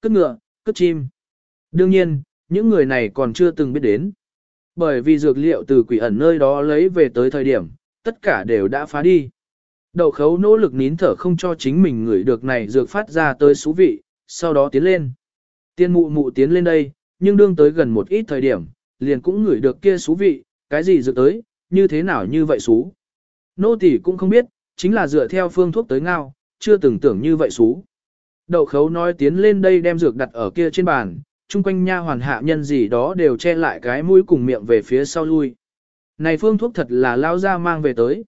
cất ngựa, cất chim. Đương nhiên, những người này còn chưa từng biết đến. Bởi vì dược liệu từ quỷ ẩn nơi đó lấy về tới thời điểm, tất cả đều đã phá đi. Đậu khấu nỗ lực nín thở không cho chính mình ngửi được này dược phát ra tới xú vị, sau đó tiến lên. Tiên mụ mụ tiến lên đây, nhưng đương tới gần một ít thời điểm, liền cũng ngửi được kia xú vị, cái gì dược tới, như thế nào như vậy xú. Nô tỷ cũng không biết, chính là dựa theo phương thuốc tới ngao, chưa từng tưởng như vậy xú. Đậu khấu nói tiến lên đây đem dược đặt ở kia trên bàn, chung quanh nha hoàn hạ nhân gì đó đều che lại cái mũi cùng miệng về phía sau lui. Này phương thuốc thật là lao ra mang về tới.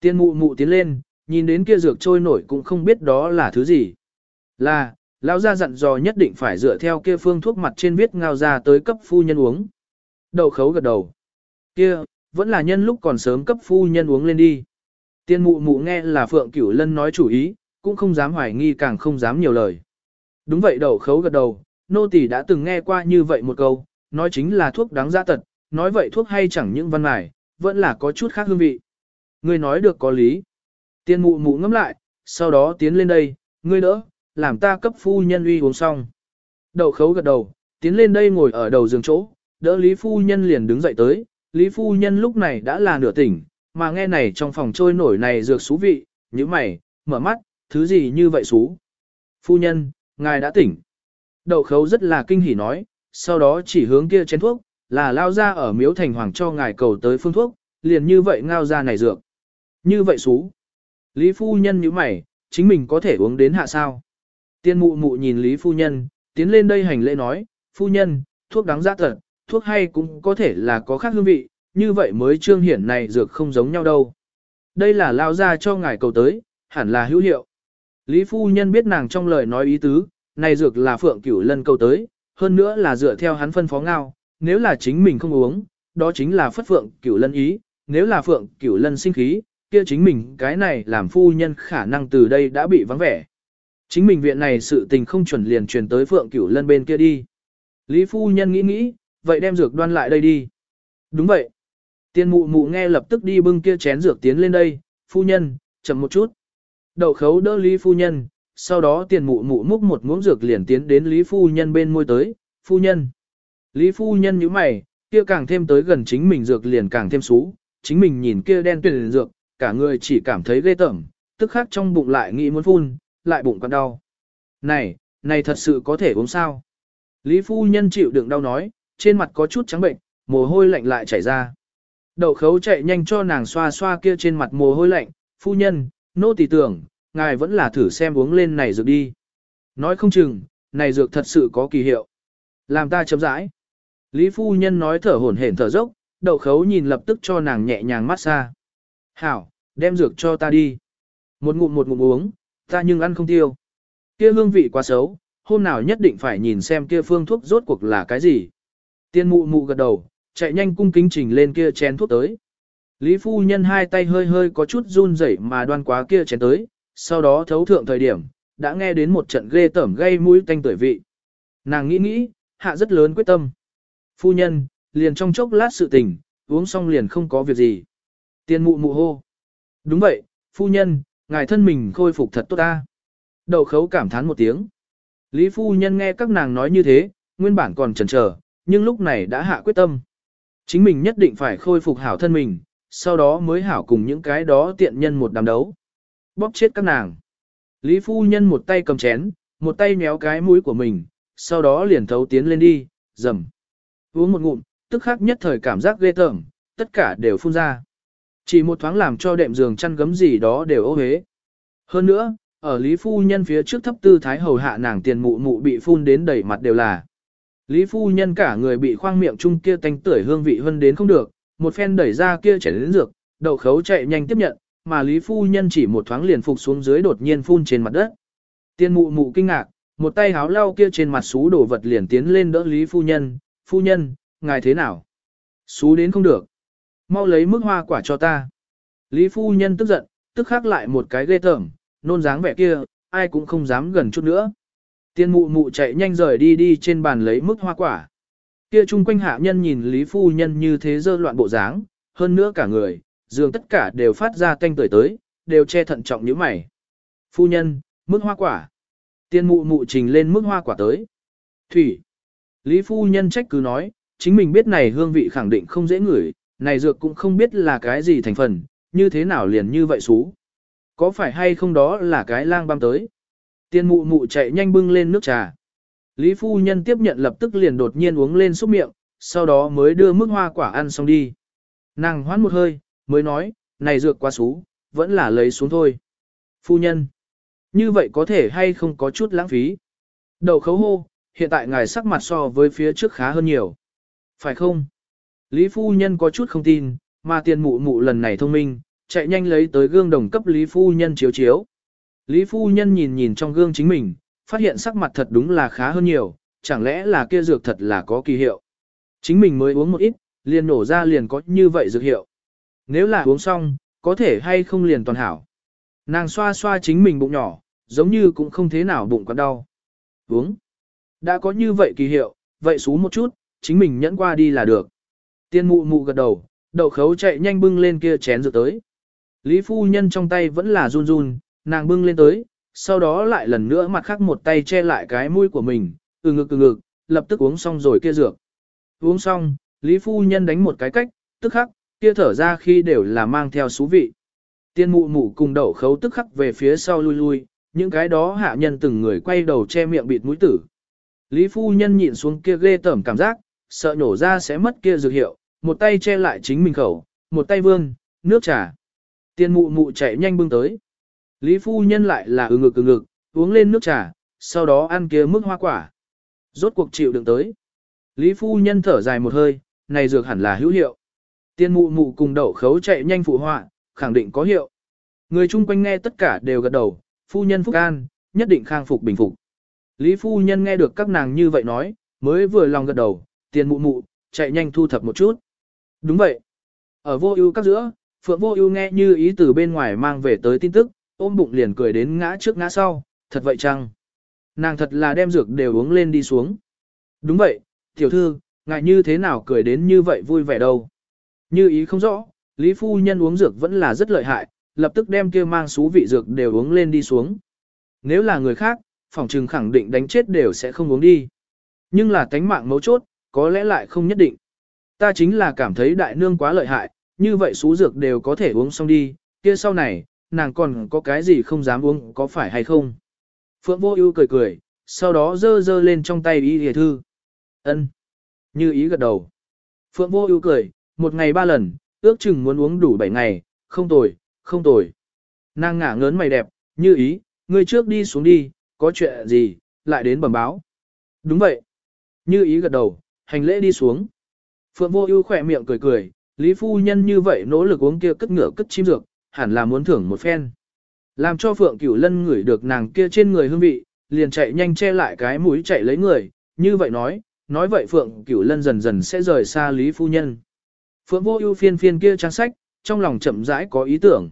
Tiên mụ mụ tiến lên, nhìn đến kia dược trôi nổi cũng không biết đó là thứ gì. Là, lão gia dặn dò nhất định phải dựa theo kia phương thuốc mặt trên viết ngao ra tới cấp phu nhân uống. Đậu khấu gật đầu. Kia, vẫn là nhân lúc còn sớm cấp phu nhân uống lên đi. Tiên mụ mụ nghe là Phượng Cửu Lân nói chủ ý, cũng không dám hoài nghi càng không dám nhiều lời. Đúng vậy đầu khấu gật đầu, nô tỳ đã từng nghe qua như vậy một câu, nói chính là thuốc đáng giá tật, nói vậy thuốc hay chẳng những văn mải, vẫn là có chút khác hương vị. Ngươi nói được có lý. Tiên mụ mụ ngẫm lại, sau đó tiến lên đây, ngươi đỡ, làm ta cấp phu nhân uy uống xong. Đậu khấu gật đầu, tiến lên đây ngồi ở đầu giường chỗ, đỡ Lý phu nhân liền đứng dậy tới, Lý phu nhân lúc này đã là nửa tỉnh, mà nghe này trong phòng trôi nổi này dược xú vị, như mày, mở mắt, thứ gì như vậy xú. Phu nhân, ngài đã tỉnh. Đậu khấu rất là kinh hỉ nói, sau đó chỉ hướng kia chén thuốc, là lao ra ở miếu thành hoàng cho ngài cầu tới phương thuốc, liền như vậy ngao ra này dược. Như vậy xú. Lý phu nhân như mày, chính mình có thể uống đến hạ sao. Tiên mụ mụ nhìn Lý phu nhân, tiến lên đây hành lễ nói, phu nhân, thuốc đáng giá thật, thuốc hay cũng có thể là có khác hương vị, như vậy mới trương hiển này dược không giống nhau đâu. Đây là lao ra cho ngài cầu tới, hẳn là hữu hiệu. Lý phu nhân biết nàng trong lời nói ý tứ, này dược là phượng cửu lân cầu tới, hơn nữa là dựa theo hắn phân phó ngao, nếu là chính mình không uống, đó chính là phất phượng cửu lân ý, nếu là phượng cửu lân sinh khí, kia chính mình cái này làm phu nhân khả năng từ đây đã bị vắng vẻ. Chính mình viện này sự tình không chuẩn liền truyền tới phượng cửu lân bên kia đi. Lý phu nhân nghĩ nghĩ, vậy đem dược đoan lại đây đi. Đúng vậy. Tiên mụ mụ nghe lập tức đi bưng kia chén dược tiến lên đây, phu nhân, chậm một chút. Đậu khấu đỡ Lý phu nhân, sau đó tiền mụ mụ múc một muỗng dược liền tiến đến Lý phu nhân bên môi tới, phu nhân. Lý phu nhân nhíu mày, kia càng thêm tới gần chính mình dược liền càng thêm xú, chính mình nhìn kia đen tuyển dược, cả người chỉ cảm thấy ghê tởm, tức khắc trong bụng lại nghĩ muốn phun, lại bụng còn đau. Này, này thật sự có thể uống sao? Lý phu nhân chịu đựng đau nói, trên mặt có chút trắng bệnh, mồ hôi lạnh lại chảy ra. Đậu khấu chạy nhanh cho nàng xoa xoa kia trên mặt mồ hôi lạnh, phu nhân, nô tỳ tưởng, ngài vẫn là thử xem uống lên này dược đi. Nói không chừng, này dược thật sự có kỳ hiệu. Làm ta chấm rãi. Lý phu nhân nói thở hổn hển thở dốc, đậu khấu nhìn lập tức cho nàng nhẹ nhàng mát xa. Hảo, đem dược cho ta đi. Một ngụm một ngụm uống, ta nhưng ăn không tiêu. Kia hương vị quá xấu, hôm nào nhất định phải nhìn xem kia phương thuốc rốt cuộc là cái gì. Tiên mụ mụ gật đầu, chạy nhanh cung kính trình lên kia chén thuốc tới. Lý phu nhân hai tay hơi hơi có chút run rẩy mà đoan quá kia chén tới, sau đó thấu thượng thời điểm, đã nghe đến một trận ghê tởm gây mũi tanh tuổi vị. Nàng nghĩ nghĩ, hạ rất lớn quyết tâm. Phu nhân, liền trong chốc lát sự tình, uống xong liền không có việc gì. Tiên mụ mụ hô. Đúng vậy, phu nhân, ngài thân mình khôi phục thật tốt ta. Đậu khấu cảm thán một tiếng. Lý phu nhân nghe các nàng nói như thế, nguyên bản còn chần chờ, nhưng lúc này đã hạ quyết tâm. Chính mình nhất định phải khôi phục hảo thân mình, sau đó mới hảo cùng những cái đó tiện nhân một đám đấu. Bóp chết các nàng. Lý phu nhân một tay cầm chén, một tay méo cái mũi của mình, sau đó liền thấu tiến lên đi, dầm. Uống một ngụm, tức khắc nhất thời cảm giác ghê tởm, tất cả đều phun ra. Chỉ một thoáng làm cho đệm giường chăn gấm gì đó đều ô hế. Hơn nữa, ở Lý Phu Nhân phía trước thấp tư thái hầu hạ nàng tiền mụ mụ bị phun đến đầy mặt đều là. Lý Phu Nhân cả người bị khoang miệng chung kia tanh tưởi hương vị hơn đến không được, một phen đẩy ra kia chảy đến dược, đậu khấu chạy nhanh tiếp nhận, mà Lý Phu Nhân chỉ một thoáng liền phục xuống dưới đột nhiên phun trên mặt đất. Tiên mụ mụ kinh ngạc, một tay háo lau kia trên mặt xú đổ vật liền tiến lên đỡ Lý Phu Nhân, Phu Nhân, ngài thế nào? Xú đến không được. Mau lấy mức hoa quả cho ta. Lý Phu Nhân tức giận, tức khắc lại một cái ghê tởm, nôn dáng vẻ kia, ai cũng không dám gần chút nữa. Tiên mụ mụ chạy nhanh rời đi đi trên bàn lấy mức hoa quả. Kia chung quanh hạ nhân nhìn Lý Phu Nhân như thế dơ loạn bộ dáng, hơn nữa cả người, dường tất cả đều phát ra canh tuổi tới, đều che thận trọng như mày. Phu nhân, mức hoa quả. Tiên mụ mụ trình lên mức hoa quả tới. Thủy. Lý phu nhân trách cứ nói, chính mình biết này hương vị khẳng định không dễ ngửi, này dược cũng không biết là cái gì thành phần, như thế nào liền như vậy xú. Có phải hay không đó là cái lang băm tới. Tiên mụ mụ chạy nhanh bưng lên nước trà. Lý phu nhân tiếp nhận lập tức liền đột nhiên uống lên xúc miệng, sau đó mới đưa mức hoa quả ăn xong đi. Nàng hoán một hơi, mới nói, này dược quá xú, vẫn là lấy xuống thôi. Phu nhân, như vậy có thể hay không có chút lãng phí. Đầu khấu hô, hiện tại ngài sắc mặt so với phía trước khá hơn nhiều. Phải không? Lý phu nhân có chút không tin, mà tiền mụ mụ lần này thông minh, chạy nhanh lấy tới gương đồng cấp Lý phu nhân chiếu chiếu. Lý phu nhân nhìn nhìn trong gương chính mình, phát hiện sắc mặt thật đúng là khá hơn nhiều, chẳng lẽ là kia dược thật là có kỳ hiệu. Chính mình mới uống một ít, liền nổ ra liền có như vậy dược hiệu. Nếu là uống xong, có thể hay không liền toàn hảo. Nàng xoa xoa chính mình bụng nhỏ, giống như cũng không thế nào bụng còn đau. Uống. Đã có như vậy kỳ hiệu, vậy xú một chút, chính mình nhẫn qua đi là được. Tiên mụ mụ gật đầu, đậu khấu chạy nhanh bưng lên kia chén rượu tới. Lý phu nhân trong tay vẫn là run run, nàng bưng lên tới, sau đó lại lần nữa mặt khác một tay che lại cái mũi của mình, từ ngực từ ngực, lập tức uống xong rồi kia dược. Uống xong, Lý phu nhân đánh một cái cách, tức khắc, kia thở ra khi đều là mang theo xú vị. Tiên mụ mụ cùng đậu khấu tức khắc về phía sau lui lui, những cái đó hạ nhân từng người quay đầu che miệng bịt mũi tử. Lý phu nhân nhịn xuống kia ghê tởm cảm giác, sợ nhổ ra sẽ mất kia dược hiệu, một tay che lại chính mình khẩu, một tay vương, nước trà. Tiên mụ mụ chạy nhanh bưng tới. Lý phu nhân lại là ừ ngực ừ ngực, uống lên nước trà, sau đó ăn kia mức hoa quả. Rốt cuộc chịu đựng tới. Lý phu nhân thở dài một hơi, này dược hẳn là hữu hiệu. Tiên mụ mụ cùng đậu khấu chạy nhanh phụ họa, khẳng định có hiệu. Người chung quanh nghe tất cả đều gật đầu, phu nhân phúc an, nhất định khang phục bình phục. Lý phu nhân nghe được các nàng như vậy nói, mới vừa lòng gật đầu, tiền mụ mụ, chạy nhanh thu thập một chút. Đúng vậy. Ở vô ưu các giữa, Phượng vô ưu nghe như ý từ bên ngoài mang về tới tin tức, ôm bụng liền cười đến ngã trước ngã sau, thật vậy chăng? Nàng thật là đem dược đều uống lên đi xuống. Đúng vậy, tiểu thư, ngại như thế nào cười đến như vậy vui vẻ đâu. Như ý không rõ, Lý phu nhân uống dược vẫn là rất lợi hại, lập tức đem kia mang xú vị dược đều uống lên đi xuống. Nếu là người khác, phòng trừng khẳng định đánh chết đều sẽ không uống đi. Nhưng là tánh mạng mấu chốt, có lẽ lại không nhất định. Ta chính là cảm thấy đại nương quá lợi hại, như vậy xú dược đều có thể uống xong đi, kia sau này, nàng còn có cái gì không dám uống có phải hay không. Phượng vô ưu cười cười, sau đó dơ dơ lên trong tay y hề thư. ân Như ý gật đầu. Phượng vô ưu cười, một ngày ba lần, ước chừng muốn uống đủ bảy ngày, không tồi, không tồi. Nàng ngả ngớn mày đẹp, như ý, ngươi trước đi xuống đi, có chuyện gì, lại đến bẩm báo. Đúng vậy. Như ý gật đầu, hành lễ đi xuống. Phượng vô ưu khỏe miệng cười cười, Lý Phu Nhân như vậy nỗ lực uống kia cất ngựa cất chim dược, hẳn là muốn thưởng một phen. Làm cho Phượng Cửu Lân ngửi được nàng kia trên người hương vị, liền chạy nhanh che lại cái mũi chạy lấy người, như vậy nói, nói vậy Phượng Cửu Lân dần dần sẽ rời xa Lý Phu Nhân. Phượng vô ưu phiên phiên kia trang sách, trong lòng chậm rãi có ý tưởng.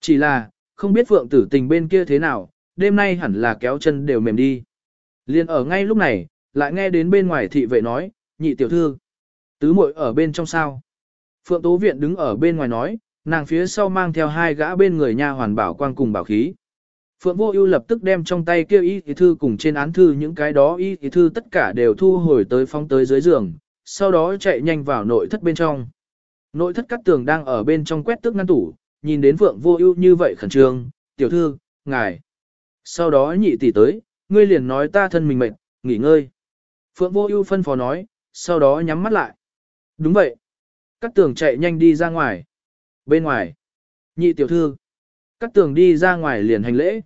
Chỉ là, không biết Phượng tử tình bên kia thế nào, đêm nay hẳn là kéo chân đều mềm đi. Liên ở ngay lúc này, lại nghe đến bên ngoài thị vệ nói, nhị tiểu thư. Tứ muội ở bên trong sao. Phượng Tố Viện đứng ở bên ngoài nói, nàng phía sau mang theo hai gã bên người nha hoàn bảo quang cùng bảo khí. Phượng Vô Ưu lập tức đem trong tay kia y thư cùng trên án thư những cái đó y thư tất cả đều thu hồi tới phóng tới dưới giường, sau đó chạy nhanh vào nội thất bên trong. Nội thất cát tường đang ở bên trong quét tước ngăn tủ, nhìn đến Phượng Vô Ưu như vậy khẩn trương, "Tiểu thư, ngài." Sau đó nhị tỷ tới, "Ngươi liền nói ta thân mình mệt, nghỉ ngơi." Phượng Vô Ưu phân phó nói, sau đó nhắm mắt lại. "Đúng vậy." cát tường chạy nhanh đi ra ngoài. Bên ngoài, nhị tiểu thư. Cắt tường đi ra ngoài liền hành lễ.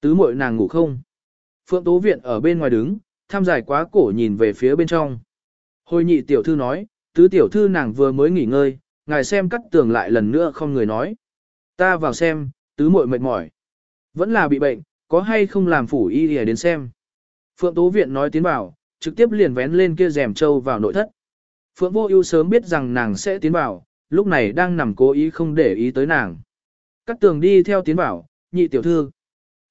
Tứ muội nàng ngủ không? Phượng Tố Viện ở bên ngoài đứng, tham giải quá cổ nhìn về phía bên trong. Hồi nhị tiểu thư nói, tứ tiểu thư nàng vừa mới nghỉ ngơi, ngài xem cắt tường lại lần nữa không người nói. Ta vào xem, tứ muội mệt mỏi. Vẫn là bị bệnh, có hay không làm phủ y để đến xem. Phượng Tố Viện nói tiến vào, trực tiếp liền vén lên kia rèm trâu vào nội thất. Phượng Vô Ưu sớm biết rằng nàng sẽ tiến vào, lúc này đang nằm cố ý không để ý tới nàng. Cắt tường đi theo tiến bảo nhị tiểu thư.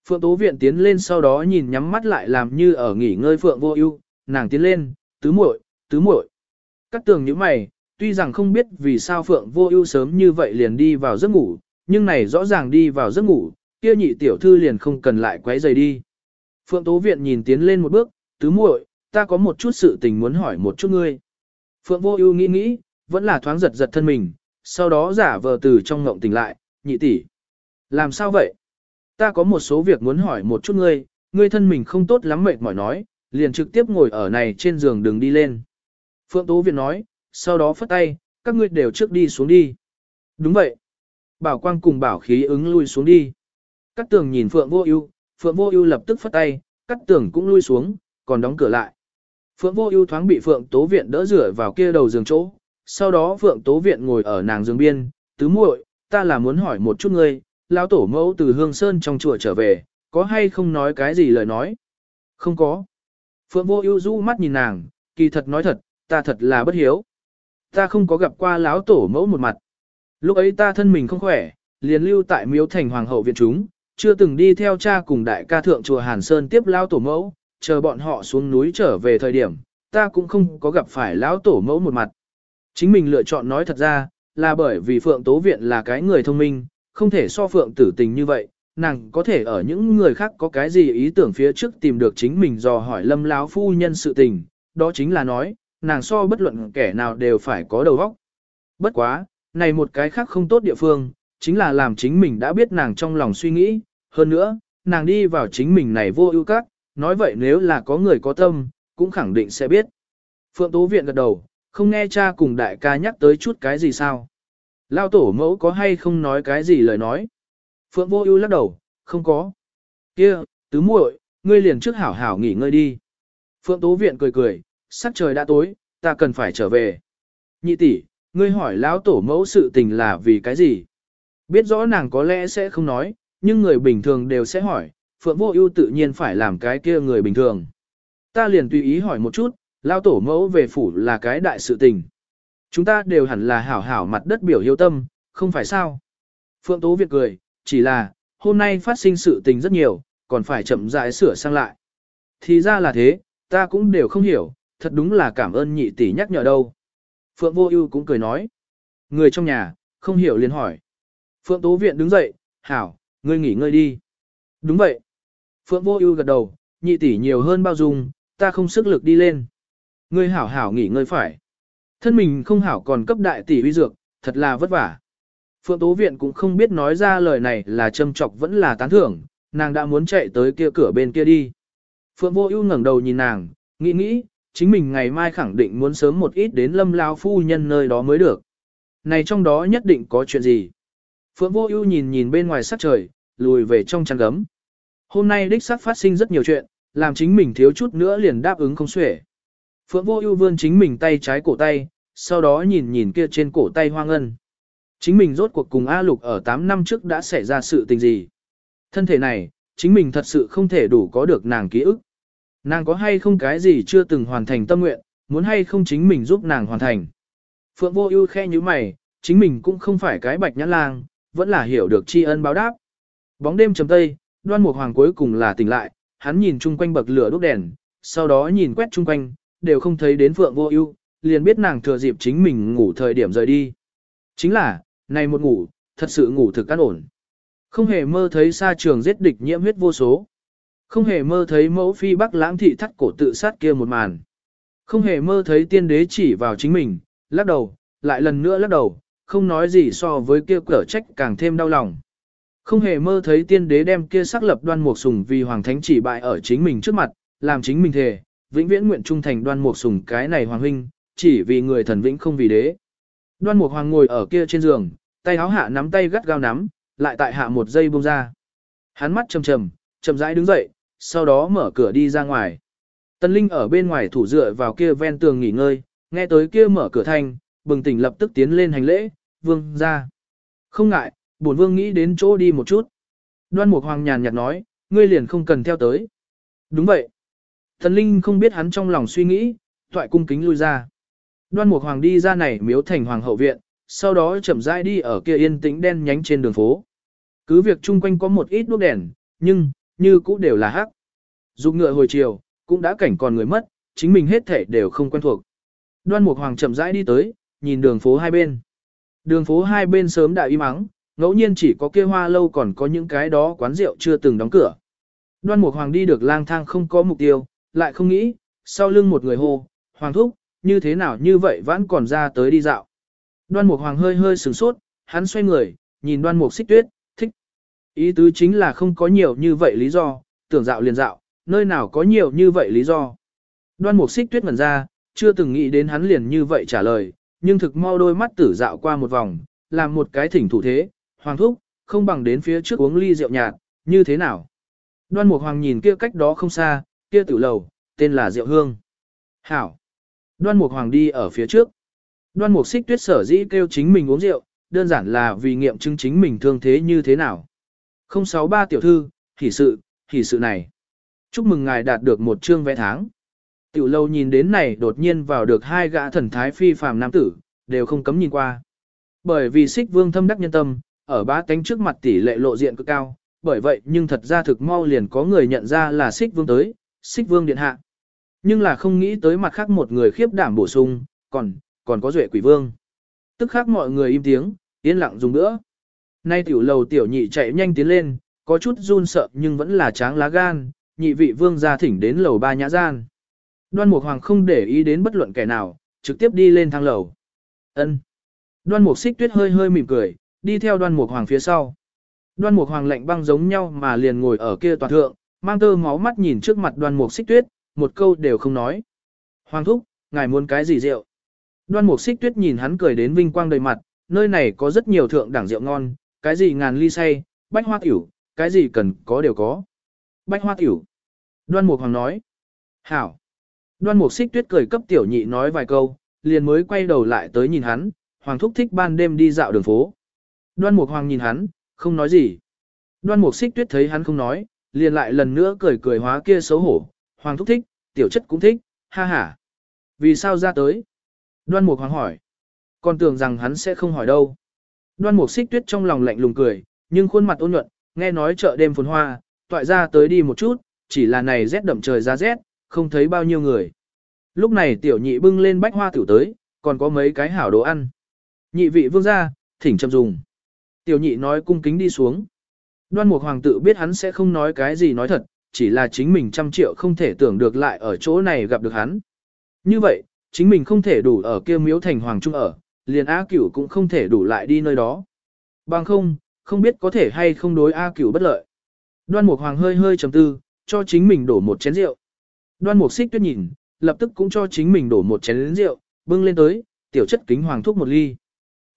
Phượng Tố Viện tiến lên sau đó nhìn nhắm mắt lại làm như ở nghỉ ngơi Phượng Vô Ưu, nàng tiến lên, tứ muội, tứ muội. Cắt tường nhíu mày, tuy rằng không biết vì sao Phượng Vô Ưu sớm như vậy liền đi vào giấc ngủ, nhưng này rõ ràng đi vào giấc ngủ, kia nhị tiểu thư liền không cần lại quấy rầy đi. Phượng Tố Viện nhìn tiến lên một bước, tứ muội, ta có một chút sự tình muốn hỏi một chút ngươi. Phượng Vô Ưu nghĩ nghĩ, vẫn là thoáng giật giật thân mình, sau đó giả vờ từ trong ngộng tỉnh lại, nhị tỷ. Làm sao vậy? Ta có một số việc muốn hỏi một chút ngươi, ngươi thân mình không tốt lắm mệt mỏi nói, liền trực tiếp ngồi ở này trên giường đừng đi lên. Phượng Tố Viện nói, sau đó phất tay, các ngươi đều trước đi xuống đi. Đúng vậy. Bảo Quang cùng Bảo Khí ứng lui xuống đi. cắt tường nhìn Phượng Vô Ưu, Phượng Vô Ưu lập tức phất tay, cắt tường cũng lui xuống, còn đóng cửa lại. Phượng Vô Ưu thoáng bị Phượng Tố Viện đỡ rửa vào kia đầu giường chỗ, sau đó Phượng Tố Viện ngồi ở nàng giường biên, "Tứ muội, ta là muốn hỏi một chút ngươi, lão tổ mẫu từ Hương Sơn trong chùa trở về, có hay không nói cái gì lời nói?" "Không có." Phượng Vô Ưu du mắt nhìn nàng, kỳ thật nói thật, ta thật là bất hiếu. Ta không có gặp qua lão tổ mẫu một mặt. Lúc ấy ta thân mình không khỏe, liền lưu tại miếu thành hoàng hậu viện chúng, chưa từng đi theo cha cùng đại ca thượng chùa Hàn Sơn tiếp lão tổ mẫu, chờ bọn họ xuống núi trở về thời điểm, ta cũng không có gặp phải lão tổ mẫu một mặt. Chính mình lựa chọn nói thật ra, là bởi vì Phượng Tố Viện là cái người thông minh, không thể so Phượng tử tình như vậy, nàng có thể ở những người khác có cái gì ý tưởng phía trước tìm được chính mình dò hỏi lâm lão phu nhân sự tình, đó chính là nói, nàng so bất luận kẻ nào đều phải có đầu óc. Bất quá, này một cái khác không tốt địa phương, chính là làm chính mình đã biết nàng trong lòng suy nghĩ, hơn nữa, nàng đi vào chính mình này vô ưu các, nói vậy nếu là có người có tâm, cũng khẳng định sẽ biết. Phượng Tố Viện gật đầu, không nghe cha cùng đại ca nhắc tới chút cái gì sao. Lao tổ mẫu có hay không nói cái gì lời nói. Phượng Vô Ưu lắc đầu, không có. Kia, tứ muội, ngươi liền trước hảo hảo nghỉ ngơi đi. Phượng Tố Viện cười cười, sắc trời đã tối, ta cần phải trở về. Nhị tỷ, ngươi hỏi lão tổ mẫu sự tình là vì cái gì? Biết rõ nàng có lẽ sẽ không nói, nhưng người bình thường đều sẽ hỏi, Phượng Vô Ưu tự nhiên phải làm cái kia người bình thường. Ta liền tùy ý hỏi một chút, Lao tổ mẫu về phủ là cái đại sự tình. Chúng ta đều hẳn là hảo hảo mặt đất biểu hiếu tâm, không phải sao? Phượng Tố Việt cười, chỉ là, hôm nay phát sinh sự tình rất nhiều, còn phải chậm rãi sửa sang lại. Thì ra là thế, ta cũng đều không hiểu, thật đúng là cảm ơn nhị tỷ nhắc nhở đâu. Phượng Vô Ưu cũng cười nói. Người trong nhà, không hiểu liền hỏi. Phượng Tố Viện đứng dậy, hảo, ngươi nghỉ ngơi đi. Đúng vậy. Phượng Vô Ưu gật đầu, nhị tỷ nhiều hơn bao dung, ta không sức lực đi lên. Ngươi hảo hảo nghỉ ngơi phải. Thân mình không hảo còn cấp đại tỷ uy dược, thật là vất vả. Phượng Tố Viện cũng không biết nói ra lời này là châm chọc vẫn là tán thưởng, nàng đã muốn chạy tới kia cửa bên kia đi. Phượng Vô Ưu ngẩng đầu nhìn nàng, nghĩ nghĩ, chính mình ngày mai khẳng định muốn sớm một ít đến lâm Lão phu nhân nơi đó mới được. Này trong đó nhất định có chuyện gì? Phượng Vô Ưu nhìn nhìn bên ngoài sắc trời, lùi về trong chăn gấm. Hôm nay đích xác phát sinh rất nhiều chuyện, làm chính mình thiếu chút nữa liền đáp ứng không xuể. Phượng Vô Ưu vươn chính mình tay trái cổ tay, sau đó nhìn nhìn kia trên cổ tay hoang ngân. Chính mình rốt cuộc cùng A Lục ở 8 năm trước đã xảy ra sự tình gì? Thân thể này, chính mình thật sự không thể đủ có được nàng ký ức. Nàng có hay không cái gì chưa từng hoàn thành tâm nguyện, muốn hay không chính mình giúp nàng hoàn thành. Phượng vô ưu khẽ nhíu mày, chính mình cũng không phải cái bạch nhãn lang, vẫn là hiểu được tri ân báo đáp. Bóng đêm chấm tây, đoan mục hoàng cuối cùng là tỉnh lại, hắn nhìn chung quanh bậc lửa đốt đèn, sau đó nhìn quét chung quanh, đều không thấy đến Phượng vô ưu, liền biết nàng thừa dịp chính mình ngủ thời điểm rời đi. Chính là, này một ngủ, thật sự ngủ thực an ổn. Không hề mơ thấy xa trường giết địch nhiễm huyết vô số. Không hề mơ thấy mẫu phi bắc lãng thị thắt cổ tự sát kia một màn. Không hề mơ thấy tiên đế chỉ vào chính mình, lắc đầu, lại lần nữa lắc đầu, không nói gì so với kia cở trách càng thêm đau lòng. Không hề mơ thấy tiên đế đem kia sắc lập đoan mục sùng vì hoàng thánh chỉ bại ở chính mình trước mặt, làm chính mình thề, vĩnh viễn nguyện trung thành đoan mục sùng cái này hoàng huynh, chỉ vì người thần vĩnh không vì đế. Đoan mục hoàng ngồi ở kia trên giường, tay áo hạ nắm tay gắt gao nắm, lại tại hạ một giây buông ra. Hắn mắt trầm trầm, chậm rãi đứng dậy, sau đó mở cửa đi ra ngoài. Tân Linh ở bên ngoài thủ dựa vào kia ven tường nghỉ ngơi, nghe tới kia mở cửa thanh, bừng tỉnh lập tức tiến lên hành lễ, vương ra. Không ngại, bổn vương nghĩ đến chỗ đi một chút. Đoan Mục Hoàng nhàn nhạt nói, ngươi liền không cần theo tới. Đúng vậy. Thần Linh không biết hắn trong lòng suy nghĩ, toại cung kính lui ra. Đoan Mục Hoàng đi ra này miếu thành hoàng hậu viện, sau đó chậm rãi đi ở kia yên tĩnh đen nhánh trên đường phố. Cứ việc chung quanh có một ít đuốc đèn, nhưng, như cũ đều là hắc. Dục ngựa hồi chiều, cũng đã cảnh còn người mất, chính mình hết thể đều không quen thuộc. Đoan Mục Hoàng chậm rãi đi tới, nhìn đường phố hai bên. Đường phố hai bên sớm đã im ắng, ngẫu nhiên chỉ có kia hoa lâu còn có những cái đó quán rượu chưa từng đóng cửa. Đoan Mục Hoàng đi được lang thang không có mục tiêu, lại không nghĩ, sau lưng một người hô, Hoàng thúc, như thế nào như vậy vẫn còn ra tới đi dạo. Đoan Mục Hoàng hơi hơi sửng sốt, hắn xoay người, nhìn Đoan Mục Xích Tuyết, thích. Ý tứ chính là không có nhiều như vậy lý do, tưởng dạo liền dạo, nơi nào có nhiều như vậy lý do. Đoan Mục Xích Tuyết ngẩn ra, chưa từng nghĩ đến hắn liền như vậy trả lời, nhưng thực mau đôi mắt tử dạo qua một vòng, làm một cái thỉnh thủ thế, Hoàng thúc, không bằng đến phía trước uống ly rượu nhạt, như thế nào? Đoan Mục Hoàng nhìn kia cách đó không xa, kia tử lầu, tên là Diệu Hương. Hảo. Đoan Mục Hoàng đi ở phía trước. Đoan Mục Xích Tuyết sở dĩ kêu chính mình uống rượu, đơn giản là vì nghiệm chứng chính mình thương thế như thế nào. 063 tiểu thư, hỉ sự, hỉ sự này. Chúc mừng ngài đạt được một chương vẽ tháng. Tiểu lâu nhìn đến này đột nhiên vào được hai gã thần thái phi phàm nam tử, đều không cấm nhìn qua. Bởi vì xích vương thâm đắc nhân tâm, ở ba tánh trước mặt tỷ lệ lộ diện cực cao, bởi vậy nhưng thật ra thực mau liền có người nhận ra là xích vương tới, xích vương điện hạ. Nhưng là không nghĩ tới mặt khác một người khiếp đảm bổ sung, còn, còn có duệ quỷ vương. Tức khác mọi người im tiếng, yên lặng dùng nữa. Nay tiểu lầu tiểu nhị chạy nhanh tiến lên, có chút run sợ nhưng vẫn là tráng lá gan, nhị vị vương ra thỉnh đến lầu ba nhã gian. Đoan Mục Hoàng không để ý đến bất luận kẻ nào, trực tiếp đi lên thang lầu. Ân. Đoan Mục Xích Tuyết hơi hơi mỉm cười, đi theo Đoan Mục Hoàng phía sau. Đoan Mục Hoàng lạnh băng giống nhau mà liền ngồi ở kia toàn thượng, mang tơ máu mắt nhìn trước mặt Đoan Mục Xích Tuyết, một câu đều không nói. Hoàng thúc, ngài muốn cái gì rượu? Đoan Mục Xích Tuyết nhìn hắn cười đến vinh quang đầy mặt, nơi này có rất nhiều thượng đẳng rượu ngon, cái gì ngàn ly say, bách hoa tiểu, cái gì cần có đều có. Bách hoa tiểu. Đoan Mục Hoàng nói. Hảo. Đoan Mục Xích Tuyết cười cấp tiểu nhị nói vài câu, liền mới quay đầu lại tới nhìn hắn, Hoàng thúc thích ban đêm đi dạo đường phố. Đoan Mục Hoàng nhìn hắn, không nói gì. Đoan Mục Xích Tuyết thấy hắn không nói, liền lại lần nữa cười cười hóa kia xấu hổ, Hoàng thúc thích, tiểu chất cũng thích, ha ha. Vì sao ra tới? Đoan Mục Hoàng hỏi. Còn tưởng rằng hắn sẽ không hỏi đâu. Đoan Mục Xích Tuyết trong lòng lạnh lùng cười, nhưng khuôn mặt ôn nhuận, nghe nói chợ đêm phồn hoa, toại ra tới đi một chút, chỉ là này rét đậm trời ra rét, không thấy bao nhiêu người. Lúc này tiểu nhị bưng lên bách hoa tiểu tới, còn có mấy cái hảo đồ ăn. Nhị vị vương gia, thỉnh châm dùng. Tiểu nhị nói cung kính đi xuống. Đoan Mục Hoàng tự biết hắn sẽ không nói cái gì nói thật, chỉ là chính mình trăm triệu không thể tưởng được lại ở chỗ này gặp được hắn. Như vậy, chính mình không thể đủ ở kia miếu thành Hoàng Trung ở, liền A Cửu cũng không thể đủ lại đi nơi đó. Bằng không, không biết có thể hay không đối A Cửu bất lợi. Đoan Mục Hoàng hơi hơi trầm tư, cho chính mình đổ một chén rượu. Đoan Mục Xích Tuyết nhìn, lập tức cũng cho chính mình đổ một chén rượu, bưng lên tới, tiểu chất kính hoàng thúc một ly.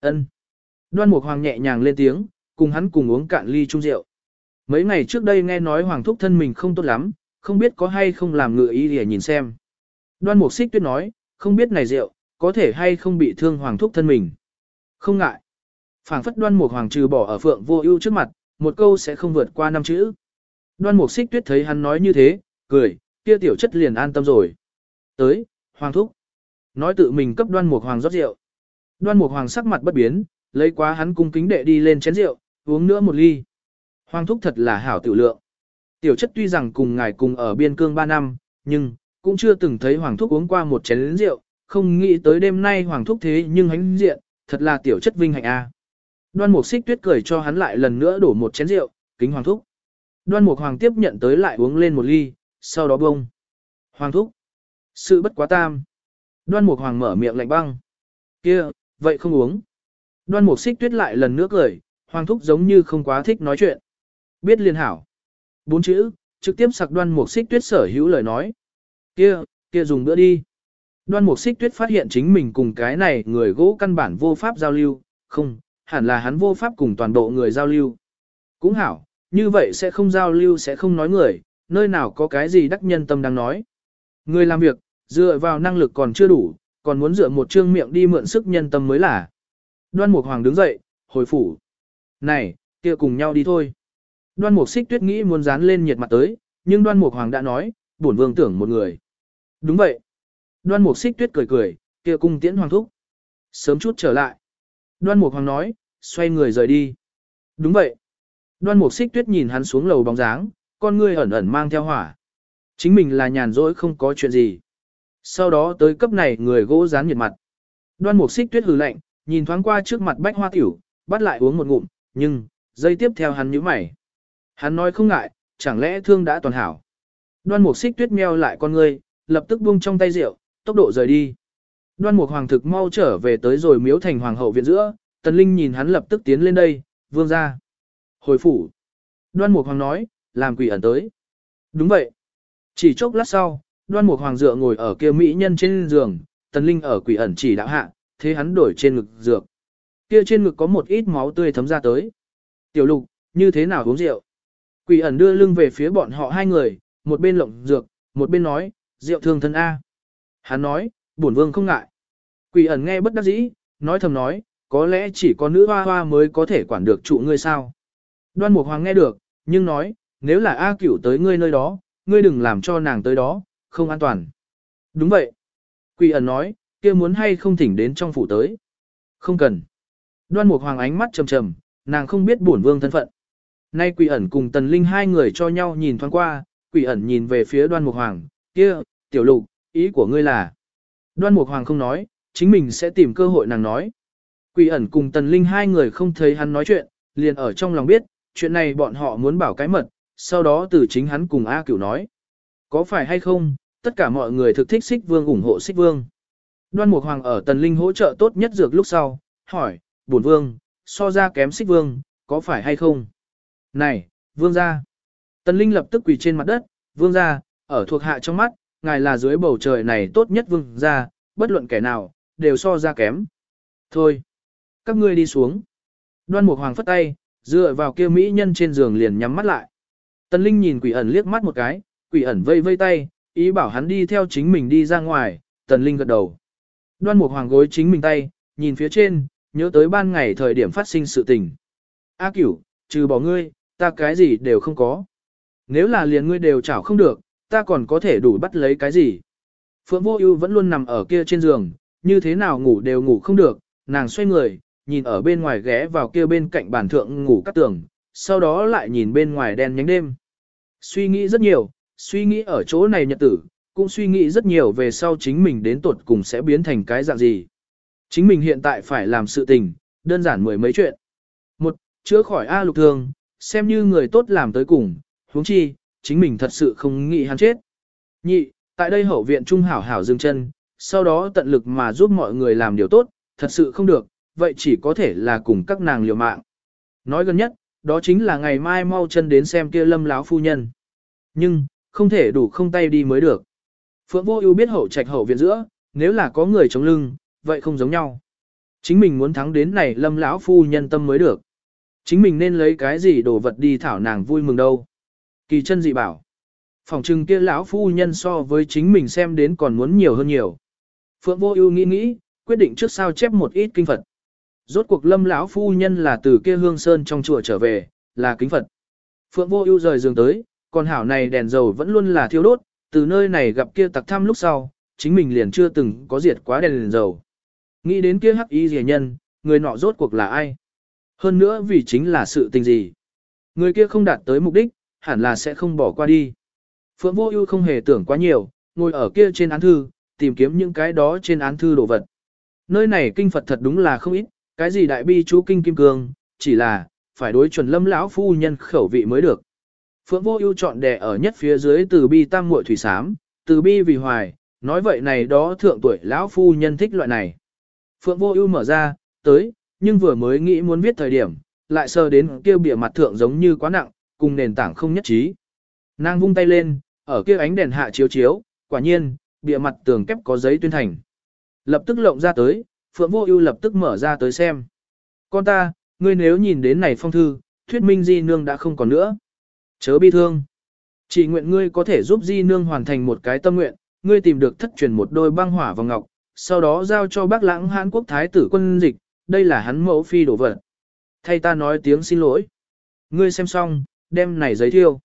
Ân. Đoan Mục Hoàng nhẹ nhàng lên tiếng, cùng hắn cùng uống cạn ly chung rượu. Mấy ngày trước đây nghe nói hoàng thúc thân mình không tốt lắm, không biết có hay không làm ngựa ý để nhìn xem. Đoan Mục Xích Tuyết nói, không biết này rượu, có thể hay không bị thương hoàng thúc thân mình. Không ngại. Phảng phất Đoan Mục Hoàng trừ bỏ ở phượng vô ưu trước mặt, một câu sẽ không vượt qua năm chữ. Đoan Mục Xích Tuyết thấy hắn nói như thế, cười, kia tiểu chất liền an tâm rồi. Tới, Hoàng thúc. Nói tự mình cấp Đoan Mục Hoàng rót rượu. Đoan Mục Hoàng sắc mặt bất biến, lấy quá hắn cung kính đệ đi lên chén rượu, uống nữa một ly. Hoàng thúc thật là hảo tiểu lượng. Tiểu chất tuy rằng cùng ngài cùng ở biên cương 3 năm, nhưng cũng chưa từng thấy Hoàng thúc uống qua một chén rượu, không nghĩ tới đêm nay Hoàng thúc thế nhưng hánh diện, thật là tiểu chất vinh hạnh a. Đoan Mục Xích Tuyết cười cho hắn lại lần nữa đổ một chén rượu, kính Hoàng thúc. Đoan Mục Hoàng tiếp nhận tới lại uống lên một ly, sau đó bông. Hoàng thúc. Sự bất quá tam. Đoan Mục Hoàng mở miệng lạnh băng. Kia, vậy không uống. Đoan Mục Xích Tuyết lại lần nữa cười, Hoàng thúc giống như không quá thích nói chuyện. Biết liên hảo. Bốn chữ, trực tiếp sặc Đoan Mục Xích Tuyết sở hữu lời nói. Kia, kia dùng bữa đi. Đoan Mục Xích Tuyết phát hiện chính mình cùng cái này người gỗ căn bản vô pháp giao lưu, không, hẳn là hắn vô pháp cùng toàn bộ người giao lưu. Cũng hảo, như vậy sẽ không giao lưu sẽ không nói người, nơi nào có cái gì đắc nhân tâm đang nói. Người làm việc, dựa vào năng lực còn chưa đủ, còn muốn dựa một trương miệng đi mượn sức nhân tâm mới là. Đoan Mục Hoàng đứng dậy, hồi phủ. Này, kia cùng nhau đi thôi. Đoan Mục Xích Tuyết nghĩ muốn dán lên nhiệt mặt tới, nhưng Đoan Mục Hoàng đã nói, bổn vương tưởng một người. Đúng vậy. Đoan Mục Xích Tuyết cười cười, kia cung tiễn hoàng thúc. Sớm chút trở lại. Đoan Mục Hoàng nói, xoay người rời đi. Đúng vậy. Đoan Mục Xích Tuyết nhìn hắn xuống lầu bóng dáng, con ngươi ẩn ẩn mang theo hỏa. Chính mình là nhàn rỗi không có chuyện gì. Sau đó tới cấp này người gỗ dán nhiệt mặt. Đoan Mục Xích Tuyết hừ lạnh, nhìn thoáng qua trước mặt bách hoa tiểu, bắt lại uống một ngụm, nhưng, dây tiếp theo hắn nhíu mày. Hắn nói không ngại, chẳng lẽ thương đã toàn hảo. Đoan mục xích tuyết meo lại con ngươi, lập tức buông trong tay rượu, tốc độ rời đi. Đoan mục hoàng thực mau trở về tới rồi miếu thành hoàng hậu viện giữa, tần linh nhìn hắn lập tức tiến lên đây, vương ra. Hồi phủ. Đoan mục hoàng nói, làm quỷ ẩn tới. Đúng vậy. Chỉ chốc lát sau, đoan mục hoàng dựa ngồi ở kia mỹ nhân trên giường, tần linh ở quỷ ẩn chỉ đạo hạ, thế hắn đổi trên ngực dược. Kia trên ngực có một ít máu tươi thấm ra tới. Tiểu lục, như thế nào uống rượu? Quỷ ẩn đưa lưng về phía bọn họ hai người, một bên lộng dược, một bên nói, rượu thương thân A. Hắn nói, bổn vương không ngại. Quỷ ẩn nghe bất đắc dĩ, nói thầm nói, có lẽ chỉ có nữ hoa hoa mới có thể quản được trụ ngươi sao. Đoan Mục Hoàng nghe được, nhưng nói, nếu là A cửu tới ngươi nơi đó, ngươi đừng làm cho nàng tới đó, không an toàn. Đúng vậy. Quỷ ẩn nói, kia muốn hay không thỉnh đến trong phủ tới. Không cần. Đoan Mục Hoàng ánh mắt trầm trầm, nàng không biết bổn vương thân phận. Nay quỷ ẩn cùng tần linh hai người cho nhau nhìn thoáng qua, quỷ ẩn nhìn về phía đoan mục hoàng, kia, tiểu lục, ý của ngươi là. Đoan mục hoàng không nói, chính mình sẽ tìm cơ hội nàng nói. Quỷ ẩn cùng tần linh hai người không thấy hắn nói chuyện, liền ở trong lòng biết, chuyện này bọn họ muốn bảo cái mật, sau đó từ chính hắn cùng A cửu nói. Có phải hay không, tất cả mọi người thực thích xích vương ủng hộ xích vương. Đoan mục hoàng ở tần linh hỗ trợ tốt nhất dược lúc sau, hỏi, bổn vương, so ra kém xích vương, có phải hay không? Này, vương gia. Tần Linh lập tức quỳ trên mặt đất, vương gia, ở thuộc hạ trong mắt, ngài là dưới bầu trời này tốt nhất vương gia, bất luận kẻ nào, đều so ra kém. Thôi, các ngươi đi xuống. Đoan Mục Hoàng phất tay, dựa vào kia mỹ nhân trên giường liền nhắm mắt lại. Tần Linh nhìn quỷ ẩn liếc mắt một cái, quỷ ẩn vây vây tay, ý bảo hắn đi theo chính mình đi ra ngoài, Tần Linh gật đầu. Đoan Mục Hoàng gối chính mình tay, nhìn phía trên, nhớ tới ban ngày thời điểm phát sinh sự tình. A cửu, trừ bỏ ngươi, ta cái gì đều không có. Nếu là liền ngươi đều chảo không được, ta còn có thể đủ bắt lấy cái gì. Phượng Vô Ưu vẫn luôn nằm ở kia trên giường, như thế nào ngủ đều ngủ không được, nàng xoay người, nhìn ở bên ngoài ghé vào kia bên cạnh bàn thượng ngủ cắt tường, sau đó lại nhìn bên ngoài đen nhánh đêm. Suy nghĩ rất nhiều, suy nghĩ ở chỗ này nhật tử, cũng suy nghĩ rất nhiều về sau chính mình đến tuột cùng sẽ biến thành cái dạng gì. Chính mình hiện tại phải làm sự tình, đơn giản mười mấy chuyện. Một, chữa khỏi A lục thương, xem như người tốt làm tới cùng, huống chi, chính mình thật sự không nghĩ hắn chết. Nhị, tại đây hậu viện trung hảo hảo dừng chân, sau đó tận lực mà giúp mọi người làm điều tốt, thật sự không được, vậy chỉ có thể là cùng các nàng liều mạng. Nói gần nhất, đó chính là ngày mai mau chân đến xem kia lâm láo phu nhân. Nhưng, không thể đủ không tay đi mới được. Phượng vô ưu biết hậu trạch hậu viện giữa, nếu là có người chống lưng, vậy không giống nhau. Chính mình muốn thắng đến này lâm lão phu nhân tâm mới được. Chính mình nên lấy cái gì đồ vật đi thảo nàng vui mừng đâu. Kỳ chân dị bảo. Phòng trưng kia lão phu nhân so với chính mình xem đến còn muốn nhiều hơn nhiều. Phượng vô ưu nghĩ nghĩ, quyết định trước sao chép một ít kinh Phật. Rốt cuộc lâm lão phu nhân là từ kia hương sơn trong chùa trở về, là kính Phật. Phượng vô ưu rời giường tới, còn hảo này đèn dầu vẫn luôn là thiêu đốt, từ nơi này gặp kia tặc thăm lúc sau, chính mình liền chưa từng có diệt quá đèn, liền dầu. Nghĩ đến kia hắc y rẻ nhân, người nọ rốt cuộc là ai? Hơn nữa vì chính là sự tình gì? Người kia không đạt tới mục đích, hẳn là sẽ không bỏ qua đi. Phượng Vô Ưu không hề tưởng quá nhiều, ngồi ở kia trên án thư, tìm kiếm những cái đó trên án thư đồ vật. Nơi này kinh Phật thật đúng là không ít, cái gì đại bi chú kinh kim cương, chỉ là phải đối chuẩn Lâm lão phu nhân khẩu vị mới được. Phượng Vô Ưu chọn đè ở nhất phía dưới từ bi tam muội thủy sám, từ bi vì hoài, nói vậy này đó thượng tuổi lão phu nhân thích loại này. Phượng Vô Ưu mở ra, tới, nhưng vừa mới nghĩ muốn viết thời điểm, lại sờ đến kia bìa mặt thượng giống như quá nặng, cùng nền tảng không nhất trí. Nàng vung tay lên, ở kia ánh đèn hạ chiếu chiếu, quả nhiên, bìa mặt tường kép có giấy tuyên thành. Lập tức lộng ra tới, Phượng Vô Ưu lập tức mở ra tới xem. Con ta, ngươi nếu nhìn đến này phong thư, thuyết minh Di Nương đã không còn nữa. Chớ bi thương. Chỉ nguyện ngươi có thể giúp Di Nương hoàn thành một cái tâm nguyện, ngươi tìm được thất truyền một đôi băng hỏa vào ngọc, sau đó giao cho bác lãng Hán Quốc Thái tử quân dịch, đây là hắn mẫu phi đổ vật. Thay ta nói tiếng xin lỗi. Ngươi xem xong, đem này giấy thiêu.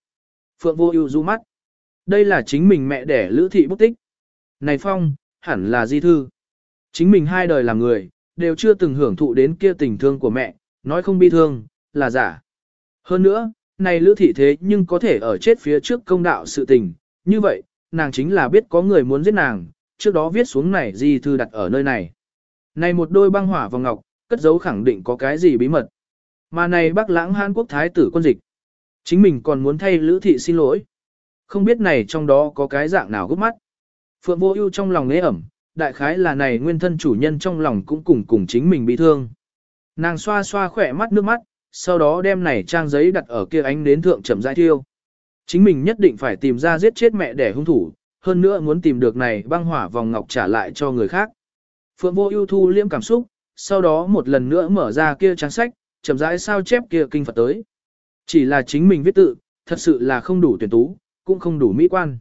Phượng vô ưu du mắt. Đây là chính mình mẹ đẻ lữ thị bút tích. Này phong, hẳn là di thư. Chính mình hai đời làm người, đều chưa từng hưởng thụ đến kia tình thương của mẹ, nói không bi thương, là giả. Hơn nữa, này lữ thị thế nhưng có thể ở chết phía trước công đạo sự tình, như vậy, nàng chính là biết có người muốn giết nàng, trước đó viết xuống này di thư đặt ở nơi này. Này một đôi băng hỏa vòng ngọc, cất giấu khẳng định có cái gì bí mật. Mà này bác lãng Hàn Quốc Thái tử quân dịch. Chính mình còn muốn thay Lữ Thị xin lỗi. Không biết này trong đó có cái dạng nào gấp mắt. Phượng vô ưu trong lòng nế ẩm, đại khái là này nguyên thân chủ nhân trong lòng cũng cùng cùng chính mình bị thương. Nàng xoa xoa khỏe mắt nước mắt, sau đó đem này trang giấy đặt ở kia ánh đến thượng chậm rãi thiêu. Chính mình nhất định phải tìm ra giết chết mẹ đẻ hung thủ, hơn nữa muốn tìm được này băng hỏa vòng ngọc trả lại cho người khác. Phượng vô ưu thu liễm cảm xúc, sau đó một lần nữa mở ra kia trang sách, chậm rãi sao chép kia kinh Phật tới. Chỉ là chính mình viết tự, thật sự là không đủ tuyển tú, cũng không đủ mỹ quan.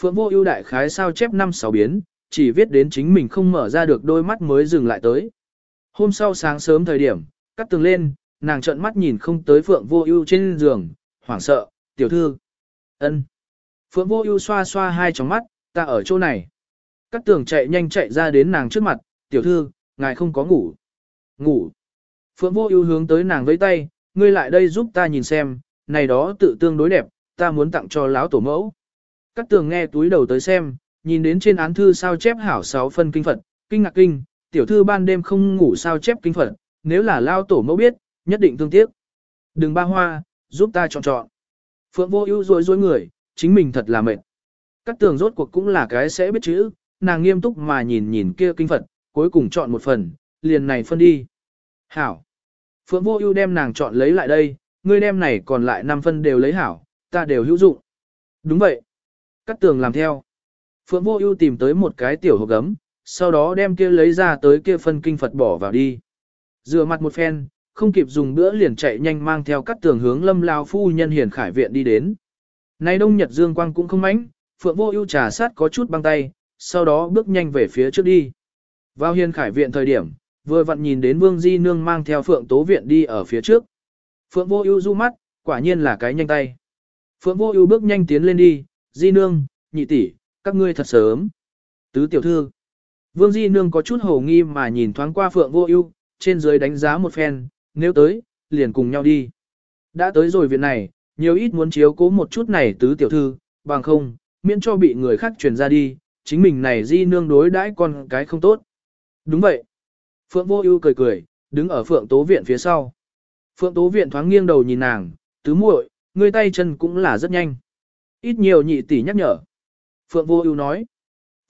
Phượng vô ưu đại khái sao chép năm sáu biến, chỉ viết đến chính mình không mở ra được đôi mắt mới dừng lại tới. Hôm sau sáng sớm thời điểm, cắt tường lên, nàng trợn mắt nhìn không tới Phượng vô ưu trên giường, hoảng sợ, tiểu thư. ân. Phượng vô ưu xoa xoa hai tròng mắt, ta ở chỗ này. cát tường chạy nhanh chạy ra đến nàng trước mặt, tiểu thư, ngài không có ngủ. Ngủ. Phượng vô ưu hướng tới nàng với tay, ngươi lại đây giúp ta nhìn xem, này đó tự tương đối đẹp, ta muốn tặng cho lão tổ mẫu. cát tường nghe túi đầu tới xem, nhìn đến trên án thư sao chép hảo sáu phân kinh Phật, kinh ngạc kinh, tiểu thư ban đêm không ngủ sao chép kinh Phật, nếu là lao tổ mẫu biết, nhất định thương tiếc. Đừng ba hoa, giúp ta chọn chọn. Phượng vô ưu rối rối người, chính mình thật là mệt. Các tường rốt cuộc cũng là cái sẽ biết chữ, nàng nghiêm túc mà nhìn nhìn kia kinh Phật, cuối cùng chọn một phần, liền này phân đi. Hảo. Phượng vô ưu đem nàng chọn lấy lại đây, ngươi đem này còn lại 5 phân đều lấy hảo, ta đều hữu dụng. Đúng vậy. Các tường làm theo. Phượng vô ưu tìm tới một cái tiểu hộp gấm, sau đó đem kia lấy ra tới kia phân kinh Phật bỏ vào đi. Rửa mặt một phen, không kịp dùng bữa liền chạy nhanh mang theo các tường hướng lâm lao phu nhân hiền khải viện đi đến. Nay đông nhật dương quang cũng không mánh, Phượng vô ưu trà sát có chút băng tay, sau đó bước nhanh về phía trước đi. Vào hiền khải viện thời điểm, vừa vặn nhìn đến Vương Di Nương mang theo Phượng Tố Viện đi ở phía trước. Phượng Vô Ưu du mắt, quả nhiên là cái nhanh tay. Phượng Vô Ưu bước nhanh tiến lên đi, "Di Nương, nhị tỷ, các ngươi thật sớm." Tứ tiểu thư. Vương Di Nương có chút hồ nghi mà nhìn thoáng qua Phượng Vô Ưu, trên dưới đánh giá một phen, nếu tới, liền cùng nhau đi. Đã tới rồi viện này, nhiều ít muốn chiếu cố một chút này tứ tiểu thư, bằng không, miễn cho bị người khác truyền ra đi, chính mình này Di Nương đối đãi con cái không tốt. Đúng vậy. Phượng Vô Ưu cười cười, đứng ở Phượng Tố viện phía sau. Phượng Tố viện thoáng nghiêng đầu nhìn nàng, "Tứ muội, ngươi tay chân cũng là rất nhanh." Ít nhiều nhị tỷ nhắc nhở. Phượng Vô Ưu nói.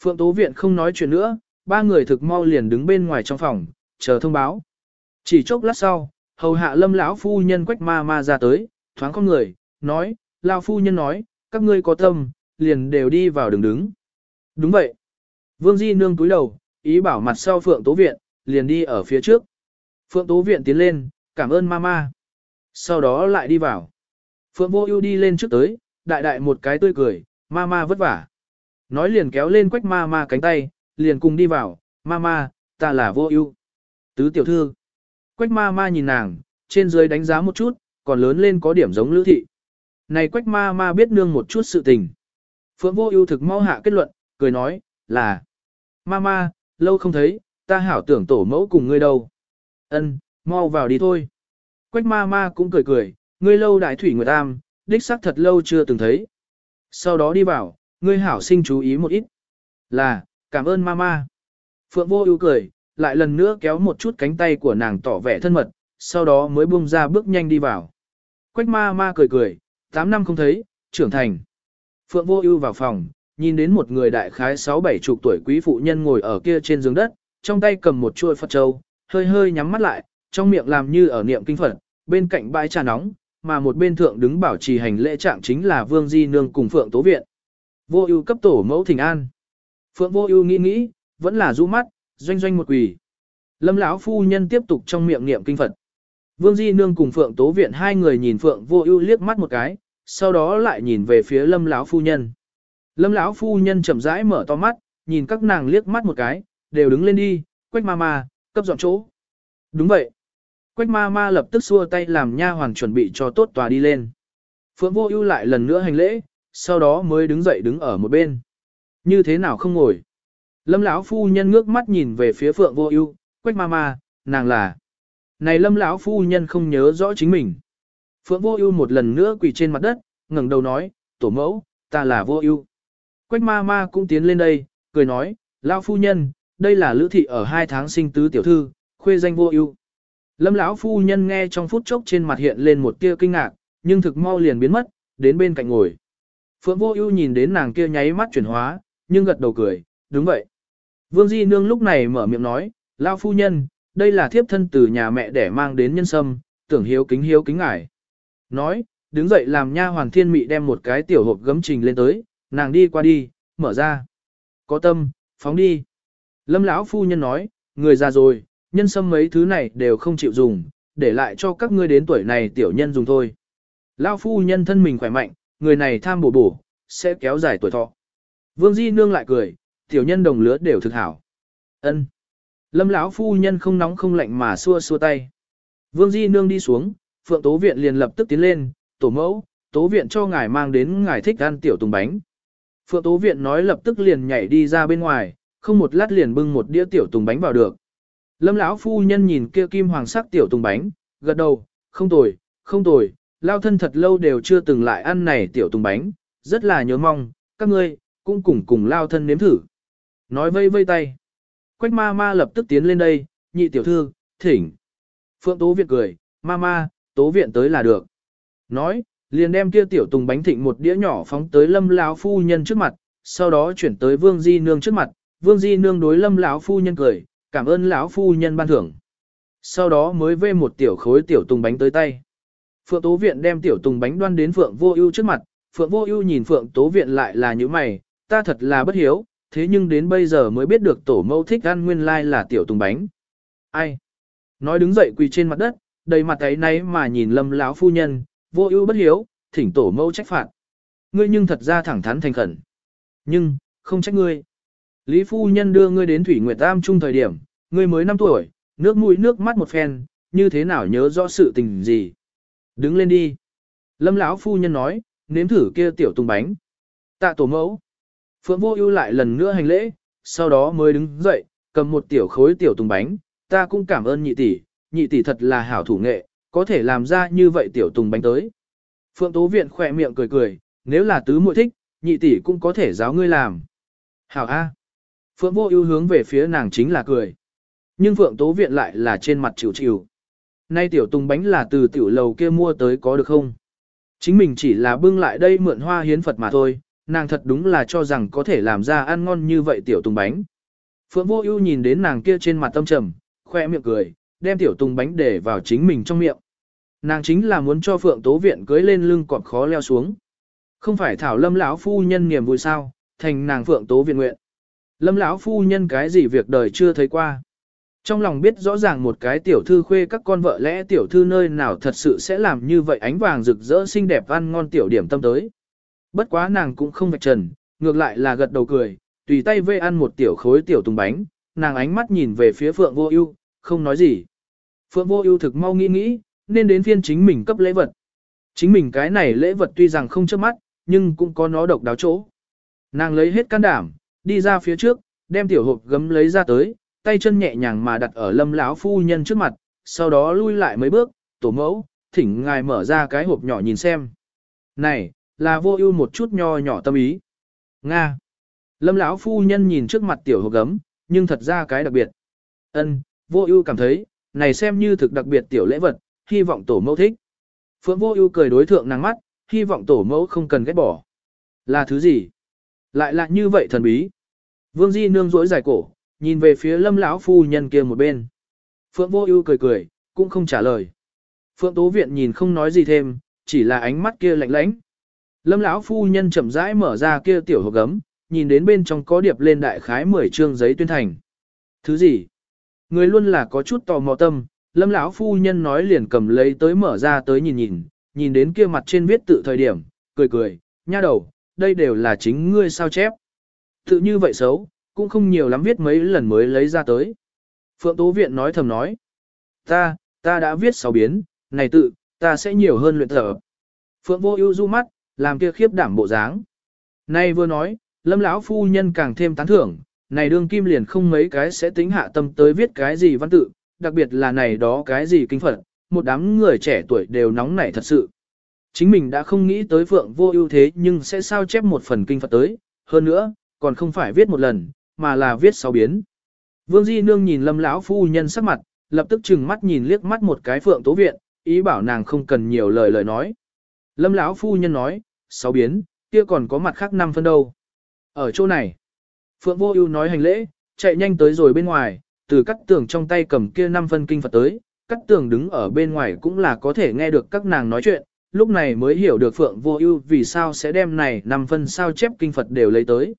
Phượng Tố viện không nói chuyện nữa, ba người thực mau liền đứng bên ngoài trong phòng, chờ thông báo. Chỉ chốc lát sau, hầu hạ Lâm lão phu nhân Quách Ma Ma ra tới, thoáng con người, nói, lão phu nhân nói, các ngươi có tâm, liền đều đi vào đường đứng. Đúng vậy. Vương Di nương túi đầu, ý bảo mặt sau Phượng Tố viện, liền đi ở phía trước. Phượng Tố Viện tiến lên, cảm ơn mama. Sau đó lại đi vào. Phượng Vô Ưu đi lên trước tới, đại đại một cái tươi cười, mama vất vả. Nói liền kéo lên quách mama cánh tay, liền cùng đi vào, mama, ta là Vô Ưu. Tứ tiểu thư. Quách Ma Ma nhìn nàng, trên dưới đánh giá một chút, còn lớn lên có điểm giống Lữ thị. Này quách Ma Ma biết nương một chút sự tình. Phượng Vô Ưu thực mau hạ kết luận, cười nói, là Ma Ma, lâu không thấy, ta hảo tưởng tổ mẫu cùng ngươi đâu. Ân, mau vào đi thôi. Quách ma ma cũng cười cười, ngươi lâu đại thủy nguyệt tam, đích xác thật lâu chưa từng thấy. Sau đó đi vào, ngươi hảo sinh chú ý một ít. Là, cảm ơn Ma Ma. Phượng vô ưu cười, lại lần nữa kéo một chút cánh tay của nàng tỏ vẻ thân mật, sau đó mới buông ra bước nhanh đi vào. Quách ma ma cười cười, 8 năm không thấy, trưởng thành. Phượng vô ưu vào phòng, nhìn đến một người đại khái 6-7 chục tuổi quý phụ nhân ngồi ở kia trên giường đất, trong tay cầm một chuôi Phật Châu, hơi hơi nhắm mắt lại, trong miệng làm như ở niệm kinh Phật, bên cạnh bãi trà nóng, mà một bên thượng đứng bảo trì hành lễ trạng chính là Vương Di Nương cùng Phượng Tố Viện. Vô ưu cấp tổ mẫu thỉnh an. Phượng vô ưu nghĩ nghĩ, vẫn là rũ mắt, doanh doanh một quỳ. Lâm lão phu nhân tiếp tục trong miệng niệm kinh Phật. Vương Di Nương cùng Phượng Tố Viện hai người nhìn Phượng vô ưu liếc mắt một cái, sau đó lại nhìn về phía Lâm lão phu nhân. Lâm lão phu nhân chậm rãi mở to mắt, nhìn các nàng liếc mắt một cái, đều đứng lên đi, quách ma ma, cấp dọn chỗ. Đúng vậy. Quách ma ma lập tức xua tay làm nha hoàn chuẩn bị cho tốt tòa đi lên. Phượng vô ưu lại lần nữa hành lễ, sau đó mới đứng dậy đứng ở một bên. Như thế nào không ngồi? Lâm lão phu nhân ngước mắt nhìn về phía Phượng vô ưu, quách ma ma, nàng là. Này lâm lão phu nhân không nhớ rõ chính mình. Phượng vô ưu một lần nữa quỳ trên mặt đất, ngẩng đầu nói, tổ mẫu, ta là vô ưu. Quách ma ma cũng tiến lên đây, cười nói, lão phu nhân, đây là lữ thị ở hai tháng sinh tứ tiểu thư, khuê danh vô ưu. Lâm lão phu nhân nghe trong phút chốc trên mặt hiện lên một tia kinh ngạc, nhưng thực mau liền biến mất, đến bên cạnh ngồi. Phượng Vô Ưu nhìn đến nàng kia nháy mắt chuyển hóa, nhưng gật đầu cười, đúng vậy. Vương Di Nương lúc này mở miệng nói, Lao phu nhân, đây là thiếp thân từ nhà mẹ để mang đến nhân sâm, tưởng hiếu kính hiếu kính ngải. Nói, đứng dậy làm nha hoàng thiên mị đem một cái tiểu hộp gấm trình lên tới, nàng đi qua đi, mở ra. Có tâm, phóng đi. Lâm lão phu nhân nói, người già rồi, nhân sâm mấy thứ này đều không chịu dùng, để lại cho các ngươi đến tuổi này tiểu nhân dùng thôi. Lão phu nhân thân mình khỏe mạnh, người này tham bổ bổ, sẽ kéo dài tuổi thọ. Vương Di Nương lại cười, tiểu nhân đồng lứa đều thực hảo. Ân. Lâm lão phu nhân không nóng không lạnh mà xua xua tay. Vương Di Nương đi xuống, Phượng Tố Viện liền lập tức tiến lên, tổ mẫu, Tố Viện cho ngài mang đến ngài thích ăn tiểu tùng bánh. Phượng Tố Viện nói lập tức liền nhảy đi ra bên ngoài, không một lát liền bưng một đĩa tiểu tùng bánh vào được. Lâm lão phu nhân nhìn kia kim hoàng sắc tiểu tùng bánh, gật đầu, không tồi, không tồi, lao thân thật lâu đều chưa từng lại ăn này tiểu tùng bánh, rất là nhớ mong, các ngươi, cũng cùng cùng lao thân nếm thử. Nói vây vây tay. Quách ma ma lập tức tiến lên đây, nhị tiểu thư, thỉnh. Phượng Tố Viện cười, ma ma, Tố Viện tới là được. Nói, liền đem kia tiểu tùng bánh thịnh một đĩa nhỏ phóng tới lâm lão phu nhân trước mặt, sau đó chuyển tới vương di nương trước mặt, vương di nương đối lâm lão phu nhân cười, cảm ơn lão phu nhân ban thưởng. Sau đó mới vê một tiểu khối tiểu tùng bánh tới tay. Phượng Tố Viện đem tiểu tùng bánh đoan đến Phượng Vô Ưu trước mặt, Phượng Vô Ưu nhìn Phượng Tố Viện lại là như mày, ta thật là bất hiếu, thế nhưng đến bây giờ mới biết được tổ mẫu thích ăn nguyên lai là tiểu tùng bánh. Ai? Nói đứng dậy quỳ trên mặt đất, đầy mặt ấy nấy mà nhìn Lâm lão phu nhân, Vô Ưu bất hiếu, thỉnh tổ mẫu trách phạt. Ngươi nhưng thật ra thẳng thắn thành khẩn. Nhưng, không trách ngươi. Lý phu nhân đưa ngươi đến Thủy Nguyệt Tam trung thời điểm, ngươi mới 5 tuổi, nước mũi nước mắt một phen, như thế nào nhớ rõ sự tình gì. Đứng lên đi. Lâm lão phu nhân nói, nếm thử kia tiểu tùng bánh. Tạ tổ mẫu. Phượng vô ưu lại lần nữa hành lễ, sau đó mới đứng dậy, cầm một tiểu khối tiểu tùng bánh. Ta cũng cảm ơn nhị tỷ, nhị tỷ thật là hảo thủ nghệ, có thể làm ra như vậy tiểu tùng bánh tới. Phượng tố viện khẽ miệng cười cười, nếu là tứ muội thích, nhị tỷ cũng có thể giáo ngươi làm. Hảo A. Phượng vô ưu hướng về phía nàng chính là cười. Nhưng Phượng tố viện lại là trên mặt chịu chịu. Nay tiểu tùng bánh là từ tiểu lầu kia mua tới có được không? Chính mình chỉ là bưng lại đây mượn hoa hiến Phật mà thôi, nàng thật đúng là cho rằng có thể làm ra ăn ngon như vậy tiểu tùng bánh. Phượng vô ưu nhìn đến nàng kia trên mặt tâm trầm, khoe miệng cười, đem tiểu tùng bánh để vào chính mình trong miệng. Nàng chính là muốn cho Phượng Tố Viện cưới lên lưng cọp khó leo xuống. Không phải Thảo Lâm lão phu nhân niềm vui sao, thành nàng Phượng Tố Viện nguyện. Lâm lão phu nhân cái gì việc đời chưa thấy qua. Trong lòng biết rõ ràng một cái tiểu thư khuê các con vợ lẽ tiểu thư nơi nào thật sự sẽ làm như vậy ánh vàng rực rỡ xinh đẹp ăn ngon tiểu điểm tâm tới. Bất quá nàng cũng không vạch trần, ngược lại là gật đầu cười, tùy tay vê ăn một tiểu khối tiểu tùng bánh, nàng ánh mắt nhìn về phía Phượng Vô Ưu, không nói gì. Phượng Vô Ưu thực mau nghĩ nghĩ, nên đến phiên chính mình cấp lễ vật. Chính mình cái này lễ vật tuy rằng không chớp mắt, nhưng cũng có nó độc đáo chỗ. Nàng lấy hết can đảm, đi ra phía trước, đem tiểu hộp gấm lấy ra tới, tay chân nhẹ nhàng mà đặt ở lâm lão phu nhân trước mặt, sau đó lui lại mấy bước, tổ mẫu, thỉnh ngài mở ra cái hộp nhỏ nhìn xem. Này, là vô ưu một chút nho nhỏ tâm ý. Nga. Lâm lão phu nhân nhìn trước mặt tiểu hộp gấm, nhưng thật ra cái đặc biệt. Ân, vô ưu cảm thấy, này xem như thực đặc biệt tiểu lễ vật, hy vọng tổ mẫu thích. Phượng vô ưu cười đối thượng nàng mắt, hy vọng tổ mẫu không cần ghét bỏ. Là thứ gì? Lại là như vậy thần bí. Vương Di nương rỗi dài cổ, nhìn về phía lâm lão phu nhân kia một bên. Phượng vô ưu cười cười, cũng không trả lời. Phượng tố viện nhìn không nói gì thêm, chỉ là ánh mắt kia lạnh lãnh. Lâm lão phu nhân chậm rãi mở ra kia tiểu hộp gấm, nhìn đến bên trong có điệp lên đại khái 10 chương giấy tuyên thành. Thứ gì? Người luôn là có chút tò mò tâm, lâm lão phu nhân nói liền cầm lấy tới mở ra tới nhìn nhìn, nhìn đến kia mặt trên viết tự thời điểm, cười cười, nha đầu, đây đều là chính ngươi sao chép. Tự như vậy xấu, cũng không nhiều lắm viết mấy lần mới lấy ra tới. Phượng Tố Viện nói thầm nói. Ta, ta đã viết sáu biến, này tự, ta sẽ nhiều hơn luyện thở. Phượng Vô Ưu du mắt, làm kia khiếp đảm bộ dáng. Nay vừa nói, Lâm lão phu nhân càng thêm tán thưởng, này đương kim liền không mấy cái sẽ tính hạ tâm tới viết cái gì văn tự, đặc biệt là này đó cái gì kinh phật, một đám người trẻ tuổi đều nóng nảy thật sự. Chính mình đã không nghĩ tới Phượng Vô Ưu thế nhưng sẽ sao chép một phần kinh Phật tới, hơn nữa, còn không phải viết một lần, mà là viết sáu biến. Vương Di Nương nhìn Lâm lão phu nhân sắc mặt, lập tức chừng mắt nhìn liếc mắt một cái Phượng Tố Viện, ý bảo nàng không cần nhiều lời lời nói. Lâm lão phu nhân nói, sáu biến, kia còn có mặt khác năm phân đâu. Ở chỗ này, Phượng Vô Ưu nói hành lễ, chạy nhanh tới rồi bên ngoài, từ cắt tường trong tay cầm kia năm phân kinh Phật tới, cắt tường đứng ở bên ngoài cũng là có thể nghe được các nàng nói chuyện, lúc này mới hiểu được Phượng Vô Ưu vì sao sẽ đem này năm phân sao chép kinh Phật đều lấy tới.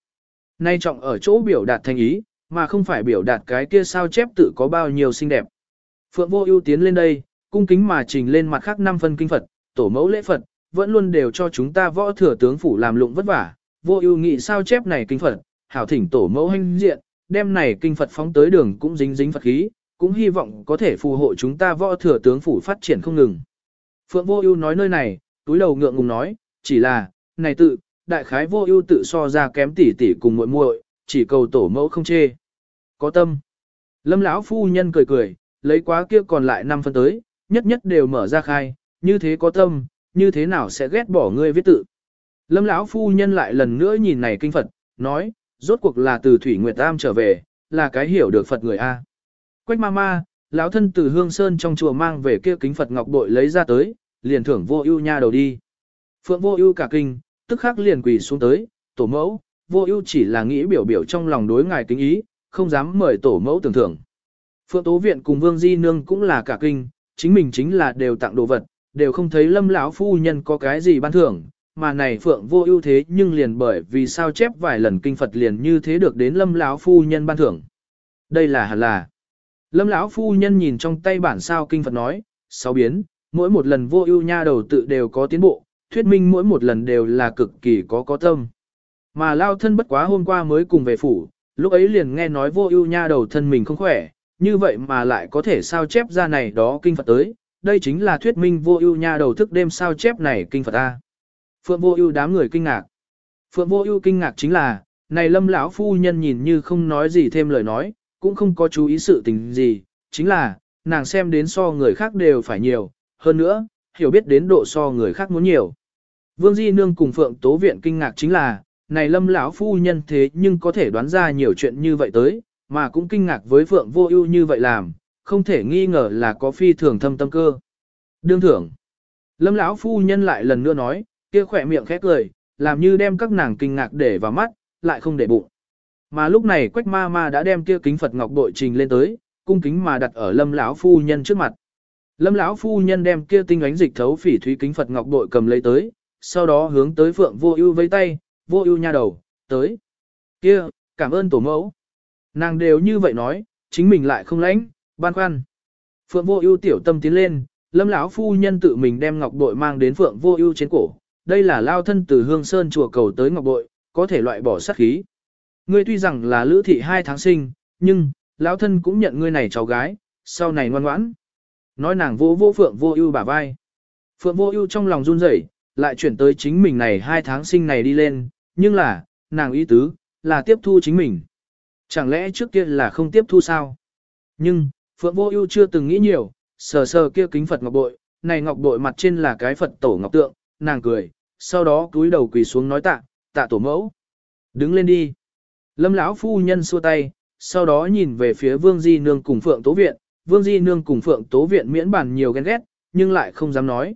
Nay trọng ở chỗ biểu đạt thành ý, mà không phải biểu đạt cái kia sao chép tự có bao nhiêu xinh đẹp. Phượng Vô Ưu tiến lên đây, cung kính mà trình lên mặt khác năm phân kinh Phật, tổ mẫu lễ Phật, vẫn luôn đều cho chúng ta võ thừa tướng phủ làm lụng vất vả, vô ưu nghị sao chép này kinh Phật, hảo thỉnh tổ mẫu hành diện, đem này kinh Phật phóng tới đường cũng dính dính Phật khí, cũng hy vọng có thể phù hộ chúng ta võ thừa tướng phủ phát triển không ngừng. Phượng vô ưu nói nơi này, túi đầu ngượng ngùng nói, chỉ là, này tự, đại khái vô ưu tự so ra kém tỷ tỷ cùng muội muội, chỉ cầu tổ mẫu không chê. Có tâm. Lâm lão phu nhân cười cười, lấy quá kia còn lại năm phân tới, nhất nhất đều mở ra khai, như thế có tâm, như thế nào sẽ ghét bỏ ngươi viết tự. Lâm lão phu nhân lại lần nữa nhìn này kinh Phật, nói, rốt cuộc là từ Thủy Nguyệt Tam trở về, là cái hiểu được Phật người A. Quách ma ma, lão thân từ Hương Sơn trong chùa mang về kia kính Phật ngọc bội lấy ra tới, liền thưởng vô ưu nha đầu đi. Phượng vô ưu cả kinh, tức khắc liền quỳ xuống tới, tổ mẫu, vô ưu chỉ là nghĩ biểu biểu trong lòng đối ngài kính ý, không dám mời tổ mẫu tưởng thưởng. Phượng Tố Viện cùng Vương Di Nương cũng là cả kinh, chính mình chính là đều tặng đồ vật, đều không thấy lâm lão phu nhân có cái gì ban thưởng, mà này phượng vô ưu thế nhưng liền bởi vì sao chép vài lần kinh Phật liền như thế được đến lâm lão phu nhân ban thưởng. Đây là hẳn là. Lâm lão phu nhân nhìn trong tay bản sao kinh Phật nói, sáu biến, mỗi một lần vô ưu nha đầu tự đều có tiến bộ, thuyết minh mỗi một lần đều là cực kỳ có có tâm. Mà lao thân bất quá hôm qua mới cùng về phủ, lúc ấy liền nghe nói vô ưu nha đầu thân mình không khỏe, như vậy mà lại có thể sao chép ra này đó kinh Phật tới, đây chính là thuyết minh vô ưu nha đầu thức đêm sao chép này kinh Phật A. Phượng vô ưu đám người kinh ngạc. Phượng vô ưu kinh ngạc chính là, này lâm lão phu nhân nhìn như không nói gì thêm lời nói, cũng không có chú ý sự tình gì, chính là, nàng xem đến so người khác đều phải nhiều, hơn nữa, hiểu biết đến độ so người khác muốn nhiều. Vương Di Nương cùng Phượng Tố Viện kinh ngạc chính là, này lâm lão phu nhân thế nhưng có thể đoán ra nhiều chuyện như vậy tới, mà cũng kinh ngạc với Phượng vô ưu như vậy làm, không thể nghi ngờ là có phi thường thâm tâm cơ. Đương thưởng. Lâm lão phu nhân lại lần nữa nói, kia khỏe miệng khẽ cười, làm như đem các nàng kinh ngạc để vào mắt, lại không để bụng. Mà lúc này Quách Ma Ma đã đem kia kính Phật ngọc bội trình lên tới, cung kính mà đặt ở Lâm lão phu nhân trước mặt. Lâm lão phu nhân đem kia tinh ánh dịch thấu phỉ thúy kính Phật ngọc bội cầm lấy tới, sau đó hướng tới Phượng Vô Ưu vẫy tay, "Vô Ưu nha đầu, tới." "Kia, cảm ơn tổ mẫu." Nàng đều như vậy nói, chính mình lại không lãnh, Ban khoăn. Phượng Vô Ưu tiểu tâm tiến lên, Lâm lão phu nhân tự mình đem ngọc bội mang đến Phượng Vô Ưu trên cổ. Đây là lao thân từ Hương Sơn chùa cầu tới ngọc bội, có thể loại bỏ sát khí. Ngươi tuy rằng là lữ thị hai tháng sinh, nhưng lão thân cũng nhận ngươi này cháu gái, sau này ngoan ngoãn. Nói nàng vô vô Phượng Vô Ưu bả vai. Phượng Vô Ưu trong lòng run rẩy, lại chuyển tới chính mình này hai tháng sinh này đi lên, nhưng là, nàng ý tứ là tiếp thu chính mình. Chẳng lẽ trước kia là không tiếp thu sao? Nhưng, Phượng Vô Ưu chưa từng nghĩ nhiều, sờ sờ kia kính Phật ngọc bội, này ngọc bội mặt trên là cái Phật tổ ngọc tượng, nàng cười, sau đó cúi đầu quỳ xuống nói tạ, tạ tổ mẫu. Đứng lên đi. Lâm lão phu nhân xua tay, sau đó nhìn về phía Vương Di nương cùng Phượng Tố viện, Vương Di nương cùng Phượng Tố viện miễn bản nhiều ghen ghét, nhưng lại không dám nói.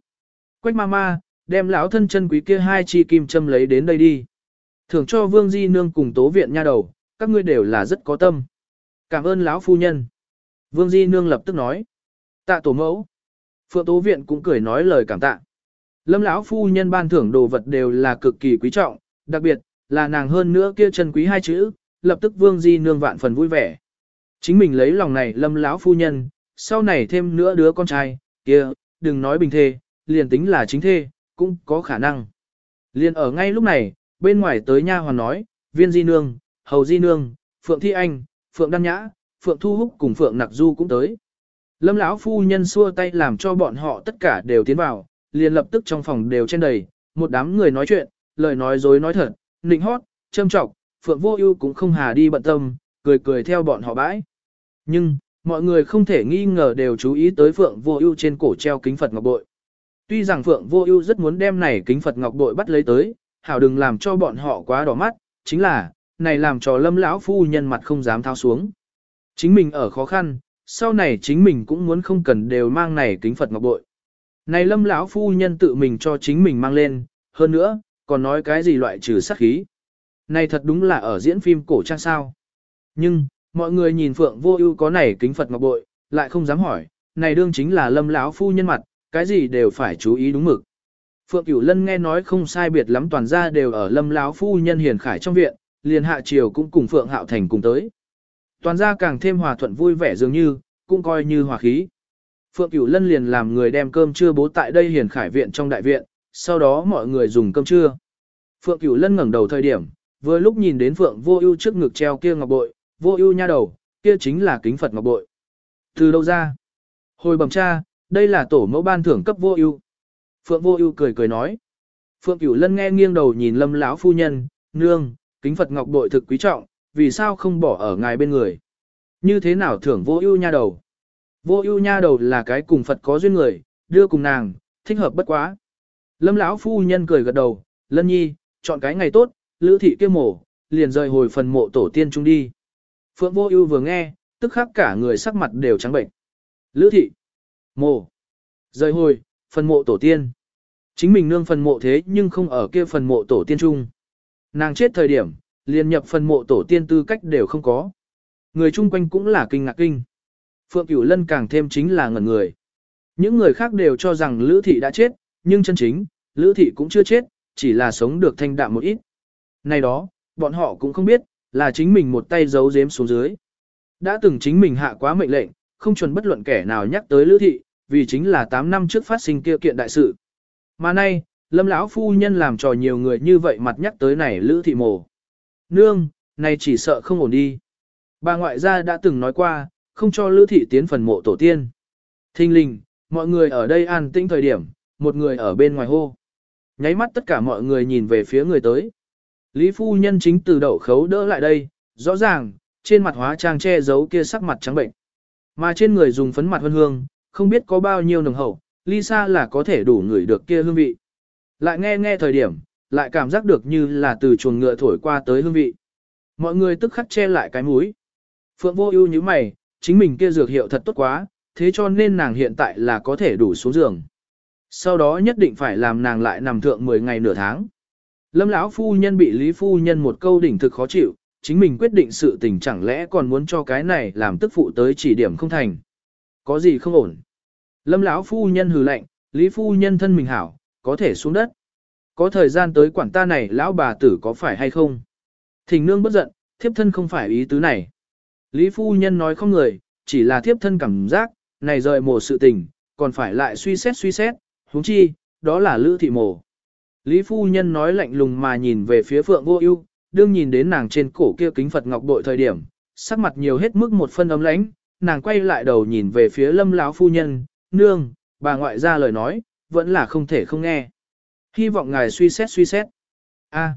Quách ma ma, đem lão thân chân quý kia hai chi kim châm lấy đến đây đi. Thưởng cho Vương Di nương cùng Tố viện nha đầu, các ngươi đều là rất có tâm. Cảm ơn lão phu nhân. Vương Di Nương lập tức nói. Tạ tổ mẫu. Phượng Tố Viện cũng cười nói lời cảm tạ. Lâm lão phu nhân ban thưởng đồ vật đều là cực kỳ quý trọng, đặc biệt là nàng hơn nữa kia chân quý hai chữ, lập tức Vương Di Nương vạn phần vui vẻ. Chính mình lấy lòng này Lâm lão phu nhân, sau này thêm nữa đứa con trai, kia, đừng nói bình thê, liền tính là chính thê, cũng có khả năng. Liền ở ngay lúc này, bên ngoài tới nha hoàn nói, Viên Di Nương, Hầu Di Nương, Phượng Thi Anh, Phượng Đăng Nhã, Phượng Thu Húc cùng Phượng Nặc Du cũng tới. Lâm lão phu nhân xua tay làm cho bọn họ tất cả đều tiến vào, liền lập tức trong phòng đều trên đầy, một đám người nói chuyện, lời nói dối nói thật, nịnh hót, châm trọng, Phượng Vô Ưu cũng không hà đi bận tâm, cười cười theo bọn họ bãi. Nhưng, mọi người không thể nghi ngờ đều chú ý tới Phượng Vô Ưu trên cổ treo kính Phật ngọc bội. Tuy rằng Phượng Vô Ưu rất muốn đem này kính Phật ngọc bội bắt lấy tới, hảo đừng làm cho bọn họ quá đỏ mắt, chính là, này làm cho Lâm lão phu nhân mặt không dám tháo xuống. Chính mình ở khó khăn, sau này chính mình cũng muốn không cần đều mang này kính Phật ngọc bội. Này lâm lão phu nhân tự mình cho chính mình mang lên, hơn nữa, còn nói cái gì loại trừ sát khí. Này thật đúng là ở diễn phim cổ trang sao. Nhưng, mọi người nhìn Phượng Vô Ưu có này kính Phật ngọc bội, lại không dám hỏi, này đương chính là Lâm lão phu nhân mặt, cái gì đều phải chú ý đúng mực. Phượng Cửu Lân nghe nói không sai biệt lắm toàn gia đều ở Lâm lão phu nhân hiền khải trong viện, liền hạ triều cũng cùng Phượng Hạo Thành cùng tới. Toàn gia càng thêm hòa thuận vui vẻ dường như, cũng coi như hòa khí. Phượng Cửu Lân liền làm người đem cơm trưa bố tại đây hiền khải viện trong đại viện, sau đó mọi người dùng cơm trưa. Phượng Cửu Lân ngẩng đầu thời điểm, vừa lúc nhìn đến Phượng Vô Ưu trước ngực treo kia ngọc bội, Vô Ưu nha đầu, kia chính là kính Phật ngọc bội. Từ đâu ra? Hồi bẩm cha, đây là tổ mẫu ban thưởng cấp Vô Ưu. Phượng Vô Ưu cười cười nói. Phượng Cửu Lân nghe nghiêng đầu nhìn Lâm lão phu nhân, "Nương, kính Phật ngọc bội thực quý trọng, vì sao không bỏ ở ngài bên người? Như thế nào thưởng Vô Ưu nha đầu?" Vô Ưu nha đầu là cái cùng Phật có duyên người, đưa cùng nàng, thích hợp bất quá. Lâm lão phu nhân cười gật đầu, "Lân Nhi, chọn cái ngày tốt, Lữ thị kia mổ, liền rời hồi phần mộ tổ tiên trung đi." Phượng Vô Ưu vừa nghe, tức khắc cả người sắc mặt đều trắng bệnh. Lữ thị, mổ rời hồi, phần mộ tổ tiên. Chính mình nương phần mộ thế nhưng không ở kia phần mộ tổ tiên trung. Nàng chết thời điểm, liền nhập phần mộ tổ tiên tư cách đều không có. Người chung quanh cũng là kinh ngạc kinh. Phượng Cửu Lân càng thêm chính là ngẩn người. Những người khác đều cho rằng Lữ Thị đã chết, nhưng chân chính, Lữ Thị cũng chưa chết, chỉ là sống được thanh đạm một ít. Này đó, bọn họ cũng không biết, là chính mình một tay giấu giếm xuống dưới. Đã từng chính mình hạ quá mệnh lệnh, không chuẩn bất luận kẻ nào nhắc tới Lữ Thị, vì chính là 8 năm trước phát sinh kia kiện đại sự. Mà nay, Lâm lão phu nhân làm trò nhiều người như vậy mặt nhắc tới này Lữ Thị mồ. Nương, này chỉ sợ không ổn đi. Bà ngoại gia đã từng nói qua, không cho Lữ Thị tiến phần mộ tổ tiên. Thinh linh, mọi người ở đây an tĩnh thời điểm, một người ở bên ngoài hô. Nháy mắt tất cả mọi người nhìn về phía người tới. Lý phu nhân chính từ đậu khấu đỡ lại đây, rõ ràng, trên mặt hóa trang che giấu kia sắc mặt trắng bệnh. Mà trên người dùng phấn mặt hương hương, không biết có bao nhiêu nồng hậu, Lisa là có thể đủ người được kia hương vị. Lại nghe nghe thời điểm, lại cảm giác được như là từ chuồng ngựa thổi qua tới hương vị. Mọi người tức khắc che lại cái mũi. Phượng vô ưu như mày, chính mình kia dược hiệu thật tốt quá, thế cho nên nàng hiện tại là có thể đủ xuống giường. Sau đó nhất định phải làm nàng lại nằm thượng 10 ngày nửa tháng. Lâm lão phu nhân bị Lý phu nhân một câu đỉnh thực khó chịu, chính mình quyết định sự tình chẳng lẽ còn muốn cho cái này làm tức phụ tới chỉ điểm không thành. Có gì không ổn. Lâm lão phu nhân hừ lạnh, Lý phu nhân thân mình hảo, có thể xuống đất. Có thời gian tới quản ta này lão bà tử có phải hay không? Thỉnh nương bất giận, thiếp thân không phải ý tứ này. Lý phu nhân nói không người, chỉ là thiếp thân cảm giác, này rời mồ sự tình, còn phải lại suy xét suy xét, huống chi, đó là lữ thị mồ. Lý phu nhân nói lạnh lùng mà nhìn về phía phượng vô ưu, đương nhìn đến nàng trên cổ kia kính Phật ngọc bội thời điểm, sắc mặt nhiều hết mức một phân ấm lãnh, nàng quay lại đầu nhìn về phía lâm lão phu nhân, nương, bà ngoại ra lời nói, vẫn là không thể không nghe. Hy vọng ngài suy xét suy xét. A.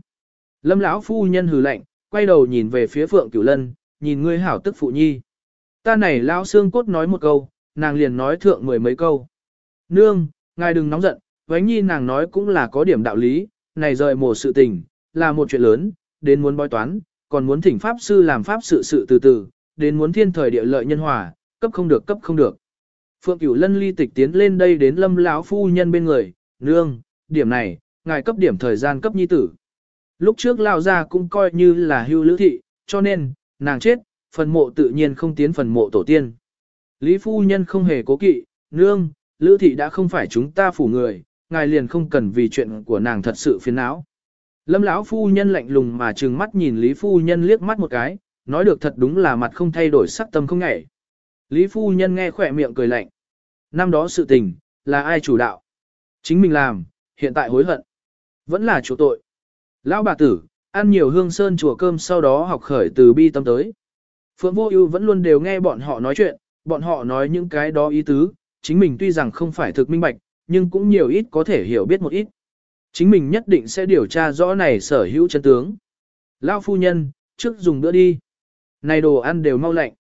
lâm lão phu nhân hừ lạnh, quay đầu nhìn về phía phượng cửu lân, nhìn ngươi hảo tức phụ nhi. Ta này lão xương cốt nói một câu, nàng liền nói thượng mười mấy câu. Nương, ngài đừng nóng giận, vánh nhi nàng nói cũng là có điểm đạo lý, này rời mổ sự tình, là một chuyện lớn, đến muốn bói toán, còn muốn thỉnh pháp sư làm pháp sự sự từ từ, đến muốn thiên thời địa lợi nhân hòa, cấp không được cấp không được. Phượng Cửu Lân ly tịch tiến lên đây đến Lâm lão phu nhân bên người, "Nương, điểm này, ngài cấp điểm thời gian cấp nhi tử." Lúc trước lão gia cũng coi như là hưu lữ thị, cho nên, nàng chết, phần mộ tự nhiên không tiến phần mộ tổ tiên. Lý phu nhân không hề cố kỵ, "Nương, lữ thị đã không phải chúng ta phủ người, ngài liền không cần vì chuyện của nàng thật sự phiền não." Lâm lão phu nhân lạnh lùng mà trừng mắt nhìn Lý phu nhân liếc mắt một cái, nói được thật đúng là mặt không thay đổi sắc tâm không ngảy. Lý phu nhân nghe khỏe miệng cười lạnh. Năm đó sự tình, là ai chủ đạo? Chính mình làm, hiện tại hối hận. Vẫn là chủ tội. Lão bà tử, ăn nhiều hương sơn chùa cơm sau đó học khởi từ bi tâm tới. Phượng Vô Ưu vẫn luôn đều nghe bọn họ nói chuyện, bọn họ nói những cái đó ý tứ, chính mình tuy rằng không phải thực minh bạch, nhưng cũng nhiều ít có thể hiểu biết một ít. Chính mình nhất định sẽ điều tra rõ này sở hữu chân tướng. Lão phu nhân, trước dùng bữa đi. Này đồ ăn đều mau lạnh.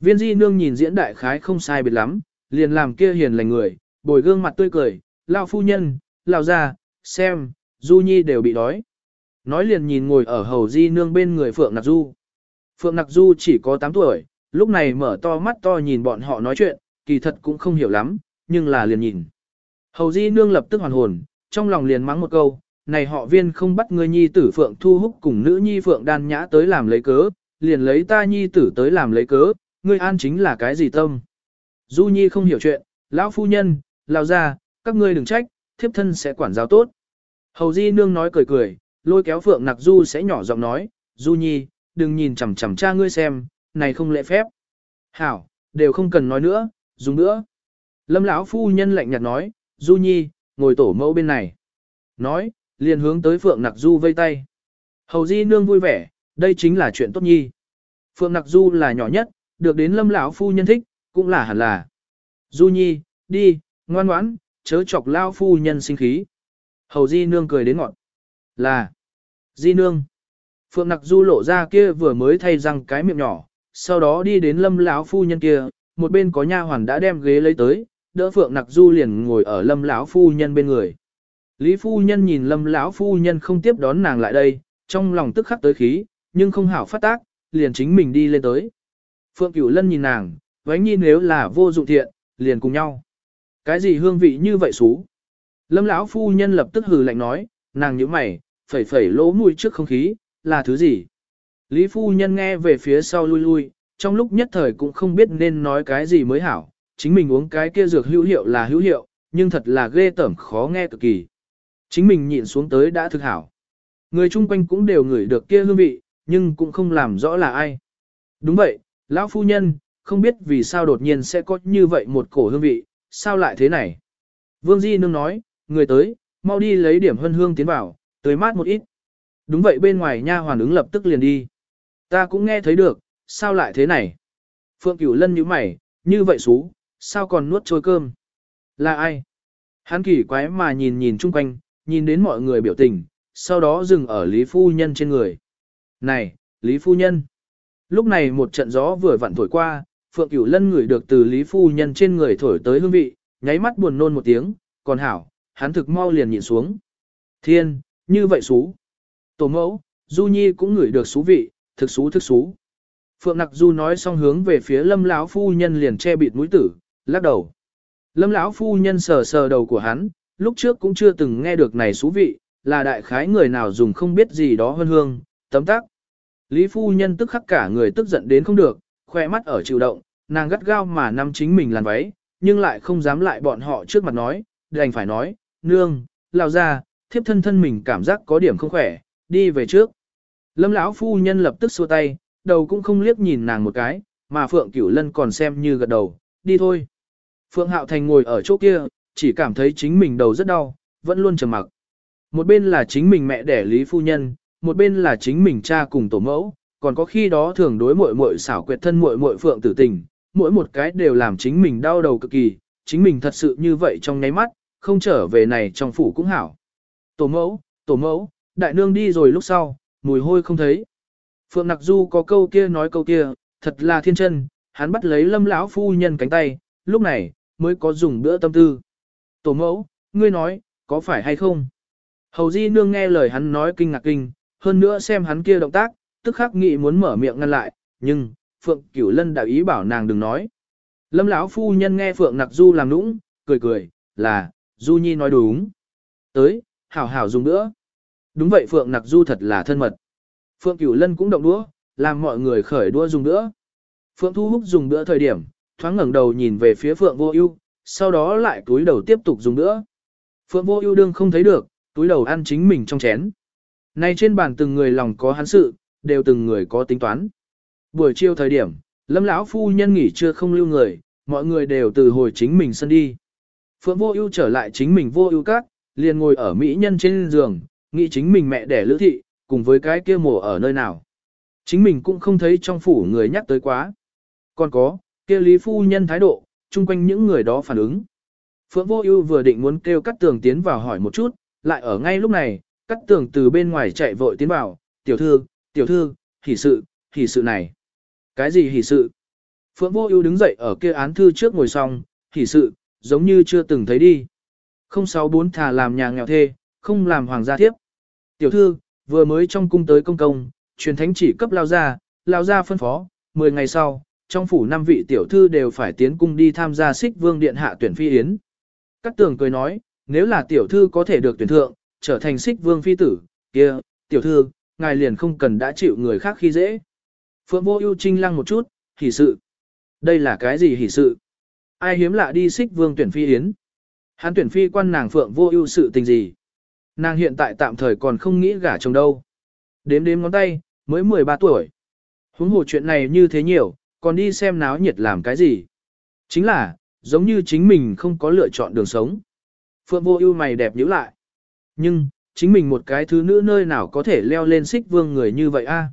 Viên di nương nhìn diễn đại khái không sai biệt lắm, liền làm kia hiền lành người, bồi gương mặt tươi cười, lão phu nhân, lão ra, xem, du nhi đều bị đói. Nói liền nhìn ngồi ở hầu di nương bên người Phượng Nặc Du. Phượng Nặc Du chỉ có 8 tuổi, lúc này mở to mắt to nhìn bọn họ nói chuyện, kỳ thật cũng không hiểu lắm, nhưng là liền nhìn. Hầu Di Nương lập tức hoàn hồn, trong lòng liền mắng một câu, này họ viên không bắt ngươi nhi tử Phượng Thu Húc cùng nữ nhi Phượng Đan Nhã tới làm lấy cớ, liền lấy ta nhi tử tới làm lấy cớ, ngươi an chính là cái gì tâm. Du Nhi không hiểu chuyện, lão phu nhân, lão gia, các ngươi đừng trách, thiếp thân sẽ quản giáo tốt. Hầu Di Nương nói cười cười, lôi kéo Phượng Nặc Du sẽ nhỏ giọng nói, Du Nhi, đừng nhìn chằm chằm cha ngươi xem, này không lễ phép. Hảo, đều không cần nói nữa, dùng nữa. Lâm lão phu nhân lạnh nhạt nói, Du Nhi, ngồi tổ mẫu bên này. Nói, liền hướng tới Phượng Nặc Du vây tay. Hầu Di Nương vui vẻ, đây chính là chuyện tốt nhi. Phượng Nặc Du là nhỏ nhất, được đến Lâm lão phu nhân thích, cũng là hẳn là. Du Nhi, đi, ngoan ngoãn, chớ chọc lao phu nhân sinh khí. Hầu Di Nương cười đến ngọn. Là, Di Nương. Phượng Nặc Du lộ ra kia vừa mới thay răng cái miệng nhỏ, sau đó đi đến lâm lão phu nhân kia, một bên có nha hoàn đã đem ghế lấy tới, đỡ Phượng Nặc Du liền ngồi ở lâm lão phu nhân bên người. Lý phu nhân nhìn lâm lão phu nhân không tiếp đón nàng lại đây, trong lòng tức khắc tới khí, nhưng không hảo phát tác, liền chính mình đi lên tới. Phượng Cửu Lân nhìn nàng, vánh nhi nếu là vô dụng thiện, liền cùng nhau. Cái gì hương vị như vậy xú? Lâm lão phu nhân lập tức hừ lạnh nói, nàng nhíu mày, phẩy phẩy lỗ mũi trước không khí, là thứ gì? Lý phu nhân nghe về phía sau lui lui, trong lúc nhất thời cũng không biết nên nói cái gì mới hảo, chính mình uống cái kia dược hữu hiệu là hữu hiệu, nhưng thật là ghê tởm khó nghe cực kỳ. Chính mình nhịn xuống tới đã thực hảo. Người chung quanh cũng đều ngửi được kia hương vị, nhưng cũng không làm rõ là ai. Đúng vậy, lão phu nhân, không biết vì sao đột nhiên sẽ có như vậy một cổ hương vị, sao lại thế này? Vương Di Nương nói, người tới, mau đi lấy điểm hân hương tiến vào, tới mát một ít. Đúng vậy bên ngoài nha hoàn ứng lập tức liền đi. Ta cũng nghe thấy được, sao lại thế này? Phượng Cửu Lân nhíu mày, như vậy xú, sao còn nuốt trôi cơm? Là ai? Hắn kỳ quái mà nhìn nhìn chung quanh, nhìn đến mọi người biểu tình, sau đó dừng ở Lý Phu Nhân trên người. Này, Lý Phu Nhân! Lúc này một trận gió vừa vặn thổi qua, Phượng Cửu Lân ngửi được từ Lý Phu Nhân trên người thổi tới hương vị, nháy mắt buồn nôn một tiếng, còn hảo, hắn thực mau liền nhìn xuống. Thiên, như vậy xú. Tổ mẫu, Du Nhi cũng ngửi được xú vị, thực xú thực xú. Phượng Nặc Du nói xong hướng về phía Lâm lão phu nhân liền che bịt mũi tử, lắc đầu. Lâm lão phu nhân sờ sờ đầu của hắn, lúc trước cũng chưa từng nghe được này xú vị, là đại khái người nào dùng không biết gì đó hơn hương, tấm tắc. Lý phu nhân tức khắc cả người tức giận đến không được, khoe mắt ở chịu động, nàng gắt gao mà nắm chính mình làn váy, nhưng lại không dám lại bọn họ trước mặt nói, đành phải nói, nương, lao ra, thiếp thân thân mình cảm giác có điểm không khỏe, đi về trước. Lâm lão phu nhân lập tức xua tay, đầu cũng không liếc nhìn nàng một cái, mà Phượng Cửu Lân còn xem như gật đầu, đi thôi. Phượng Hạo Thành ngồi ở chỗ kia, chỉ cảm thấy chính mình đầu rất đau, vẫn luôn trầm mặc. Một bên là chính mình mẹ đẻ Lý phu nhân, một bên là chính mình cha cùng tổ mẫu, còn có khi đó thường đối muội muội xảo quyệt thân muội muội Phượng tử tình, mỗi một cái đều làm chính mình đau đầu cực kỳ, chính mình thật sự như vậy trong nháy mắt, không trở về này trong phủ cũng hảo. Tổ mẫu, tổ mẫu, đại nương đi rồi lúc sau, mùi hôi không thấy. Phượng Nặc Du có câu kia nói câu kia, thật là thiên chân, hắn bắt lấy lâm lão phu nhân cánh tay, lúc này, mới có dùng bữa tâm tư. Tổ mẫu, ngươi nói, có phải hay không? Hầu Di Nương nghe lời hắn nói kinh ngạc kinh, hơn nữa xem hắn kia động tác, tức khắc nghĩ muốn mở miệng ngăn lại, nhưng, Phượng Cửu Lân đã ý bảo nàng đừng nói. Lâm lão phu nhân nghe Phượng Nặc Du làm nũng, cười cười, là, Du Nhi nói đúng. Tới, hảo hảo dùng nữa. Đúng vậy Phượng Nặc Du thật là thân mật. Phượng Cửu Lân cũng động đũa, làm mọi người khởi đua dùng nữa. Phượng Thu Húc dùng bữa thời điểm, thoáng ngẩng đầu nhìn về phía Phượng Vô Ưu, sau đó lại túi đầu tiếp tục dùng nữa. Phượng Vô Ưu đương không thấy được, túi đầu ăn chính mình trong chén. Này trên bàn từng người lòng có hắn sự, đều từng người có tính toán. Buổi chiều thời điểm, Lâm lão phu nhân nghỉ trưa không lưu người, mọi người đều từ hồi chính mình sân đi. Phượng Vô Ưu trở lại chính mình Vô Ưu các, liền ngồi ở mỹ nhân trên giường, nghĩ chính mình mẹ đẻ lữ thị, cùng với cái kia mổ ở nơi nào. Chính mình cũng không thấy trong phủ người nhắc tới quá. Còn có, kia lý phu nhân thái độ, chung quanh những người đó phản ứng. Phượng Vô Ưu vừa định muốn kêu Cát Tường tiến vào hỏi một chút, lại ở ngay lúc này, Cát Tường từ bên ngoài chạy vội tiến vào, "Tiểu thư, tiểu thư, hỉ sự, hỉ sự này." "Cái gì hỉ sự?" Phượng Vô Ưu đứng dậy ở kia án thư trước ngồi xong, "Hỉ sự, giống như chưa từng thấy đi." 064 thà làm nhà nghèo thê, không làm hoàng gia thiếp. Tiểu thư, vừa mới trong cung tới công công, truyền thánh chỉ cấp lao gia, lao gia phân phó, 10 ngày sau, trong phủ năm vị tiểu thư đều phải tiến cung đi tham gia xích vương điện hạ tuyển phi yến. Cát tường cười nói, nếu là tiểu thư có thể được tuyển thượng, trở thành xích vương phi tử, kia, tiểu thư, ngài liền không cần đã chịu người khác khi dễ. Phượng vô ưu trinh lăng một chút, hỉ sự. Đây là cái gì hỉ sự? Ai hiếm lạ đi xích vương tuyển phi yến? Hắn tuyển phi quan nàng Phượng vô ưu sự tình gì? Nàng hiện tại tạm thời còn không nghĩ gả chồng đâu. Đếm đếm ngón tay, mới 13 tuổi. Huống hồ chuyện này như thế nhiều, còn đi xem náo nhiệt làm cái gì? Chính là, giống như chính mình không có lựa chọn đường sống. Phượng vô ưu mày đẹp nhíu lại. Nhưng, chính mình một cái thứ nữ nơi nào có thể leo lên xích vương người như vậy a?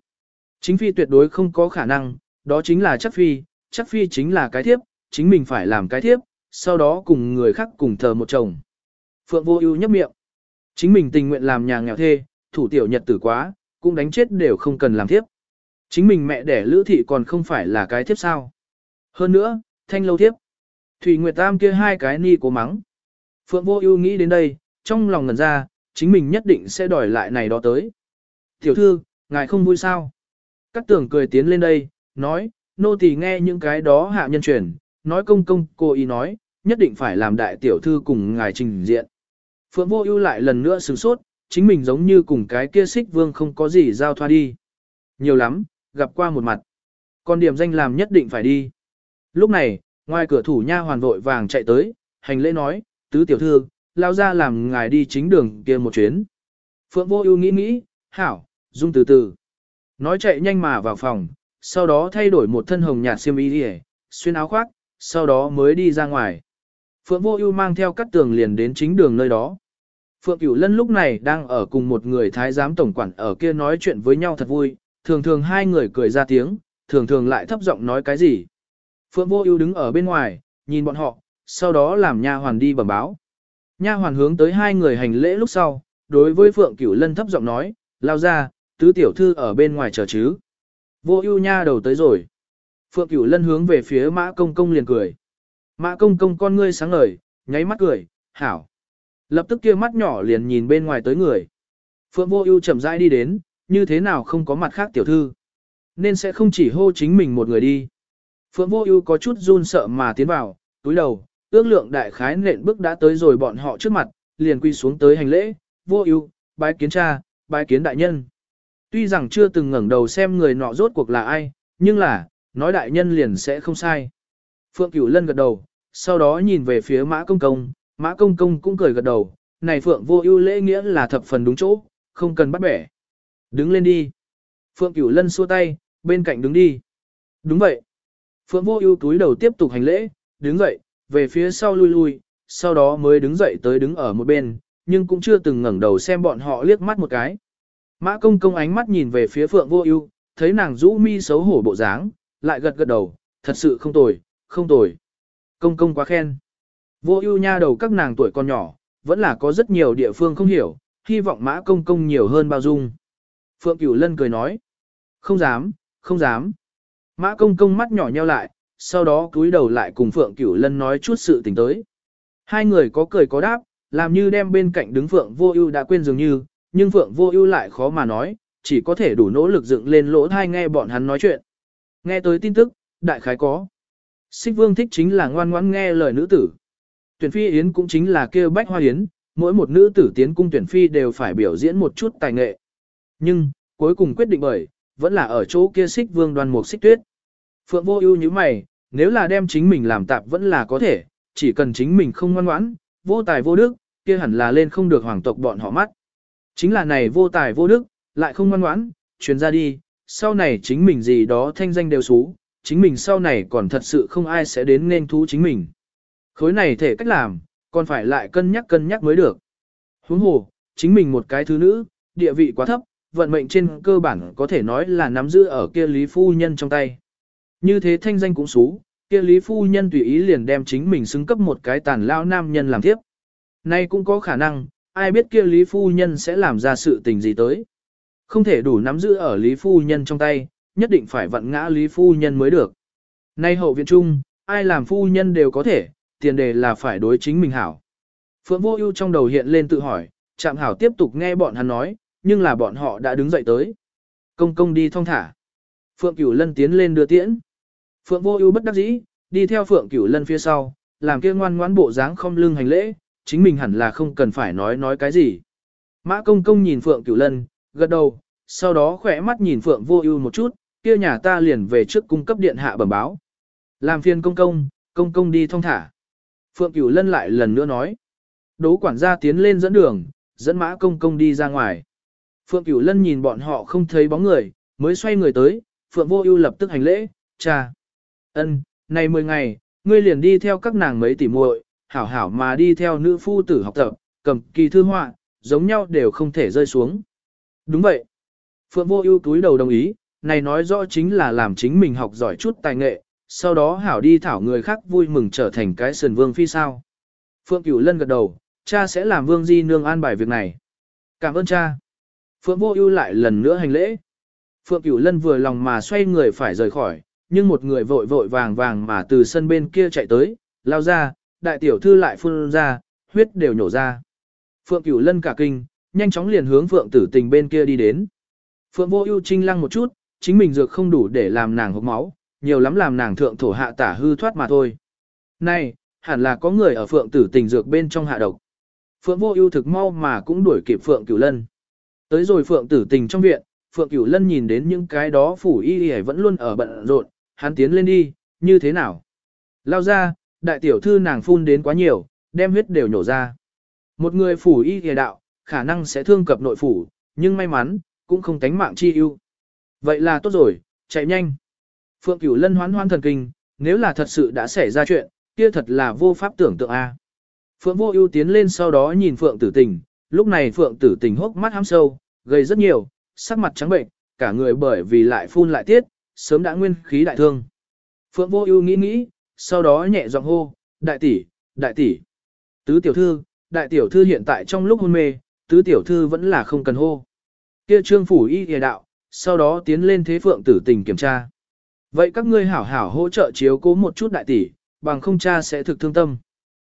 Chính phi tuyệt đối không có khả năng, đó chính là chắc phi, chắc phi chính là cái thiếp, chính mình phải làm cái thiếp, sau đó cùng người khác cùng thờ một chồng. Phượng vô ưu nhấp miệng. Chính mình tình nguyện làm nhà nghèo thê, thủ tiểu nhật tử quá, cũng đánh chết đều không cần làm thiếp. Chính mình mẹ đẻ lữ thị còn không phải là cái thiếp sao. Hơn nữa, thanh lâu thiếp. Thủy Nguyệt Tam kia hai cái ni cố mắng. Phượng vô ưu nghĩ đến đây, trong lòng ngần ra, chính mình nhất định sẽ đòi lại này đó tới. Tiểu thư, ngài không vui sao? Cát tường cười tiến lên đây, nói, nô tỳ nghe những cái đó hạ nhân truyền, nói công công cô ý nói, nhất định phải làm đại tiểu thư cùng ngài trình diện. Phượng vô ưu lại lần nữa sửng sốt, chính mình giống như cùng cái kia xích vương không có gì giao thoa đi. Nhiều lắm, gặp qua một mặt. Còn điểm danh làm nhất định phải đi. Lúc này, ngoài cửa thủ nha hoàn vội vàng chạy tới, hành lễ nói, tứ tiểu thư, lao ra làm ngài đi chính đường kia một chuyến. Phượng vô ưu nghĩ nghĩ, hảo, dung từ từ. Nói chạy nhanh mà vào phòng, sau đó thay đổi một thân hồng nhạt xiêm y đi xuyên áo khoác, sau đó mới đi ra ngoài. Phượng vô ưu mang theo cắt tường liền đến chính đường nơi đó. Phượng Cửu Lân lúc này đang ở cùng một người thái giám tổng quản ở kia nói chuyện với nhau thật vui, thường thường hai người cười ra tiếng, thường thường lại thấp giọng nói cái gì. Phượng Vô Ưu đứng ở bên ngoài, nhìn bọn họ, sau đó làm nha hoàn đi bẩm báo. Nha hoàn hướng tới hai người hành lễ lúc sau, đối với Phượng Cửu Lân thấp giọng nói, lao ra, tứ tiểu thư ở bên ngoài chờ chứ. Vô Ưu nha đầu tới rồi. Phượng Cửu Lân hướng về phía Mã Công Công liền cười. Mã Công Công con ngươi sáng ngời, nháy mắt cười, hảo. Lập tức kia mắt nhỏ liền nhìn bên ngoài tới người. Phượng Vô Ưu chậm rãi đi đến, như thế nào không có mặt khác tiểu thư. Nên sẽ không chỉ hô chính mình một người đi. Phượng Vô Ưu có chút run sợ mà tiến vào, túi đầu, ước lượng đại khái nện bước đã tới rồi bọn họ trước mặt, liền quy xuống tới hành lễ, "Vô Ưu, bái kiến cha, bái kiến đại nhân." Tuy rằng chưa từng ngẩng đầu xem người nọ rốt cuộc là ai, nhưng là, nói đại nhân liền sẽ không sai. Phượng Cửu Lân gật đầu, sau đó nhìn về phía Mã Công Công, Mã Công Công cũng cười gật đầu, này Phượng Vô Ưu lễ nghĩa là thập phần đúng chỗ, không cần bắt bẻ. Đứng lên đi. Phượng Cửu Lân xua tay, bên cạnh đứng đi. Đúng vậy. Phượng Vô Ưu túi đầu tiếp tục hành lễ, đứng dậy, về phía sau lui lui, sau đó mới đứng dậy tới đứng ở một bên, nhưng cũng chưa từng ngẩng đầu xem bọn họ liếc mắt một cái. Mã Công Công ánh mắt nhìn về phía Phượng Vô Ưu, thấy nàng rũ mi xấu hổ bộ dáng, lại gật gật đầu, thật sự không tồi, không tồi. Công công quá khen. Vô Ưu nha đầu các nàng tuổi còn nhỏ, vẫn là có rất nhiều địa phương không hiểu, hy vọng Mã Công Công nhiều hơn bao dung. Phượng Cửu Lân cười nói, không dám, không dám. Mã Công Công mắt nhỏ nheo lại, sau đó cúi đầu lại cùng Phượng Cửu Lân nói chút sự tình tới. Hai người có cười có đáp, làm như đem bên cạnh đứng Phượng Vô Ưu đã quên dường như, nhưng Phượng Vô Ưu lại khó mà nói, chỉ có thể đủ nỗ lực dựng lên lỗ tai nghe bọn hắn nói chuyện. Nghe tới tin tức, đại khái có. Xích Vương thích chính là ngoan ngoãn nghe lời nữ tử. Tuyển phi yến cũng chính là kêu bách hoa yến, mỗi một nữ tử tiến cung tuyển phi đều phải biểu diễn một chút tài nghệ. Nhưng, cuối cùng quyết định bởi, vẫn là ở chỗ kia xích vương đoan mục xích tuyết. Phượng vô ưu như mày, nếu là đem chính mình làm tạp vẫn là có thể, chỉ cần chính mình không ngoan ngoãn, vô tài vô đức, kia hẳn là lên không được hoàng tộc bọn họ mắt. Chính là này vô tài vô đức, lại không ngoan ngoãn, truyền ra đi, sau này chính mình gì đó thanh danh đều xú, chính mình sau này còn thật sự không ai sẽ đến nên thú chính mình. Khối này thể cách làm, còn phải lại cân nhắc cân nhắc mới được. Huống hồ, chính mình một cái thứ nữ, địa vị quá thấp, vận mệnh trên cơ bản có thể nói là nắm giữ ở kia Lý Phu Nhân trong tay. Như thế thanh danh cũng xú, kia Lý Phu Nhân tùy ý liền đem chính mình xứng cấp một cái tàn lao nam nhân làm tiếp. Nay cũng có khả năng, ai biết kia Lý Phu Nhân sẽ làm ra sự tình gì tới. Không thể đủ nắm giữ ở Lý Phu Nhân trong tay, nhất định phải vận ngã Lý Phu Nhân mới được. Nay hậu viện trung, ai làm Phu Nhân đều có thể, tiền đề là phải đối chính mình hảo. Phượng Vô Ưu trong đầu hiện lên tự hỏi, Trạm Hảo tiếp tục nghe bọn hắn nói, nhưng là bọn họ đã đứng dậy tới. Công công đi thong thả. Phượng Cửu Lân tiến lên đưa tiễn. Phượng Vô Ưu bất đắc dĩ, đi theo Phượng Cửu Lân phía sau, làm kia ngoan ngoãn bộ dáng không lưng hành lễ, chính mình hẳn là không cần phải nói nói cái gì. Mã công công nhìn Phượng Cửu Lân, gật đầu, sau đó khỏe mắt nhìn Phượng vô ưu một chút, kia nhà ta liền về trước cung cấp điện hạ bẩm báo. Làm phiền công công, công công đi thong thả. Phượng Cửu Lân lại lần nữa nói. Đố quản gia tiến lên dẫn đường, dẫn mã công công đi ra ngoài. Phượng Cửu Lân nhìn bọn họ không thấy bóng người, mới xoay người tới, Phượng Vô Ưu lập tức hành lễ, "Cha, ân, này 10 ngày, ngươi liền đi theo các nàng mấy tỷ muội, hảo hảo mà đi theo nữ phu tử học tập, cầm kỳ thư họa, giống nhau đều không thể rơi xuống." Đúng vậy. Phượng Vô Ưu túi đầu đồng ý, này nói rõ chính là làm chính mình học giỏi chút tài nghệ, sau đó hảo đi thảo người khác vui mừng trở thành cái sườn vương phi sao. Phượng Cửu Lân gật đầu, cha sẽ làm vương di nương an bài việc này. Cảm ơn cha. Phượng Vô Ưu lại lần nữa hành lễ. Phượng Cửu Lân vừa lòng mà xoay người phải rời khỏi, nhưng một người vội vội vàng vàng mà từ sân bên kia chạy tới, lao ra, đại tiểu thư lại phun ra, huyết đều nhổ ra. Phượng Cửu Lân cả kinh, nhanh chóng liền hướng Phượng Tử Tình bên kia đi đến. Phượng Vô Ưu trinh lăng một chút, chính mình dược không đủ để làm nàng hộc máu, nhiều lắm làm nàng thượng thổ hạ tả hư thoát mà thôi. Này, hẳn là có người ở Phượng Tử Tình dược bên trong hạ độc. Phượng Vô Ưu thực mau mà cũng đuổi kịp Phượng Cửu Lân. Tới rồi Phượng Tử Tình trong viện, Phượng Cửu Lân nhìn đến những cái đó phủ y y vẫn luôn ở bận rộn, hắn tiến lên đi, như thế nào? Lao ra, đại tiểu thư nàng phun đến quá nhiều, đem huyết đều nhổ ra. Một người phủ y y đạo, khả năng sẽ thương cập nội phủ, nhưng may mắn, cũng không tánh mạng chi ưu. Vậy là tốt rồi, chạy nhanh. Phượng Cửu Lân hoán hoan thần kinh, nếu là thật sự đã xảy ra chuyện, kia thật là vô pháp tưởng tượng a. Phượng Vô Ưu tiến lên sau đó nhìn Phượng Tử Tình, lúc này Phượng Tử Tình hốc mắt hám sâu, gây rất nhiều, sắc mặt trắng bệnh, cả người bởi vì lại phun lại tiết, sớm đã nguyên khí đại thương. Phượng Vô Ưu nghĩ nghĩ, sau đó nhẹ giọng hô, "Đại tỷ, đại tỷ." Tứ tiểu thư, đại tiểu thư hiện tại trong lúc hôn mê, tứ tiểu thư vẫn là không cần hô. Kia Trương phủ y y đạo, sau đó tiến lên thế Phượng Tử Tình kiểm tra. Vậy các ngươi hảo hảo hỗ trợ chiếu cố một chút đại tỷ, bằng không cha sẽ thực thương tâm.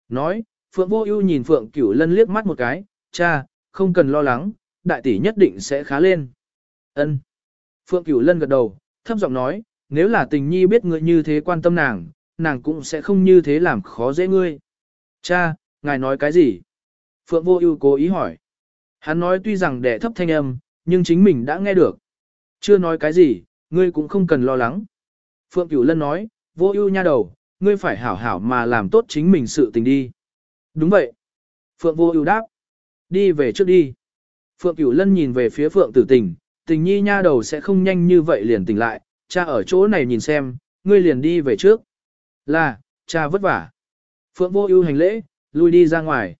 Nói, Phượng Vô Ưu nhìn Phượng Cửu Lân liếc mắt một cái, "Cha, không cần lo lắng, đại tỷ nhất định sẽ khá lên." Ân. Phượng Cửu Lân gật đầu, thấp giọng nói, "Nếu là Tình Nhi biết ngươi như thế quan tâm nàng, nàng cũng sẽ không như thế làm khó dễ ngươi." "Cha, ngài nói cái gì?" Phượng Vô Ưu cố ý hỏi. Hắn nói tuy rằng đệ thấp thanh âm, nhưng chính mình đã nghe được. Chưa nói cái gì, ngươi cũng không cần lo lắng. Phượng Cửu Lân nói, vô ưu nha đầu, ngươi phải hảo hảo mà làm tốt chính mình sự tình đi. Đúng vậy. Phượng vô ưu đáp. Đi về trước đi. Phượng Cửu Lân nhìn về phía Phượng Tử Tình, tình nhi nha đầu sẽ không nhanh như vậy liền tỉnh lại, cha ở chỗ này nhìn xem, ngươi liền đi về trước. Là, cha vất vả. Phượng vô ưu hành lễ, lui đi ra ngoài.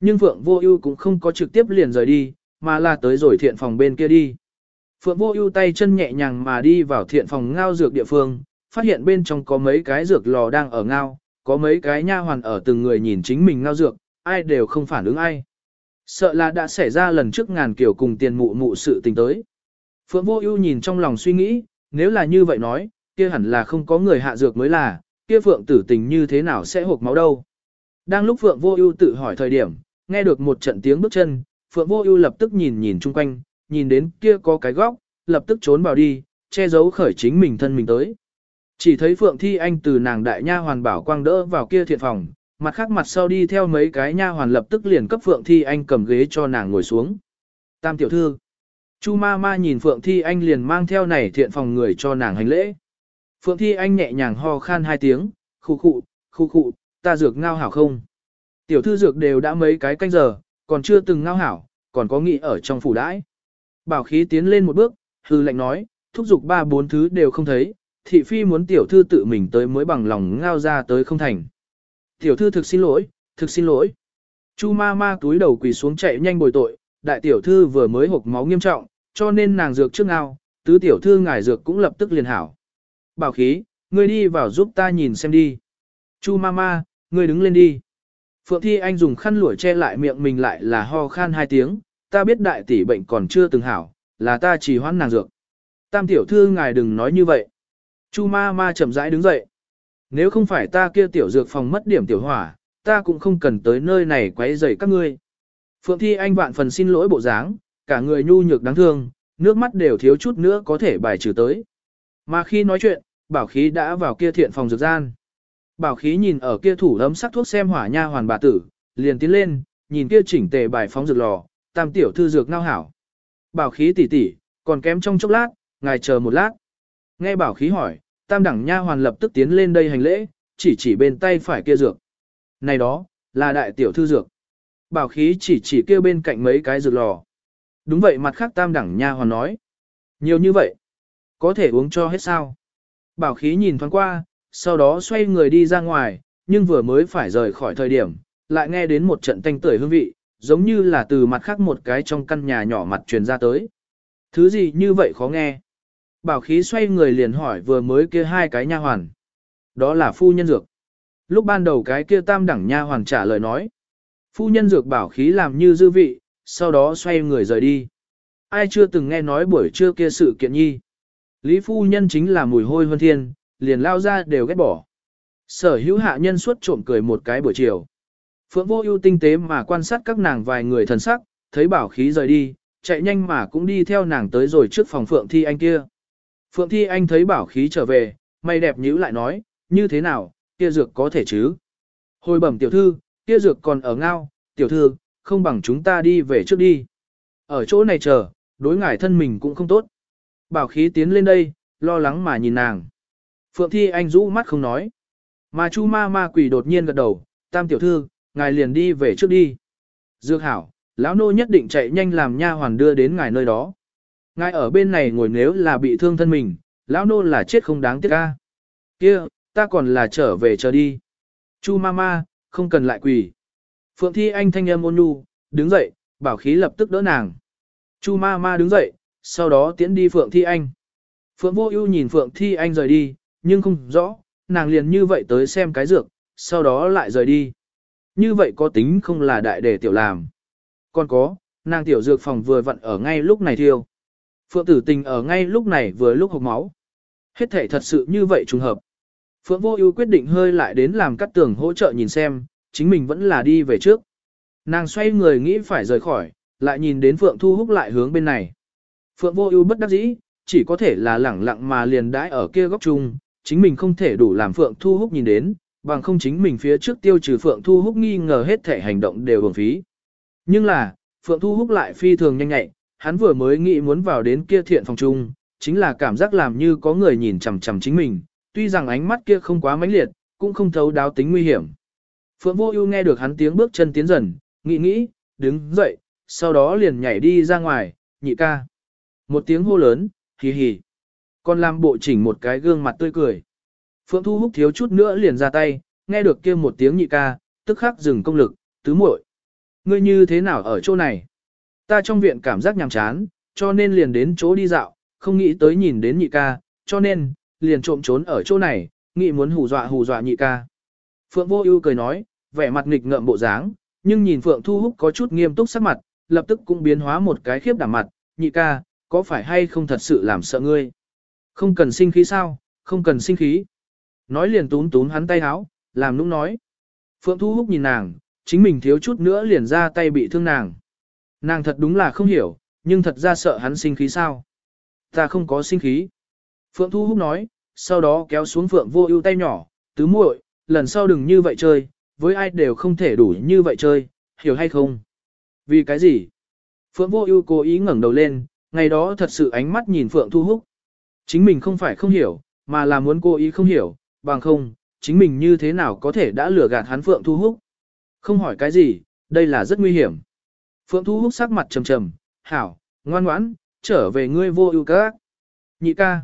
Nhưng Phượng vô ưu cũng không có trực tiếp liền rời đi, mà là tới rồi thiện phòng bên kia đi. Phượng vô ưu tay chân nhẹ nhàng mà đi vào thiện phòng ngao dược địa phương, phát hiện bên trong có mấy cái dược lò đang ở ngao, có mấy cái nha hoàn ở từng người nhìn chính mình ngao dược, ai đều không phản ứng ai. Sợ là đã xảy ra lần trước ngàn kiểu cùng tiền mụ mụ sự tình tới. Phượng vô ưu nhìn trong lòng suy nghĩ, nếu là như vậy nói, kia hẳn là không có người hạ dược mới là, kia Phượng tử tình như thế nào sẽ hộp máu đâu. Đang lúc Phượng vô ưu tự hỏi thời điểm, nghe được một trận tiếng bước chân, Phượng vô ưu lập tức nhìn nhìn chung quanh, nhìn đến kia có cái góc, lập tức trốn vào đi, che giấu khởi chính mình thân mình tới. Chỉ thấy Phượng Thi Anh từ nàng đại nha hoàn bảo quang đỡ vào kia thiện phòng, mặt khác mặt sau đi theo mấy cái nha hoàn lập tức liền cấp Phượng Thi Anh cầm ghế cho nàng ngồi xuống. Tam tiểu thư. Chu ma ma nhìn Phượng Thi Anh liền mang theo này thiện phòng người cho nàng hành lễ. Phượng Thi Anh nhẹ nhàng ho khan hai tiếng, khu khụ, khu khụ, ta dược ngao hảo không? Tiểu thư dược đều đã mấy cái canh giờ, còn chưa từng ngao hảo, còn có nghị ở trong phủ đãi. Bảo khí tiến lên một bước, hư lệnh nói, thúc giục ba bốn thứ đều không thấy, thị phi muốn tiểu thư tự mình tới mới bằng lòng ngao ra tới không thành. Tiểu thư thực xin lỗi, thực xin lỗi. Chu ma ma túi đầu quỳ xuống chạy nhanh bồi tội, đại tiểu thư vừa mới hộp máu nghiêm trọng, cho nên nàng dược trước ngao, tứ tiểu thư ngài dược cũng lập tức liền hảo. Bảo khí, ngươi đi vào giúp ta nhìn xem đi. Chu ma ma, ngươi đứng lên đi. Phượng Thi Anh dùng khăn lụa che lại miệng mình lại là ho khan hai tiếng, ta biết đại tỷ bệnh còn chưa từng hảo, là ta chỉ hoãn nàng dược. Tam tiểu thư ngài đừng nói như vậy. Chu ma ma chậm rãi đứng dậy. Nếu không phải ta kia tiểu dược phòng mất điểm tiểu hỏa, ta cũng không cần tới nơi này quấy rầy các ngươi. Phượng Thi Anh vạn phần xin lỗi bộ dáng, cả người nhu nhược đáng thương, nước mắt đều thiếu chút nữa có thể bài trừ tới. Mà khi nói chuyện, bảo khí đã vào kia thiện phòng dược gian. Bảo khí nhìn ở kia thủ ấm sắc thuốc xem hỏa nha hoàn bà tử, liền tiến lên, nhìn kia chỉnh tề bài phóng dược lò, tam tiểu thư dược ngao hảo. Bảo khí tỉ tỉ, còn kém trong chốc lát, ngài chờ một lát. Nghe bảo khí hỏi, tam đẳng nha hoàn lập tức tiến lên đây hành lễ, chỉ chỉ bên tay phải kia dược. Này đó, là đại tiểu thư dược. Bảo khí chỉ chỉ kia bên cạnh mấy cái dược lò. Đúng vậy mặt khác tam đẳng nha hoàn nói. Nhiều như vậy, có thể uống cho hết sao. Bảo khí nhìn thoáng qua, sau đó xoay người đi ra ngoài, nhưng vừa mới phải rời khỏi thời điểm, lại nghe đến một trận tanh tưởi hương vị, giống như là từ mặt khác một cái trong căn nhà nhỏ mặt truyền ra tới. Thứ gì như vậy khó nghe? Bảo khí xoay người liền hỏi vừa mới kia hai cái nha hoàn. Đó là phu nhân dược. Lúc ban đầu cái kia tam đẳng nha hoàn trả lời nói. Phu nhân dược bảo khí làm như dư vị, sau đó xoay người rời đi. Ai chưa từng nghe nói buổi trưa kia sự kiện nhi. Lý phu nhân chính là mùi hôi hơn thiên, liền lao ra đều ghét bỏ. Sở hữu hạ nhân suốt trộm cười một cái buổi chiều. Phượng vô ưu tinh tế mà quan sát các nàng vài người thần sắc, thấy bảo khí rời đi, chạy nhanh mà cũng đi theo nàng tới rồi trước phòng Phượng Thi Anh kia. Phượng Thi Anh thấy bảo khí trở về, mày đẹp nhíu lại nói, như thế nào, kia dược có thể chứ? Hồi bẩm tiểu thư, kia dược còn ở ngao, tiểu thư, không bằng chúng ta đi về trước đi. Ở chỗ này chờ, đối ngài thân mình cũng không tốt. Bảo khí tiến lên đây, lo lắng mà nhìn nàng. Phượng Thi Anh rũ mắt không nói. Mà Chu ma ma quỷ đột nhiên gật đầu, tam tiểu thư, ngài liền đi về trước đi. Dược hảo, lão nô nhất định chạy nhanh làm nha hoàn đưa đến ngài nơi đó. Ngài ở bên này ngồi nếu là bị thương thân mình, lão nô là chết không đáng tiếc ca. Kia, ta còn là trở về chờ đi. Chu Ma Ma, không cần lại quỳ. Phượng Thi Anh thanh âm ôn nhu, đứng dậy, bảo khí lập tức đỡ nàng. Chu Ma Ma đứng dậy, sau đó tiến đi Phượng Thi Anh. Phượng Vô Ưu nhìn Phượng Thi Anh rời đi, nhưng không rõ, nàng liền như vậy tới xem cái dược, sau đó lại rời đi. Như vậy có tính không là đại để tiểu làm. Còn có, nàng tiểu dược phòng vừa vặn ở ngay lúc này thiêu. Phượng tử tình ở ngay lúc này vừa lúc hộc máu. Hết thể thật sự như vậy trùng hợp. Phượng vô ưu quyết định hơi lại đến làm cắt tường hỗ trợ nhìn xem, chính mình vẫn là đi về trước. Nàng xoay người nghĩ phải rời khỏi, lại nhìn đến Phượng Thu Húc lại hướng bên này. Phượng vô ưu bất đắc dĩ, chỉ có thể là lẳng lặng mà liền đãi ở kia góc chung, chính mình không thể đủ làm Phượng Thu Húc nhìn đến, bằng không chính mình phía trước tiêu trừ Phượng Thu Húc nghi ngờ hết thể hành động đều uổng phí. Nhưng là, Phượng Thu Húc lại phi thường nhanh nhạy, hắn vừa mới nghĩ muốn vào đến kia thiện phòng chung, chính là cảm giác làm như có người nhìn chằm chằm chính mình, tuy rằng ánh mắt kia không quá mãnh liệt, cũng không thấu đáo tính nguy hiểm. Phượng Vô Ưu nghe được hắn tiếng bước chân tiến dần, nghĩ nghĩ, đứng dậy, sau đó liền nhảy đi ra ngoài, nhị ca. Một tiếng hô lớn, hì hì. Còn làm bộ chỉnh một cái gương mặt tươi cười. Phượng Thu Húc thiếu chút nữa liền ra tay, nghe được kia một tiếng nhị ca, tức khắc dừng công lực, tứ muội. Ngươi như thế nào ở chỗ này? Ta trong viện cảm giác nhàm chán, cho nên liền đến chỗ đi dạo, không nghĩ tới nhìn đến nhị ca, cho nên, liền trộm trốn ở chỗ này, nghĩ muốn hù dọa hù dọa nhị ca. Phượng Vô Ưu cười nói, vẻ mặt nghịch ngợm bộ dáng, nhưng nhìn Phượng Thu Húc có chút nghiêm túc sắc mặt, lập tức cũng biến hóa một cái khiếp đảm mặt, nhị ca, có phải hay không thật sự làm sợ ngươi? Không cần sinh khí sao, không cần sinh khí. Nói liền túm túm hắn tay áo, làm nũng nói. Phượng Thu Húc nhìn nàng, chính mình thiếu chút nữa liền ra tay bị thương nàng. Nàng thật đúng là không hiểu, nhưng thật ra sợ hắn sinh khí sao. Ta không có sinh khí. Phượng Thu Húc nói, sau đó kéo xuống Phượng vô ưu tay nhỏ, tứ muội, lần sau đừng như vậy chơi, với ai đều không thể đủ như vậy chơi, hiểu hay không? Vì cái gì? Phượng vô ưu cố ý ngẩng đầu lên, ngày đó thật sự ánh mắt nhìn Phượng Thu Húc. Chính mình không phải không hiểu, mà là muốn cố ý không hiểu, bằng không, chính mình như thế nào có thể đã lừa gạt hắn Phượng Thu Húc. Không hỏi cái gì, đây là rất nguy hiểm. Phượng Thu Húc sắc mặt trầm trầm, hảo, ngoan ngoãn, trở về ngươi vô ưu các. Nhị ca.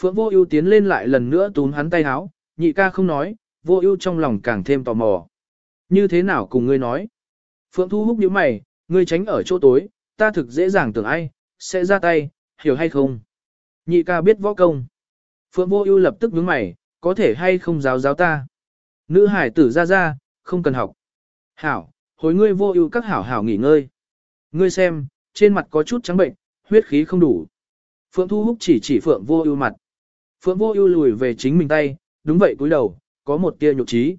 Phượng vô ưu tiến lên lại lần nữa túm hắn tay háo, nhị ca không nói, vô ưu trong lòng càng thêm tò mò. Như thế nào cùng ngươi nói? Phượng Thu Húc nhíu mày, ngươi tránh ở chỗ tối, ta thực dễ dàng tưởng ai, sẽ ra tay, hiểu hay không? Nhị ca biết võ công. Phượng Vô Ưu lập tức nhướng mày, có thể hay không giáo giáo ta? Nữ hải tử ra ra, không cần học. Hảo, hồi ngươi Vô Ưu các hảo hảo nghỉ ngơi. Ngươi xem, trên mặt có chút trắng bệnh, huyết khí không đủ. Phượng Thu Húc chỉ chỉ Phượng Vô Ưu mặt. Phượng Vô Ưu lùi về chính mình tay, đúng vậy cúi đầu, có một tia nhục trí.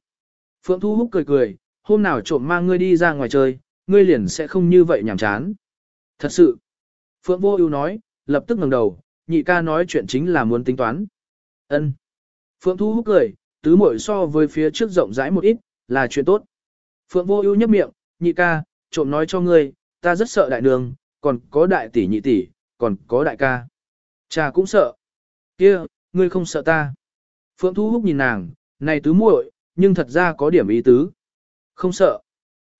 Phượng Thu Húc cười cười, hôm nào trộm mang ngươi đi ra ngoài chơi, ngươi liền sẽ không như vậy nhàm chán. Thật sự. Phượng Vô Ưu nói, lập tức ngẩng đầu, nhị ca nói chuyện chính là muốn tính toán. Ân. Phượng Thu Húc cười, tứ muội so với phía trước rộng rãi một ít, là chuyện tốt. Phượng Vô Ưu nhếch miệng, "Nhị ca, trộm nói cho ngươi, ta rất sợ đại nương, còn có đại tỷ nhị tỷ, còn có đại ca." Cha cũng sợ. "Kia, ngươi không sợ ta?" Phượng Thu Húc nhìn nàng, "Này tứ muội, nhưng thật ra có điểm ý tứ." "Không sợ."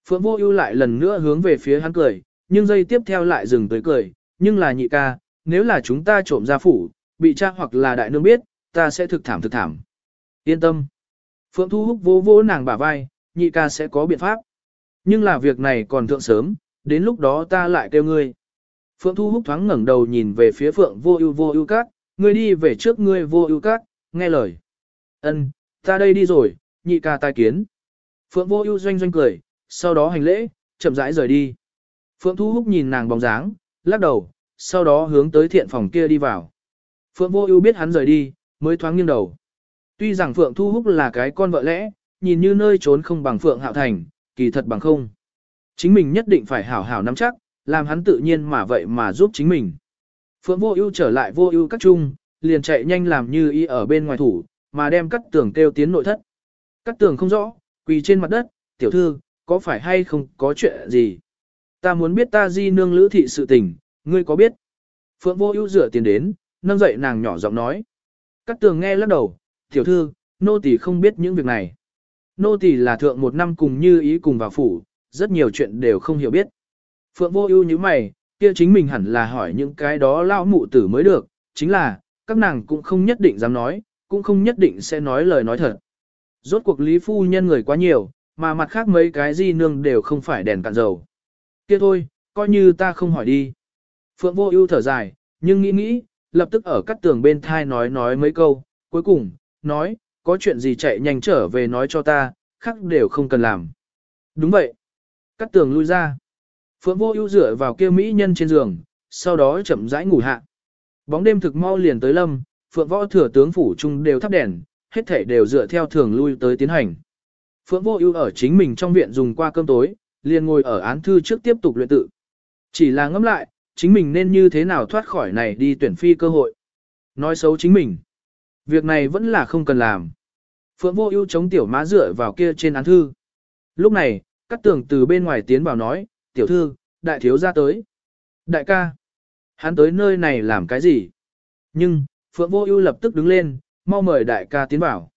Phượng Vô Ưu lại lần nữa hướng về phía hắn cười, nhưng giây tiếp theo lại dừng tới cười, "Nhưng là nhị ca, nếu là chúng ta trộm gia phủ, bị cha hoặc là đại nương biết, ta sẽ thực thảm thực thảm." Yên tâm. Phượng Thu Húc vỗ vỗ nàng bả vai, nhị ca sẽ có biện pháp. Nhưng là việc này còn thượng sớm, đến lúc đó ta lại kêu ngươi. Phượng Thu Húc thoáng ngẩng đầu nhìn về phía Phượng Vô Ưu Vô Ưu Các, ngươi đi về trước ngươi Vô Ưu Các, nghe lời. Ân, ta đây đi rồi, nhị ca tai kiến. Phượng Vô Ưu doanh doanh cười, sau đó hành lễ, chậm rãi rời đi. Phượng Thu Húc nhìn nàng bóng dáng, lắc đầu, sau đó hướng tới thiện phòng kia đi vào. Phượng Vô Ưu biết hắn rời đi, mới thoáng nghiêng đầu. Tuy rằng Phượng Thu Húc là cái con vợ lẽ, nhìn như nơi trốn không bằng Phượng Hạo Thành, kỳ thật bằng không. Chính mình nhất định phải hảo hảo nắm chắc, làm hắn tự nhiên mà vậy mà giúp chính mình. Phượng Vô Ưu trở lại Vô Ưu các trung, liền chạy nhanh làm như ý ở bên ngoài thủ, mà đem cắt tường kêu tiến nội thất. Cắt tường không rõ, quỳ trên mặt đất, "Tiểu thư, có phải hay không có chuyện gì? Ta muốn biết ta di nương lữ thị sự tình, ngươi có biết?" Phượng Vô Ưu rửa tiền đến, nâng dậy nàng nhỏ giọng nói. Cát tường nghe lắc đầu, "Tiểu thư, nô tỳ không biết những việc này." Nô tỳ là thượng một năm cùng như ý cùng vào phủ, rất nhiều chuyện đều không hiểu biết. Phượng vô ưu như mày, kia chính mình hẳn là hỏi những cái đó lão mụ tử mới được, chính là, các nàng cũng không nhất định dám nói, cũng không nhất định sẽ nói lời nói thật. Rốt cuộc lý phu nhân người quá nhiều, mà mặt khác mấy cái di nương đều không phải đèn cạn dầu. Kia thôi, coi như ta không hỏi đi. Phượng vô ưu thở dài, nhưng nghĩ nghĩ, lập tức ở cắt tường bên thai nói nói mấy câu, cuối cùng, nói, có chuyện gì chạy nhanh trở về nói cho ta, khác đều không cần làm. Đúng vậy. Cắt tường lui ra. Phượng vô ưu dựa vào kia mỹ nhân trên giường, sau đó chậm rãi ngủ hạ. Bóng đêm thực mau liền tới lâm, Phượng võ thừa tướng phủ trung đều thắp đèn, hết thể đều dựa theo thường lui tới tiến hành. Phượng vô ưu ở chính mình trong viện dùng qua cơm tối, liền ngồi ở án thư trước tiếp tục luyện tự. Chỉ là ngẫm lại, chính mình nên như thế nào thoát khỏi này đi tuyển phi cơ hội. Nói xấu chính mình. Việc này vẫn là không cần làm. Phượng vô ưu chống tiểu má dựa vào kia trên án thư. Lúc này, các tường từ bên ngoài tiến vào nói, tiểu thư, đại thiếu ra tới. Đại ca, hắn tới nơi này làm cái gì? Nhưng, Phượng vô ưu lập tức đứng lên, mau mời đại ca tiến vào.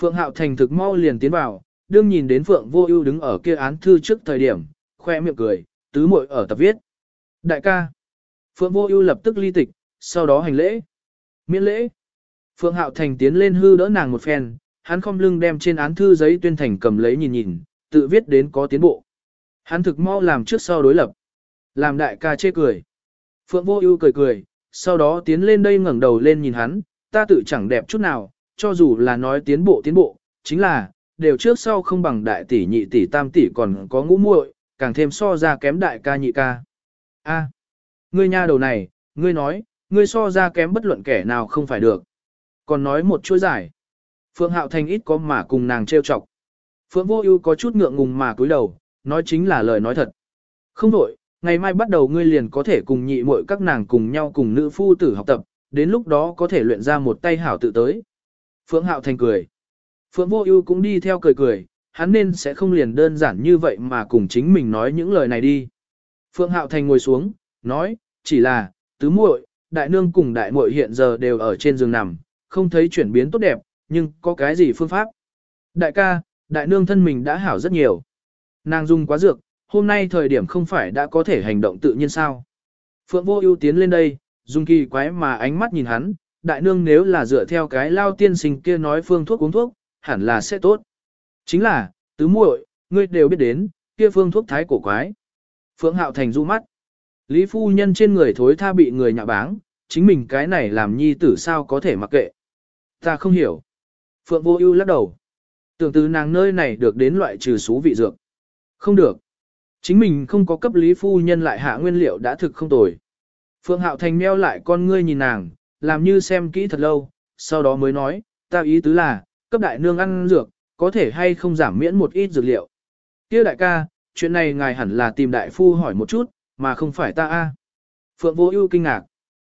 Phượng hạo thành thực mau liền tiến vào, đương nhìn đến Phượng vô ưu đứng ở kia án thư trước thời điểm, khoe miệng cười, tứ muội ở tập viết. Đại ca, Phượng vô ưu lập tức ly tịch, sau đó hành lễ. Miễn lễ. Phượng Hạo Thành tiến lên hư đỡ nàng một phen, hắn khom lưng đem trên án thư giấy tuyên thành cầm lấy nhìn nhìn, tự viết đến có tiến bộ. Hắn thực mau làm trước sau đối lập. Làm đại ca chê cười. Phượng Vô Ưu cười cười, sau đó tiến lên đây ngẩng đầu lên nhìn hắn, ta tự chẳng đẹp chút nào, cho dù là nói tiến bộ tiến bộ, chính là đều trước sau không bằng đại tỷ nhị tỷ tam tỷ còn có ngũ muội, càng thêm so ra kém đại ca nhị ca. A, ngươi nha đầu này, ngươi nói, ngươi so ra kém bất luận kẻ nào không phải được. Còn nói một chuỗi giải. Phượng Hạo Thành ít có mà cùng nàng trêu chọc. Phượng Vô Ưu có chút ngượng ngùng mà cúi đầu, nói chính là lời nói thật. Không đổi, ngày mai bắt đầu ngươi liền có thể cùng nhị muội các nàng cùng nhau cùng nữ phu tử học tập, đến lúc đó có thể luyện ra một tay hảo tự tới. Phượng Hạo Thành cười. Phượng Vô Ưu cũng đi theo cười cười, hắn nên sẽ không liền đơn giản như vậy mà cùng chính mình nói những lời này đi. Phượng Hạo Thành ngồi xuống, nói, chỉ là, tứ muội, đại nương cùng đại muội hiện giờ đều ở trên giường nằm, không thấy chuyển biến tốt đẹp, nhưng có cái gì phương pháp? Đại ca, đại nương thân mình đã hảo rất nhiều. Nàng dùng quá dược, hôm nay thời điểm không phải đã có thể hành động tự nhiên sao? Phượng vô ưu tiến lên đây, dùng kỳ quái mà ánh mắt nhìn hắn, đại nương nếu là dựa theo cái lao tiên sinh kia nói phương thuốc uống thuốc, hẳn là sẽ tốt. Chính là, tứ muội, ngươi đều biết đến, kia phương thuốc thái cổ quái. Phượng hạo thành du mắt. Lý phu nhân trên người thối tha bị người nhạ báng, chính mình cái này làm nhi tử sao có thể mặc kệ. Ta không hiểu. Phượng vô ưu lắc đầu. Tưởng từ nàng nơi này được đến loại trừ số vị dược. Không được. Chính mình không có cấp lý phu nhân lại hạ nguyên liệu đã thực không tồi. Phượng Hạo Thành meo lại con ngươi nhìn nàng, làm như xem kỹ thật lâu, sau đó mới nói, ta ý tứ là, cấp đại nương ăn dược, có thể hay không giảm miễn một ít dược liệu. Kia đại ca, chuyện này ngài hẳn là tìm đại phu hỏi một chút, mà không phải ta a. Phượng Vô Ưu kinh ngạc.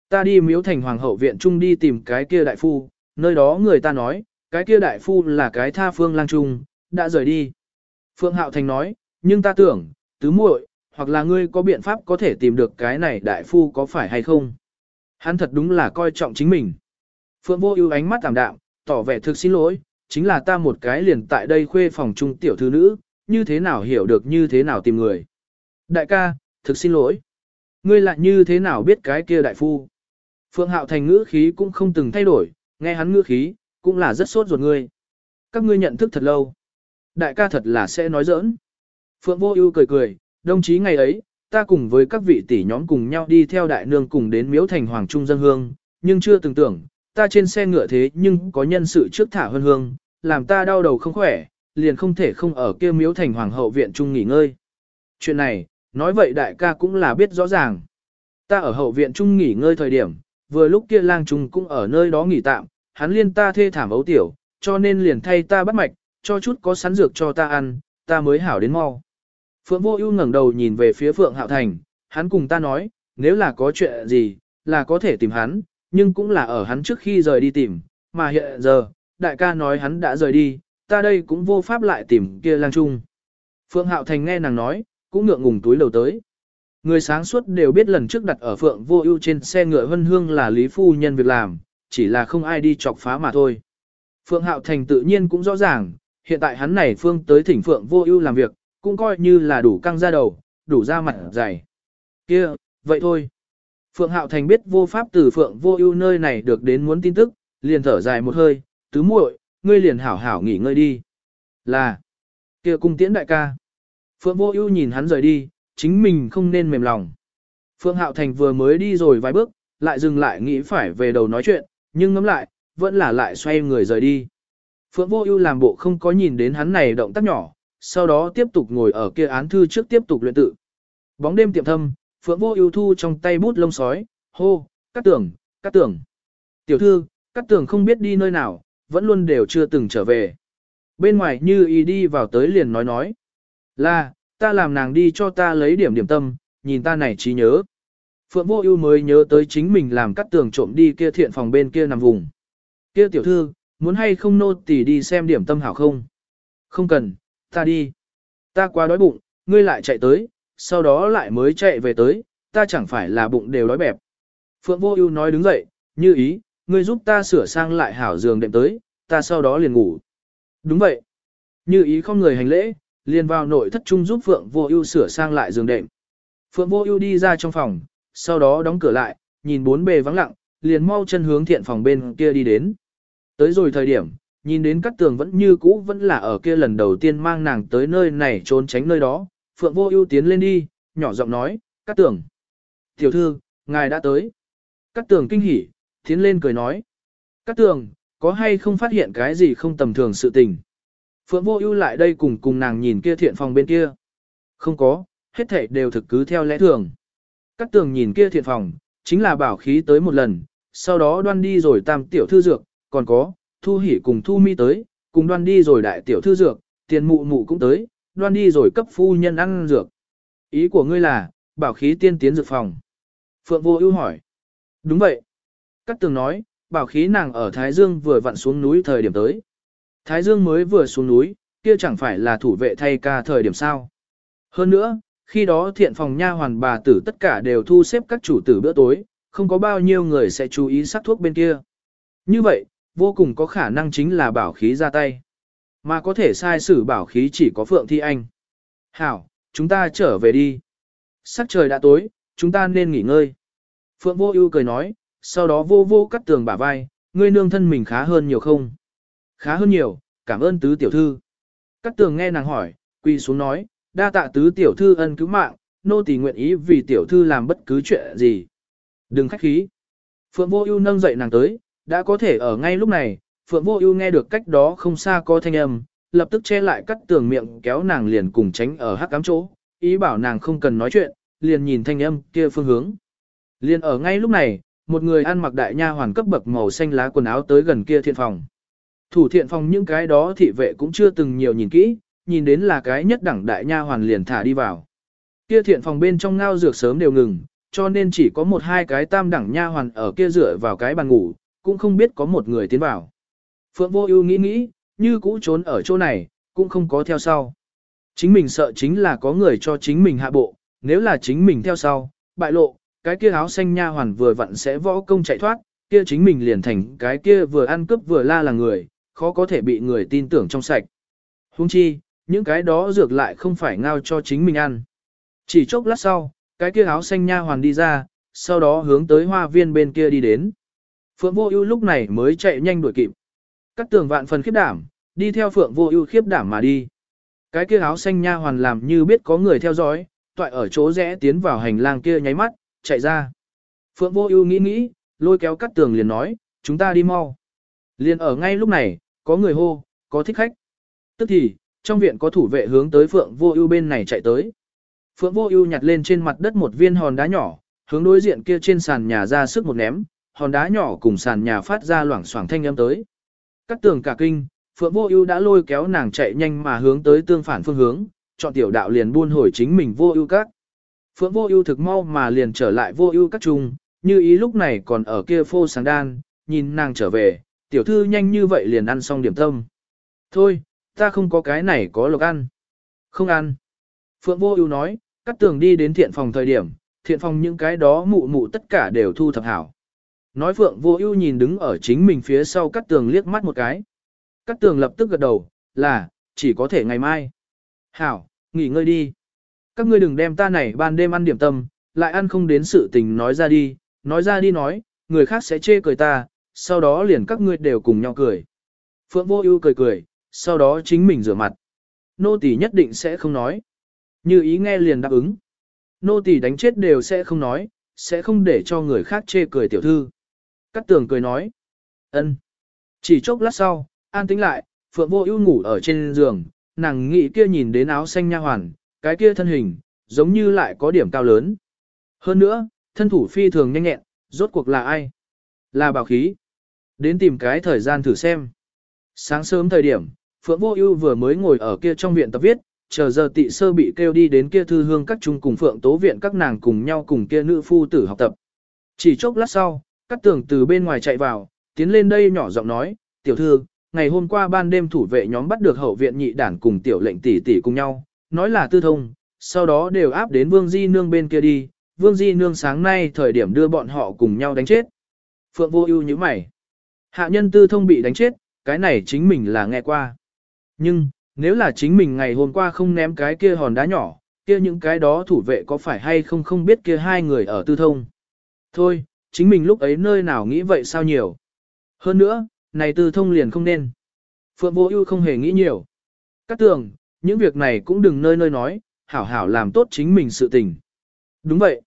Ta đi miếu thành hoàng hậu viện trung đi tìm cái kia đại phu, nơi đó người ta nói, cái kia đại phu là cái tha phương lang trung, đã rời đi. Phượng Hạo Thành nói, nhưng ta tưởng, tứ muội, hoặc là ngươi có biện pháp có thể tìm được cái này đại phu có phải hay không. Hắn thật đúng là coi trọng chính mình. Phượng vô ưu ánh mắt tạm đạm, tỏ vẻ thực xin lỗi, chính là ta một cái liền tại đây khuê phòng trung tiểu thư nữ, như thế nào hiểu được như thế nào tìm người. Đại ca, thực xin lỗi. Ngươi lại như thế nào biết cái kia đại phu. Phượng Hạo Thành ngữ khí cũng không từng thay đổi, nghe hắn ngữ khí, cũng là rất sốt ruột ngươi. Các ngươi nhận thức thật lâu. Đại ca thật là sẽ nói giỡn. Phượng Vô Ưu cười cười, đồng chí ngày ấy, ta cùng với các vị tỷ nhóm cùng nhau đi theo đại nương cùng đến miếu thành hoàng trung dân hương, nhưng chưa từng tưởng, ta trên xe ngựa thế nhưng có nhân sự trước thả hơn hương, làm ta đau đầu không khỏe, liền không thể không ở kia miếu thành hoàng hậu viện trung nghỉ ngơi. Chuyện này, nói vậy đại ca cũng là biết rõ ràng. Ta ở hậu viện trung nghỉ ngơi thời điểm, vừa lúc kia lang trung cũng ở nơi đó nghỉ tạm, hắn liên ta thê thảm ấu tiểu, cho nên liền thay ta bắt mạch, cho chút có sắn dược cho ta ăn, ta mới hảo đến mau. Phượng Vô Ưu ngẩng đầu nhìn về phía Phượng Hạo Thành, hắn cùng ta nói, nếu là có chuyện gì, là có thể tìm hắn, nhưng cũng là ở hắn trước khi rời đi tìm, mà hiện giờ, đại ca nói hắn đã rời đi, ta đây cũng vô pháp lại tìm kia lang trung. Phượng Hạo Thành nghe nàng nói, cũng ngượng ngùng túi lầu tới. Người sáng suốt đều biết lần trước đặt ở Phượng Vô Ưu trên xe ngựa Vân Hương là Lý phu nhân việc làm, chỉ là không ai đi chọc phá mà thôi. Phượng Hạo Thành tự nhiên cũng rõ ràng, hiện tại hắn này phương tới thỉnh Phượng Vô Ưu làm việc, cũng coi như là đủ căng ra đầu, đủ ra mặt dày. Kia, vậy thôi. Phượng Hạo Thành biết vô pháp từ Phượng Vô Ưu nơi này được đến muốn tin tức, liền thở dài một hơi, "Tứ muội, ngươi liền hảo hảo nghỉ ngơi đi." "Là." Kia cung tiễn đại ca. Phượng Vô Ưu nhìn hắn rời đi, chính mình không nên mềm lòng. Phượng Hạo Thành vừa mới đi rồi vài bước, lại dừng lại nghĩ phải về đầu nói chuyện, nhưng ngẫm lại, vẫn là lại xoay người rời đi. Phượng Vô Ưu làm bộ không có nhìn đến hắn này động tác nhỏ, sau đó tiếp tục ngồi ở kia án thư trước tiếp tục luyện tự. Bóng đêm tiệm thâm, Phượng Vô Ưu thu trong tay bút lông sói, hô, "Cát Tưởng, Cát Tưởng." "Tiểu thư, Cát Tưởng không biết đi nơi nào, vẫn luôn đều chưa từng trở về." Bên ngoài Như Y đi vào tới liền nói nói, "Là, ta làm nàng đi cho ta lấy điểm điểm tâm, nhìn ta này trí nhớ." Phượng Vô Ưu mới nhớ tới chính mình làm Cát Tưởng trộm đi kia thiện phòng bên kia nằm vùng. "Kia tiểu thư, muốn hay không nô tỳ đi xem điểm tâm hảo không?" "Không cần, ta đi. Ta quá đói bụng, ngươi lại chạy tới, sau đó lại mới chạy về tới, ta chẳng phải là bụng đều đói bẹp. Phượng Vô Ưu nói đứng dậy, như ý, ngươi giúp ta sửa sang lại hảo giường đệm tới, ta sau đó liền ngủ. Đúng vậy. Như ý không người hành lễ, liền vào nội thất trung giúp Phượng Vô Ưu sửa sang lại giường đệm. Phượng Vô Ưu đi ra trong phòng, sau đó đóng cửa lại, nhìn bốn bề vắng lặng, liền mau chân hướng thiện phòng bên kia đi đến. Tới rồi thời điểm, nhìn đến các tường vẫn như cũ vẫn là ở kia lần đầu tiên mang nàng tới nơi này trốn tránh nơi đó, Phượng Vô Ưu tiến lên đi, nhỏ giọng nói, "Cát Tường, tiểu thư, ngài đã tới." Cát Tường kinh hỉ, tiến lên cười nói, "Cát Tường, có hay không phát hiện cái gì không tầm thường sự tình?" Phượng Vô Ưu lại đây cùng cùng nàng nhìn kia thiện phòng bên kia. "Không có, hết thảy đều thực cứ theo lẽ thường." Cát Tường nhìn kia thiện phòng, chính là bảo khí tới một lần, sau đó đoan đi rồi tam tiểu thư dược, còn có, Thu hỉ cùng Thu Mi tới, cùng đoan đi rồi đại tiểu thư dược, tiền mụ mụ cũng tới, đoan đi rồi cấp phu nhân ăn dược. Ý của ngươi là, bảo khí tiên tiến dược phòng. Phượng Vô Ưu hỏi. Đúng vậy. Cát Tường nói, bảo khí nàng ở Thái Dương vừa vặn xuống núi thời điểm tới. Thái Dương mới vừa xuống núi, kia chẳng phải là thủ vệ thay ca thời điểm sao. Hơn nữa, khi đó thiện phòng nha hoàn bà tử tất cả đều thu xếp các chủ tử bữa tối, không có bao nhiêu người sẽ chú ý sắc thuốc bên kia. Như vậy, vô cùng có khả năng chính là bảo khí ra tay. Mà có thể sai sử bảo khí chỉ có Phượng Thi Anh. Hảo, chúng ta trở về đi. Sắc trời đã tối, chúng ta nên nghỉ ngơi. Phượng Vô Ưu cười nói, sau đó vô vô cắt tường bả vai, ngươi nương thân mình khá hơn nhiều không? Khá hơn nhiều, cảm ơn tứ tiểu thư. Cắt tường nghe nàng hỏi, quỳ xuống nói, đa tạ tứ tiểu thư ân cứu mạng, nô tỳ nguyện ý vì tiểu thư làm bất cứ chuyện gì. Đừng khách khí. Phượng Vô Ưu nâng dậy nàng tới, đã có thể ở ngay lúc này, Phượng Vô Ưu nghe được cách đó không xa có thanh âm, lập tức che lại cắt tường miệng kéo nàng liền cùng tránh ở hắc ám chỗ, ý bảo nàng không cần nói chuyện, liền nhìn thanh âm kia phương hướng. Liền ở ngay lúc này, một người ăn mặc đại nha hoàn cấp bậc màu xanh lá quần áo tới gần kia thiện phòng. Thủ thiện phòng những cái đó thị vệ cũng chưa từng nhiều nhìn kỹ, nhìn đến là cái nhất đẳng đại nha hoàn liền thả đi vào. Kia thiện phòng bên trong ngao dược sớm đều ngừng, cho nên chỉ có một hai cái tam đẳng nha hoàn ở kia dựa vào cái bàn ngủ, cũng không biết có một người tiến vào. Phượng Vô Ưu nghĩ nghĩ, như cũ trốn ở chỗ này, cũng không có theo sau. Chính mình sợ chính là có người cho chính mình hạ bộ, nếu là chính mình theo sau, bại lộ, cái kia áo xanh nha hoàn vừa vặn sẽ võ công chạy thoát, kia chính mình liền thành cái kia vừa ăn cướp vừa la là người, khó có thể bị người tin tưởng trong sạch. Huống chi, những cái đó dược lại không phải ngao cho chính mình ăn. Chỉ chốc lát sau, cái kia áo xanh nha hoàn đi ra, sau đó hướng tới hoa viên bên kia đi đến. Phượng Vô Ưu lúc này mới chạy nhanh đuổi kịp. Cắt tường vạn phần khiếp đảm, đi theo Phượng Vô Ưu khiếp đảm mà đi. Cái kia áo xanh nha hoàn làm như biết có người theo dõi, toại ở chỗ rẽ tiến vào hành lang kia nháy mắt, chạy ra. Phượng Vô Ưu nghĩ nghĩ, lôi kéo cắt tường liền nói, chúng ta đi mau. Liền ở ngay lúc này, có người hô, có thích khách. Tức thì, trong viện có thủ vệ hướng tới Phượng Vô Ưu bên này chạy tới. Phượng Vô Ưu nhặt lên trên mặt đất một viên hòn đá nhỏ, hướng đối diện kia trên sàn nhà ra sức một ném, hòn đá nhỏ cùng sàn nhà phát ra loảng xoảng thanh âm tới. Cắt tường cả kinh, Phượng Vô Ưu đã lôi kéo nàng chạy nhanh mà hướng tới tương phản phương hướng, chọn tiểu đạo liền buôn hồi chính mình Vô Ưu các. Phượng Vô Ưu thực mau mà liền trở lại Vô Ưu các trung, như ý lúc này còn ở kia phô sáng đan, nhìn nàng trở về, tiểu thư nhanh như vậy liền ăn xong điểm tâm. Thôi, ta không có cái này có lộc ăn. Không ăn. Phượng Vô Ưu nói, cắt tường đi đến thiện phòng thời điểm, thiện phòng những cái đó mụ mụ tất cả đều thu thập hảo. Nói Phượng Vô Ưu nhìn đứng ở chính mình phía sau cắt tường liếc mắt một cái. Cắt tường lập tức gật đầu, là, chỉ có thể ngày mai. Hảo, nghỉ ngơi đi. Các ngươi đừng đem ta này ban đêm ăn điểm tâm, lại ăn không đến sự tình nói ra đi, nói ra đi nói, người khác sẽ chê cười ta, sau đó liền các ngươi đều cùng nhau cười. Phượng Vô Ưu cười cười, sau đó chính mình rửa mặt. Nô tỳ nhất định sẽ không nói. Như ý nghe liền đáp ứng. Nô tỳ đánh chết đều sẽ không nói, sẽ không để cho người khác chê cười tiểu thư. Cát tường cười nói. ân. Chỉ chốc lát sau, an tĩnh lại, Phượng Vô Ưu ngủ ở trên giường, nàng nghĩ kia nhìn đến áo xanh nha hoàn, cái kia thân hình, giống như lại có điểm cao lớn. Hơn nữa, thân thủ phi thường nhanh nhẹn, rốt cuộc là ai? Là bảo khí. Đến tìm cái thời gian thử xem. Sáng sớm thời điểm, Phượng Vô Ưu vừa mới ngồi ở kia trong viện tập viết, chờ giờ tị sơ bị kêu đi đến kia thư hương các trung cùng Phượng Tố viện các nàng cùng nhau cùng kia nữ phu tử học tập. Chỉ chốc lát sau, Cát tường từ bên ngoài chạy vào, tiến lên đây nhỏ giọng nói, tiểu thư, ngày hôm qua ban đêm thủ vệ nhóm bắt được hậu viện nhị đản cùng tiểu lệnh tỷ tỷ cùng nhau, nói là tư thông, sau đó đều áp đến Vương Di Nương bên kia đi, Vương Di Nương sáng nay thời điểm đưa bọn họ cùng nhau đánh chết. Phượng vô ưu như mày. Hạ nhân tư thông bị đánh chết, cái này chính mình là nghe qua. Nhưng, nếu là chính mình ngày hôm qua không ném cái kia hòn đá nhỏ, kia những cái đó thủ vệ có phải hay không không biết kia hai người ở tư thông. Thôi, chính mình lúc ấy nơi nào nghĩ vậy sao nhiều. Hơn nữa, này tư thông liền không nên. Phượng vô ưu không hề nghĩ nhiều. Các tường, những việc này cũng đừng nơi nơi nói, hảo hảo làm tốt chính mình sự tình. Đúng vậy.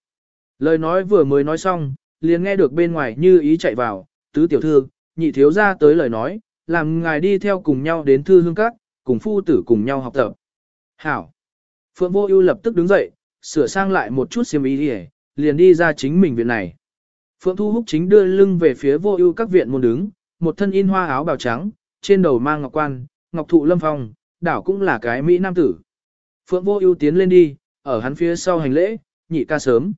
Lời nói vừa mới nói xong, liền nghe được bên ngoài như ý chạy vào, tứ tiểu thư, nhị thiếu gia tới lời nói, làm ngài đi theo cùng nhau đến thư hương các, cùng phu tử cùng nhau học tập. Hảo. Phượng Vô Ưu lập tức đứng dậy, sửa sang lại một chút xiêm y liền đi ra chính mình viện này. Phượng Thu Húc chính đưa lưng về phía Vô Ưu các viện môn đứng, một thân in hoa áo bào trắng, trên đầu mang ngọc quan, ngọc thụ lâm phong, đảo cũng là cái mỹ nam tử. Phượng Vô Ưu tiến lên đi, ở hắn phía sau hành lễ, nhị ca sớm.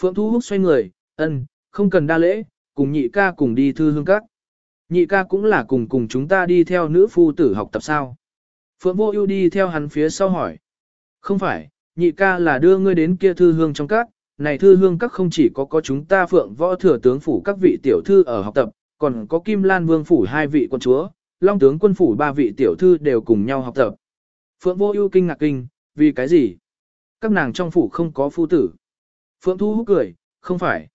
Phượng Thu Húc xoay người, ân, không cần đa lễ, cùng nhị ca cùng đi thư hương các. Nhị ca cũng là cùng cùng chúng ta đi theo nữ phu tử học tập sao. Phượng Vô Ưu đi theo hắn phía sau hỏi. Không phải, nhị ca là đưa ngươi đến kia thư hương trong các, này thư hương các không chỉ có có chúng ta Phượng Võ thừa tướng phủ các vị tiểu thư ở học tập, còn có Kim Lan Vương phủ hai vị quân chúa, Long tướng quân phủ ba vị tiểu thư đều cùng nhau học tập. Phượng Vô Ưu kinh ngạc kinh, vì cái gì? Các nàng trong phủ không có phu tử. Phượng Thu hút cười, không phải.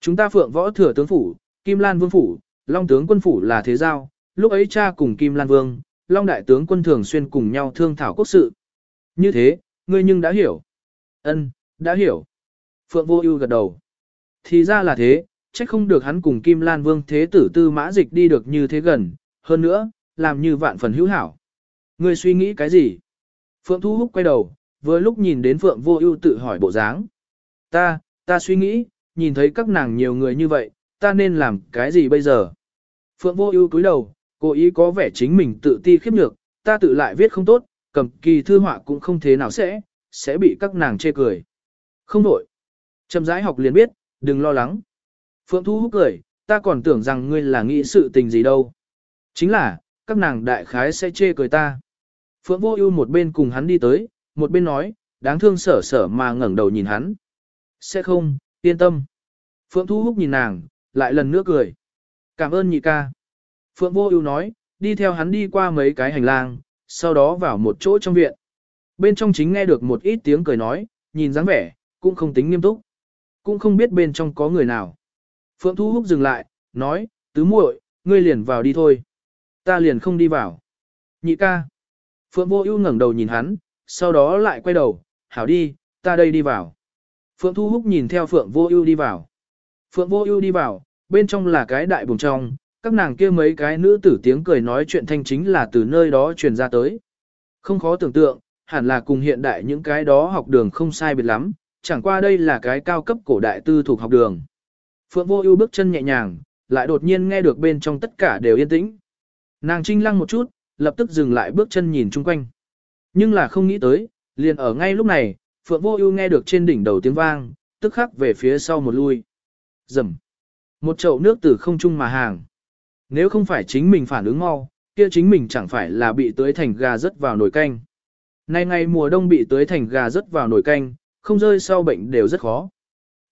Chúng ta Phượng Võ thừa tướng phủ, Kim Lan Vương phủ, Long tướng quân phủ là thế giao, lúc ấy cha cùng Kim Lan Vương, Long đại tướng quân thường xuyên cùng nhau thương thảo quốc sự. Như thế, ngươi nhưng đã hiểu. Ân, đã hiểu. Phượng Vô Ưu gật đầu. Thì ra là thế, chắc không được hắn cùng Kim Lan Vương thế tử Tư Mã Dịch đi được như thế gần, hơn nữa, làm như vạn phần hữu hảo. Ngươi suy nghĩ cái gì? Phượng Thu Húc quay đầu, vừa lúc nhìn đến Phượng Vô Ưu tự hỏi bộ dáng. Ta, ta suy nghĩ, nhìn thấy các nàng nhiều người như vậy, ta nên làm cái gì bây giờ? Phượng Vô Ưu cúi đầu, cố ý có vẻ chính mình tự ti khiếp nhược, ta tự lại viết không tốt, cầm kỳ thư họa cũng không thế nào sẽ, sẽ bị các nàng chê cười. Không đổi. Trầm rãi học liền biết, đừng lo lắng. Phượng Thu Húc cười, ta còn tưởng rằng ngươi là nghĩ sự tình gì đâu. Chính là, các nàng đại khái sẽ chê cười ta. Phượng Vô Ưu một bên cùng hắn đi tới, một bên nói, đáng thương sở sở mà ngẩng đầu nhìn hắn. Sẽ không, yên tâm. Phượng Thu Húc nhìn nàng, lại lần nữa cười. Cảm ơn nhị ca. Phượng Vô Ưu nói, đi theo hắn đi qua mấy cái hành lang, sau đó vào một chỗ trong viện. Bên trong chính nghe được một ít tiếng cười nói, nhìn dáng vẻ, cũng không tính nghiêm túc. Cũng không biết bên trong có người nào. Phượng Thu Húc dừng lại, nói, tứ muội, ngươi liền vào đi thôi. Ta liền không đi vào. Nhị ca. Phượng Vô Ưu ngẩng đầu nhìn hắn, sau đó lại quay đầu, hảo đi, ta đây đi vào. Phượng Thu Húc nhìn theo Phượng Vô Ưu đi vào. Phượng Vô Ưu đi vào, bên trong là cái đại buồng trong, các nàng kia mấy cái nữ tử tiếng cười nói chuyện thanh chính là từ nơi đó truyền ra tới. Không khó tưởng tượng, hẳn là cùng hiện đại những cái đó học đường không sai biệt lắm, chẳng qua đây là cái cao cấp cổ đại tư thuộc học đường. Phượng Vô Ưu bước chân nhẹ nhàng, lại đột nhiên nghe được bên trong tất cả đều yên tĩnh. Nàng trinh lăng một chút, lập tức dừng lại bước chân nhìn chung quanh. Nhưng là không nghĩ tới, liền ở ngay lúc này, Phượng Vô Ưu nghe được trên đỉnh đầu tiếng vang, tức khắc về phía sau một lui. Rầm. Một chậu nước từ không trung mà hàng. Nếu không phải chính mình phản ứng mau, kia chính mình chẳng phải là bị tưới thành gà rớt vào nồi canh. Nay ngày mùa đông bị tưới thành gà rớt vào nồi canh, không rơi sau bệnh đều rất khó.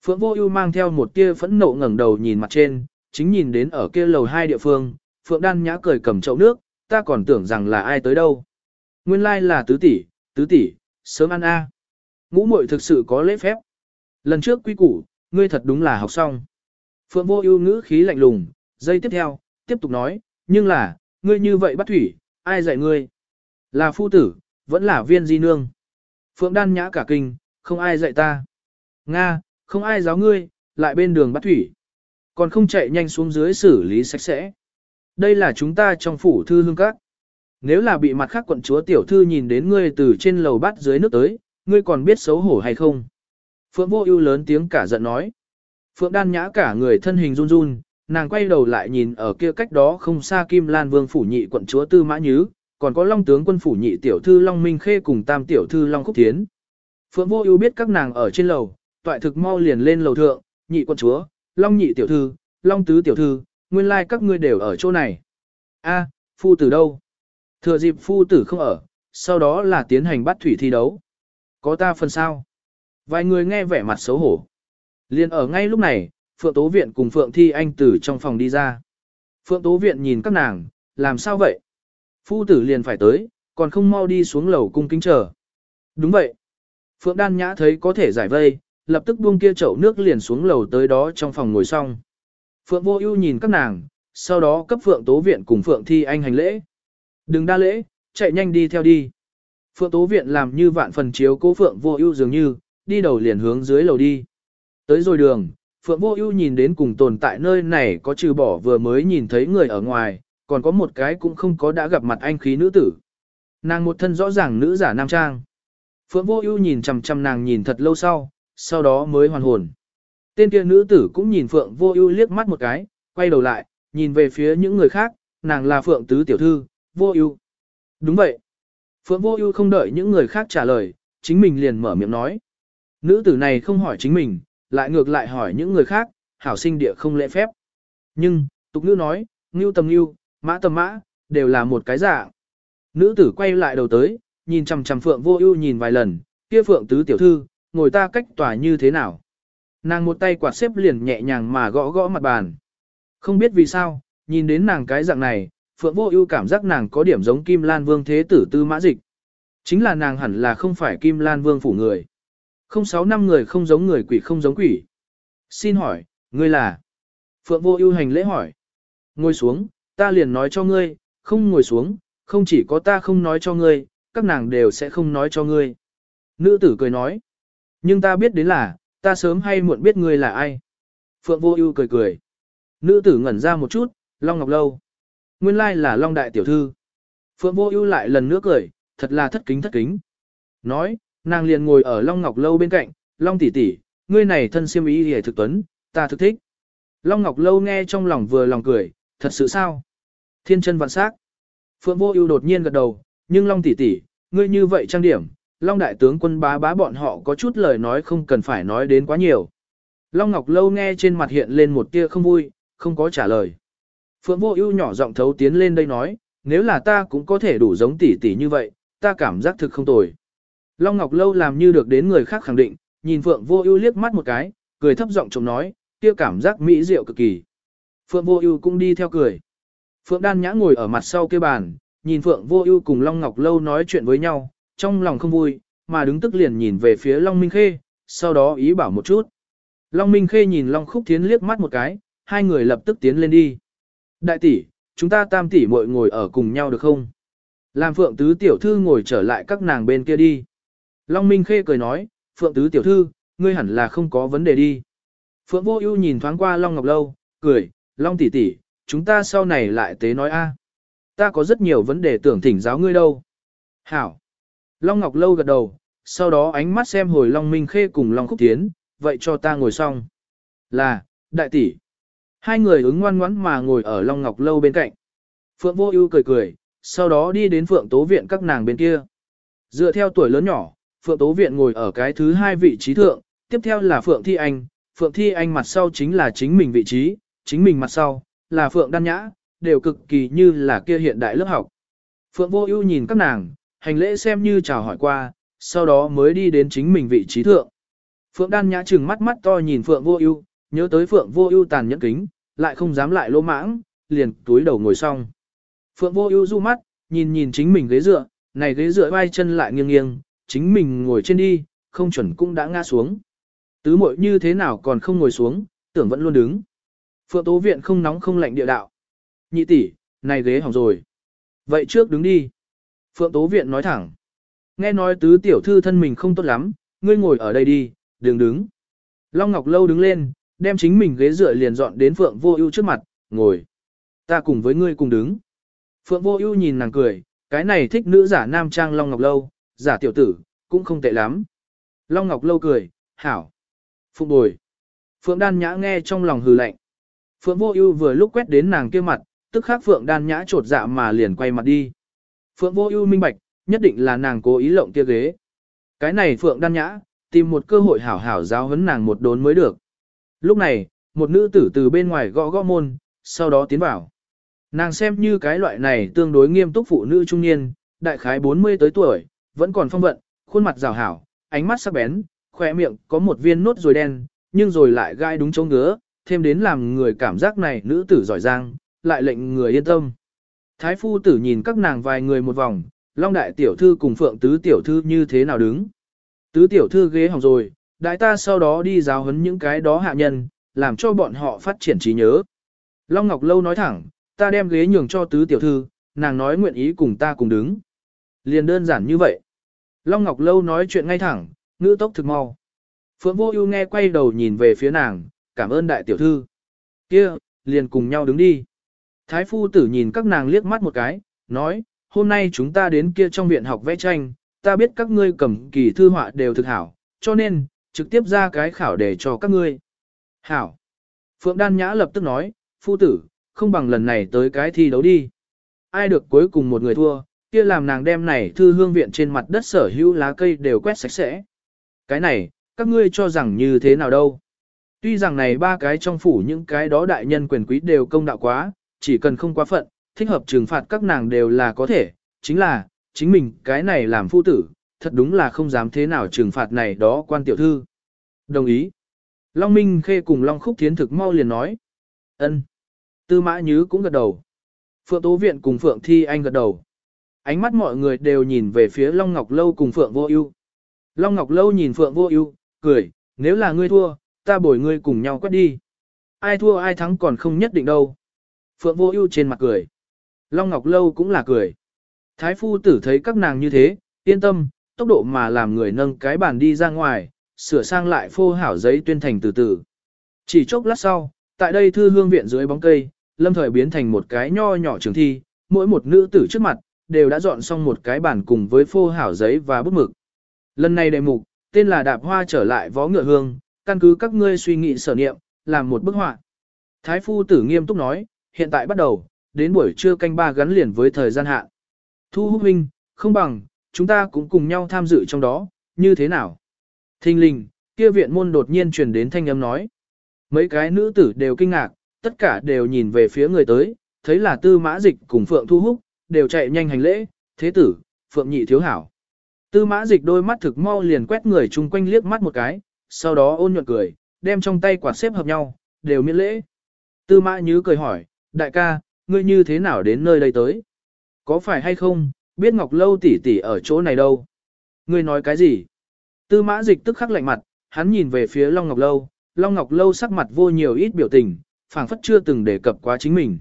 Phượng Vô Ưu mang theo một tia phẫn nộ ngẩng đầu nhìn mặt trên, chính nhìn đến ở kia lầu hai địa phương, Phượng Đan Nhã cười cầm chậu nước, ta còn tưởng rằng là ai tới đâu. Nguyên lai là tứ tỷ, tứ tỷ, sớm ăn a. Ngũ muội thực sự có lễ phép. Lần trước quy củ, ngươi thật đúng là học xong. Phượng Vô Ưu ngữ khí lạnh lùng, giây tiếp theo, tiếp tục nói, nhưng là, ngươi như vậy bắt thủy, ai dạy ngươi? Là phu tử, vẫn là viên di nương. Phượng Đan Nhã cả kinh, không ai dạy ta. Nga, không ai giáo ngươi, lại bên đường bắt thủy. Còn không chạy nhanh xuống dưới xử lý sạch sẽ. Đây là chúng ta trong phủ thư hương các. Nếu là bị mặt khác quận chúa tiểu thư nhìn đến ngươi từ trên lầu bắt dưới nước tới, ngươi còn biết xấu hổ hay không? Phượng vô ưu lớn tiếng cả giận nói. Phượng đan nhã cả người thân hình run run, nàng quay đầu lại nhìn ở kia cách đó không xa Kim Lan Vương phủ nhị quận chúa Tư Mã Nhứ, còn có Long tướng quân phủ nhị tiểu thư Long Minh Khê cùng tam tiểu thư Long Khúc Thiến. Phượng Vô Ưu biết các nàng ở trên lầu, toại thực mau liền lên lầu thượng, nhị quận chúa, Long nhị tiểu thư, Long tứ tiểu thư, nguyên lai like các ngươi đều ở chỗ này. A, phu tử đâu? Thừa dịp phu tử không ở, sau đó là tiến hành bắt thủy thi đấu. Có ta phần sao? Vài người nghe vẻ mặt xấu hổ. Liên ở ngay lúc này, Phượng Tố Viện cùng Phượng Thi Anh từ trong phòng đi ra. Phượng Tố Viện nhìn các nàng, làm sao vậy? Phu tử liền phải tới, còn không mau đi xuống lầu cung kính chờ. Đúng vậy. Phượng Đan Nhã thấy có thể giải vây, lập tức buông kia chậu nước liền xuống lầu tới đó trong phòng ngồi xong. Phượng Vô Ưu nhìn các nàng, sau đó cấp Phượng Tố Viện cùng Phượng Thi Anh hành lễ. Đừng đa lễ, chạy nhanh đi theo đi. Phượng Tố Viện làm như vạn phần chiếu cố Phượng Vô Ưu dường như, đi đầu liền hướng dưới lầu đi. Tới rồi đường, Phượng Vô Ưu nhìn đến cùng tồn tại nơi này có trừ bỏ vừa mới nhìn thấy người ở ngoài, còn có một cái cũng không có đã gặp mặt anh khí nữ tử. Nàng một thân rõ ràng nữ giả nam trang. Phượng Vô Ưu nhìn chằm chằm nàng nhìn thật lâu sau, sau đó mới hoàn hồn. Tên kia nữ tử cũng nhìn Phượng Vô Ưu liếc mắt một cái, quay đầu lại, nhìn về phía những người khác, nàng là Phượng tứ tiểu thư, Vô Ưu. Đúng vậy. Phượng Vô Ưu không đợi những người khác trả lời, chính mình liền mở miệng nói. Nữ tử này không hỏi chính mình, lại ngược lại hỏi những người khác, hảo sinh địa không lễ phép. Nhưng, tục nữ nói, ngưu tầm ngưu, mã tầm mã, đều là một cái dạng. Nữ tử quay lại đầu tới, nhìn chằm chằm Phượng Vô Ưu nhìn vài lần, kia Phượng tứ tiểu thư, ngồi ta cách tòa như thế nào? Nàng một tay quạt xếp liền nhẹ nhàng mà gõ gõ mặt bàn. Không biết vì sao, nhìn đến nàng cái dạng này, Phượng Vô Ưu cảm giác nàng có điểm giống Kim Lan Vương thế tử Tư Mã Dịch. Chính là nàng hẳn là không phải Kim Lan Vương phủ người. Không sáu năm người không giống người quỷ không giống quỷ. Xin hỏi, ngươi là? Phượng Vô Ưu hành lễ hỏi. Ngồi xuống, ta liền nói cho ngươi, không ngồi xuống, không chỉ có ta không nói cho ngươi, các nàng đều sẽ không nói cho ngươi. Nữ tử cười nói. Nhưng ta biết đến là, ta sớm hay muộn biết ngươi là ai. Phượng Vô Ưu cười cười. Nữ tử ngẩn ra một chút, Long Ngọc Lâu. Nguyên lai là Long Đại Tiểu Thư. Phượng Vô Ưu lại lần nữa cười, thật là thất kính thất kính. Nói, nàng liền ngồi ở Long Ngọc Lâu bên cạnh, Long tỷ tỷ, ngươi này thân siêm ý hề thực tuấn, ta thực thích. Long Ngọc Lâu nghe trong lòng vừa lòng cười, thật sự sao? Thiên chân vạn sắc. Phượng Vô Ưu đột nhiên gật đầu, nhưng Long tỷ tỷ, ngươi như vậy trang điểm, Long đại tướng quân bá bá bọn họ có chút lời nói không cần phải nói đến quá nhiều. Long Ngọc Lâu nghe trên mặt hiện lên một tia không vui, không có trả lời. Phượng Vô Ưu nhỏ giọng thấu tiến lên đây nói, nếu là ta cũng có thể đủ giống tỷ tỷ như vậy, ta cảm giác thực không tồi. Long Ngọc Lâu làm như được đến người khác khẳng định, nhìn Phượng Vô Ưu liếc mắt một cái, cười thấp giọng trông nói, kia cảm giác mỹ diệu cực kỳ. Phượng Vô Ưu cũng đi theo cười. Phượng Đan Nhã ngồi ở mặt sau kia bàn, nhìn Phượng Vô Ưu cùng Long Ngọc Lâu nói chuyện với nhau, trong lòng không vui, mà đứng tức liền nhìn về phía Long Minh Khê, sau đó ý bảo một chút. Long Minh Khê nhìn Long Khúc Thiến liếc mắt một cái, hai người lập tức tiến lên đi. Đại tỷ, chúng ta tam tỷ muội ngồi ở cùng nhau được không? Làm Phượng Tứ Tiểu Thư ngồi trở lại các nàng bên kia đi. Long Minh Khê cười nói, Phượng Tứ Tiểu Thư, ngươi hẳn là không có vấn đề đi. Phượng Vô Ưu nhìn thoáng qua Long Ngọc Lâu, cười, Long tỷ tỷ, chúng ta sau này lại tế nói a. Ta có rất nhiều vấn đề tưởng thỉnh giáo ngươi đâu. Hảo. Long Ngọc Lâu gật đầu, sau đó ánh mắt xem hồi Long Minh Khê cùng Long Khúc Tiến, vậy cho ta ngồi xong. Là, đại tỷ. Hai người ứng ngoan ngoãn mà ngồi ở Long Ngọc Lâu bên cạnh. Phượng Vô Ưu cười cười, sau đó đi đến Phượng Tố Viện các nàng bên kia. Dựa theo tuổi lớn nhỏ, Phượng Tố Viện ngồi ở cái thứ hai vị trí thượng, tiếp theo là Phượng Thi Anh, Phượng Thi Anh mặt sau chính là chính mình vị trí, chính mình mặt sau, là Phượng Đan Nhã, đều cực kỳ như là kia hiện đại lớp học. Phượng Vô Ưu nhìn các nàng, hành lễ xem như chào hỏi qua, sau đó mới đi đến chính mình vị trí thượng. Phượng Đan Nhã trừng mắt mắt to nhìn Phượng Vô Ưu, nhớ tới Phượng Vô Ưu tàn nhẫn kính, lại không dám lại lỗ mãng, liền túi đầu ngồi xong. Phượng Vô Ưu du mắt, nhìn nhìn chính mình ghế dựa, này ghế dựa vai chân lại nghiêng nghiêng, chính mình ngồi trên đi, không chuẩn cũng đã ngã xuống. Tứ muội như thế nào còn không ngồi xuống, tưởng vẫn luôn đứng. Phượng Tố Viện không nóng không lạnh địa đạo. Nhị tỷ, này ghế hỏng rồi. Vậy trước đứng đi. Phượng Tố Viện nói thẳng. Nghe nói tứ tiểu thư thân mình không tốt lắm, ngươi ngồi ở đây đi, đừng đứng. Long Ngọc Lâu đứng lên, đem chính mình ghế dựa liền dọn đến Phượng Vô Ưu trước mặt, ngồi. Ta cùng với ngươi cùng đứng. Phượng Vô Ưu nhìn nàng cười, cái này thích nữ giả nam trang Long Ngọc Lâu, giả tiểu tử, cũng không tệ lắm. Long Ngọc Lâu cười, hảo. Phụng bồi. Phượng Đan Nhã nghe trong lòng hừ lạnh. Phượng Vô Ưu vừa lúc quét đến nàng kia mặt, tức khắc Phượng Đan Nhã trột dạ mà liền quay mặt đi. Phượng Vô Ưu minh bạch, nhất định là nàng cố ý lộng kia ghế. Cái này Phượng Đan Nhã, tìm một cơ hội hảo hảo giáo huấn nàng một đốn mới được. Lúc này, một nữ tử từ bên ngoài gõ gõ môn, sau đó tiến vào. Nàng xem như cái loại này tương đối nghiêm túc phụ nữ trung niên, đại khái 40 tới tuổi, vẫn còn phong vận, khuôn mặt rào hảo, ánh mắt sắc bén, khỏe miệng có một viên nốt rồi đen, nhưng rồi lại gai đúng chỗ ngứa, thêm đến làm người cảm giác này nữ tử giỏi giang, lại lệnh người yên tâm. Thái phu tử nhìn các nàng vài người một vòng, Long đại tiểu thư cùng Phượng tứ tiểu thư như thế nào đứng. Tứ tiểu thư ghế hỏng rồi, đại ta sau đó đi giáo huấn những cái đó hạ nhân, làm cho bọn họ phát triển trí nhớ. Long Ngọc Lâu nói thẳng, ta đem ghế nhường cho tứ tiểu thư, nàng nói nguyện ý cùng ta cùng đứng. Liền đơn giản như vậy. Long Ngọc Lâu nói chuyện ngay thẳng, ngữ tốc thực mau. Phượng Vô Ưu nghe quay đầu nhìn về phía nàng, cảm ơn đại tiểu thư. Kia, liền cùng nhau đứng đi. Thái phu tử nhìn các nàng liếc mắt một cái, nói, hôm nay chúng ta đến kia trong viện học vẽ tranh, ta biết các ngươi cầm kỳ thư họa đều thực hảo, cho nên, trực tiếp ra cái khảo để cho các ngươi. Hảo. Phượng Đan Nhã lập tức nói, phu tử, không bằng lần này tới cái thi đấu đi. Ai được cuối cùng một người thua, kia làm nàng đem này thư hương viện trên mặt đất sở hữu lá cây đều quét sạch sẽ. Cái này, các ngươi cho rằng như thế nào đâu. Tuy rằng này ba cái trong phủ những cái đó đại nhân quyền quý đều công đạo quá, chỉ cần không quá phận, thích hợp trừng phạt các nàng đều là có thể, chính là, chính mình cái này làm phu tử, thật đúng là không dám thế nào trừng phạt này đó quan tiểu thư. Đồng ý. Long Minh Khê cùng Long Khúc Thiến thực mau liền nói. ân. Tư Mã Nhứ cũng gật đầu. Phượng Tố Viện cùng Phượng Thi Anh gật đầu. Ánh mắt mọi người đều nhìn về phía Long Ngọc Lâu cùng Phượng Vô Ưu. Long Ngọc Lâu nhìn Phượng Vô Ưu, cười, nếu là ngươi thua, ta bồi ngươi cùng nhau quét đi. Ai thua ai thắng còn không nhất định đâu. Phượng Vô Ưu trên mặt cười. Long Ngọc Lâu cũng là cười. Thái phu tử thấy các nàng như thế, yên tâm, tốc độ mà làm người nâng cái bàn đi ra ngoài, sửa sang lại phô hảo giấy tuyên thành từ từ. Chỉ chốc lát sau, tại đây thư hương viện dưới bóng cây, lâm thời biến thành một cái nho nhỏ trường thi, mỗi một nữ tử trước mặt, đều đã dọn xong một cái bàn cùng với phô hảo giấy và bút mực. Lần này đề mục, tên là đạp hoa trở lại vó ngựa hương, căn cứ các ngươi suy nghĩ sở niệm, làm một bức họa. Thái phu tử nghiêm túc nói, hiện tại bắt đầu, đến buổi trưa canh ba gắn liền với thời gian hạn. Thu húc huynh, không bằng, chúng ta cũng cùng nhau tham dự trong đó, như thế nào? Thinh linh, kia viện môn đột nhiên truyền đến thanh âm nói. Mấy cái nữ tử đều kinh ngạc, tất cả đều nhìn về phía người tới, thấy là tư mã dịch cùng phượng thu húc, đều chạy nhanh hành lễ, thế tử, Phượng nhị thiếu hảo. Tư mã dịch đôi mắt thực mau liền quét người chung quanh liếc mắt một cái, sau đó ôn nhuận cười, đem trong tay quạt xếp hợp nhau, đều miễn lễ. Tư mã nhứ cười hỏi, đại ca, ngươi như thế nào đến nơi đây tới? Có phải hay không, biết Ngọc Lâu tỷ tỷ ở chỗ này đâu? Ngươi nói cái gì? Tư mã dịch tức khắc lạnh mặt, hắn nhìn về phía Long Ngọc Lâu, Long Ngọc Lâu sắc mặt vô nhiều ít biểu tình, phảng phất chưa từng đề cập quá chính mình.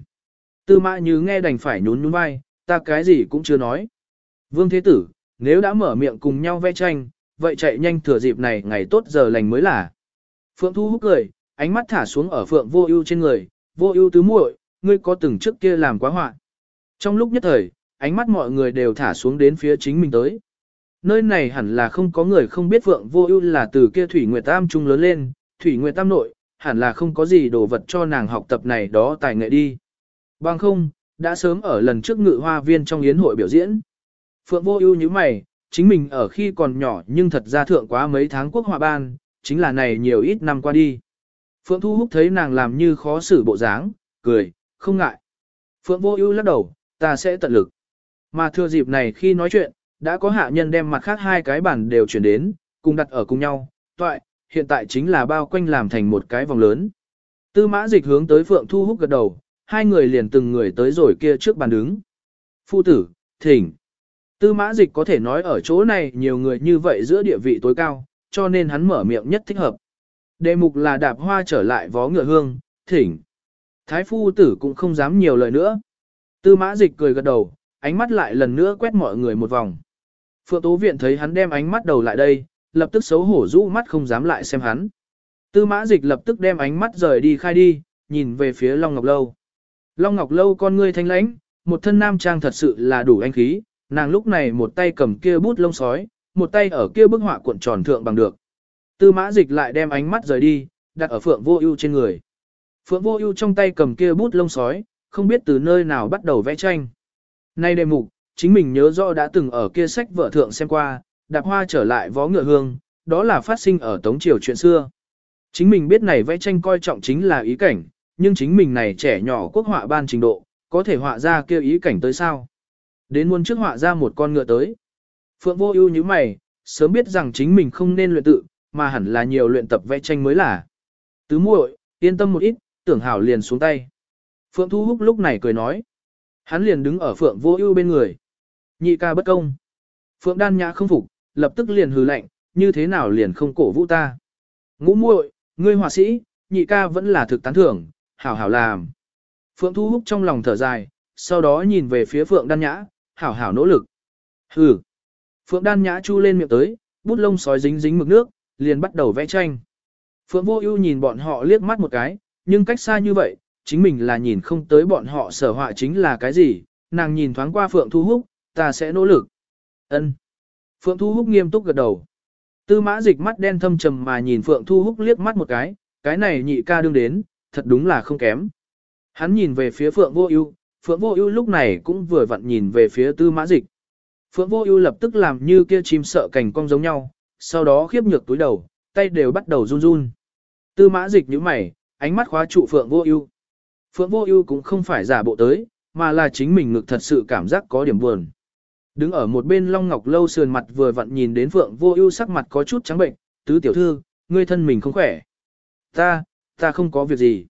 Tư mã như nghe đành phải nhún nhún vai, ta cái gì cũng chưa nói. Vương Thế Tử, nếu đã mở miệng cùng nhau vẽ tranh, vậy chạy nhanh thừa dịp này ngày tốt giờ lành mới là. Phượng Thu hút cười, ánh mắt thả xuống ở Phượng Vô Ưu trên người, "Vô Ưu tứ muội, ngươi có từng trước kia làm quá họa?" Trong lúc nhất thời, ánh mắt mọi người đều thả xuống đến phía chính mình tới. Nơi này hẳn là không có người không biết Phượng Vô Ưu là từ kia Thủy Nguyệt Tam trung lớn lên, Thủy Nguyệt Tam nội, hẳn là không có gì đồ vật cho nàng học tập này đó tài nghệ đi. Bằng không, đã sớm ở lần trước ngự hoa viên trong yến hội biểu diễn. Phượng Vô Ưu như mày, chính mình ở khi còn nhỏ nhưng thật ra thượng quá mấy tháng quốc họa ban, chính là này nhiều ít năm qua đi. Phượng Thu Húc thấy nàng làm như khó xử bộ dáng, cười, không ngại. Phượng Vô Ưu lắc đầu, ta sẽ tận lực. Mà thừa dịp này khi nói chuyện, đã có hạ nhân đem mặt khác hai cái bản đều chuyển đến, cùng đặt ở cùng nhau, toại, hiện tại chính là bao quanh làm thành một cái vòng lớn. Tư mã dịch hướng tới Phượng Thu Húc gật đầu, hai người liền từng người tới rồi kia trước bàn đứng. Phu tử, thỉnh. Tư mã dịch có thể nói ở chỗ này nhiều người như vậy giữa địa vị tối cao, cho nên hắn mở miệng nhất thích hợp. Đề mục là đạp hoa trở lại vó ngựa hương, thỉnh. Thái phu tử cũng không dám nhiều lời nữa. Tư mã dịch cười gật đầu, ánh mắt lại lần nữa quét mọi người một vòng. Phượng Tố Viện thấy hắn đem ánh mắt đầu lại đây, lập tức xấu hổ rũ mắt không dám lại xem hắn. Tư mã dịch lập tức đem ánh mắt rời đi khai đi, nhìn về phía Long Ngọc Lâu. Long Ngọc Lâu con ngươi thanh lãnh, một thân nam trang thật sự là đủ anh khí, nàng lúc này một tay cầm kia bút lông sói, một tay ở kia bức họa cuộn tròn thượng bằng được. Tư mã dịch lại đem ánh mắt rời đi, đặt ở Phượng Vô Ưu trên người. Phượng Vô Ưu trong tay cầm kia bút lông sói, không biết từ nơi nào bắt đầu vẽ tranh. Nay đề mục, chính mình nhớ rõ đã từng ở kia sách vợ thượng xem qua, đạp hoa trở lại vó ngựa hương, đó là phát sinh ở Tống Triều chuyện xưa. Chính mình biết này vẽ tranh coi trọng chính là ý cảnh, nhưng chính mình này trẻ nhỏ quốc họa ban trình độ, có thể họa ra kia ý cảnh tới sao. Đến muôn trước họa ra một con ngựa tới. Phượng vô ưu nhíu mày, sớm biết rằng chính mình không nên luyện tự, mà hẳn là nhiều luyện tập vẽ tranh mới là. Tứ muội, yên tâm một ít, tưởng hảo liền xuống tay. Phượng Thu Húc lúc này cười nói. Hắn liền đứng ở Phượng Vô Ưu bên người. Nhị ca bất công. Phượng Đan Nhã không phục, lập tức liền hừ lạnh, như thế nào liền không cổ vũ ta. Ngũ muội, ngươi họa sĩ, nhị ca vẫn là thực tán thưởng, hảo hảo làm. Phượng Thu Húc trong lòng thở dài, sau đó nhìn về phía Phượng Đan Nhã, hảo hảo nỗ lực. Hừ. Phượng Đan Nhã chu lên miệng tới, bút lông sói dính dính mực nước, liền bắt đầu vẽ tranh. Phượng Vô Ưu nhìn bọn họ liếc mắt một cái, nhưng cách xa như vậy, chính mình là nhìn không tới bọn họ sở họa chính là cái gì, nàng nhìn thoáng qua Phượng Thu Húc, ta sẽ nỗ lực. Ân. Phượng Thu Húc nghiêm túc gật đầu. Tư Mã Dịch mắt đen thâm trầm mà nhìn Phượng Thu Húc liếc mắt một cái, cái này nhị ca đương đến, thật đúng là không kém. Hắn nhìn về phía Phượng Vô Ưu, Phượng Vô Ưu lúc này cũng vừa vặn nhìn về phía Tư Mã Dịch. Phượng Vô Ưu lập tức làm như kia chim sợ cảnh cong giống nhau, sau đó khiếp nhược túi đầu, tay đều bắt đầu run run. Tư Mã Dịch nhíu mày, ánh mắt khóa trụ Phượng Vô Ưu. Phượng Vô Ưu cũng không phải giả bộ tới, mà là chính mình ngực thật sự cảm giác có điểm buồn. Đứng ở một bên Long Ngọc lâu sườn mặt vừa vặn nhìn đến Phượng Vô Ưu sắc mặt có chút trắng bệnh, "Tứ tiểu thư, ngươi thân mình không khỏe?" "Ta, ta không có việc gì."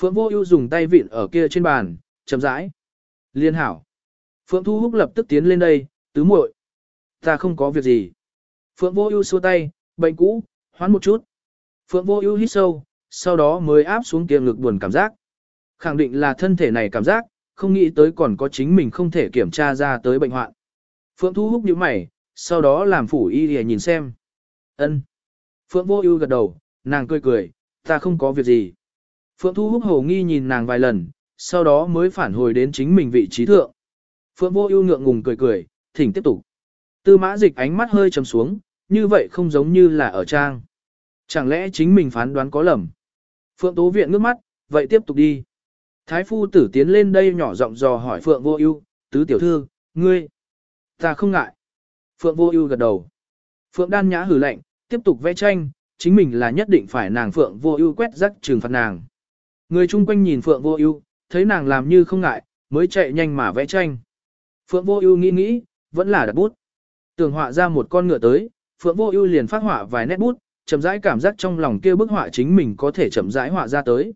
Phượng Vô Ưu dùng tay vịn ở kia trên bàn, chậm rãi. "Liên hảo." Phượng Thu Húc lập tức tiến lên đây, "Tứ muội, ta không có việc gì." Phượng Vô Ưu xua tay, "Bệnh cũ, hoán một chút." Phượng Vô Ưu hít sâu, sau đó mới áp xuống kia ngực buồn cảm giác. Khẳng định là thân thể này cảm giác, không nghĩ tới còn có chính mình không thể kiểm tra ra tới bệnh hoạn. Phượng Thu Húc nhíu mày, sau đó làm phủ y để nhìn xem. Ân. Phượng Vô Ưu gật đầu, nàng cười cười, ta không có việc gì. Phượng Thu Húc hồ nghi nhìn nàng vài lần, sau đó mới phản hồi đến chính mình vị trí thượng. Phượng Vô Ưu ngượng ngùng cười cười, thỉnh tiếp tục. Tư Mã Dịch ánh mắt hơi trầm xuống, như vậy không giống như là ở trang. Chẳng lẽ chính mình phán đoán có lầm? Phượng Tố Viện ngước mắt, vậy tiếp tục đi. Thái phu tử tiến lên đây nhỏ giọng dò hỏi Phượng Vô Ưu, "Tứ tiểu thư, ngươi?" "Ta không ngại." Phượng Vô Ưu gật đầu. Phượng Đan Nhã hừ lạnh, tiếp tục vẽ tranh, chính mình là nhất định phải nàng Phượng Vô Ưu quét rắc trừng phạt nàng. Người chung quanh nhìn Phượng Vô Ưu, thấy nàng làm như không ngại, mới chạy nhanh mà vẽ tranh. Phượng Vô Ưu nghĩ nghĩ, vẫn là đặt bút. Tường họa ra một con ngựa tới, Phượng Vô Ưu liền phát họa vài nét bút, chậm rãi cảm giác trong lòng kia bức họa chính mình có thể chậm rãi họa ra tới.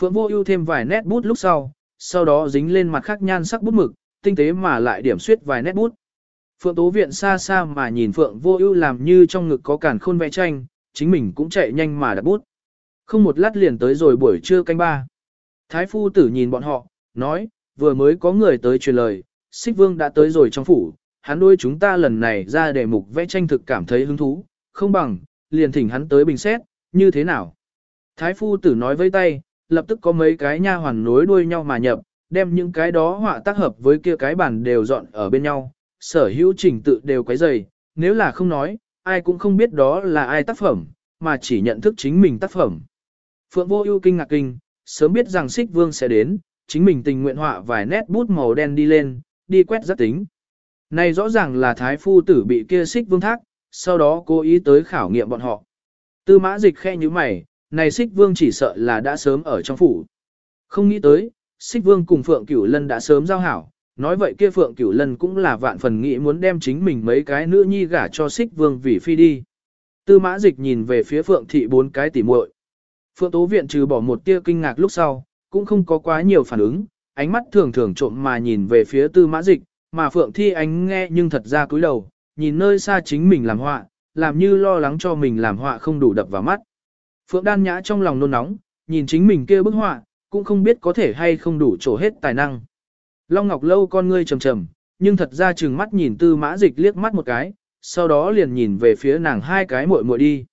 Phượng Vô Ưu thêm vài nét bút lúc sau, sau đó dính lên mặt khác nhan sắc bút mực, tinh tế mà lại điểm xuyết vài nét bút. Phượng Tố Viện xa xa mà nhìn Phượng Vô Ưu làm như trong ngực có càn khôn vẽ tranh, chính mình cũng chạy nhanh mà đặt bút. Không một lát liền tới rồi buổi trưa canh ba. Thái phu tử nhìn bọn họ, nói, vừa mới có người tới truyền lời, Xích Vương đã tới rồi trong phủ, hắn đôi chúng ta lần này ra đề mục vẽ tranh thực cảm thấy hứng thú, không bằng, liền thỉnh hắn tới bình xét, như thế nào. Thái phu tử nói với tay, lập tức có mấy cái nha hoàn nối đuôi nhau mà nhập, đem những cái đó họa tác hợp với kia cái bản đều dọn ở bên nhau, sở hữu trình tự đều quấy dày, nếu là không nói, ai cũng không biết đó là ai tác phẩm, mà chỉ nhận thức chính mình tác phẩm. Phượng vô ưu kinh ngạc kinh, sớm biết rằng xích vương sẽ đến, chính mình tình nguyện họa vài nét bút màu đen đi lên, đi quét rất tính. Này rõ ràng là thái phu tử bị kia xích vương thác, sau đó cố ý tới khảo nghiệm bọn họ. Tư mã dịch khe như mày, này xích vương chỉ sợ là đã sớm ở trong phủ. Không nghĩ tới, xích vương cùng Phượng Cửu Lân đã sớm giao hảo, nói vậy kia Phượng Cửu Lân cũng là vạn phần nghĩ muốn đem chính mình mấy cái nữ nhi gả cho xích vương vì phi đi. Tư mã dịch nhìn về phía Phượng thị bốn cái tỉ muội. Phượng Tố Viện trừ bỏ một tia kinh ngạc lúc sau, cũng không có quá nhiều phản ứng, ánh mắt thường thường trộm mà nhìn về phía tư mã dịch, mà Phượng Thi Ánh nghe nhưng thật ra cúi đầu, nhìn nơi xa chính mình làm họa, làm như lo lắng cho mình làm họa không đủ đập vào mắt. Phượng Đan Nhã trong lòng nôn nóng, nhìn chính mình kia bức họa, cũng không biết có thể hay không đủ chỗ hết tài năng. Long Ngọc Lâu con ngươi trầm trầm, nhưng thật ra chừng mắt nhìn tư mã dịch liếc mắt một cái, sau đó liền nhìn về phía nàng hai cái muội muội đi.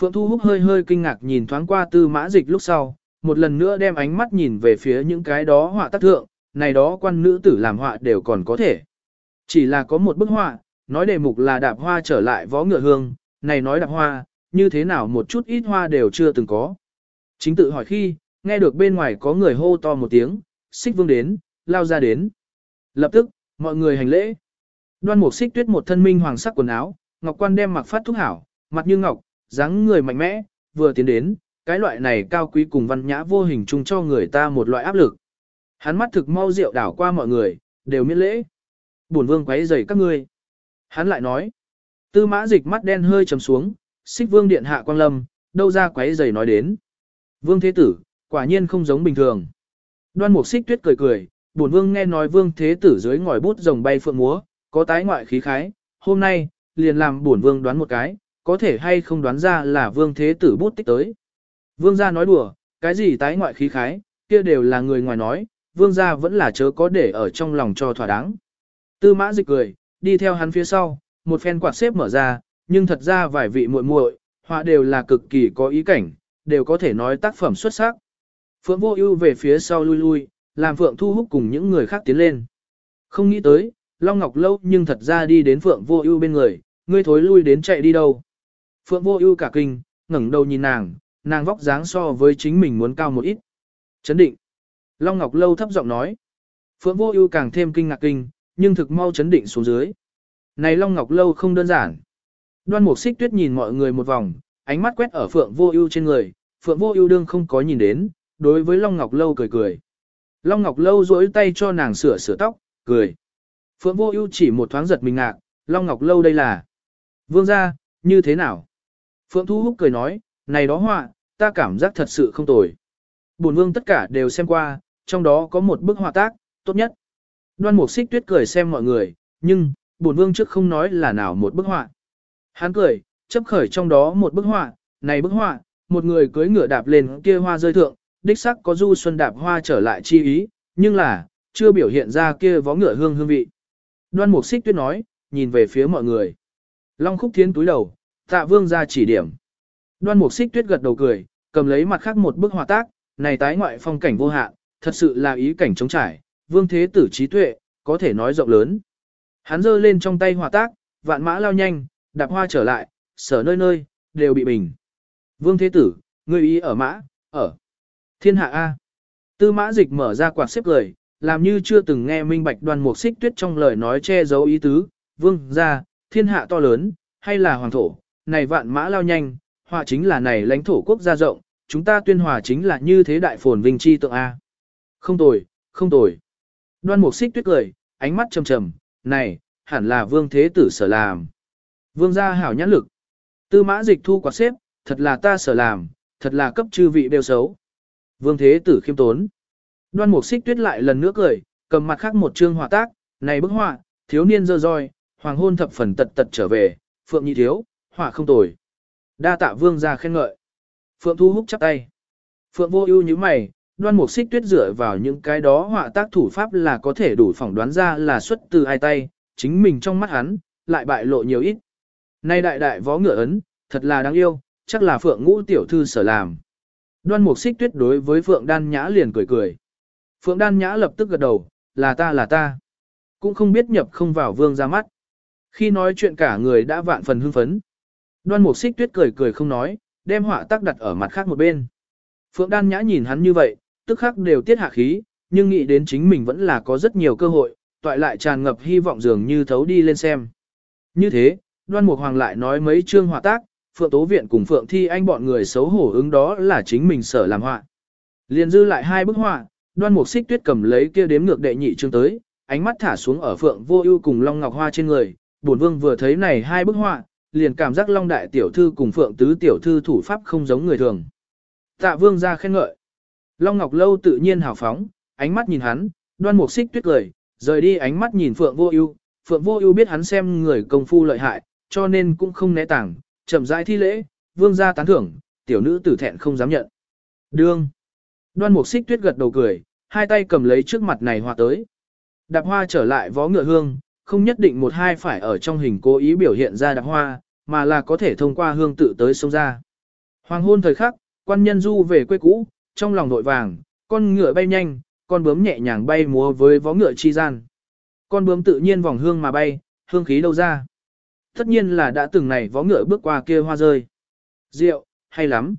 Phượng Thu Húc hơi hơi kinh ngạc nhìn thoáng qua tư mã dịch lúc sau, một lần nữa đem ánh mắt nhìn về phía những cái đó họa tác thượng, này đó quan nữ tử làm họa đều còn có thể. Chỉ là có một bức họa, nói đề mục là đạp hoa trở lại võ ngựa hương, này nói đạp hoa, như thế nào một chút ít hoa đều chưa từng có. Chính tự hỏi khi, nghe được bên ngoài có người hô to một tiếng, xích vương đến, lao ra đến. Lập tức, mọi người hành lễ. Đoan mục xích tuyết một thân minh hoàng sắc quần áo, ngọc quan đem mặc phát thúc hảo, mặt như ngọc, dáng người mạnh mẽ, vừa tiến đến, cái loại này cao quý cùng văn nhã vô hình chung cho người ta một loại áp lực. Hắn mắt thực mau rượu đảo qua mọi người, đều miễn lễ. Bổn vương quấy rầy các ngươi. Hắn lại nói. Tư mã dịch mắt đen hơi trầm xuống, xích vương điện hạ quang lâm, đâu ra quấy giày nói đến. Vương thế tử, quả nhiên không giống bình thường. Đoan mục xích tuyết cười cười, bổn vương nghe nói vương thế tử dưới ngòi bút rồng bay phượng múa, có tái ngoại khí khái, hôm nay, liền làm bổn vương đoán một cái, có thể hay không đoán ra là vương thế tử bút tích tới. Vương gia nói đùa, cái gì tái ngoại khí khái, kia đều là người ngoài nói, vương gia vẫn là chớ có để ở trong lòng cho thỏa đáng. Tư mã dịch cười, đi theo hắn phía sau, một phen quạt xếp mở ra, nhưng thật ra vài vị muội muội, họa đều là cực kỳ có ý cảnh, đều có thể nói tác phẩm xuất sắc. Phượng vô ưu về phía sau lui lui, làm Phượng thu hút cùng những người khác tiến lên. Không nghĩ tới, Long Ngọc lâu nhưng thật ra đi đến Phượng vô ưu bên người, ngươi thối lui đến chạy đi đâu. Phượng vô ưu cả kinh, ngẩng đầu nhìn nàng, nàng vóc dáng so với chính mình muốn cao một ít. Chấn định. Long Ngọc Lâu thấp giọng nói. Phượng Vô Ưu càng thêm kinh ngạc kinh, nhưng thực mau chấn định xuống dưới. Này Long Ngọc Lâu không đơn giản. Đoan Mục Xích Tuyết nhìn mọi người một vòng, ánh mắt quét ở Phượng Vô Ưu trên người, Phượng Vô Ưu đương không có nhìn đến, đối với Long Ngọc Lâu cười cười. Long Ngọc Lâu duỗi tay cho nàng sửa sửa tóc, cười. Phượng Vô Ưu chỉ một thoáng giật mình ngạc, Long Ngọc Lâu đây là Vương gia, như thế nào? Phượng Thu Húc cười nói, này đó họa, ta cảm giác thật sự không tồi. Bổn vương tất cả đều xem qua, trong đó có một bức họa tác, tốt nhất. Đoan Mục Xích Tuyết cười xem mọi người, nhưng, bổn vương trước không nói là nào một bức họa. Hắn cười, chấp khởi trong đó một bức họa, này bức họa, một người cưỡi ngựa đạp lên kia hoa rơi thượng, đích sắc có du xuân đạp hoa trở lại chi ý, nhưng là, chưa biểu hiện ra kia vó ngựa hương hương vị. Đoan Mục Xích Tuyết nói, nhìn về phía mọi người. Long Khúc Thiến túi đầu, tạ vương ra chỉ điểm. Đoan Mục Xích Tuyết gật đầu cười, cầm lấy mặt khác một bức họa tác, này tái ngoại phong cảnh vô hạn, thật sự là ý cảnh trống trải, vương thế tử trí tuệ, có thể nói rộng lớn. Hắn giơ lên trong tay hòa tác, vạn mã lao nhanh, đạp hoa trở lại, sở nơi nơi, đều bị bình. Vương thế tử, người ý ở mã, ở thiên hạ A. Tư mã dịch mở ra quạt xếp lời, làm như chưa từng nghe minh bạch Đoàn mục xích tuyết trong lời nói che giấu ý tứ, vương ra, thiên hạ to lớn, hay là hoàng thổ, này vạn mã lao nhanh, hòa chính là này lãnh thổ quốc gia rộng, chúng ta tuyên hòa chính là như thế đại phồn vinh chi tượng A. Không tồi, không tồi. Đoan mục xích tuyết cười, ánh mắt trầm trầm, này, hẳn là vương thế tử sở làm. Vương gia hảo nhãn lực. Tư mã dịch thu quạt xếp, thật là ta sở làm, thật là cấp chư vị đều xấu. Vương thế tử khiêm tốn. Đoan mục xích tuyết lại lần nữa cười, cầm mặt khác một chương họa tác, này bức họa, thiếu niên dơ roi, hoàng hôn thập phần tật tật trở về, phượng nhị thiếu, họa không tồi. Đa tạ vương gia khen ngợi. Phượng thu húc chắp tay. Phượng vô ưu như mày, đoan mục xích tuyết dựa vào những cái đó họa tác thủ pháp là có thể đủ phỏng đoán ra là xuất từ ai tay, chính mình trong mắt hắn, lại bại lộ nhiều ít. Nay đại đại võ ngựa ấn, thật là đáng yêu, chắc là Phượng ngũ tiểu thư sở làm. Đoan mục xích tuyết đối với Phượng đan nhã liền cười cười. Phượng đan nhã lập tức gật đầu, là ta là ta. Cũng không biết nhập không vào vương ra mắt. Khi nói chuyện cả người đã vạn phần hưng phấn. Đoan mục xích tuyết cười cười không nói, đem họa tác đặt ở mặt khác một bên. Phượng đan nhã nhìn hắn như vậy, tức khắc đều tiết hạ khí, nhưng nghĩ đến chính mình vẫn là có rất nhiều cơ hội, toại lại tràn ngập hy vọng dường như thấu đi lên xem. Như thế, đoan mục hoàng lại nói mấy chương hòa tác, Phượng Tố Viện cùng Phượng Thi Anh bọn người xấu hổ ứng đó là chính mình sở làm họa. Liền dư lại hai bức họa, đoan mục xích tuyết cầm lấy kia đếm ngược đệ nhị chương tới, ánh mắt thả xuống ở Phượng Vô Ưu cùng Long Ngọc Hoa trên người, bổn vương vừa thấy này hai bức họa, liền cảm giác Long đại tiểu thư cùng Phượng tứ tiểu thư thủ pháp không giống người thường. Tạ Vương ra khen ngợi. Long Ngọc Lâu tự nhiên hào phóng, ánh mắt nhìn hắn, đoan mục xích tuyết cười, rời đi ánh mắt nhìn Phượng Vô Ưu, Phượng Vô Ưu biết hắn xem người công phu lợi hại, cho nên cũng không né tảng, chậm rãi thi lễ, vương gia tán thưởng, tiểu nữ tử thẹn không dám nhận. Đương. Đoan Mục Xích Tuyết gật đầu cười, hai tay cầm lấy trước mặt này hoa tới. Đạp hoa trở lại vó ngựa hương, không nhất định một hai phải ở trong hình cố ý biểu hiện ra đạp hoa, mà là có thể thông qua hương tự tới sông ra. Hoàng hôn thời khắc, quan nhân du về quê cũ, trong lòng nội vàng, con ngựa bay nhanh, con bướm nhẹ nhàng bay múa với vó ngựa chi gian. Con bướm tự nhiên vòng hương mà bay, hương khí đâu ra. Tất nhiên là đã từng này vó ngựa bước qua kia hoa rơi. Rượu, hay lắm.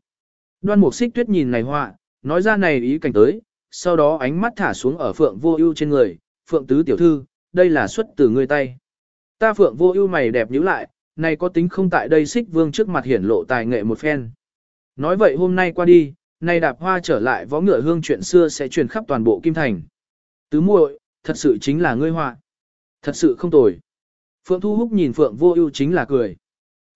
Đoan mục xích tuyết nhìn này hoa, nói ra này ý cảnh tới, sau đó ánh mắt thả xuống ở phượng vô ưu trên người, phượng tứ tiểu thư, đây là xuất từ ngươi tay. Ta phượng vô ưu mày đẹp nhíu lại, này có tính không tại đây xích vương trước mặt hiển lộ tài nghệ một phen. Nói vậy hôm nay qua đi, nay đạp hoa trở lại võ ngựa hương chuyện xưa sẽ truyền khắp toàn bộ Kim Thành. Tứ muội, thật sự chính là ngươi họa. Thật sự không tồi. Phượng Thu Húc nhìn Phượng Vô Ưu chính là cười.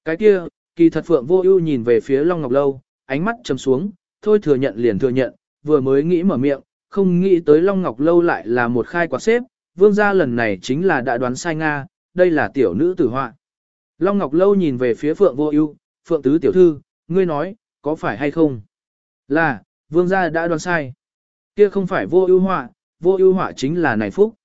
Cái kia, kỳ thật Phượng Vô Ưu nhìn về phía Long Ngọc Lâu, ánh mắt trầm xuống, thôi thừa nhận liền thừa nhận, vừa mới nghĩ mở miệng, không nghĩ tới Long Ngọc Lâu lại là một khai quả xếp, vương gia lần này chính là đã đoán sai Nga, đây là tiểu nữ tử họa. Long Ngọc Lâu nhìn về phía Phượng Vô Ưu, Phượng Tứ Tiểu Thư, ngươi nói, có phải hay không? Là, vương gia đã đoán sai. Kia không phải Vô Ưu họa, Vô Ưu họa chính là này phúc.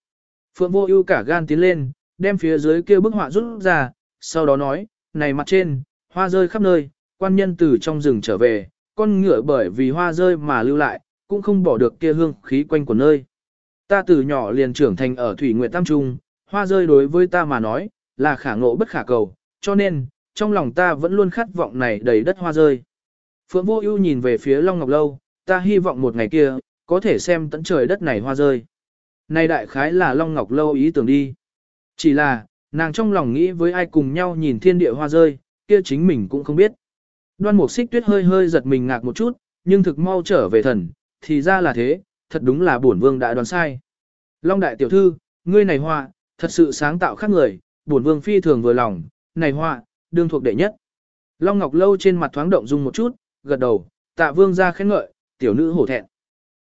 Phượng Vô Ưu cả gan tiến lên, đem phía dưới kia bức họa rút ra, sau đó nói, này mặt trên, hoa rơi khắp nơi, quan nhân từ trong rừng trở về, con ngựa bởi vì hoa rơi mà lưu lại, cũng không bỏ được kia hương khí quanh của nơi. Ta từ nhỏ liền trưởng thành ở Thủy Nguyệt Tam Trung, hoa rơi đối với ta mà nói, là khả ngộ bất khả cầu, cho nên, trong lòng ta vẫn luôn khát vọng này đầy đất hoa rơi. Phượng Vô Ưu nhìn về phía Long Ngọc Lâu, ta hy vọng một ngày kia, có thể xem tận trời đất này hoa rơi. Nay đại khái là Long Ngọc Lâu ý tưởng đi. Chỉ là, nàng trong lòng nghĩ với ai cùng nhau nhìn thiên địa hoa rơi, kia chính mình cũng không biết. Đoan mục xích tuyết hơi hơi giật mình ngạc một chút, nhưng thực mau trở về thần, thì ra là thế, thật đúng là bổn vương đã đoán sai. Long đại tiểu thư, ngươi này họa, thật sự sáng tạo khác người, bổn vương phi thường vừa lòng, này họa, đương thuộc đệ nhất. Long Ngọc Lâu trên mặt thoáng động dung một chút, gật đầu, tạ vương ra khen ngợi, tiểu nữ hổ thẹn.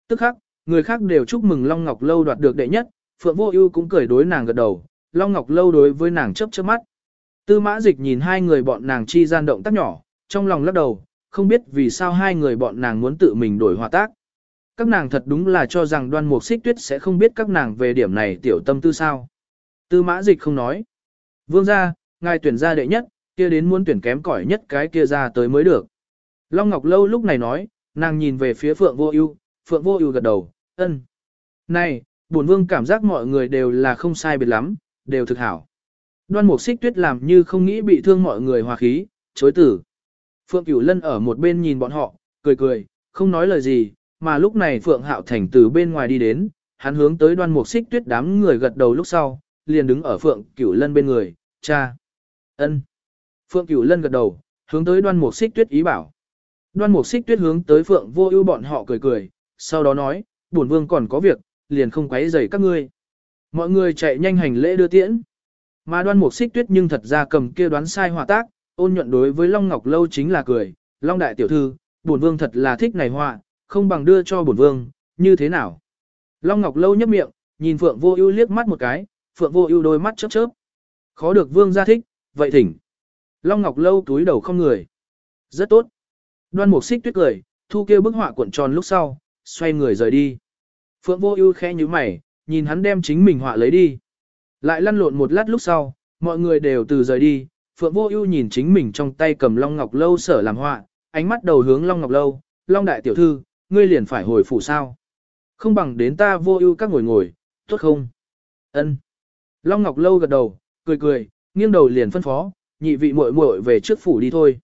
Tức khắc, người khác đều chúc mừng Long Ngọc Lâu đoạt được đệ nhất, Phượng Vô Ưu cũng cười đối nàng gật đầu, Long Ngọc Lâu đối với nàng chớp chớp mắt. Tư mã dịch nhìn hai người bọn nàng chi gian động tác nhỏ, trong lòng lắc đầu, không biết vì sao hai người bọn nàng muốn tự mình đổi hòa tác. Các nàng thật đúng là cho rằng đoan mục xích tuyết sẽ không biết các nàng về điểm này tiểu tâm tư sao. Tư mã dịch không nói. Vương gia, ngài tuyển ra đệ nhất, kia đến muốn tuyển kém cỏi nhất cái kia ra tới mới được. Long Ngọc Lâu lúc này nói, nàng nhìn về phía Phượng Vô Ưu, Phượng Vô Ưu gật đầu, ân. Này, bổn vương cảm giác mọi người đều là không sai biệt lắm, đều thực hảo. Đoan mục xích tuyết làm như không nghĩ bị thương mọi người hòa khí, chối từ. Phượng Cửu Lân ở một bên nhìn bọn họ, cười cười, không nói lời gì, mà lúc này Phượng Hạo Thành từ bên ngoài đi đến, hắn hướng tới đoan mục xích tuyết đám người gật đầu lúc sau, liền đứng ở Phượng Cửu Lân bên người, cha. ân. Phượng Cửu Lân gật đầu, hướng tới đoan mục xích tuyết ý bảo. Đoan mục xích tuyết hướng tới Phượng vô ưu bọn họ cười cười, sau đó nói, bổn vương còn có việc, liền không quấy rầy các ngươi. Mọi người chạy nhanh hành lễ đưa tiễn. Mà đoan mục xích tuyết nhưng thật ra cầm kia đoán sai hòa tác, ôn nhuận đối với Long Ngọc Lâu chính là cười, Long đại tiểu thư, bổn vương thật là thích này họa, không bằng đưa cho bổn vương, như thế nào? Long Ngọc Lâu nhấp miệng, nhìn Phượng Vô Ưu liếc mắt một cái, Phượng Vô Ưu đôi mắt chớp chớp. Khó được vương gia thích, vậy thỉnh. Long Ngọc Lâu túi đầu không người. Rất tốt. Đoan Mục Xích Tuyết cười, thu kêu bức họa cuộn tròn lúc sau, xoay người rời đi. Phượng Vô Ưu khẽ nhíu mày, nhìn hắn đem chính mình họa lấy đi. Lại lăn lộn một lát lúc sau, mọi người đều từ rời đi, Phượng Vô Ưu nhìn chính mình trong tay cầm Long Ngọc Lâu sở làm họa, ánh mắt đầu hướng Long Ngọc Lâu, "Long đại tiểu thư, ngươi liền phải hồi phủ sao? Không bằng đến ta Vô Ưu các ngồi ngồi, tốt không?" Ân. Long Ngọc Lâu gật đầu, cười cười, nghiêng đầu liền phân phó, "Nhị vị muội muội về trước phủ đi thôi."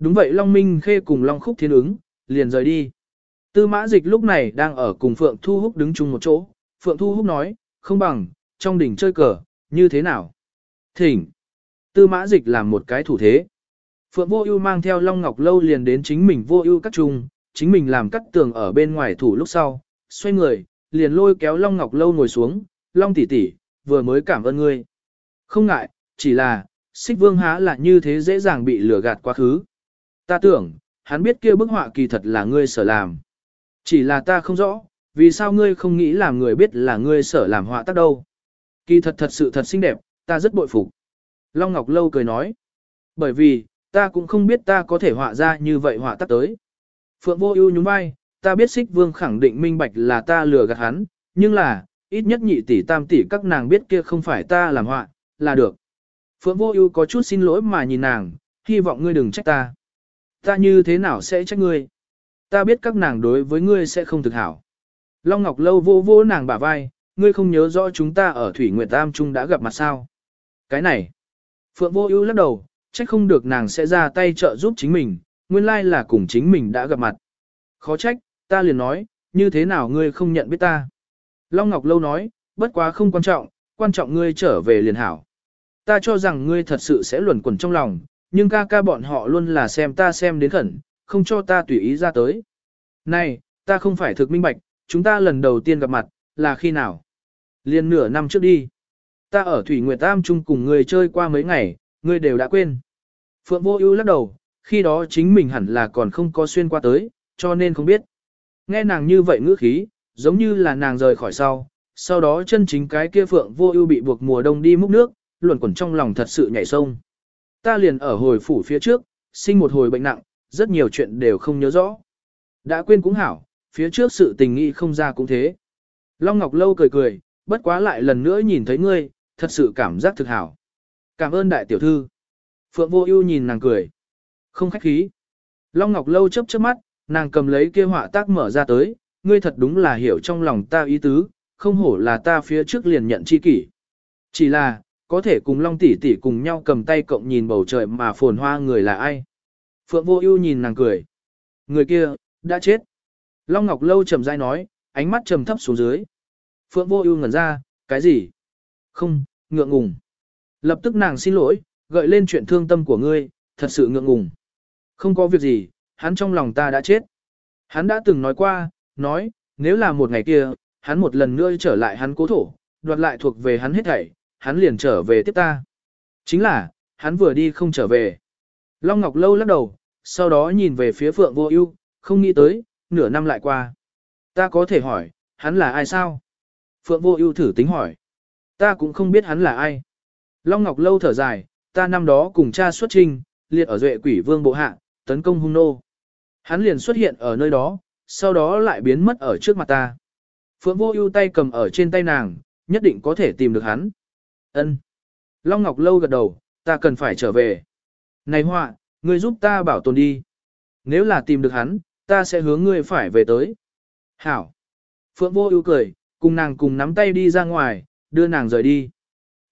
Đúng vậy Long Minh Khê cùng Long Khúc Thiên ứng, liền rời đi. Tư Mã Dịch lúc này đang ở cùng Phượng Thu Húc đứng chung một chỗ, Phượng Thu Húc nói, "Không bằng, trong đỉnh chơi cờ, như thế nào?" Thỉnh. Tư mã dịch làm một cái thủ thế. Phượng Vô Ưu mang theo Long Ngọc Lâu liền đến chính mình Vô Ưu các trung, chính mình làm cắt tường ở bên ngoài thủ lúc sau, xoay người, liền lôi kéo Long Ngọc Lâu ngồi xuống, "Long tỷ tỷ, vừa mới cảm ơn ngươi." "Không ngại, chỉ là, Xích Vương há là như thế dễ dàng bị lừa gạt quá khứ." "Ta tưởng, hắn biết kia bức họa kỳ thật là ngươi sở làm. Chỉ là ta không rõ, vì sao ngươi không nghĩ làm người biết là ngươi sở làm họa tác đâu?" Kỳ thật thật sự thật xinh đẹp, ta rất bội phục. Long Ngọc Lâu cười nói. Bởi vì, ta cũng không biết ta có thể họa ra như vậy họa tác tới. Phượng Vô Ưu nhún vai, ta biết Sích Vương khẳng định minh bạch là ta lừa gạt hắn, nhưng là, ít nhất nhị tỷ tam tỷ các nàng biết kia không phải ta làm họa, là được. Phượng Vô Ưu có chút xin lỗi mà nhìn nàng, hy vọng ngươi đừng trách ta. Ta như thế nào sẽ trách ngươi? Ta biết các nàng đối với ngươi sẽ không thực hảo. Long Ngọc Lâu vô vô nàng bả vai, ngươi không nhớ rõ chúng ta ở Thủy Nguyệt Tam Trung đã gặp mặt sao? Cái này, Phượng Vô Ưu lắc đầu, trách không được nàng sẽ ra tay trợ giúp chính mình, nguyên lai là cùng chính mình đã gặp mặt. Khó trách, ta liền nói, như thế nào ngươi không nhận biết ta? Long Ngọc Lâu nói, bất quá không quan trọng, quan trọng ngươi trở về liền hảo. Ta cho rằng ngươi thật sự sẽ luẩn quẩn trong lòng, nhưng ca ca bọn họ luôn là xem ta xem đến khẩn, không cho ta tùy ý ra tới. Này, ta không phải thực minh bạch, chúng ta lần đầu tiên gặp mặt, là khi nào? Liên nửa năm trước đi ta ở Thủy Nguyệt Tam Trung cùng người chơi qua mấy ngày, ngươi đều đã quên. Phượng Vô Ưu lắc đầu, khi đó chính mình hẳn là còn không có xuyên qua tới, cho nên không biết. Nghe nàng như vậy ngữ khí, giống như là nàng rời khỏi sau, sau đó chân chính cái kia Phượng Vô Ưu bị buộc mùa đông đi múc nước, luẩn quẩn trong lòng thật sự nhảy sông. Ta liền ở hồi phủ phía trước, sinh một hồi bệnh nặng, rất nhiều chuyện đều không nhớ rõ. Đã quên cũng hảo, phía trước sự tình nghĩ không ra cũng thế. Long Ngọc Lâu cười cười, bất quá lại lần nữa nhìn thấy ngươi, thật sự cảm giác thực hảo. Cảm ơn đại tiểu thư. Phượng vô ưu nhìn nàng cười. Không khách khí. Long Ngọc Lâu chấp chớp mắt, nàng cầm lấy kia họa tác mở ra tới, ngươi thật đúng là hiểu trong lòng ta ý tứ, không hổ là ta phía trước liền nhận chi kỷ. Chỉ là, có thể cùng Long tỷ tỷ cùng nhau cầm tay cộng nhìn bầu trời mà phồn hoa người là ai. Phượng vô ưu nhìn nàng cười. Người kia, đã chết. Long Ngọc Lâu trầm rãi nói, ánh mắt trầm thấp xuống dưới. Phượng vô ưu ngẩn ra, cái gì? Không, ngượng ngùng. Lập tức nàng xin lỗi, gợi lên chuyện thương tâm của ngươi, thật sự ngượng ngùng. Không có việc gì, hắn trong lòng ta đã chết. Hắn đã từng nói qua, nói, nếu là một ngày kia, hắn một lần nữa trở lại hắn cố thổ, đoạt lại thuộc về hắn hết thảy, hắn liền trở về tiếp ta. Chính là, hắn vừa đi không trở về. Long Ngọc Lâu lắc đầu, sau đó nhìn về phía Phượng Vô Ưu, không nghĩ tới, nửa năm lại qua. Ta có thể hỏi, hắn là ai sao? Phượng Vô Ưu thử tính hỏi. Ta cũng không biết hắn là ai. Long Ngọc Lâu thở dài, ta năm đó cùng cha xuất trình, liệt ở duệ quỷ vương bộ hạ, tấn công hung nô. Hắn liền xuất hiện ở nơi đó, sau đó lại biến mất ở trước mặt ta. Phượng vô ưu tay cầm ở trên tay nàng, nhất định có thể tìm được hắn. Ân. Long Ngọc Lâu gật đầu, ta cần phải trở về. Này họa, ngươi giúp ta bảo tồn đi. Nếu là tìm được hắn, ta sẽ hướng ngươi phải về tới. Hảo. Phượng vô ưu cười, cùng nàng cùng nắm tay đi ra ngoài, đưa nàng rời đi.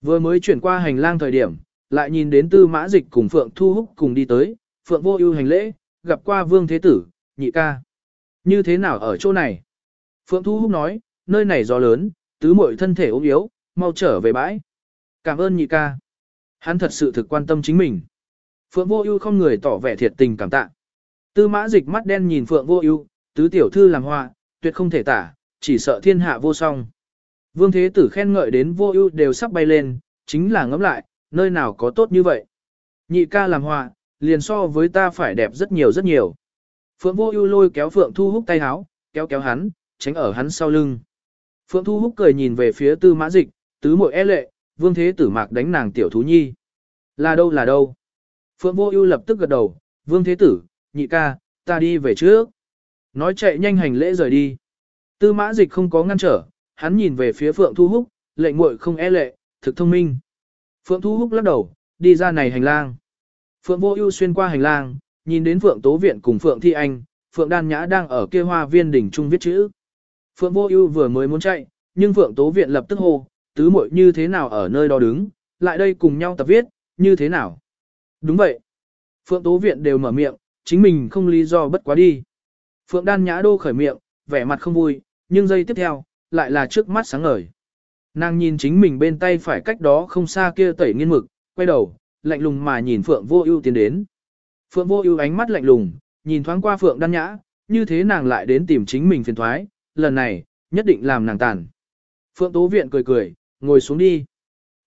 Vừa mới chuyển qua hành lang thời điểm, lại nhìn đến tư mã dịch cùng Phượng Thu Húc cùng đi tới, Phượng vô ưu hành lễ, gặp qua Vương Thế Tử, nhị ca. Như thế nào ở chỗ này? Phượng Thu Húc nói, nơi này gió lớn, tứ muội thân thể ốm yếu, mau trở về bãi. Cảm ơn nhị ca. Hắn thật sự thực quan tâm chính mình. Phượng Vô Ưu không người tỏ vẻ thiệt tình cảm tạ. Tư Mã Dịch mắt đen nhìn Phượng Vô Ưu, tứ tiểu thư làm hoa, tuyệt không thể tả, chỉ sợ thiên hạ vô song. Vương Thế Tử khen ngợi đến vô ưu đều sắp bay lên, chính là ngẫm lại, nơi nào có tốt như vậy. Nhị ca làm họa, liền so với ta phải đẹp rất nhiều rất nhiều. Phượng Vô Ưu lôi kéo Phượng Thu Húc tay áo, kéo kéo hắn, tránh ở hắn sau lưng. Phượng Thu Húc cười nhìn về phía Tư Mã Dịch, tứ muội e lệ, Vương Thế Tử Mạc đánh nàng tiểu thú nhi. Là đâu là đâu? Phượng Vô Ưu lập tức gật đầu, Vương Thế Tử, nhị ca, ta đi về trước. Nói chạy nhanh hành lễ rời đi. Tư Mã Dịch không có ngăn trở, hắn nhìn về phía Phượng Thu Húc, lệnh muội không e lệ, thực thông minh. Phượng Thu Húc lắc đầu, đi ra này hành lang. Phượng Vô Ưu xuyên qua hành lang, nhìn đến Phượng Tố Viện cùng Phượng Thi Anh, Phượng Đan Nhã đang ở kia hoa viên đỉnh trung viết chữ. Phượng Vô Ưu vừa mới muốn chạy, nhưng Phượng Tố Viện lập tức hô, tứ muội như thế nào ở nơi đó đứng, lại đây cùng nhau tập viết, như thế nào? Đúng vậy. Phượng Tố Viện đều mở miệng, chính mình không lý do bất quá đi. Phượng Đan Nhã đô khởi miệng, vẻ mặt không vui, nhưng giây tiếp theo, lại là trước mắt sáng ngời. Nàng nhìn chính mình bên tay phải cách đó không xa kia tẩy nghiên mực, quay đầu, lạnh lùng mà nhìn Phượng Vô Ưu tiến đến. Phượng Vô Ưu ánh mắt lạnh lùng, nhìn thoáng qua Phượng Đan Nhã, như thế nàng lại đến tìm chính mình phiền toái, lần này, nhất định làm nàng tàn. Phượng Tố Viện cười cười, ngồi xuống đi.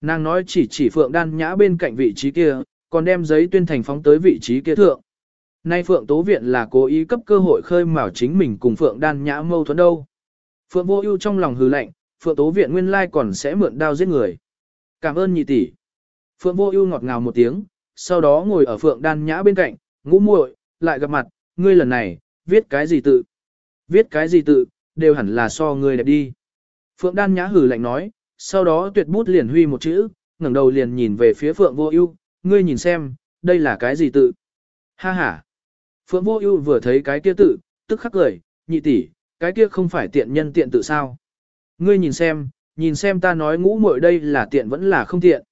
Nàng nói chỉ chỉ Phượng Đan Nhã bên cạnh vị trí kia, còn đem giấy tuyên thành phóng tới vị trí kia thượng. Nay Phượng Tố Viện là cố ý cấp cơ hội khơi mào chính mình cùng Phượng Đan Nhã mâu thuẫn đâu. Phượng Vô Ưu trong lòng hừ lạnh, Phượng Tố Viện nguyên lai còn sẽ mượn đao giết người. Cảm ơn nhị tỷ. Phượng Vô Ưu ngọt ngào một tiếng, sau đó ngồi ở Phượng Đan Nhã bên cạnh, ngũ muội, lại gặp mặt, ngươi lần này, viết cái gì tự? Viết cái gì tự, đều hẳn là so ngươi đẹp đi. Phượng Đan Nhã hừ lạnh nói, sau đó tuyệt bút liền huy một chữ, ngẩng đầu liền nhìn về phía Phượng Vô Ưu, ngươi nhìn xem, đây là cái gì tự? Ha ha. Phượng Vô Ưu vừa thấy cái kia tự, tức khắc cười, nhị tỷ, cái kia không phải tiện nhân tiện tự sao? Ngươi nhìn xem, nhìn xem ta nói ngũ muội đây là tiện vẫn là không tiện.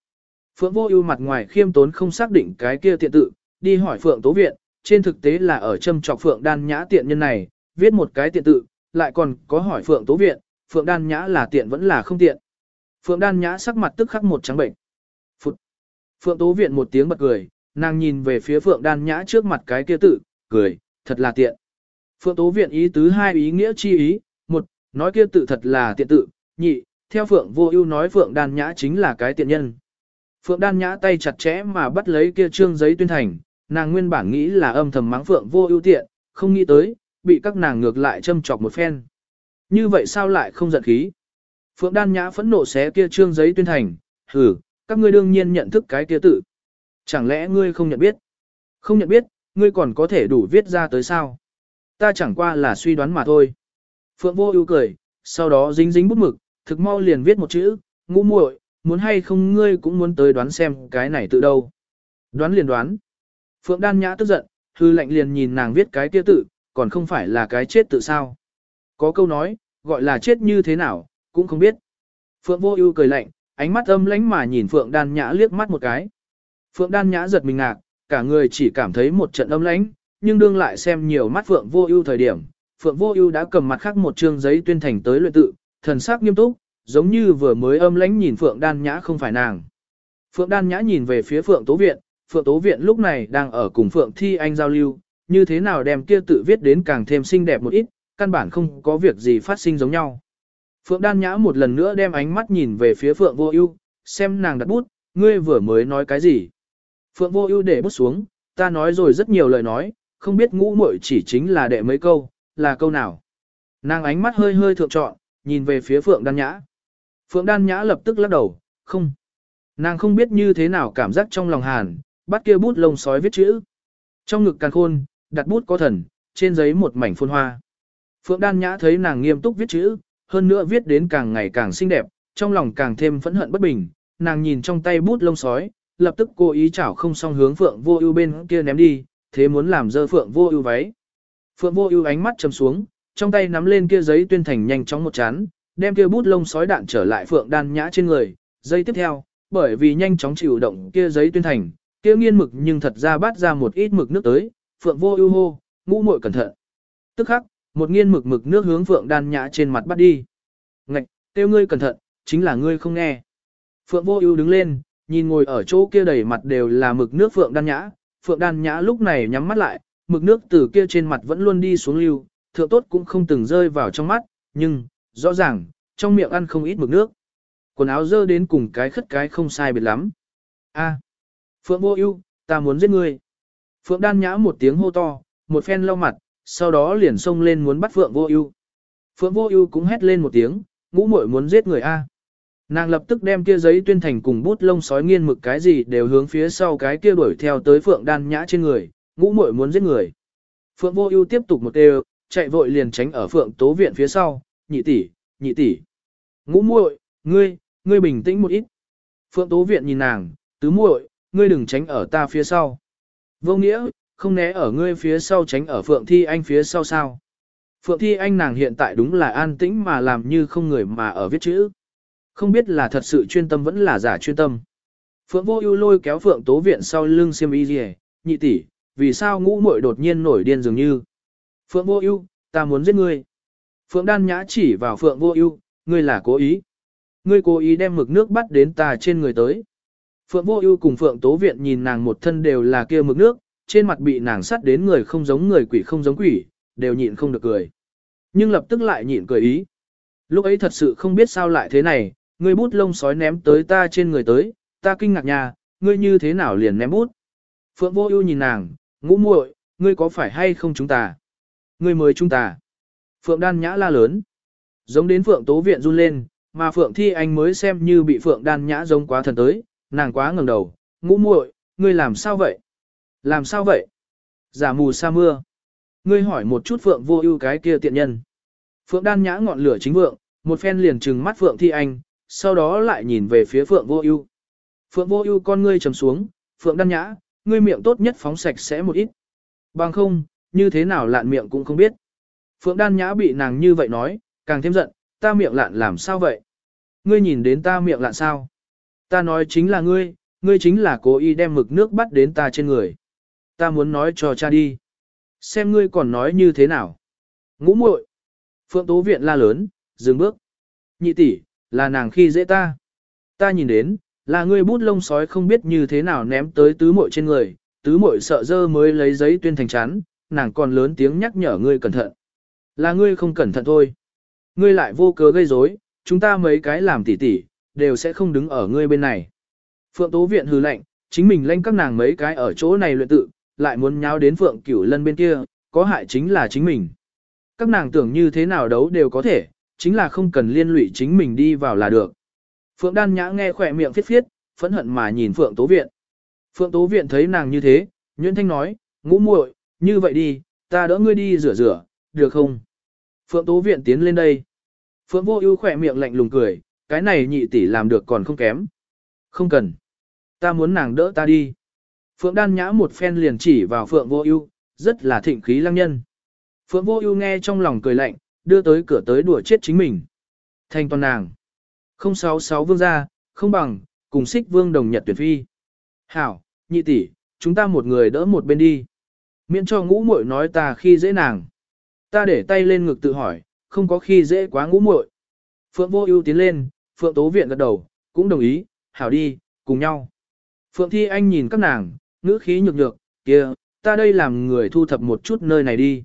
Phượng Vô Ưu mặt ngoài khiêm tốn không xác định cái kia tiện tự, đi hỏi Phượng Tố Viện, trên thực tế là ở châm chọc Phượng Đan Nhã tiện nhân này, viết một cái tiện tự, lại còn có hỏi Phượng Tố Viện, Phượng Đan Nhã là tiện vẫn là không tiện. Phượng Đan Nhã sắc mặt tức khắc một trắng bệnh. Phụt. Phượng Tố Viện một tiếng bật cười, nàng nhìn về phía Phượng Đan Nhã trước mặt cái kia tự, cười, thật là tiện. Phượng Tố Viện ý tứ hai ý nghĩa chi ý, một, nói kia tự thật là tiện tự, nhị, theo Phượng Vô Ưu nói Phượng Đan Nhã chính là cái tiện nhân. Phượng Đan Nhã tay chặt chẽ mà bắt lấy kia trương giấy tuyên thành, nàng nguyên bản nghĩ là âm thầm mắng Phượng Vô Ưu tiện, không nghĩ tới, bị các nàng ngược lại châm chọc một phen. Như vậy sao lại không giận khí? Phượng Đan Nhã phẫn nộ xé kia trương giấy tuyên thành, hử, các ngươi đương nhiên nhận thức cái kia tự. Chẳng lẽ ngươi không nhận biết? Không nhận biết, ngươi còn có thể đủ viết ra tới sao? Ta chẳng qua là suy đoán mà thôi. Phượng Vô Ưu cười, sau đó dính dính bút mực, thực mau liền viết một chữ, ngũ muội, muốn hay không ngươi cũng muốn tới đoán xem cái này tự đâu. Đoán liền đoán. Phượng Đan Nhã tức giận, hư lệnh liền nhìn nàng viết cái kia tự, còn không phải là cái chết tự sao. Có câu nói, gọi là chết như thế nào, cũng không biết. Phượng Vô Ưu cười lạnh, ánh mắt âm lãnh mà nhìn Phượng Đan Nhã liếc mắt một cái. Phượng Đan Nhã giật mình ngạc, cả người chỉ cảm thấy một trận âm lãnh, nhưng đương lại xem nhiều mắt Phượng Vô Ưu thời điểm, Phượng Vô Ưu đã cầm mặt khác một trương giấy tuyên thành tới luyện tự, thần sắc nghiêm túc, giống như vừa mới âm lãnh nhìn Phượng Đan Nhã không phải nàng. Phượng Đan Nhã nhìn về phía Phượng Tố Viện, Phượng Tố Viện lúc này đang ở cùng Phượng Thi Anh giao lưu, như thế nào đem kia tự viết đến càng thêm xinh đẹp một ít, căn bản không có việc gì phát sinh giống nhau. Phượng Đan Nhã một lần nữa đem ánh mắt nhìn về phía Phượng Vô Ưu, xem nàng đặt bút, ngươi vừa mới nói cái gì? Phượng Vô Ưu để bút xuống, ta nói rồi rất nhiều lời nói, không biết ngũ muội chỉ chính là đệ mấy câu, là câu nào? Nàng ánh mắt hơi hơi thượng trọn, nhìn về phía Phượng Đan Nhã. Phượng Đan Nhã lập tức lắc đầu, không. Nàng không biết như thế nào cảm giác trong lòng hàn, bắt kia bút lông sói viết chữ. Trong ngực càng khôn, đặt bút có thần, trên giấy một mảnh phun hoa. Phượng Đan Nhã thấy nàng nghiêm túc viết chữ, hơn nữa viết đến càng ngày càng xinh đẹp, trong lòng càng thêm phẫn hận bất bình, nàng nhìn trong tay bút lông sói, lập tức cố ý chảo không song hướng Phượng Vô Ưu bên kia ném đi, thế muốn làm dơ Phượng Vô Ưu váy. Phượng Vô Ưu ánh mắt trầm xuống, trong tay nắm lên kia giấy tuyên thành nhanh chóng một chán, đem kia bút lông sói đạn trở lại Phượng Đan Nhã trên người. Giây tiếp theo, bởi vì nhanh chóng chịu động kia giấy tuyên thành, kia nghiên mực nhưng thật ra bắt ra một ít mực nước tới, Phượng Vô Ưu hô, ngũ muội cẩn thận. Tức khắc, một nghiên mực mực nước hướng Phượng Đan Nhã trên mặt bắt đi. Ngạch, kêu ngươi cẩn thận, chính là ngươi không nghe. Phượng Vô Ưu đứng lên, nhìn ngồi ở chỗ kia đầy mặt đều là mực nước Phượng Đan Nhã, Phượng Đan Nhã lúc này nhắm mắt lại, mực nước từ kia trên mặt vẫn luôn đi xuống lưu, thượng tốt cũng không từng rơi vào trong mắt, nhưng, rõ ràng, trong miệng ăn không ít mực nước. quần áo dơ đến cùng cái khất cái không sai biệt lắm. A, Phượng Vô Ưu, ta muốn giết ngươi. Phượng Đan Nhã một tiếng hô to, một phen lau mặt, sau đó liền xông lên muốn bắt Phượng Vô Ưu. Phượng Vô Ưu cũng hét lên một tiếng, ngũ muội muốn giết người a. Nàng lập tức đem kia giấy tuyên thành cùng bút lông sói nghiên mực cái gì đều hướng phía sau cái kia đuổi theo tới Phượng Đan Nhã trên người, ngũ muội muốn giết người. Phượng Vô Ưu tiếp tục một đều, chạy vội liền tránh ở Phượng Tố viện phía sau, "Nhị tỷ, nhị tỷ." "Ngũ muội, ngươi, ngươi bình tĩnh một ít." Phượng Tố viện nhìn nàng, "Tứ muội, ngươi đừng tránh ở ta phía sau." "Vô nghĩa, không né ở ngươi phía sau tránh ở Phượng Thi Anh phía sau sao?" Phượng Thi Anh nàng hiện tại đúng là an tĩnh mà làm như không người mà ở viết chữ. Không biết là thật sự chuyên tâm vẫn là giả chuyên tâm. Phượng Vô Ưu lôi kéo Phượng Tố viện sau lưng xiêm y liề, nhị tỷ, vì sao ngũ muội đột nhiên nổi điên dường như? Phượng Vô Ưu, ta muốn giết ngươi. Phượng Đan Nhã chỉ vào Phượng Vô Ưu, ngươi là cố ý. Ngươi cố ý đem mực nước bắt đến ta trên người tới. Phượng Vô Ưu cùng Phượng Tố viện nhìn nàng một thân đều là kia mực nước, trên mặt bị nàng sắt đến người không giống người quỷ không giống quỷ, đều nhịn không được cười. Nhưng lập tức lại nhịn cười ý. Lúc ấy thật sự không biết sao lại thế này, ngươi bút lông sói ném tới ta trên người tới, ta kinh ngạc nhà, ngươi như thế nào liền ném bút. Phượng vô ưu nhìn nàng, ngũ muội, ngươi có phải hay không chúng ta? Ngươi mời chúng ta. Phượng đan nhã la lớn. Giống đến Phượng tố viện run lên, mà Phượng thi anh mới xem như bị Phượng đan nhã giống quá thần tới, nàng quá ngẩng đầu, ngũ muội, ngươi làm sao vậy? Làm sao vậy? Giả mù sa mưa. Ngươi hỏi một chút Phượng vô ưu cái kia tiện nhân. Phượng đan nhã ngọn lửa chính vượng, một phen liền trừng mắt Phượng thi anh, sau đó lại nhìn về phía Phượng vô ưu. Phượng vô ưu con ngươi trầm xuống, Phượng đan nhã, ngươi miệng tốt nhất phóng sạch sẽ một ít. Bằng không, như thế nào lạn miệng cũng không biết. Phượng đan nhã bị nàng như vậy nói, càng thêm giận, ta miệng lạn làm sao vậy? Ngươi nhìn đến ta miệng lạn sao? Ta nói chính là ngươi, ngươi chính là cố ý đem mực nước bắt đến ta trên người. Ta muốn nói cho cha đi. Xem ngươi còn nói như thế nào. Ngũ muội. Phượng Tố Viện la lớn, dừng bước. Nhị tỷ, là nàng khi dễ ta. Ta nhìn đến, là ngươi bút lông sói không biết như thế nào ném tới tứ muội trên người, tứ muội sợ dơ mới lấy giấy tuyên thành chán, nàng còn lớn tiếng nhắc nhở ngươi cẩn thận. Là ngươi không cẩn thận thôi. Ngươi lại vô cớ gây rối, chúng ta mấy cái làm tỉ tỉ, đều sẽ không đứng ở ngươi bên này. Phượng Tố Viện hừ lạnh, chính mình lênh các nàng mấy cái ở chỗ này luyện tự, lại muốn nháo đến Phượng Cửu Lân bên kia, có hại chính là chính mình. Các nàng tưởng như thế nào đấu đều có thể, chính là không cần liên lụy chính mình đi vào là được. Phượng Đan Nhã nghe khỏe miệng phiết phiết, phẫn hận mà nhìn Phượng Tố Viện. Phượng Tố Viện thấy nàng như thế, Nguyễn Thanh nói, ngũ muội, như vậy đi, ta đỡ ngươi đi rửa rửa, được không? Phượng Tố Viện tiến lên đây. Phượng Vô Ưu khỏe miệng lạnh lùng cười, cái này nhị tỷ làm được còn không kém. Không cần. Ta muốn nàng đỡ ta đi. Phượng Đan Nhã một phen liền chỉ vào Phượng Vô Ưu, rất là thịnh khí lăng nhân. Phượng Vô Ưu nghe trong lòng cười lạnh, đưa tới cửa tới đùa chết chính mình. Thành toàn nàng. 066 vương gia, không bằng, cùng sích vương đồng nhật tuyển phi. Hảo, nhị tỷ, chúng ta một người đỡ một bên đi. Miễn cho ngũ muội nói ta khi dễ nàng. Ta để tay lên ngực tự hỏi, không có khi dễ quá ngũ muội. Phượng vô ưu tiến lên, Phượng tố viện gật đầu, cũng đồng ý, hảo đi, cùng nhau. Phượng thi anh nhìn các nàng, ngữ khí nhược nhược, kia, ta đây làm người thu thập một chút nơi này đi.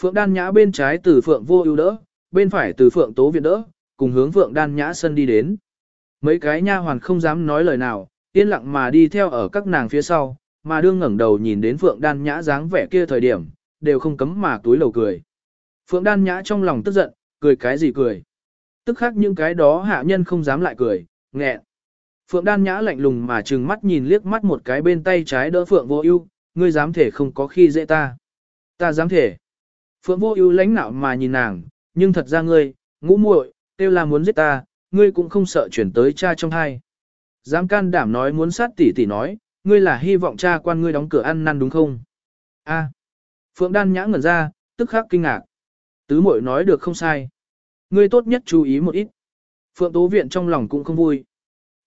Phượng đan nhã bên trái từ Phượng vô ưu đỡ, bên phải từ Phượng tố viện đỡ, cùng hướng Phượng đan nhã sân đi đến. Mấy cái nha hoàn không dám nói lời nào, yên lặng mà đi theo ở các nàng phía sau, mà đương ngẩng đầu nhìn đến Phượng đan nhã dáng vẻ kia thời điểm, đều không cấm mà túi lầu cười. Phượng đan nhã trong lòng tức giận, cười cái gì cười. Tức khác những cái đó hạ nhân không dám lại cười, nghẹn. Phượng đan nhã lạnh lùng mà trừng mắt nhìn liếc mắt một cái bên tay trái đỡ Phượng vô ưu, ngươi dám thể không có khi dễ ta. Ta dám thể. Phượng vô ưu lãnh nạo mà nhìn nàng, nhưng thật ra ngươi, ngũ muội, kêu là muốn giết ta, ngươi cũng không sợ chuyển tới cha trong hai. Dám can đảm nói muốn sát tỷ tỷ nói, ngươi là hy vọng cha quan ngươi đóng cửa ăn năn đúng không? A. Phượng đan nhã ngẩn ra, tức khắc kinh ngạc. Tứ muội nói được không sai. Ngươi tốt nhất chú ý một ít. Phượng tố viện trong lòng cũng không vui.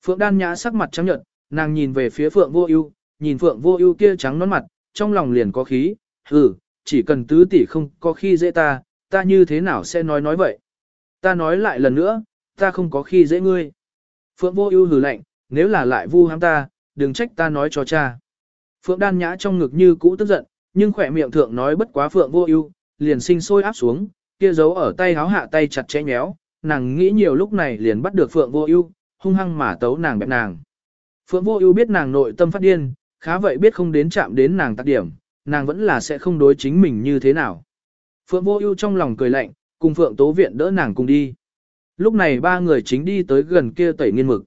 Phượng đan nhã sắc mặt trắng nhợt, nàng nhìn về phía Phượng vô ưu, nhìn Phượng vô ưu kia trắng nõn mặt, trong lòng liền có khí, hừ, chỉ cần tứ tỷ không có khi dễ ta, ta như thế nào sẽ nói nói vậy. Ta nói lại lần nữa, ta không có khi dễ ngươi. Phượng vô ưu hừ lạnh, nếu là lại vu hãm ta, đừng trách ta nói cho cha. Phượng đan nhã trong ngực như cũ tức giận, nhưng khỏe miệng thượng nói bất quá Phượng vô ưu, liền sinh sôi áp xuống, kia giấu ở tay háo hạ tay chặt chẽ nhéo, nàng nghĩ nhiều lúc này liền bắt được Phượng vô ưu, hung hăng mà tấu nàng bẹp nàng. Phượng Vô Ưu biết nàng nội tâm phát điên, khá vậy biết không đến chạm đến nàng tác điểm, nàng vẫn là sẽ không đối chính mình như thế nào. Phượng Vô Ưu trong lòng cười lạnh, cùng Phượng Tố Viện đỡ nàng cùng đi. Lúc này ba người chính đi tới gần kia tẩy nghiên mực.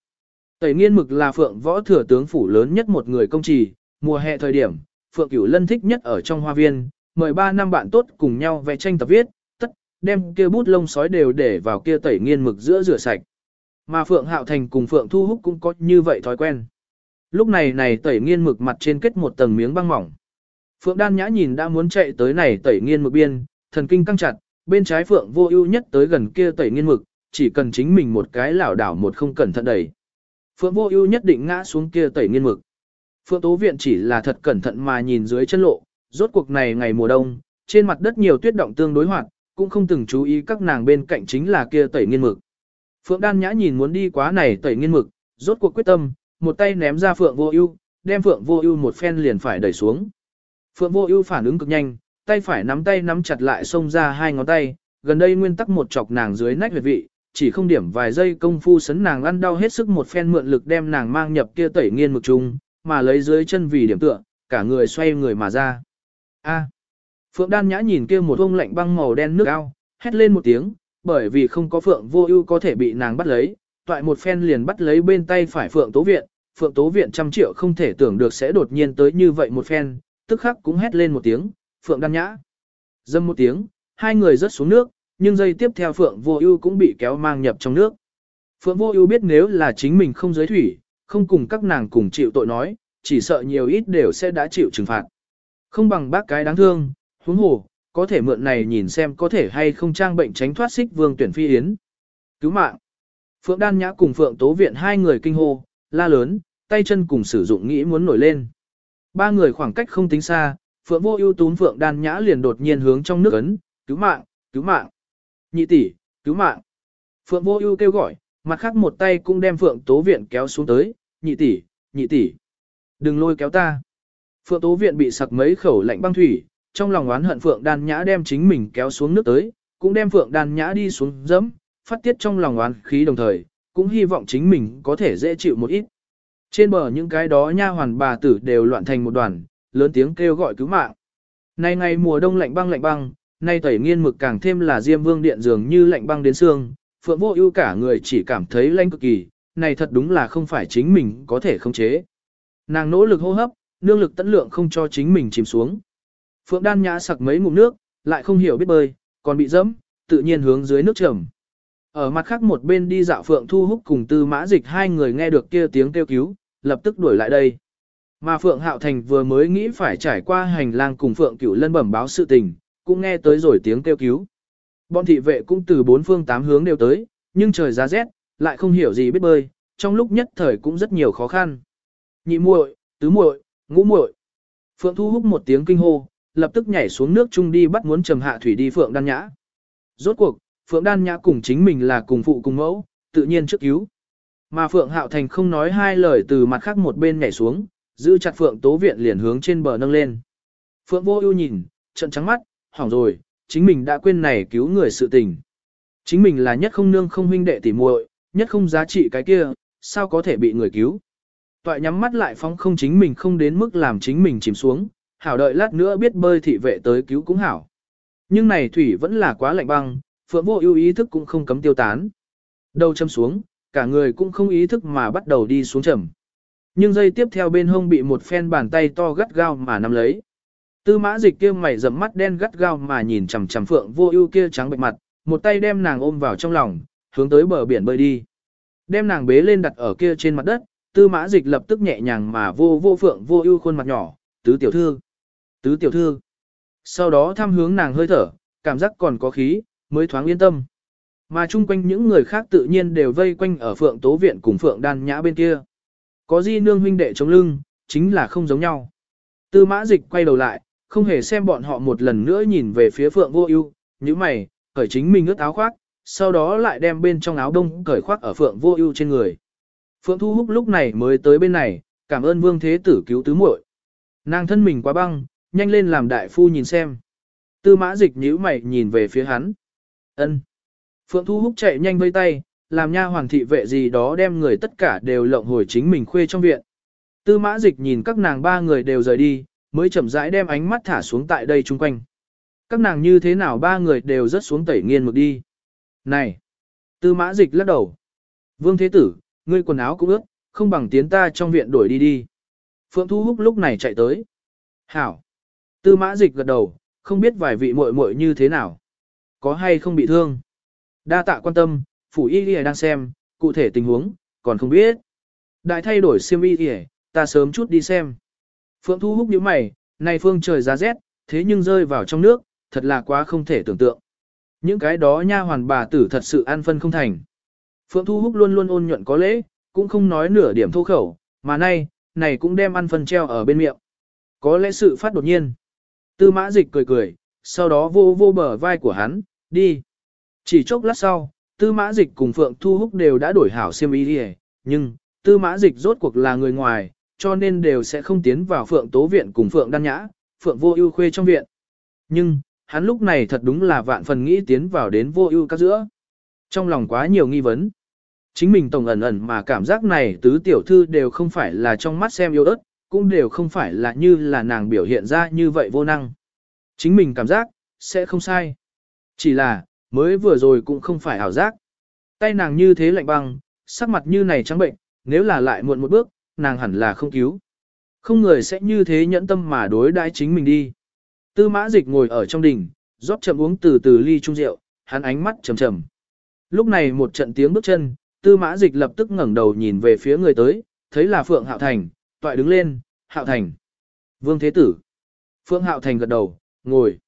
Tẩy nghiên mực là Phượng Võ Thừa tướng phủ lớn nhất một người công trì, mùa hè thời điểm, Phượng Cửu Lân thích nhất ở trong hoa viên, mời ba năm bạn tốt cùng nhau vẽ tranh tập viết, tất đem kia bút lông sói đều để vào kia tẩy nghiên mực giữa rửa sạch. Mà Phượng Hạo Thành cùng Phượng Thu Húc cũng có như vậy thói quen. Lúc này này tẩy nghiên mực mặt trên kết một tầng miếng băng mỏng. Phượng Đan Nhã nhìn đã muốn chạy tới này tẩy nghiên mực biên, thần kinh căng chặt, bên trái Phượng Vô Ưu nhất tới gần kia tẩy nghiên mực, chỉ cần chính mình một cái lảo đảo một không cẩn thận đẩy. Phượng Vô Ưu nhất định ngã xuống kia tẩy nghiên mực. Phượng Tố Viện chỉ là thật cẩn thận mà nhìn dưới chân lộ, rốt cuộc này ngày mùa đông, trên mặt đất nhiều tuyết động tương đối hoạt, cũng không từng chú ý các nàng bên cạnh chính là kia tẩy nghiên mực. Phượng Đan Nhã nhìn muốn đi quá này tẩy nghiên mực, rốt cuộc quyết tâm, một tay ném ra Phượng Vô Ưu, đem Phượng Vô Ưu một phen liền phải đẩy xuống. Phượng Vô Ưu phản ứng cực nhanh, tay phải nắm tay nắm chặt lại xông ra hai ngón tay, gần đây nguyên tắc một chọc nàng dưới nách huyệt vị, chỉ không điểm vài giây công phu sấn nàng ăn đau hết sức một phen mượn lực đem nàng mang nhập kia tẩy nghiên mực chung, mà lấy dưới chân vì điểm tựa, cả người xoay người mà ra. A. Phượng Đan Nhã nhìn kia một ông lạnh băng màu đen nước ao, hét lên một tiếng, bởi vì không có Phượng Vô Ưu có thể bị nàng bắt lấy, toại một phen liền bắt lấy bên tay phải Phượng Tố Viện, Phượng Tố Viện trăm triệu không thể tưởng được sẽ đột nhiên tới như vậy một phen, tức khắc cũng hét lên một tiếng, Phượng Đan Nhã. Dâm một tiếng, hai người rớt xuống nước, nhưng giây tiếp theo Phượng Vô Ưu cũng bị kéo mang nhập trong nước. Phượng Vô Ưu biết nếu là chính mình không giới thủy, không cùng các nàng cùng chịu tội nói, chỉ sợ nhiều ít đều sẽ đã chịu trừng phạt. Không bằng bác cái đáng thương, huống hồ, có thể mượn này nhìn xem có thể hay không trang bệnh tránh thoát xích vương tuyển phi yến. Cứu mạng. Phượng Đan Nhã cùng Phượng Tố Viện hai người kinh hô, la lớn, tay chân cùng sử dụng nghĩ muốn nổi lên. Ba người khoảng cách không tính xa, Phượng Vô Ưu tún Phượng Đan Nhã liền đột nhiên hướng trong nước ấn, "Cứu mạng, cứu mạng." Nhị tỷ, cứu mạng. Phượng Vô Ưu kêu gọi, mặt khác một tay cũng đem Phượng Tố Viện kéo xuống tới, "Nhị tỷ, nhị tỷ, đừng lôi kéo ta." Phượng Tố Viện bị sặc mấy khẩu lạnh băng thủy, trong lòng oán hận Phượng Đan Nhã đem chính mình kéo xuống nước tới, cũng đem Phượng Đan Nhã đi xuống dẫm, phát tiết trong lòng oán khí đồng thời, cũng hy vọng chính mình có thể dễ chịu một ít. Trên bờ những cái đó nha hoàn bà tử đều loạn thành một đoàn, lớn tiếng kêu gọi cứu mạng. Nay ngày mùa đông lạnh băng lạnh băng, nay tẩy nghiên mực càng thêm là Diêm Vương điện dường như lạnh băng đến xương, Phượng Vô Ưu cả người chỉ cảm thấy lạnh cực kỳ, này thật đúng là không phải chính mình có thể khống chế. Nàng nỗ lực hô hấp, nương lực tận lượng không cho chính mình chìm xuống. Phượng Đan Nhã sặc mấy ngụm nước, lại không hiểu biết bơi, còn bị dẫm, tự nhiên hướng dưới nước trầm. Ở mặt khác một bên đi dạo Phượng Thu Húc cùng Tư Mã Dịch hai người nghe được kia tiếng kêu cứu, lập tức đuổi lại đây. Mà Phượng Hạo Thành vừa mới nghĩ phải trải qua hành lang cùng Phượng Cửu Lân bẩm báo sự tình, cũng nghe tới rồi tiếng kêu cứu. Bọn thị vệ cũng từ bốn phương tám hướng đều tới, nhưng trời giá rét, lại không hiểu gì biết bơi, trong lúc nhất thời cũng rất nhiều khó khăn. Nhị muội, tứ muội, ngũ muội. Phượng Thu Húc một tiếng kinh hô, lập tức nhảy xuống nước chung đi bắt muốn trầm hạ thủy đi Phượng Đan Nhã. Rốt cuộc, Phượng Đan Nhã cùng chính mình là cùng phụ cùng mẫu, tự nhiên trước cứu. Mà Phượng Hạo Thành không nói hai lời từ mặt khác một bên nhảy xuống, giữ chặt Phượng Tố Viện liền hướng trên bờ nâng lên. Phượng Vô Ưu nhìn, trận trắng mắt, hỏng rồi, chính mình đã quên này cứu người sự tình. Chính mình là nhất không nương không huynh đệ tỉ muội, nhất không giá trị cái kia, sao có thể bị người cứu. Toại nhắm mắt lại phóng không chính mình không đến mức làm chính mình chìm xuống, hảo đợi lát nữa biết bơi thị vệ tới cứu cũng hảo. Nhưng này thủy vẫn là quá lạnh băng, Phượng Vô Ưu ý thức cũng không cấm tiêu tán. Đầu châm xuống, cả người cũng không ý thức mà bắt đầu đi xuống trầm. Nhưng giây tiếp theo bên hông bị một phen bàn tay to gắt gao mà nắm lấy. Tư mã dịch kia mày rậm mắt đen gắt gao mà nhìn chằm chằm phượng vô ưu kia trắng bệnh mặt, một tay đem nàng ôm vào trong lòng, hướng tới bờ biển bơi đi. Đem nàng bế lên đặt ở kia trên mặt đất, tư mã dịch lập tức nhẹ nhàng mà vô vô phượng vô ưu khuôn mặt nhỏ, tứ tiểu thư, tứ tiểu thư. Sau đó thăm hướng nàng hơi thở, cảm giác còn có khí, mới thoáng yên tâm. Mà chung quanh những người khác tự nhiên đều vây quanh ở phượng tố viện cùng phượng đan nhã bên kia. Có di nương huynh đệ chống lưng, chính là không giống nhau. Tư mã dịch quay đầu lại, không hề xem bọn họ một lần nữa nhìn về phía phượng vô ưu, như mày, cởi chính mình ướt áo khoác, sau đó lại đem bên trong áo đông cởi khoác ở phượng vô ưu trên người. Phượng Thu Húc lúc này mới tới bên này, cảm ơn Vương Thế Tử cứu tứ muội. Nàng thân mình quá băng, nhanh lên làm đại phu nhìn xem. Tư mã dịch nhíu mày nhìn về phía hắn. Ân. Phượng Thu Húc chạy nhanh vây tay, làm nha hoàng thị vệ gì đó đem người tất cả đều lộng hồi chính mình khuê trong viện. Tư mã dịch nhìn các nàng ba người đều rời đi, mới chậm rãi đem ánh mắt thả xuống tại đây chung quanh. Các nàng như thế nào ba người đều rất xuống tẩy nghiên mực đi. Này! Tư mã dịch lắc đầu. Vương Thế Tử, ngươi quần áo cũng ướt, không bằng tiến ta trong viện đổi đi đi. Phượng Thu Húc lúc này chạy tới. Hảo! Tư mã dịch gật đầu, không biết vài vị muội muội như thế nào. Có hay không bị thương? Đa tạ quan tâm, phủ y y đang xem, cụ thể tình huống, còn không biết. Đại thay đổi siêm y y, ta sớm chút đi xem. Phượng Thu Húc nhíu mày, này phương trời giá rét, thế nhưng rơi vào trong nước, thật là quá không thể tưởng tượng. Những cái đó nha hoàn bà tử thật sự an phân không thành. Phượng Thu Húc luôn luôn ôn nhuận có lễ, cũng không nói nửa điểm thô khẩu, mà nay, này cũng đem ăn phân treo ở bên miệng. Có lẽ sự phát đột nhiên. Tư mã dịch cười cười, sau đó vô vô bờ vai của hắn, đi. Chỉ chốc lát sau, tư mã dịch cùng Phượng Thu Húc đều đã đổi hảo Siêm y đi nhưng, tư mã dịch rốt cuộc là người ngoài, cho nên đều sẽ không tiến vào Phượng Tố Viện cùng Phượng Đan Nhã, Phượng Vô Ưu khuê trong viện. Nhưng, hắn lúc này thật đúng là vạn phần nghĩ tiến vào đến Vô Ưu các giữa. Trong lòng quá nhiều nghi vấn. Chính mình tổng ẩn ẩn mà cảm giác này tứ tiểu thư đều không phải là trong mắt xem yêu ớt, cũng đều không phải là như là nàng biểu hiện ra như vậy vô năng. Chính mình cảm giác, sẽ không sai. Chỉ là, mới vừa rồi cũng không phải ảo giác. Tay nàng như thế lạnh băng, sắc mặt như này trắng bệnh, nếu là lại muộn một bước, nàng hẳn là không cứu. Không người sẽ như thế nhẫn tâm mà đối đãi chính mình đi. Tư mã dịch ngồi ở trong đỉnh, rót chậm uống từ từ ly trung rượu, hắn ánh mắt trầm trầm. Lúc này một trận tiếng bước chân, tư mã dịch lập tức ngẩng đầu nhìn về phía người tới, thấy là Phượng Hạo Thành, toại đứng lên, Hạo Thành. Vương Thế Tử. Phượng Hạo Thành gật đầu, ngồi.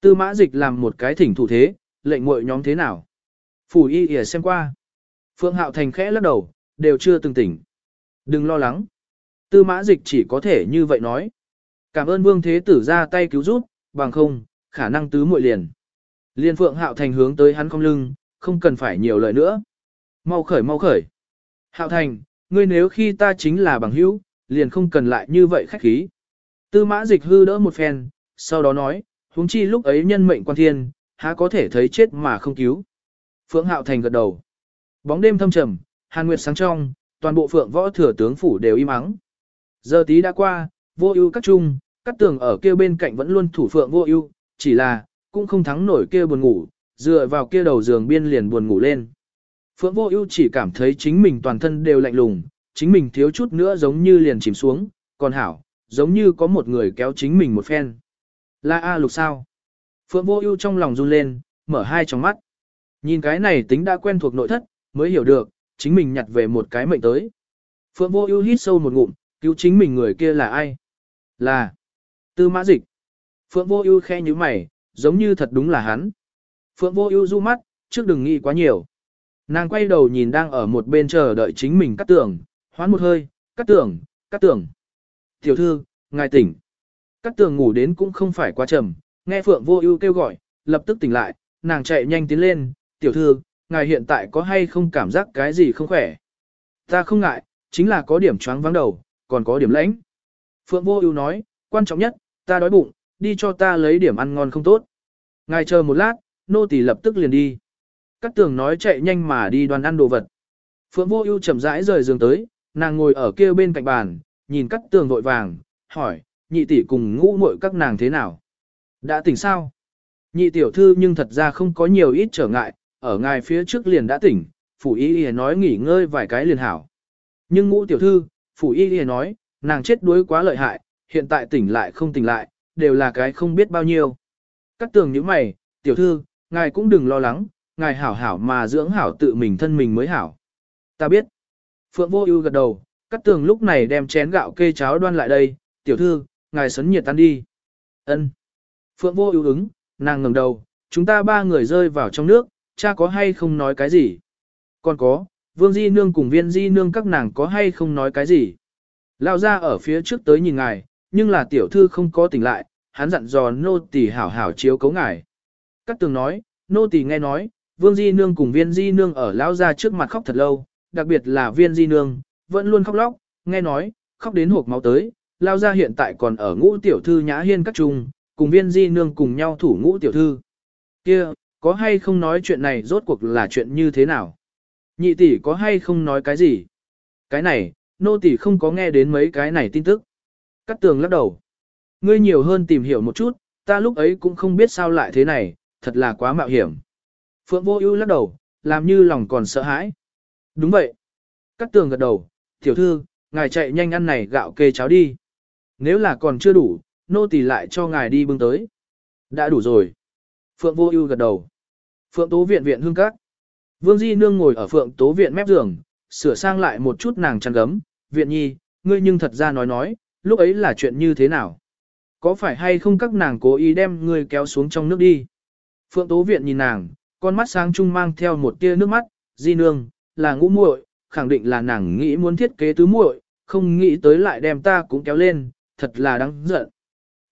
Tư mã dịch làm một cái thỉnh thủ thế, lệnh muội nhóm thế nào. Phủ y ỉa xem qua. Phượng Hạo Thành khẽ lắc đầu, đều chưa từng tỉnh. Đừng lo lắng. Tư mã dịch chỉ có thể như vậy nói. Cảm ơn Vương Thế Tử ra tay cứu giúp, bằng không, khả năng tứ muội liền. Liên Phượng Hạo Thành hướng tới hắn không lưng, không cần phải nhiều lời nữa. Mau khởi mau khởi. Hạo Thành, ngươi nếu khi ta chính là bằng hữu, liền không cần lại như vậy khách khí. Tư mã dịch hư đỡ một phen, sau đó nói, huống chi lúc ấy nhân mệnh quan thiên, há có thể thấy chết mà không cứu. Phượng Hạo Thành gật đầu. Bóng đêm thâm trầm, hàn nguyệt sáng trong, toàn bộ phượng võ thừa tướng phủ đều im ắng. Giờ tí đã qua, vô ưu các trung, các tường ở kia bên cạnh vẫn luôn thủ phượng vô ưu, chỉ là, cũng không thắng nổi kia buồn ngủ, dựa vào kia đầu giường biên liền buồn ngủ lên. Phượng vô ưu chỉ cảm thấy chính mình toàn thân đều lạnh lùng, chính mình thiếu chút nữa giống như liền chìm xuống, còn hảo, giống như có một người kéo chính mình một phen. Là A lục sao? Phượng vô ưu trong lòng run lên, mở hai tròng mắt. Nhìn cái này tính đã quen thuộc nội thất, mới hiểu được, chính mình nhặt về một cái mệnh tới. Phượng vô ưu hít sâu một ngụm, cứu chính mình người kia là ai? Là Tư Mã Dịch. Phượng vô ưu khẽ nhíu mày, giống như thật đúng là hắn. Phượng vô ưu du mắt, trước đừng nghĩ quá nhiều. Nàng quay đầu nhìn đang ở một bên chờ đợi chính mình cắt tưởng, hoán một hơi, cắt tưởng, cắt tưởng. Tiểu thư, ngài tỉnh. Cắt tường ngủ đến cũng không phải quá trầm, nghe Phượng vô ưu kêu gọi, lập tức tỉnh lại, nàng chạy nhanh tiến lên, tiểu thư, ngài hiện tại có hay không cảm giác cái gì không khỏe. Ta không ngại, chính là có điểm choáng vắng đầu, còn có điểm lãnh. Phượng vô ưu nói, quan trọng nhất, ta đói bụng, đi cho ta lấy điểm ăn ngon không tốt. Ngài chờ một lát, nô tỳ lập tức liền đi. Cát tường nói chạy nhanh mà đi đoàn ăn đồ vật. Phượng vô ưu chậm rãi rời giường tới, nàng ngồi ở kia bên cạnh bàn, nhìn cát tường vội vàng, hỏi, nhị tỷ cùng ngũ muội các nàng thế nào? Đã tỉnh sao? Nhị tiểu thư nhưng thật ra không có nhiều ít trở ngại, ở ngài phía trước liền đã tỉnh, phủ y y nói nghỉ ngơi vài cái liền hảo. Nhưng ngũ tiểu thư, phủ y y nói, nàng chết đuối quá lợi hại, hiện tại tỉnh lại không tỉnh lại, đều là cái không biết bao nhiêu. Cắt tường như mày, tiểu thư, ngài cũng đừng lo lắng, ngài hảo hảo mà dưỡng hảo tự mình thân mình mới hảo. Ta biết. Phượng vô ưu gật đầu, Cát tường lúc này đem chén gạo kê cháo đoan lại đây, tiểu thư, ngài sấn nhiệt tan đi. Ân. Phượng vô ưu ứng, nàng ngẩng đầu, chúng ta ba người rơi vào trong nước, cha có hay không nói cái gì? Còn có, Vương Di Nương cùng Viên Di Nương các nàng có hay không nói cái gì? Lao ra ở phía trước tới nhìn ngài, nhưng là tiểu thư không có tỉnh lại, hắn dặn dò nô tỳ hảo hảo chiếu cấu ngài. Cát tường nói, nô tỳ nghe nói, Vương Di Nương cùng Viên Di Nương ở Lao ra trước mặt khóc thật lâu, đặc biệt là Viên Di Nương, vẫn luôn khóc lóc, nghe nói, khóc đến hộp máu tới, Lao ra hiện tại còn ở ngũ tiểu thư nhã hiên các trung, cùng Viên Di Nương cùng nhau thủ ngũ tiểu thư. kia có hay không nói chuyện này rốt cuộc là chuyện như thế nào? Nhị tỷ có hay không nói cái gì? Cái này, nô tỷ không có nghe đến mấy cái này tin tức. cắt tường lắc đầu. Ngươi nhiều hơn tìm hiểu một chút, ta lúc ấy cũng không biết sao lại thế này, thật là quá mạo hiểm. Phượng vô ưu lắc đầu, làm như lòng còn sợ hãi. Đúng vậy. Cát tường gật đầu, tiểu thư, ngài chạy nhanh ăn này gạo kê cháo đi. Nếu là còn chưa đủ, nô tỳ lại cho ngài đi bưng tới. Đã đủ rồi. Phượng vô ưu gật đầu. Phượng tố viện viện hương các. Vương Di Nương ngồi ở phượng tố viện mép giường, sửa sang lại một chút nàng chăn gấm. Viện nhi, ngươi nhưng thật ra nói nói, lúc ấy là chuyện như thế nào? Có phải hay không các nàng cố ý đem ngươi kéo xuống trong nước đi? Phượng tố viện nhìn nàng, con mắt sáng trung mang theo một tia nước mắt. Di Nương, là ngũ muội, khẳng định là nàng nghĩ muốn thiết kế tứ muội, không nghĩ tới lại đem ta cũng kéo lên, thật là đáng giận.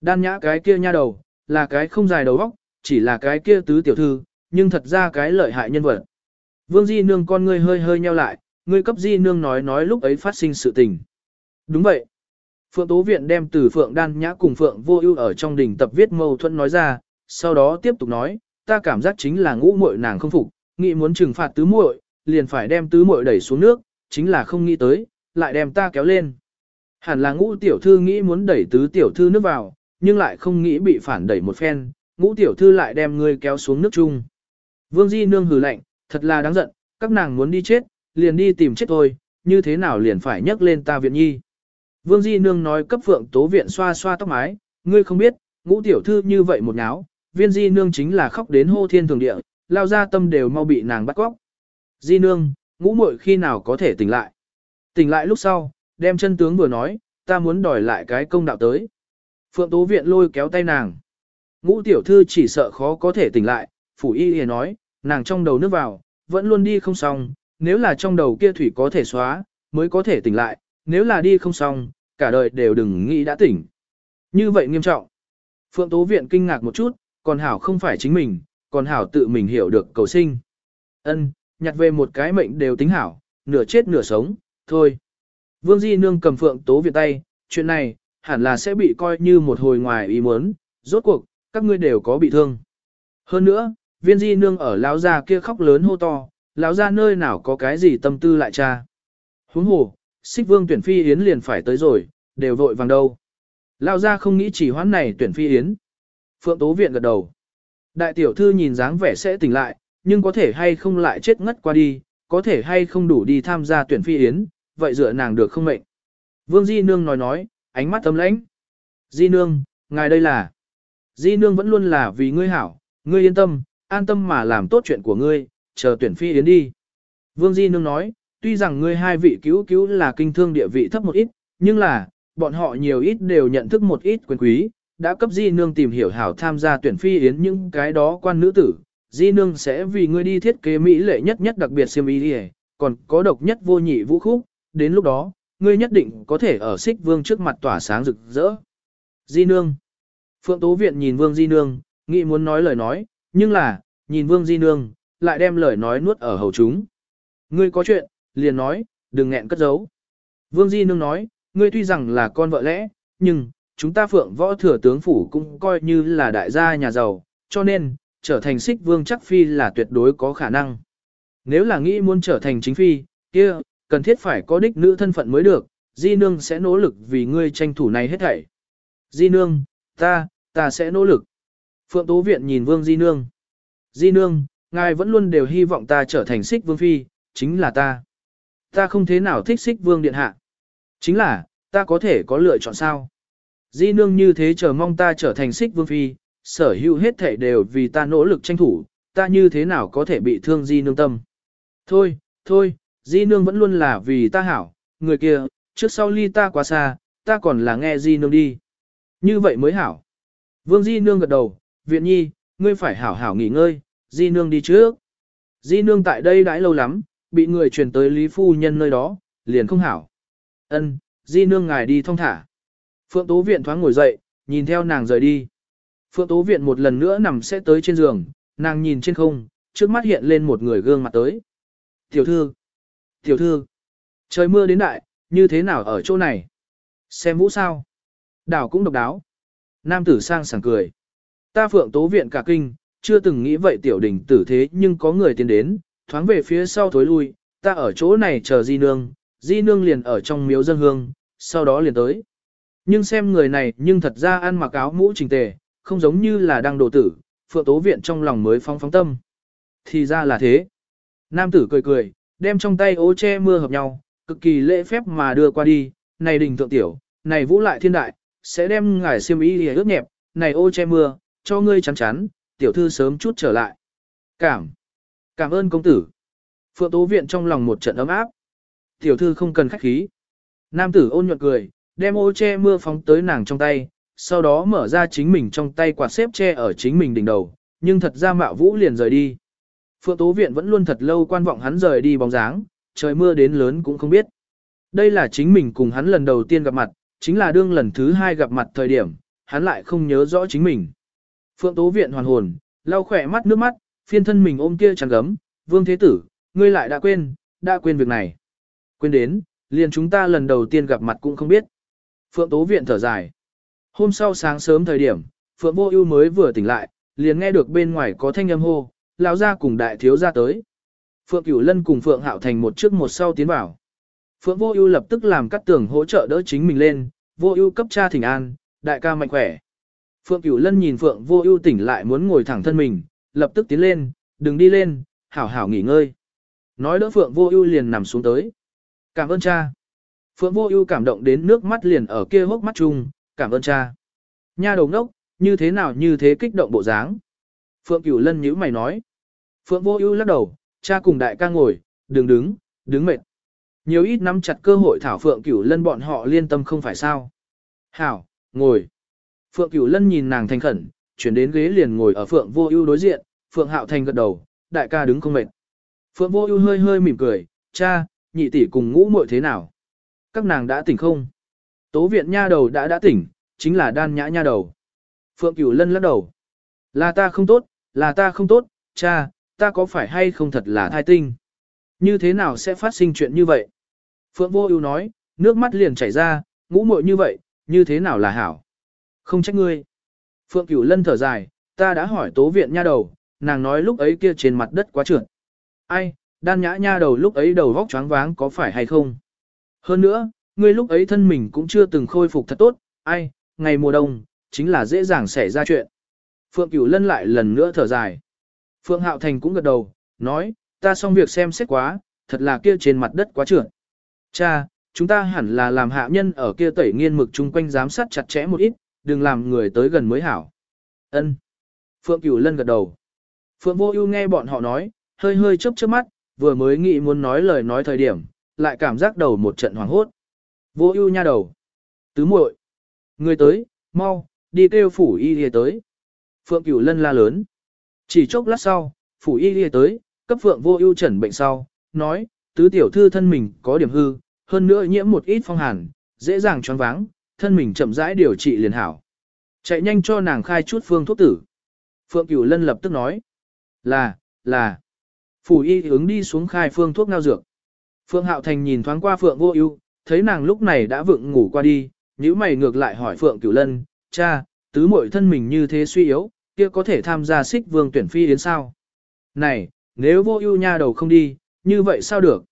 Đan nhã cái kia nha đầu, là cái không dài đầu óc, chỉ là cái kia tứ tiểu thư, nhưng thật ra cái lợi hại nhân vật. Vương Di Nương con ngươi hơi hơi nheo lại, ngươi cấp Di Nương nói nói lúc ấy phát sinh sự tình. Đúng vậy. Phượng Tố Viện đem từ Phượng Đan Nhã cùng Phượng Vô Ưu ở trong đình tập viết mâu thuẫn nói ra, sau đó tiếp tục nói, ta cảm giác chính là ngũ muội nàng không phục, nghĩ muốn trừng phạt tứ muội, liền phải đem tứ muội đẩy xuống nước, chính là không nghĩ tới, lại đem ta kéo lên. Hẳn là ngũ tiểu thư nghĩ muốn đẩy tứ tiểu thư nước vào, nhưng lại không nghĩ bị phản đẩy một phen, ngũ tiểu thư lại đem ngươi kéo xuống nước chung. Vương Di Nương hừ lạnh, thật là đáng giận, các nàng muốn đi chết, liền đi tìm chết thôi, như thế nào liền phải nhắc lên ta viện nhi. Vương Di Nương nói cấp phượng tố viện xoa xoa tóc mái, ngươi không biết, ngũ tiểu thư như vậy một náo, viên Di Nương chính là khóc đến hô thiên thường địa, lao ra tâm đều mau bị nàng bắt cóc. Di Nương, ngũ muội khi nào có thể tỉnh lại. Tỉnh lại lúc sau, đem chân tướng vừa nói, ta muốn đòi lại cái công đạo tới. Phượng Tố Viện lôi kéo tay nàng. Ngũ tiểu thư chỉ sợ khó có thể tỉnh lại, phủ y hề nói, nàng trong đầu nước vào, vẫn luôn đi không xong, nếu là trong đầu kia thủy có thể xóa, mới có thể tỉnh lại, nếu là đi không xong, cả đời đều đừng nghĩ đã tỉnh. Như vậy nghiêm trọng. Phượng Tố Viện kinh ngạc một chút, còn Hảo không phải chính mình, còn Hảo tự mình hiểu được cầu sinh. Ân, nhặt về một cái mệnh đều tính Hảo, nửa chết nửa sống, thôi. Vương Di Nương cầm Phượng Tố Viện tay, chuyện này, hẳn là sẽ bị coi như một hồi ngoài ý muốn, rốt cuộc, các ngươi đều có bị thương. Hơn nữa, viên di nương ở lão gia kia khóc lớn hô to, lão gia nơi nào có cái gì tâm tư lại cha. Huống hồ, xích vương tuyển phi yến liền phải tới rồi, đều vội vàng đâu. Lão gia không nghĩ chỉ hoãn này tuyển phi yến. Phượng Tố Viện gật đầu. Đại tiểu thư nhìn dáng vẻ sẽ tỉnh lại, nhưng có thể hay không lại chết ngất qua đi, có thể hay không đủ đi tham gia tuyển phi yến, vậy dựa nàng được không mệnh. Vương Di Nương nói nói, ánh mắt tấm lãnh. Di Nương, ngài đây là. Di Nương vẫn luôn là vì ngươi hảo, ngươi yên tâm, an tâm mà làm tốt chuyện của ngươi, chờ tuyển phi yến đi. Vương Di Nương nói, tuy rằng ngươi hai vị cứu cứu là kinh thương địa vị thấp một ít, nhưng là, bọn họ nhiều ít đều nhận thức một ít quyền quý, đã cấp Di Nương tìm hiểu hảo tham gia tuyển phi yến những cái đó quan nữ tử. Di Nương sẽ vì ngươi đi thiết kế mỹ lệ nhất nhất đặc biệt siêm ý đi còn có độc nhất vô nhị vũ khúc, đến lúc đó, ngươi nhất định có thể ở xích vương trước mặt tỏa sáng rực rỡ. Di Nương Phượng Tố Viện nhìn Vương Di Nương, nghĩ muốn nói lời nói, nhưng là, nhìn Vương Di Nương, lại đem lời nói nuốt ở hầu chúng. Ngươi có chuyện, liền nói, đừng nghẹn cất giấu. Vương Di Nương nói, ngươi tuy rằng là con vợ lẽ, nhưng, chúng ta Phượng Võ Thừa Tướng Phủ cũng coi như là đại gia nhà giàu, cho nên, trở thành xích vương chắc phi là tuyệt đối có khả năng. Nếu là nghĩ muốn trở thành chính phi, kia, cần thiết phải có đích nữ thân phận mới được, Di Nương sẽ nỗ lực vì ngươi tranh thủ này hết thảy. Di Nương, ta, ta sẽ nỗ lực. Phượng Tố Viện nhìn Vương Di Nương. Di Nương, ngài vẫn luôn đều hy vọng ta trở thành xích vương phi, chính là ta. Ta không thế nào thích xích vương điện hạ. Chính là, ta có thể có lựa chọn sao? Di Nương như thế chờ mong ta trở thành xích vương phi, sở hữu hết thể đều vì ta nỗ lực tranh thủ, ta như thế nào có thể bị thương Di Nương tâm. Thôi, thôi, Di Nương vẫn luôn là vì ta hảo, người kia, trước sau ly ta quá xa, ta còn là nghe Di Nương đi. Như vậy mới hảo. Vương Di Nương gật đầu, viện nhi, ngươi phải hảo hảo nghỉ ngơi, Di Nương đi trước. Di Nương tại đây đãi lâu lắm, bị người truyền tới Lý Phu Nhân nơi đó, liền không hảo. Ân, Di Nương ngài đi thong thả. Phượng Tố Viện thoáng ngồi dậy, nhìn theo nàng rời đi. Phượng Tố Viện một lần nữa nằm sẽ tới trên giường, nàng nhìn trên không, trước mắt hiện lên một người gương mặt tới. Tiểu thư, tiểu thư, trời mưa đến đại, như thế nào ở chỗ này? Xem vũ sao? Đảo cũng độc đáo. Nam tử sang sảng cười. Ta phượng tố viện cả kinh, chưa từng nghĩ vậy tiểu đình tử thế nhưng có người tiến đến, thoáng về phía sau thối lui, ta ở chỗ này chờ di nương, di nương liền ở trong miếu dân hương, sau đó liền tới. Nhưng xem người này nhưng thật ra ăn mặc áo mũ chỉnh tề, không giống như là đang đồ tử, phượng tố viện trong lòng mới phong phóng tâm. Thì ra là thế. Nam tử cười cười, đem trong tay ô che mưa hợp nhau, cực kỳ lễ phép mà đưa qua đi, này đình thượng tiểu, này vũ lại thiên đại, sẽ đem ngải xiêm y lìa ướt nhẹp, này ô che mưa, cho ngươi chắn chắn, tiểu thư sớm chút trở lại. Cảm. Cảm ơn công tử. Phượng Tố Viện trong lòng một trận ấm áp. Tiểu thư không cần khách khí. Nam tử ôn nhuận cười, đem ô che mưa phóng tới nàng trong tay, sau đó mở ra chính mình trong tay quạt xếp che ở chính mình đỉnh đầu, nhưng thật ra mạo vũ liền rời đi. Phượng Tố Viện vẫn luôn thật lâu quan vọng hắn rời đi bóng dáng, trời mưa đến lớn cũng không biết. Đây là chính mình cùng hắn lần đầu tiên gặp mặt, chính là đương lần thứ hai gặp mặt thời điểm, hắn lại không nhớ rõ chính mình. Phượng Tố Viện hoàn hồn, lau khỏe mắt nước mắt, phiên thân mình ôm kia chăn gấm, vương thế tử, ngươi lại đã quên, đã quên việc này. Quên đến, liền chúng ta lần đầu tiên gặp mặt cũng không biết. Phượng Tố Viện thở dài. Hôm sau sáng sớm thời điểm, Phượng Vô Ưu mới vừa tỉnh lại, liền nghe được bên ngoài có thanh âm hô, lão gia cùng đại thiếu gia tới. Phượng Cửu Lân cùng Phượng Hạo Thành một trước một sau tiến vào. Phượng Vô Ưu lập tức làm cắt tường hỗ trợ đỡ chính mình lên, Vô Ưu cấp cha thỉnh an, đại ca mạnh khỏe. Phượng Cửu Lân nhìn Phượng Vô Ưu tỉnh lại muốn ngồi thẳng thân mình, lập tức tiến lên, đừng đi lên, hảo hảo nghỉ ngơi. Nói đỡ Phượng Vô Ưu liền nằm xuống tới. Cảm ơn cha. Phượng Vô Ưu cảm động đến nước mắt liền ở kia hốc mắt chung, cảm ơn cha. Nha đầu ngốc, như thế nào như thế kích động bộ dáng. Phượng Cửu Lân nhíu mày nói. Phượng Vô Ưu lắc đầu, cha cùng đại ca ngồi, đừng đứng, đứng mệt. Nhiều ít nắm chặt cơ hội thảo Phượng Cửu Lân bọn họ liên tâm không phải sao. Hảo, ngồi. Phượng Cửu Lân nhìn nàng thành khẩn, chuyển đến ghế liền ngồi ở Phượng Vô Ưu đối diện, Phượng Hạo Thành gật đầu, đại ca đứng không mệt. Phượng Vô Ưu hơi hơi mỉm cười, cha, nhị tỷ cùng ngũ muội thế nào? Các nàng đã tỉnh không? Tố viện nha đầu đã đã tỉnh, chính là đan nhã nha đầu. Phượng Cửu Lân lắc đầu. Là ta không tốt, là ta không tốt, cha, ta có phải hay không thật là thai tinh? Như thế nào sẽ phát sinh chuyện như vậy? Phượng Vô Ưu nói, nước mắt liền chảy ra, ngũ muội như vậy, như thế nào là hảo? Không trách ngươi. Phượng Cửu Lân thở dài, ta đã hỏi tố viện nha đầu, nàng nói lúc ấy kia trên mặt đất quá trượt. Ai, đan nhã nha đầu lúc ấy đầu vóc choáng váng có phải hay không? Hơn nữa, ngươi lúc ấy thân mình cũng chưa từng khôi phục thật tốt, ai, ngày mùa đông, chính là dễ dàng xảy ra chuyện. Phượng Cửu Lân lại lần nữa thở dài. Phượng Hạo Thành cũng gật đầu, nói, ta xong việc xem xét quá, thật là kia trên mặt đất quá trượt. Cha, chúng ta hẳn là làm hạ nhân ở kia tẩy nghiên mực chung quanh giám sát chặt chẽ một ít, đừng làm người tới gần mới hảo. Ân. Phượng Cửu Lân gật đầu. Phượng Vô Ưu nghe bọn họ nói, hơi hơi chớp chớp mắt, vừa mới nghĩ muốn nói lời nói thời điểm, lại cảm giác đầu một trận hoảng hốt. Vô Ưu nha đầu. Tứ muội. Người tới, mau, đi kêu phủ y lìa tới. Phượng Cửu Lân la lớn. Chỉ chốc lát sau, phủ y lìa tới, cấp Phượng Vô Ưu chẩn bệnh sau, nói, tứ tiểu thư thân mình có điểm hư, hơn nữa nhiễm một ít phong hàn, dễ dàng choáng váng, thân mình chậm rãi điều trị liền hảo. Chạy nhanh cho nàng khai chút phương thuốc tử. Phượng Cửu Lân lập tức nói, là, là. Phủ y ứng đi xuống khai phương thuốc ngao dược. Phượng Hạo Thành nhìn thoáng qua Phượng Vô Ưu, thấy nàng lúc này đã vượng ngủ qua đi, nhíu mày ngược lại hỏi Phượng Cửu Lân, "Cha, tứ muội thân mình như thế suy yếu, kia có thể tham gia Xích Vương tuyển phi đến sao?" "Này, nếu Vô Ưu nha đầu không đi, như vậy sao được?"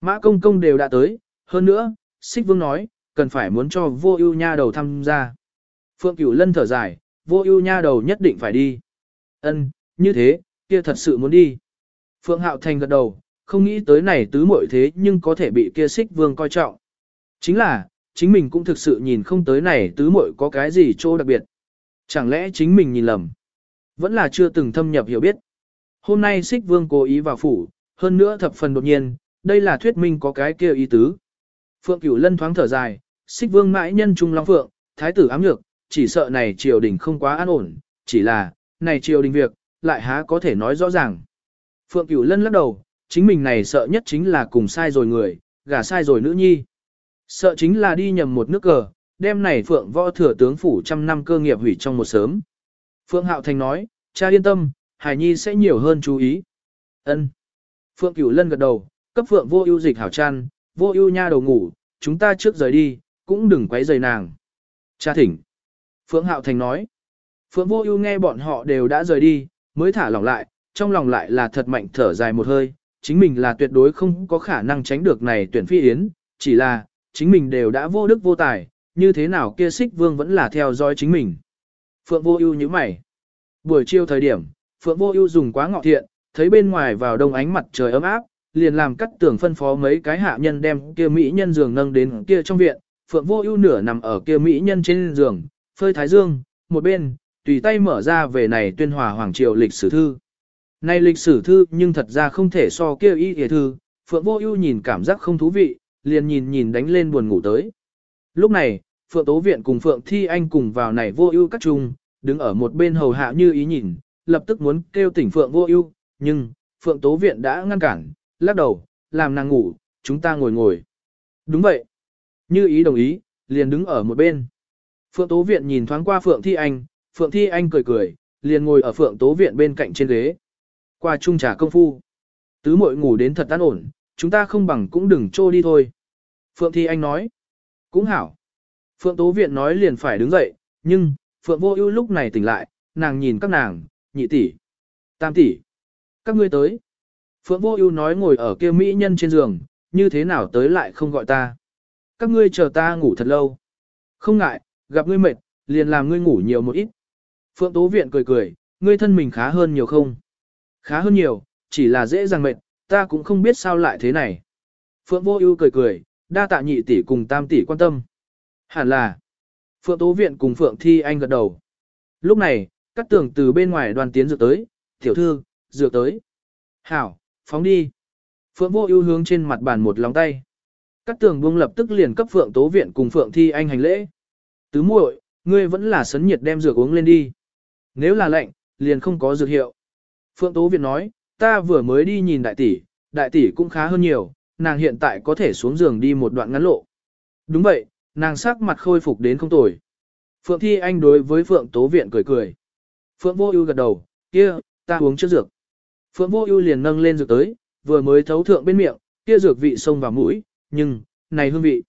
Mã Công công đều đã tới, hơn nữa, Xích Vương nói, cần phải muốn cho Vô Ưu nha đầu tham gia. Phượng Cửu Lân thở dài, Vô Ưu nha đầu nhất định phải đi. "Ân, như thế, kia thật sự muốn đi." Phượng Hạo Thành gật đầu, không nghĩ tới này tứ muội thế nhưng có thể bị kia xích vương coi trọng. Chính là, chính mình cũng thực sự nhìn không tới này tứ muội có cái gì chỗ đặc biệt. Chẳng lẽ chính mình nhìn lầm? Vẫn là chưa từng thâm nhập hiểu biết. Hôm nay xích vương cố ý vào phủ, hơn nữa thập phần đột nhiên, đây là thuyết minh có cái kia ý tứ. Phượng Cửu Lân thoáng thở dài, xích vương mãi nhân trung long phượng, thái tử ám nhược, chỉ sợ này triều đình không quá an ổn, chỉ là, này triều đình việc, lại há có thể nói rõ ràng. Phượng Cửu Lân lắc đầu, chính mình này sợ nhất chính là cùng sai rồi người, gả sai rồi nữ nhi. Sợ chính là đi nhầm một nước cờ, đêm này Phượng võ thừa tướng phủ trăm năm cơ nghiệp hủy trong một sớm. Phượng Hạo Thành nói, cha yên tâm, Hải Nhi sẽ nhiều hơn chú ý. Ân. Phượng Cửu Lân gật đầu, cấp Phượng vô ưu dịch hảo chăn, vô ưu nha đầu ngủ, chúng ta trước rời đi, cũng đừng quấy rầy nàng. Cha thỉnh. Phượng Hạo Thành nói. Phượng vô ưu nghe bọn họ đều đã rời đi, mới thả lỏng lại, trong lòng lại là thật mạnh thở dài một hơi, chính mình là tuyệt đối không có khả năng tránh được này tuyển phi yến, chỉ là, chính mình đều đã vô đức vô tài, như thế nào kia xích vương vẫn là theo dõi chính mình. Phượng vô ưu như mày. Buổi chiều thời điểm, Phượng vô ưu dùng quá ngọ thiện, thấy bên ngoài vào đông ánh mặt trời ấm áp, liền làm cắt tưởng phân phó mấy cái hạ nhân đem kia mỹ nhân giường nâng đến kia trong viện, Phượng Vô Ưu nửa nằm ở kia mỹ nhân trên giường, phơi thái dương, một bên, tùy tay mở ra về này tuyên hòa hoàng triều lịch sử thư. Này lịch sử thư nhưng thật ra không thể so kia y thề thư, Phượng Vô Ưu nhìn cảm giác không thú vị, liền nhìn nhìn đánh lên buồn ngủ tới. Lúc này, Phượng Tố Viện cùng Phượng Thi Anh cùng vào này Vô Ưu các trung, đứng ở một bên hầu hạ như ý nhìn, lập tức muốn kêu tỉnh Phượng Vô Ưu, nhưng Phượng Tố Viện đã ngăn cản, lắc đầu, làm nàng ngủ, chúng ta ngồi ngồi. Đúng vậy. Như ý đồng ý, liền đứng ở một bên. Phượng Tố Viện nhìn thoáng qua Phượng Thi Anh, Phượng Thi Anh cười cười, liền ngồi ở Phượng Tố Viện bên cạnh trên ghế. Qua chung trà công phu. Tứ mội ngủ đến thật an ổn, chúng ta không bằng cũng đừng trô đi thôi. Phượng Thi Anh nói. Cũng hảo. Phượng Tố Viện nói liền phải đứng dậy, nhưng, Phượng Vô Ưu lúc này tỉnh lại, nàng nhìn các nàng, nhị tỷ, tam tỷ, các ngươi tới. Phượng Vô Ưu nói ngồi ở kia mỹ nhân trên giường, như thế nào tới lại không gọi ta. Các ngươi chờ ta ngủ thật lâu. Không ngại, gặp ngươi mệt, liền làm ngươi ngủ nhiều một ít. Phượng Tố Viện cười cười, ngươi thân mình khá hơn nhiều không? Khá hơn nhiều, chỉ là dễ dàng mệt, ta cũng không biết sao lại thế này. Phượng Vô Ưu cười cười, đa tạ nhị tỷ cùng tam tỷ quan tâm. Hẳn là. Phượng Tố Viện cùng Phượng Thi Anh gật đầu. Lúc này, các tưởng từ bên ngoài đoàn tiến dược tới, tiểu thư, dược tới. Hảo, phóng đi. Phượng Vô Ưu hướng trên mặt bàn một lòng tay. Các tường buông lập tức liền cấp Phượng Tố Viện cùng Phượng Thi Anh hành lễ. Tứ muội, ngươi vẫn là sấn nhiệt đem dược uống lên đi. Nếu là lạnh, liền không có dược hiệu. Phượng Tố Viện nói, ta vừa mới đi nhìn đại tỷ, đại tỷ cũng khá hơn nhiều, nàng hiện tại có thể xuống giường đi một đoạn ngắn lộ. Đúng vậy, nàng sắc mặt khôi phục đến không tồi. Phượng Thi Anh đối với Phượng Tố Viện cười cười. Phượng Vô Ưu gật đầu, kia, ta uống trước dược. Phượng Vô Ưu liền nâng lên dược tới, vừa mới thấu thượng bên miệng, kia dược vị xông vào mũi, nhưng, này hương vị.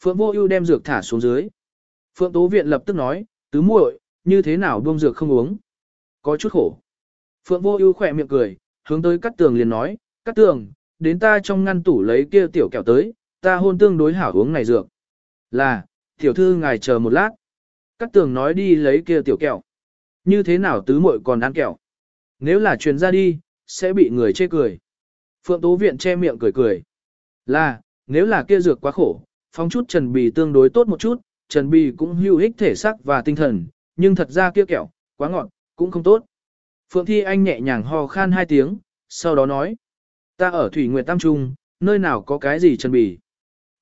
Phượng Vô Ưu đem dược thả xuống dưới. Phượng Tố Viện lập tức nói, tứ muội, như thế nào buông dược không uống? Có chút khổ. Phượng Vô Ưu khẽ miệng cười, hướng tới Cát Tường liền nói, Cát Tường, đến ta trong ngăn tủ lấy kia tiểu kẹo tới, ta hôn tương đối hảo uống này dược. Là, tiểu thư ngài chờ một lát. Cát Tường nói đi lấy kia tiểu kẹo. Như thế nào tứ muội còn ăn kẹo? Nếu là truyền ra đi, sẽ bị người chê cười. Phượng Tố Viện che miệng cười cười. Là, nếu là kia dược quá khổ, phóng chút trần bì tương đối tốt một chút, trần bì cũng hữu ích thể xác và tinh thần, nhưng thật ra kia kẹo, quá ngọt, cũng không tốt. Phượng Thi Anh nhẹ nhàng ho khan hai tiếng, sau đó nói. Ta ở Thủy Nguyệt Tam Trung, nơi nào có cái gì trần bì.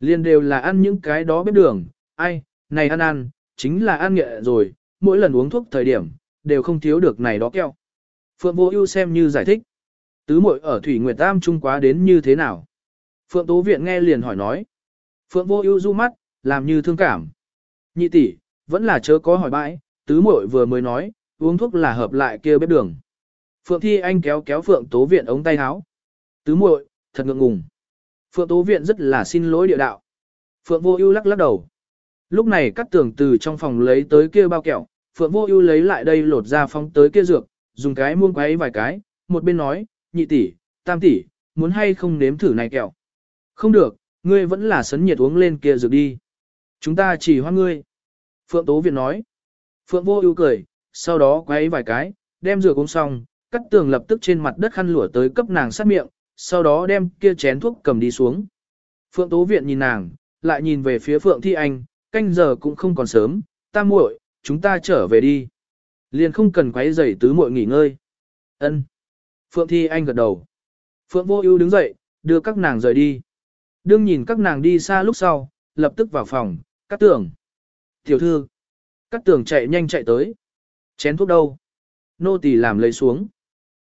Liên đều là ăn những cái đó bếp đường, ai, này ăn ăn, chính là ăn nghệ rồi, mỗi lần uống thuốc thời điểm, đều không thiếu được này đó keo. Phượng Vô Ưu xem như giải thích. Tứ muội ở Thủy Nguyệt Tam Trung quá đến như thế nào? Phượng Tố Viện nghe liền hỏi nói. Phượng Vô Ưu du mắt, làm như thương cảm. Nhị tỷ, vẫn là chớ có hỏi bãi, tứ muội vừa mới nói, uống thuốc là hợp lại kia bếp đường. Phượng Thi Anh kéo kéo Phượng Tố Viện ống tay áo. Tứ muội, thật ngượng ngùng. Phượng Tố Viện rất là xin lỗi địa đạo. Phượng Vô Ưu lắc lắc đầu. Lúc này cắt tường từ trong phòng lấy tới kia bao kẹo, Phượng Vô Ưu lấy lại đây lột ra phóng tới kia dược, dùng cái muông quấy vài cái, một bên nói, nhị tỷ, tam tỷ, muốn hay không nếm thử này kẹo. Không được, ngươi vẫn là sấn nhiệt uống lên kia dược đi. Chúng ta chỉ hoa ngươi. Phượng Tố Viện nói. Phượng vô ưu cười, sau đó quấy vài cái, đem dược uống xong, cắt tường lập tức trên mặt đất khăn lụa tới cấp nàng sát miệng, sau đó đem kia chén thuốc cầm đi xuống. Phượng Tố Viện nhìn nàng, lại nhìn về phía Phượng Thi Anh, canh giờ cũng không còn sớm, ta muội, chúng ta trở về đi. Liền không cần quấy rầy tứ muội nghỉ ngơi. Ân. Phượng Thi Anh gật đầu. Phượng Vô Ưu đứng dậy, đưa các nàng rời đi. Đương nhìn các nàng đi xa lúc sau, lập tức vào phòng, cắt tường. Tiểu thư. Cắt tường chạy nhanh chạy tới. Chén thuốc đâu? Nô tỳ làm lấy xuống.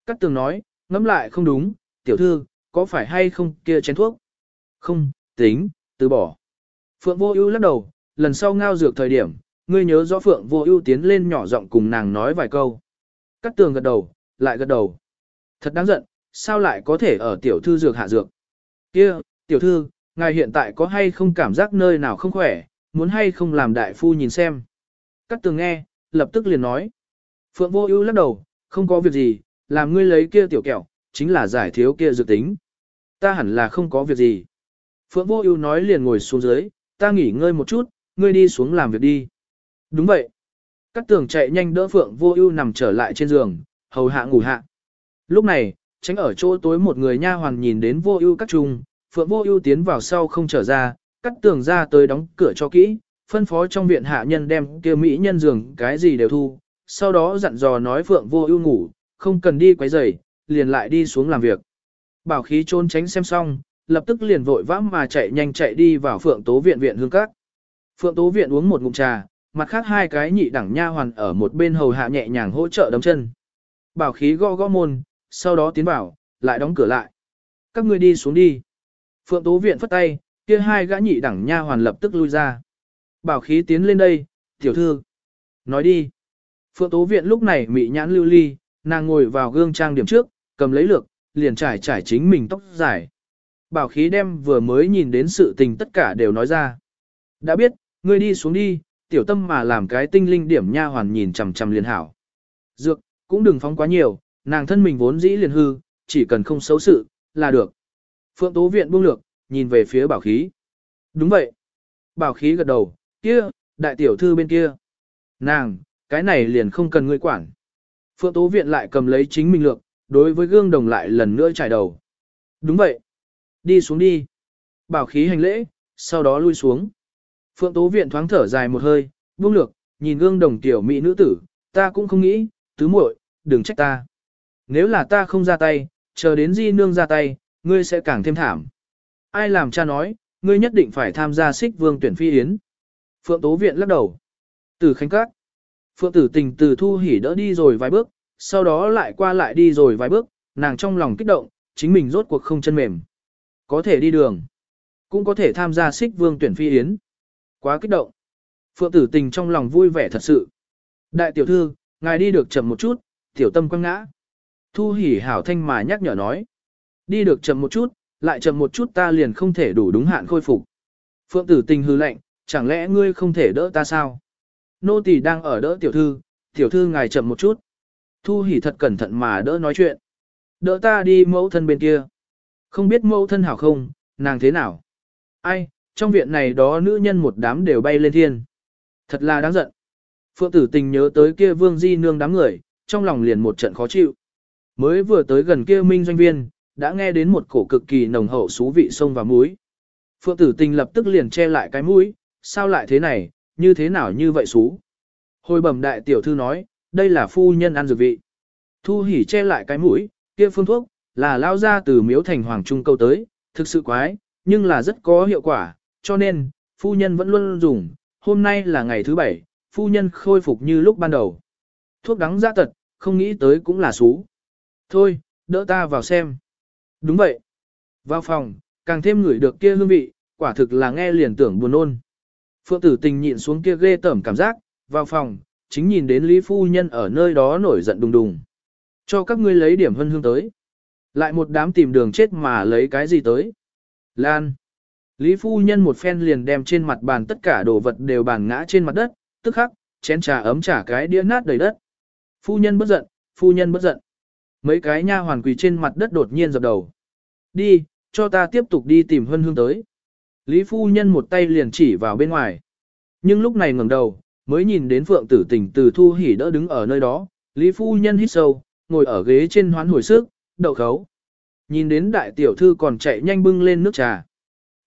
Cắt tường nói, ngẫm lại không đúng, tiểu thư, có phải hay không kia chén thuốc? Không, tính, từ bỏ. Phượng vô ưu lắc đầu, lần sau ngao dược thời điểm, ngươi nhớ rõ Phượng vô ưu tiến lên nhỏ giọng cùng nàng nói vài câu. Cắt tường gật đầu, lại gật đầu. Thật đáng giận, sao lại có thể ở tiểu thư dược hạ dược? Kia, tiểu thư, ngài hiện tại có hay không cảm giác nơi nào không khỏe, muốn hay không làm đại phu nhìn xem. Cắt tường nghe, lập tức liền nói. Phượng vô ưu lắc đầu, không có việc gì, làm ngươi lấy kia tiểu kẹo, chính là giải thiếu kia dự tính. Ta hẳn là không có việc gì. Phượng Vô Ưu nói liền ngồi xuống dưới, ta nghỉ ngơi một chút, ngươi đi xuống làm việc đi. Đúng vậy. Cát tường chạy nhanh đỡ Phượng Vô Ưu nằm trở lại trên giường, hầu hạ ngủ hạ. Lúc này, tránh ở chỗ tối một người nha hoàn nhìn đến Vô Ưu các trùng Phượng Vô Ưu tiến vào sau không trở ra, cắt tường ra tới đóng cửa cho kỹ, phân phó trong viện hạ nhân đem kia mỹ nhân giường cái gì đều thu, sau đó dặn dò nói Phượng Vô Ưu ngủ, không cần đi quấy rầy, liền lại đi xuống làm việc. Bảo khí trốn tránh xem xong, lập tức liền vội vã mà chạy nhanh chạy đi vào Phượng Tố viện viện hương các. Phượng Tố viện uống một ngụm trà, mặt khác hai cái nhị đẳng nha hoàn ở một bên hầu hạ nhẹ nhàng hỗ trợ đấm chân. Bảo khí gõ gõ môn, sau đó tiến vào, lại đóng cửa lại. Các ngươi đi xuống đi. Phượng Tố viện phất tay, kia hai gã nhị đẳng nha hoàn lập tức lui ra. Bảo khí tiến lên đây, tiểu thư. Nói đi. Phượng Tố viện lúc này mị nhãn lưu ly, nàng ngồi vào gương trang điểm trước, cầm lấy lược, liền trải trải chính mình tóc dài. Bảo khí đem vừa mới nhìn đến sự tình tất cả đều nói ra. Đã biết, ngươi đi xuống đi, tiểu tâm mà làm cái tinh linh điểm nha hoàn nhìn chằm chằm liền hảo. Dược, cũng đừng phóng quá nhiều, nàng thân mình vốn dĩ liền hư, chỉ cần không xấu sự, là được. Phượng Tố Viện buông lược, nhìn về phía bảo khí. Đúng vậy. Bảo khí gật đầu, kia, đại tiểu thư bên kia. Nàng, cái này liền không cần ngươi quản. Phượng Tố Viện lại cầm lấy chính mình lược, đối với gương đồng lại lần nữa trải đầu. Đúng vậy. Đi xuống đi. Bảo khí hành lễ, sau đó lui xuống. Phượng Tố Viện thoáng thở dài một hơi, buông lược, nhìn gương đồng tiểu mỹ nữ tử, ta cũng không nghĩ, tứ muội, đừng trách ta. Nếu là ta không ra tay, chờ đến di nương ra tay, ngươi sẽ càng thêm thảm. Ai làm cha nói, ngươi nhất định phải tham gia xích vương tuyển phi yến. Phượng Tố Viện lắc đầu. Từ khánh các. Phượng tử tình từ thu hỉ đỡ đi rồi vài bước, sau đó lại qua lại đi rồi vài bước, nàng trong lòng kích động, chính mình rốt cuộc không chân mềm. Có thể đi đường. Cũng có thể tham gia xích vương tuyển phi yến. Quá kích động. Phượng tử tình trong lòng vui vẻ thật sự. Đại tiểu thư, ngài đi được chậm một chút, tiểu tâm quăng ngã. Thu hỉ hảo thanh mà nhắc nhở nói. Đi được chậm một chút, lại chậm một chút ta liền không thể đủ đúng hạn khôi phục. Phượng tử tình hư lệnh, chẳng lẽ ngươi không thể đỡ ta sao? Nô tỳ đang ở đỡ tiểu thư, tiểu thư ngài chậm một chút. Thu hỉ thật cẩn thận mà đỡ nói chuyện. Đỡ ta đi mẫu thân bên kia. Không biết mẫu thân hảo không, nàng thế nào? Ai, trong viện này đó nữ nhân một đám đều bay lên thiên. Thật là đáng giận. Phượng tử tình nhớ tới kia vương di nương đám người, trong lòng liền một trận khó chịu. Mới vừa tới gần kia minh doanh viên, đã nghe đến một cổ cực kỳ nồng hậu xú vị sông và muối. Phượng tử tình lập tức liền che lại cái mũi, sao lại thế này, như thế nào như vậy xú. Hồi bẩm đại tiểu thư nói, đây là phu nhân ăn dược vị. Thu hỉ che lại cái mũi, kia phương thuốc, là lao ra từ miếu thành hoàng trung câu tới, thực sự quái, nhưng là rất có hiệu quả, cho nên, phu nhân vẫn luôn dùng, hôm nay là ngày thứ bảy, phu nhân khôi phục như lúc ban đầu. Thuốc đắng ra tật, không nghĩ tới cũng là xú. Thôi, đỡ ta vào xem. Đúng vậy. Vào phòng, càng thêm ngửi được kia hương vị, quả thực là nghe liền tưởng buồn nôn. Phượng tử tình nhịn xuống kia ghê tởm cảm giác, vào phòng, chính nhìn đến Lý Phu Nhân ở nơi đó nổi giận đùng đùng. Cho các ngươi lấy điểm hân hương tới. Lại một đám tìm đường chết mà lấy cái gì tới. Lan. Lý Phu Nhân một phen liền đem trên mặt bàn tất cả đồ vật đều bàn ngã trên mặt đất, tức khắc, chén trà ấm trả cái đĩa nát đầy đất. Phu Nhân bất giận, Phu Nhân bất giận. Mấy cái nha hoàn quỳ trên mặt đất đột nhiên dập đầu. Đi, cho ta tiếp tục đi tìm hân hương tới. Lý phu nhân một tay liền chỉ vào bên ngoài. Nhưng lúc này ngẩng đầu, mới nhìn đến phượng tử tình từ thu hỉ đỡ đứng ở nơi đó. Lý phu nhân hít sâu, ngồi ở ghế trên hoán hồi sức, đậu khấu. Nhìn đến đại tiểu thư còn chạy nhanh bưng lên nước trà.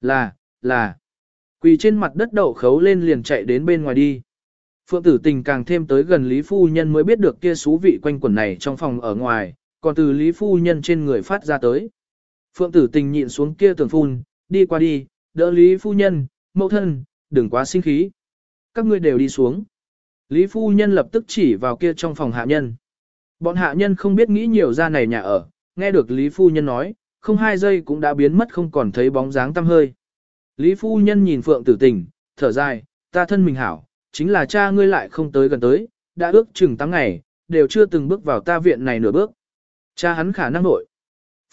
Là, là. Quỳ trên mặt đất đậu khấu lên liền chạy đến bên ngoài đi. Phượng tử tình càng thêm tới gần Lý Phu Nhân mới biết được kia xú vị quanh quẩn này trong phòng ở ngoài, còn từ Lý Phu Nhân trên người phát ra tới. Phượng tử tình nhịn xuống kia tường phun, đi qua đi, đỡ Lý Phu Nhân, mẫu thân, đừng quá sinh khí. Các ngươi đều đi xuống. Lý Phu Nhân lập tức chỉ vào kia trong phòng hạ nhân. Bọn hạ nhân không biết nghĩ nhiều ra này nhà ở, nghe được Lý Phu Nhân nói, không hai giây cũng đã biến mất không còn thấy bóng dáng tăm hơi. Lý Phu Nhân nhìn Phượng tử tình, thở dài, ta thân mình hảo, chính là cha ngươi lại không tới gần tới, đã ước chừng 8 ngày, đều chưa từng bước vào ta viện này nửa bước. Cha hắn khả năng nội.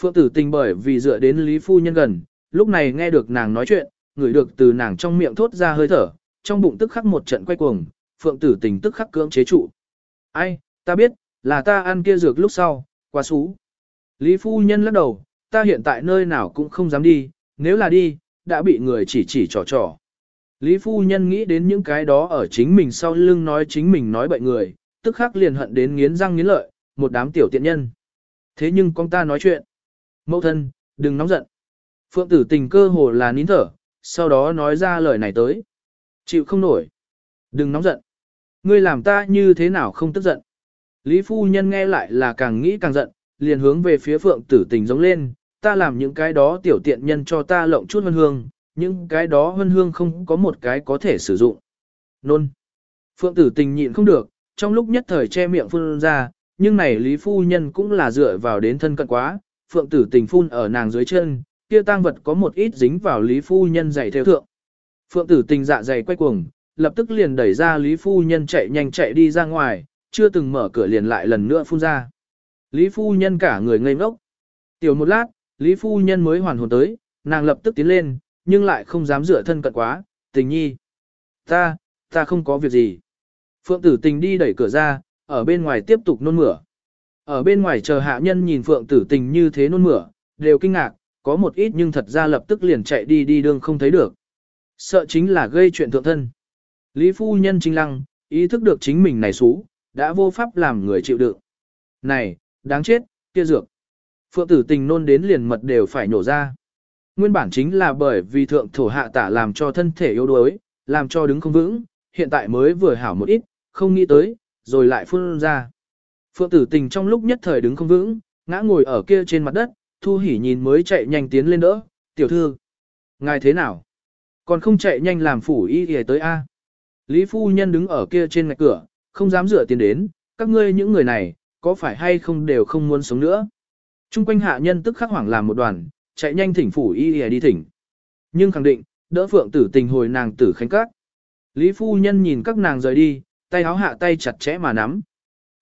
Phượng tử tình bởi vì dựa đến Lý Phu Nhân gần, lúc này nghe được nàng nói chuyện, ngửi được từ nàng trong miệng thốt ra hơi thở, trong bụng tức khắc một trận quay cuồng, Phượng tử tình tức khắc cưỡng chế trụ. Ai, ta biết, là ta ăn kia dược lúc sau, quá xú. Lý Phu Nhân lắc đầu, ta hiện tại nơi nào cũng không dám đi, nếu là đi, đã bị người chỉ chỉ trò trò. Lý phu nhân nghĩ đến những cái đó ở chính mình sau lưng nói chính mình nói bậy người, tức khắc liền hận đến nghiến răng nghiến lợi, một đám tiểu tiện nhân. Thế nhưng con ta nói chuyện. Mẫu thân, đừng nóng giận. Phượng tử tình cơ hồ là nín thở, sau đó nói ra lời này tới. Chịu không nổi. Đừng nóng giận. Ngươi làm ta như thế nào không tức giận. Lý phu nhân nghe lại là càng nghĩ càng giận, liền hướng về phía phượng tử tình giống lên, ta làm những cái đó tiểu tiện nhân cho ta lộng chút hân hương, những cái đó hân hương không có một cái có thể sử dụng. Nôn. Phượng tử tình nhịn không được, trong lúc nhất thời che miệng phun ra, nhưng này Lý Phu Nhân cũng là dựa vào đến thân cận quá, Phượng tử tình phun ở nàng dưới chân, kia tang vật có một ít dính vào Lý Phu Nhân giày theo thượng. Phượng tử tình dạ dày quay cuồng, lập tức liền đẩy ra Lý Phu Nhân chạy nhanh chạy đi ra ngoài, chưa từng mở cửa liền lại lần nữa phun ra. Lý Phu Nhân cả người ngây ngốc. Tiểu một lát, Lý Phu Nhân mới hoàn hồn tới, nàng lập tức tiến lên, nhưng lại không dám dựa thân cận quá, tình nhi. Ta, ta không có việc gì. Phượng tử tình đi đẩy cửa ra, ở bên ngoài tiếp tục nôn mửa. Ở bên ngoài chờ hạ nhân nhìn Phượng tử tình như thế nôn mửa, đều kinh ngạc, có một ít nhưng thật ra lập tức liền chạy đi đi đường không thấy được. Sợ chính là gây chuyện thượng thân. Lý phu nhân chính lăng, ý thức được chính mình này xú, đã vô pháp làm người chịu đựng. Này, đáng chết, kia dược. Phượng tử tình nôn đến liền mật đều phải nổ ra. Nguyên bản chính là bởi vì thượng thổ hạ tả làm cho thân thể yếu đuối, làm cho đứng không vững, hiện tại mới vừa hảo một ít, không nghĩ tới, rồi lại phun ra. Phượng tử tình trong lúc nhất thời đứng không vững, ngã ngồi ở kia trên mặt đất, thu hỉ nhìn mới chạy nhanh tiến lên đỡ, tiểu thư. Ngài thế nào? Còn không chạy nhanh làm phủ y y tới A. Lý phu nhân đứng ở kia trên ngạch cửa, không dám rửa tiền đến, các ngươi những người này, có phải hay không đều không muốn sống nữa. Trung quanh hạ nhân tức khắc hoảng làm một đoàn, chạy nhanh thỉnh phủ y y đi thỉnh. Nhưng khẳng định, đỡ phượng tử tình hồi nàng tử khánh các. Lý phu nhân nhìn các nàng rời đi, tay háo hạ tay chặt chẽ mà nắm.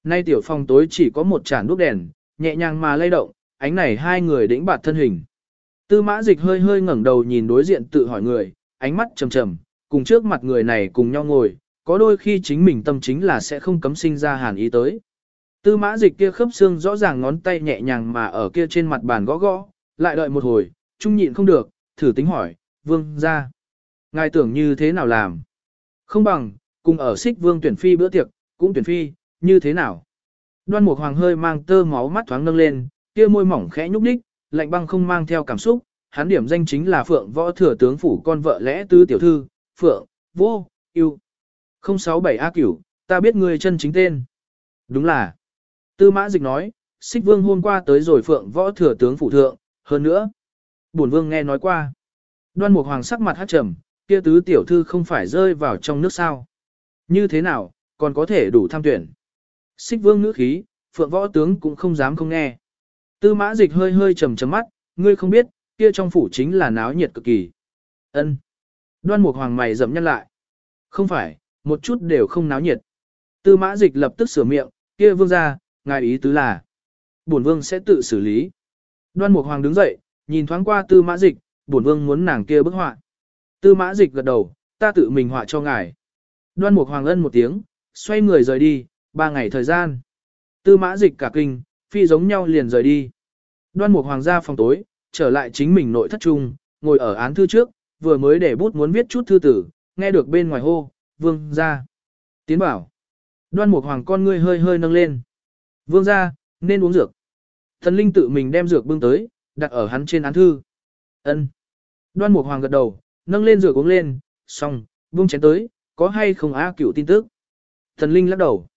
Nay tiểu phòng tối chỉ có một chản đuốc đèn, nhẹ nhàng mà lay động, ánh này hai người đĩnh bạt thân hình. Tư mã dịch hơi hơi ngẩng đầu nhìn đối diện tự hỏi người, ánh mắt trầm trầm, cùng trước mặt người này cùng nhau ngồi, có đôi khi chính mình tâm chính là sẽ không cấm sinh ra hàn ý tới. Tư mã dịch kia khớp xương rõ ràng ngón tay nhẹ nhàng mà ở kia trên mặt bàn gõ gõ, lại đợi một hồi, trung nhịn không được, thử tính hỏi, vương ra. Ngài tưởng như thế nào làm? Không bằng, cùng ở xích vương tuyển phi bữa tiệc, cũng tuyển phi, như thế nào? Đoan mục hoàng hơi mang tơ máu mắt thoáng nâng lên, kia môi mỏng khẽ nhúc đích, lạnh băng không mang theo cảm xúc, hắn điểm danh chính là Phượng Võ Thừa tướng phủ con vợ lẽ tứ tiểu thư, Phượng, Vô, Yêu. 067 A Cửu, ta biết người chân chính tên. Đúng là. Tư Mã Dịch nói, Xích Vương hôm qua tới rồi Phượng Võ Thừa tướng phủ thượng, hơn nữa. Bổn Vương nghe nói qua. Đoan Mục Hoàng sắc mặt hát trầm, kia tứ tiểu thư không phải rơi vào trong nước sao? Như thế nào, còn có thể đủ tham tuyển? Xích Vương ngữ khí, Phượng Võ tướng cũng không dám không nghe. Tư Mã Dịch hơi hơi trầm trầm mắt, ngươi không biết, kia trong phủ chính là náo nhiệt cực kỳ. Ân. Đoan Mục Hoàng mày rậm nhăn lại. Không phải, một chút đều không náo nhiệt. Tư Mã Dịch lập tức sửa miệng, kia vương gia, ngài ý tứ là, bổn vương sẽ tự xử lý. Đoan Mục Hoàng đứng dậy, nhìn thoáng qua Tư Mã Dịch, bổn vương muốn nàng kia bức họa. Tư Mã Dịch gật đầu, ta tự mình họa cho ngài. Đoan Mục Hoàng ân một tiếng, xoay người rời đi, ba ngày thời gian. Tư Mã Dịch cả kinh, phi giống nhau liền rời đi. Đoan Mục Hoàng ra phòng tối, trở lại chính mình nội thất trung, ngồi ở án thư trước, vừa mới để bút muốn viết chút thư tử, nghe được bên ngoài hô, vương ra. Tiến bảo. Đoan Mục Hoàng con ngươi hơi hơi nâng lên. Vương ra, nên uống dược. Thần linh tự mình đem dược bưng tới, đặt ở hắn trên án thư. Ân. Đoan Mục Hoàng gật đầu, nâng lên dược uống lên, xong, buông chén tới, có hay không á cửu tin tức. Thần linh lắc đầu.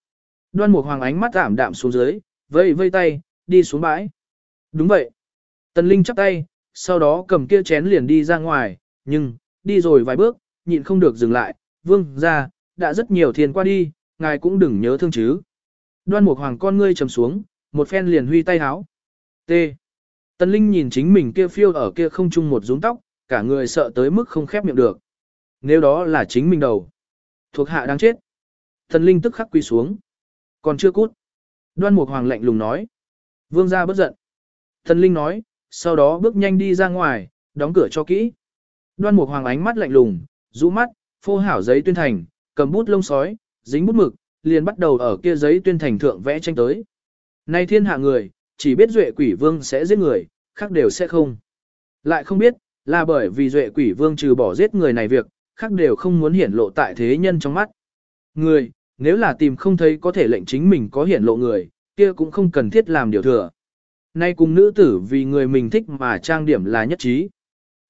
Đoan Mục Hoàng ánh mắt ảm đạm xuống dưới, vây vây tay, đi xuống bãi. Đúng vậy. Tần Linh chắp tay, sau đó cầm kia chén liền đi ra ngoài, nhưng, đi rồi vài bước, nhịn không được dừng lại, vương ra, đã rất nhiều thiên qua đi, ngài cũng đừng nhớ thương chứ. Đoan một Hoàng con ngươi trầm xuống, một phen liền huy tay háo. T. Tần Linh nhìn chính mình kia phiêu ở kia không chung một rúng tóc, cả người sợ tới mức không khép miệng được. Nếu đó là chính mình đầu. Thuộc hạ đang chết. Tần Linh tức khắc quy xuống. Còn chưa cút. Đoan Mục Hoàng lạnh lùng nói. Vương gia bất giận. Tần Linh nói, sau đó bước nhanh đi ra ngoài, đóng cửa cho kỹ. Đoan Mục Hoàng ánh mắt lạnh lùng, rũ mắt, phô hảo giấy tuyên thành, cầm bút lông sói, dính bút mực, liền bắt đầu ở kia giấy tuyên thành thượng vẽ tranh tới. Nay thiên hạ người, chỉ biết duệ quỷ vương sẽ giết người, khác đều sẽ không. Lại không biết, là bởi vì duệ quỷ vương trừ bỏ giết người này việc, khác đều không muốn hiển lộ tại thế nhân trong mắt. Người, nếu là tìm không thấy có thể lệnh chính mình có hiển lộ người, kia cũng không cần thiết làm điều thừa. Nay cùng nữ tử vì người mình thích mà trang điểm là nhất trí.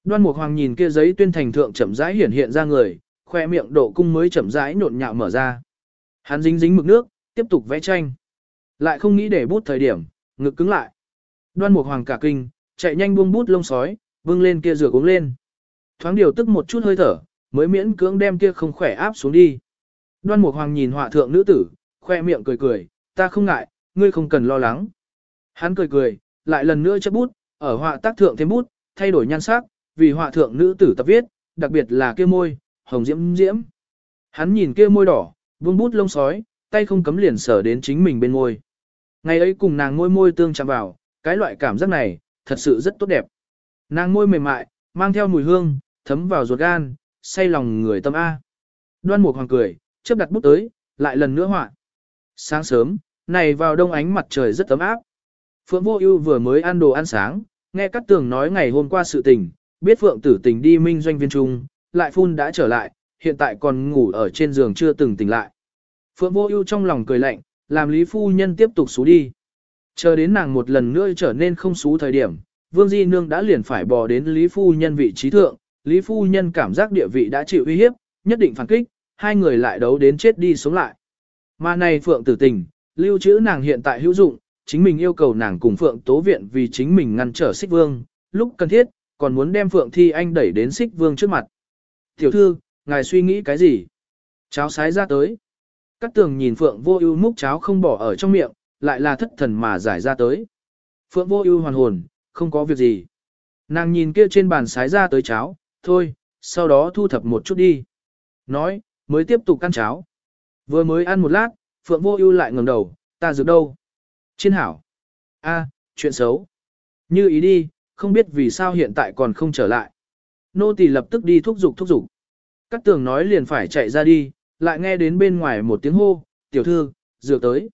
Đoan Mục Hoàng nhìn kia giấy tuyên thành thượng chậm rãi hiển hiện ra người, khoe miệng độ cung mới chậm rãi nhộn nhạo mở ra. Hắn dính dính mực nước, tiếp tục vẽ tranh. Lại không nghĩ để bút thời điểm, ngực cứng lại. Đoan Mục Hoàng cả kinh, chạy nhanh buông bút lông sói, vưng lên kia rửa uống lên. Thoáng điều tức một chút hơi thở, mới miễn cưỡng đem kia không khỏe áp xuống đi. Đoan Mục Hoàng nhìn họa thượng nữ tử, khoe miệng cười cười, ta không ngại, ngươi không cần lo lắng. Hắn cười cười, lại lần nữa chấp bút, ở họa tác thượng thêm bút, thay đổi nhan sắc, vì họa thượng nữ tử tập viết, đặc biệt là kia môi, hồng diễm diễm. Hắn nhìn kia môi đỏ, vương bút lông sói, tay không cấm liền sở đến chính mình bên môi. Ngày ấy cùng nàng môi môi tương chạm vào, cái loại cảm giác này, thật sự rất tốt đẹp. Nàng môi mềm mại, mang theo mùi hương, thấm vào ruột gan, say lòng người tâm A. Đoan Mục Hoàng cười, chấp đặt bút tới, lại lần nữa họa. Sáng sớm, này vào đông ánh mặt trời rất ấm áp. Phượng Vô Ưu vừa mới ăn đồ ăn sáng, nghe cát tường nói ngày hôm qua sự tình, biết Phượng Tử Tình đi minh doanh viên trung, lại phun đã trở lại, hiện tại còn ngủ ở trên giường chưa từng tỉnh lại. Phượng Vô Ưu trong lòng cười lạnh, làm Lý phu nhân tiếp tục xú đi. Chờ đến nàng một lần nữa trở nên không xú thời điểm, Vương Di Nương đã liền phải bò đến Lý phu nhân vị trí thượng, Lý phu nhân cảm giác địa vị đã chịu uy hiếp, nhất định phản kích, hai người lại đấu đến chết đi sống lại. Mà này Phượng Tử Tình, lưu trữ nàng hiện tại hữu dụng, chính mình yêu cầu nàng cùng Phượng Tố Viện vì chính mình ngăn trở Xích Vương, lúc cần thiết, còn muốn đem Phượng Thi Anh đẩy đến Xích Vương trước mặt. Tiểu thư, ngài suy nghĩ cái gì? Cháo sái ra tới. Cát tường nhìn Phượng Vô Ưu múc cháo không bỏ ở trong miệng, lại là thất thần mà giải ra tới. Phượng Vô Ưu hoàn hồn, không có việc gì. Nàng nhìn kia trên bàn sái ra tới cháo, thôi, sau đó thu thập một chút đi. Nói, mới tiếp tục ăn cháo. Vừa mới ăn một lát, Phượng Vô Ưu lại ngẩng đầu, ta dược đâu? Chiên hảo. A, chuyện xấu. Như ý đi, không biết vì sao hiện tại còn không trở lại. Nô tỳ lập tức đi thúc giục thúc giục. Cát tường nói liền phải chạy ra đi, lại nghe đến bên ngoài một tiếng hô, tiểu thư, dược tới.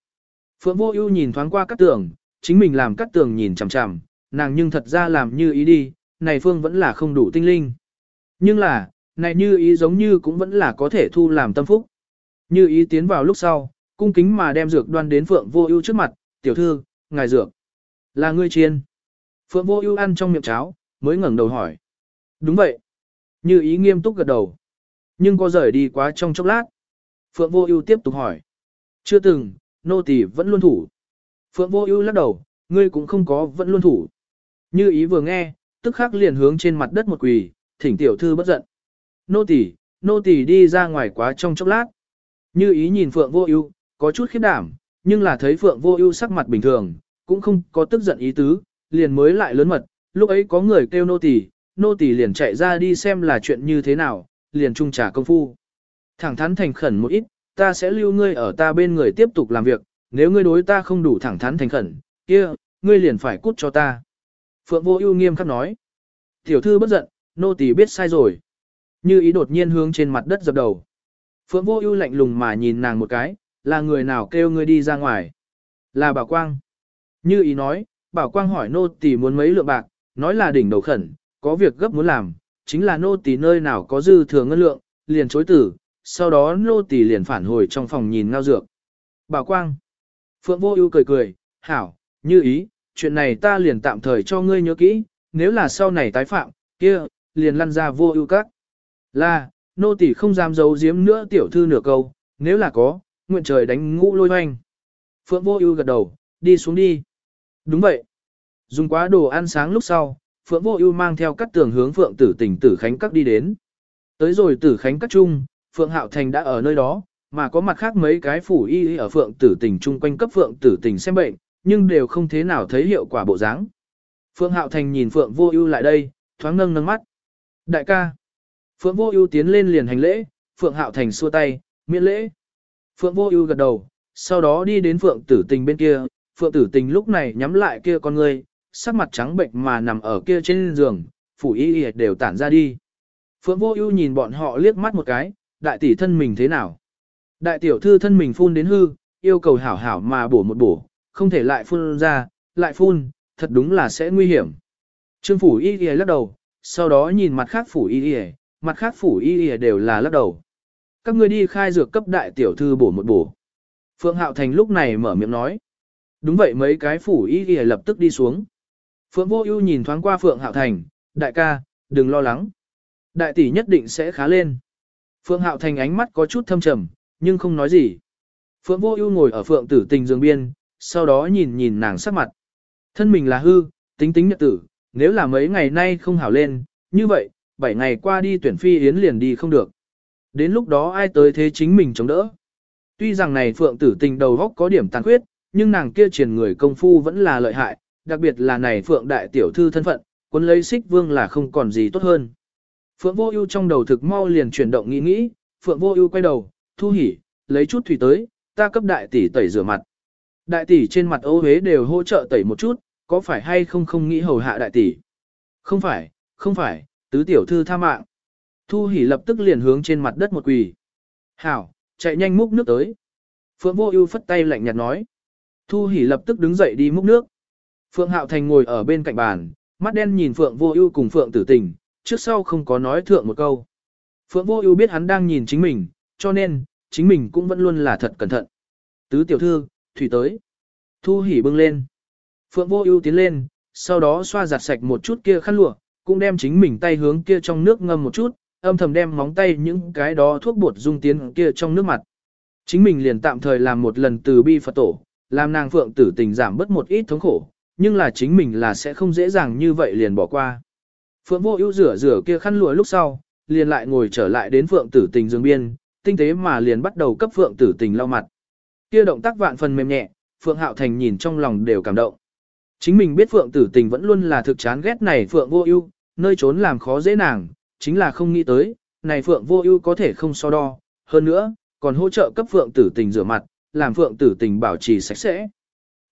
Phượng vô ưu nhìn thoáng qua cát tường, chính mình làm cát tường nhìn chằm chằm, nàng nhưng thật ra làm như ý đi, này phương vẫn là không đủ tinh linh. Nhưng là, này như ý giống như cũng vẫn là có thể thu làm tâm phúc. Như ý tiến vào lúc sau, cung kính mà đem dược đoan đến Phượng Vô Ưu trước mặt, "Tiểu thư, ngài dược là ngươi chiên?" Phượng Vô Ưu ăn trong miệng cháo, mới ngẩng đầu hỏi. "Đúng vậy." Như ý nghiêm túc gật đầu. Nhưng có rời đi quá trong chốc lát. Phượng Vô Ưu tiếp tục hỏi. "Chưa từng, nô tỳ vẫn luôn thủ." Phượng Vô Ưu lắc đầu, "Ngươi cũng không có vẫn luôn thủ." Như ý vừa nghe, tức khắc liền hướng trên mặt đất một quỳ, thỉnh tiểu thư bất giận. "Nô tỳ, nô tỳ đi ra ngoài quá trong chốc lát." Như ý nhìn Phượng Vô Ưu, có chút khiếp đảm, nhưng là thấy Phượng Vô Ưu sắc mặt bình thường, cũng không có tức giận ý tứ, liền mới lại lớn mật, lúc ấy có người kêu nô tỳ, nô tỳ liền chạy ra đi xem là chuyện như thế nào, liền trung trả công phu. Thẳng thắn thành khẩn một ít, ta sẽ lưu ngươi ở ta bên người tiếp tục làm việc, nếu ngươi đối ta không đủ thẳng thắn thành khẩn, kia, ngươi liền phải cút cho ta. Phượng Vô Ưu nghiêm khắc nói. Tiểu thư bất giận, nô tỳ biết sai rồi. Như ý đột nhiên hướng trên mặt đất dập đầu. Phượng Vô Ưu lạnh lùng mà nhìn nàng một cái, là người nào kêu ngươi đi ra ngoài? Là Bảo Quang. Như ý nói, Bảo Quang hỏi nô tỳ muốn mấy lượng bạc, nói là đỉnh đầu khẩn, có việc gấp muốn làm, chính là nô tỳ nơi nào có dư thừa ngân lượng, liền chối tử, sau đó nô tỳ liền phản hồi trong phòng nhìn ngao dược. Bảo Quang. Phượng Vô Ưu cười cười, "Hảo, như ý, chuyện này ta liền tạm thời cho ngươi nhớ kỹ, nếu là sau này tái phạm, kia, liền lăn ra Vô Ưu các." "Là, nô tỳ không dám giấu giếm nữa tiểu thư nửa câu, nếu là có, nguyện trời đánh ngũ lôi hoành." Phượng Vô Ưu gật đầu, "Đi xuống đi." "Đúng vậy." Dùng quá đồ ăn sáng lúc sau, Phượng Vô Ưu mang theo các tường hướng Phượng Tử Tỉnh Tử Khánh các đi đến. Tới rồi Tử Khánh các trung, Phượng Hạo Thành đã ở nơi đó, mà có mặt khác mấy cái phủ y ở Phượng Tử Tỉnh trung quanh cấp Phượng Tử Tỉnh xem bệnh, nhưng đều không thế nào thấy hiệu quả bộ dáng. Phượng Hạo Thành nhìn Phượng Vô Ưu lại đây, thoáng nâng nâng mắt. "Đại ca." Phượng Vô Ưu tiến lên liền hành lễ, Phượng Hạo Thành xua tay, miễn lễ. Phượng Vô Ưu gật đầu, sau đó đi đến Phượng Tử Tình bên kia, Phượng Tử Tình lúc này nhắm lại kia con ngươi, sắc mặt trắng bệnh mà nằm ở kia trên giường, phủ y y đều tản ra đi. Phượng Vô Ưu nhìn bọn họ liếc mắt một cái, đại tỷ thân mình thế nào? Đại tiểu thư thân mình phun đến hư, yêu cầu hảo hảo mà bổ một bổ, không thể lại phun ra, lại phun, thật đúng là sẽ nguy hiểm. Trương phủ y y lắc đầu, sau đó nhìn mặt khác phủ y y, mặt khác phủ y y đều là lắc đầu. Các ngươi đi khai dược cấp đại tiểu thư bổ một bổ. Phượng Hạo Thành lúc này mở miệng nói. Đúng vậy mấy cái phủ y ghi lập tức đi xuống. Phượng Vô Ưu nhìn thoáng qua Phượng Hạo Thành, đại ca, đừng lo lắng. Đại tỷ nhất định sẽ khá lên. Phượng Hạo Thành ánh mắt có chút thâm trầm, nhưng không nói gì. Phượng Vô Ưu ngồi ở Phượng Tử Tình giường biên, sau đó nhìn nhìn nàng sắc mặt. Thân mình là hư, tính tính nhật tử, nếu là mấy ngày nay không hảo lên, như vậy, 7 ngày qua đi tuyển phi yến liền đi không được. Đến lúc đó ai tới thế chính mình chống đỡ. Tuy rằng này Phượng Tử Tình đầu góc có điểm tàn khuyết, nhưng nàng kia truyền người công phu vẫn là lợi hại, đặc biệt là này Phượng đại tiểu thư thân phận, quân lấy xích vương là không còn gì tốt hơn. Phượng Vô Ưu trong đầu thực mau liền chuyển động nghĩ nghĩ, Phượng Vô Ưu quay đầu, "Thu Hỉ, lấy chút thủy tới, ta cấp đại tỷ tẩy rửa mặt." Đại tỷ trên mặt ô Hế đều hỗ trợ tẩy một chút, có phải hay không không nghĩ hầu hạ đại tỷ? Không phải, không phải, tứ tiểu thư tha mạng. Thu Hỉ lập tức liền hướng trên mặt đất một quỳ. "Hảo, chạy nhanh múc nước tới." Phượng Vô Ưu phất tay lạnh nhạt nói. Thu Hỉ lập tức đứng dậy đi múc nước. Phượng Hạo Thành ngồi ở bên cạnh bàn, mắt đen nhìn Phượng Vô Ưu cùng Phượng Tử Tình, trước sau không có nói thượng một câu. Phượng Vô Ưu biết hắn đang nhìn chính mình, cho nên, chính mình cũng vẫn luôn là thật cẩn thận. Tứ tiểu thư, thủy tới. Thu hỉ bưng lên. Phượng Vô Ưu tiến lên, sau đó xoa giặt sạch một chút kia khăn lụa, cũng đem chính mình tay hướng kia trong nước ngâm một chút, âm thầm đem móng tay những cái đó thuốc bột dung tiến kia trong nước mặt. Chính mình liền tạm thời làm một lần từ bi Phật tổ, làm nàng Phượng Tử Tình giảm bớt một ít thống khổ, nhưng là chính mình là sẽ không dễ dàng như vậy liền bỏ qua. Phượng Vô Ưu rửa rửa kia khăn lụa lúc sau, liền lại ngồi trở lại đến Phượng Tử Tình giường biên, tinh tế mà liền bắt đầu cấp Phượng Tử Tình lau mặt. Kia động tác vạn phần mềm nhẹ, Phượng Hạo Thành nhìn trong lòng đều cảm động. Chính mình biết Phượng Tử Tình vẫn luôn là thực chán ghét này Phượng Vô Ưu, nơi trốn làm khó dễ nàng, chính là không nghĩ tới, này Phượng Vô Ưu có thể không so đo, hơn nữa, còn hỗ trợ cấp Phượng Tử Tình rửa mặt, làm Phượng Tử Tình bảo trì sạch sẽ.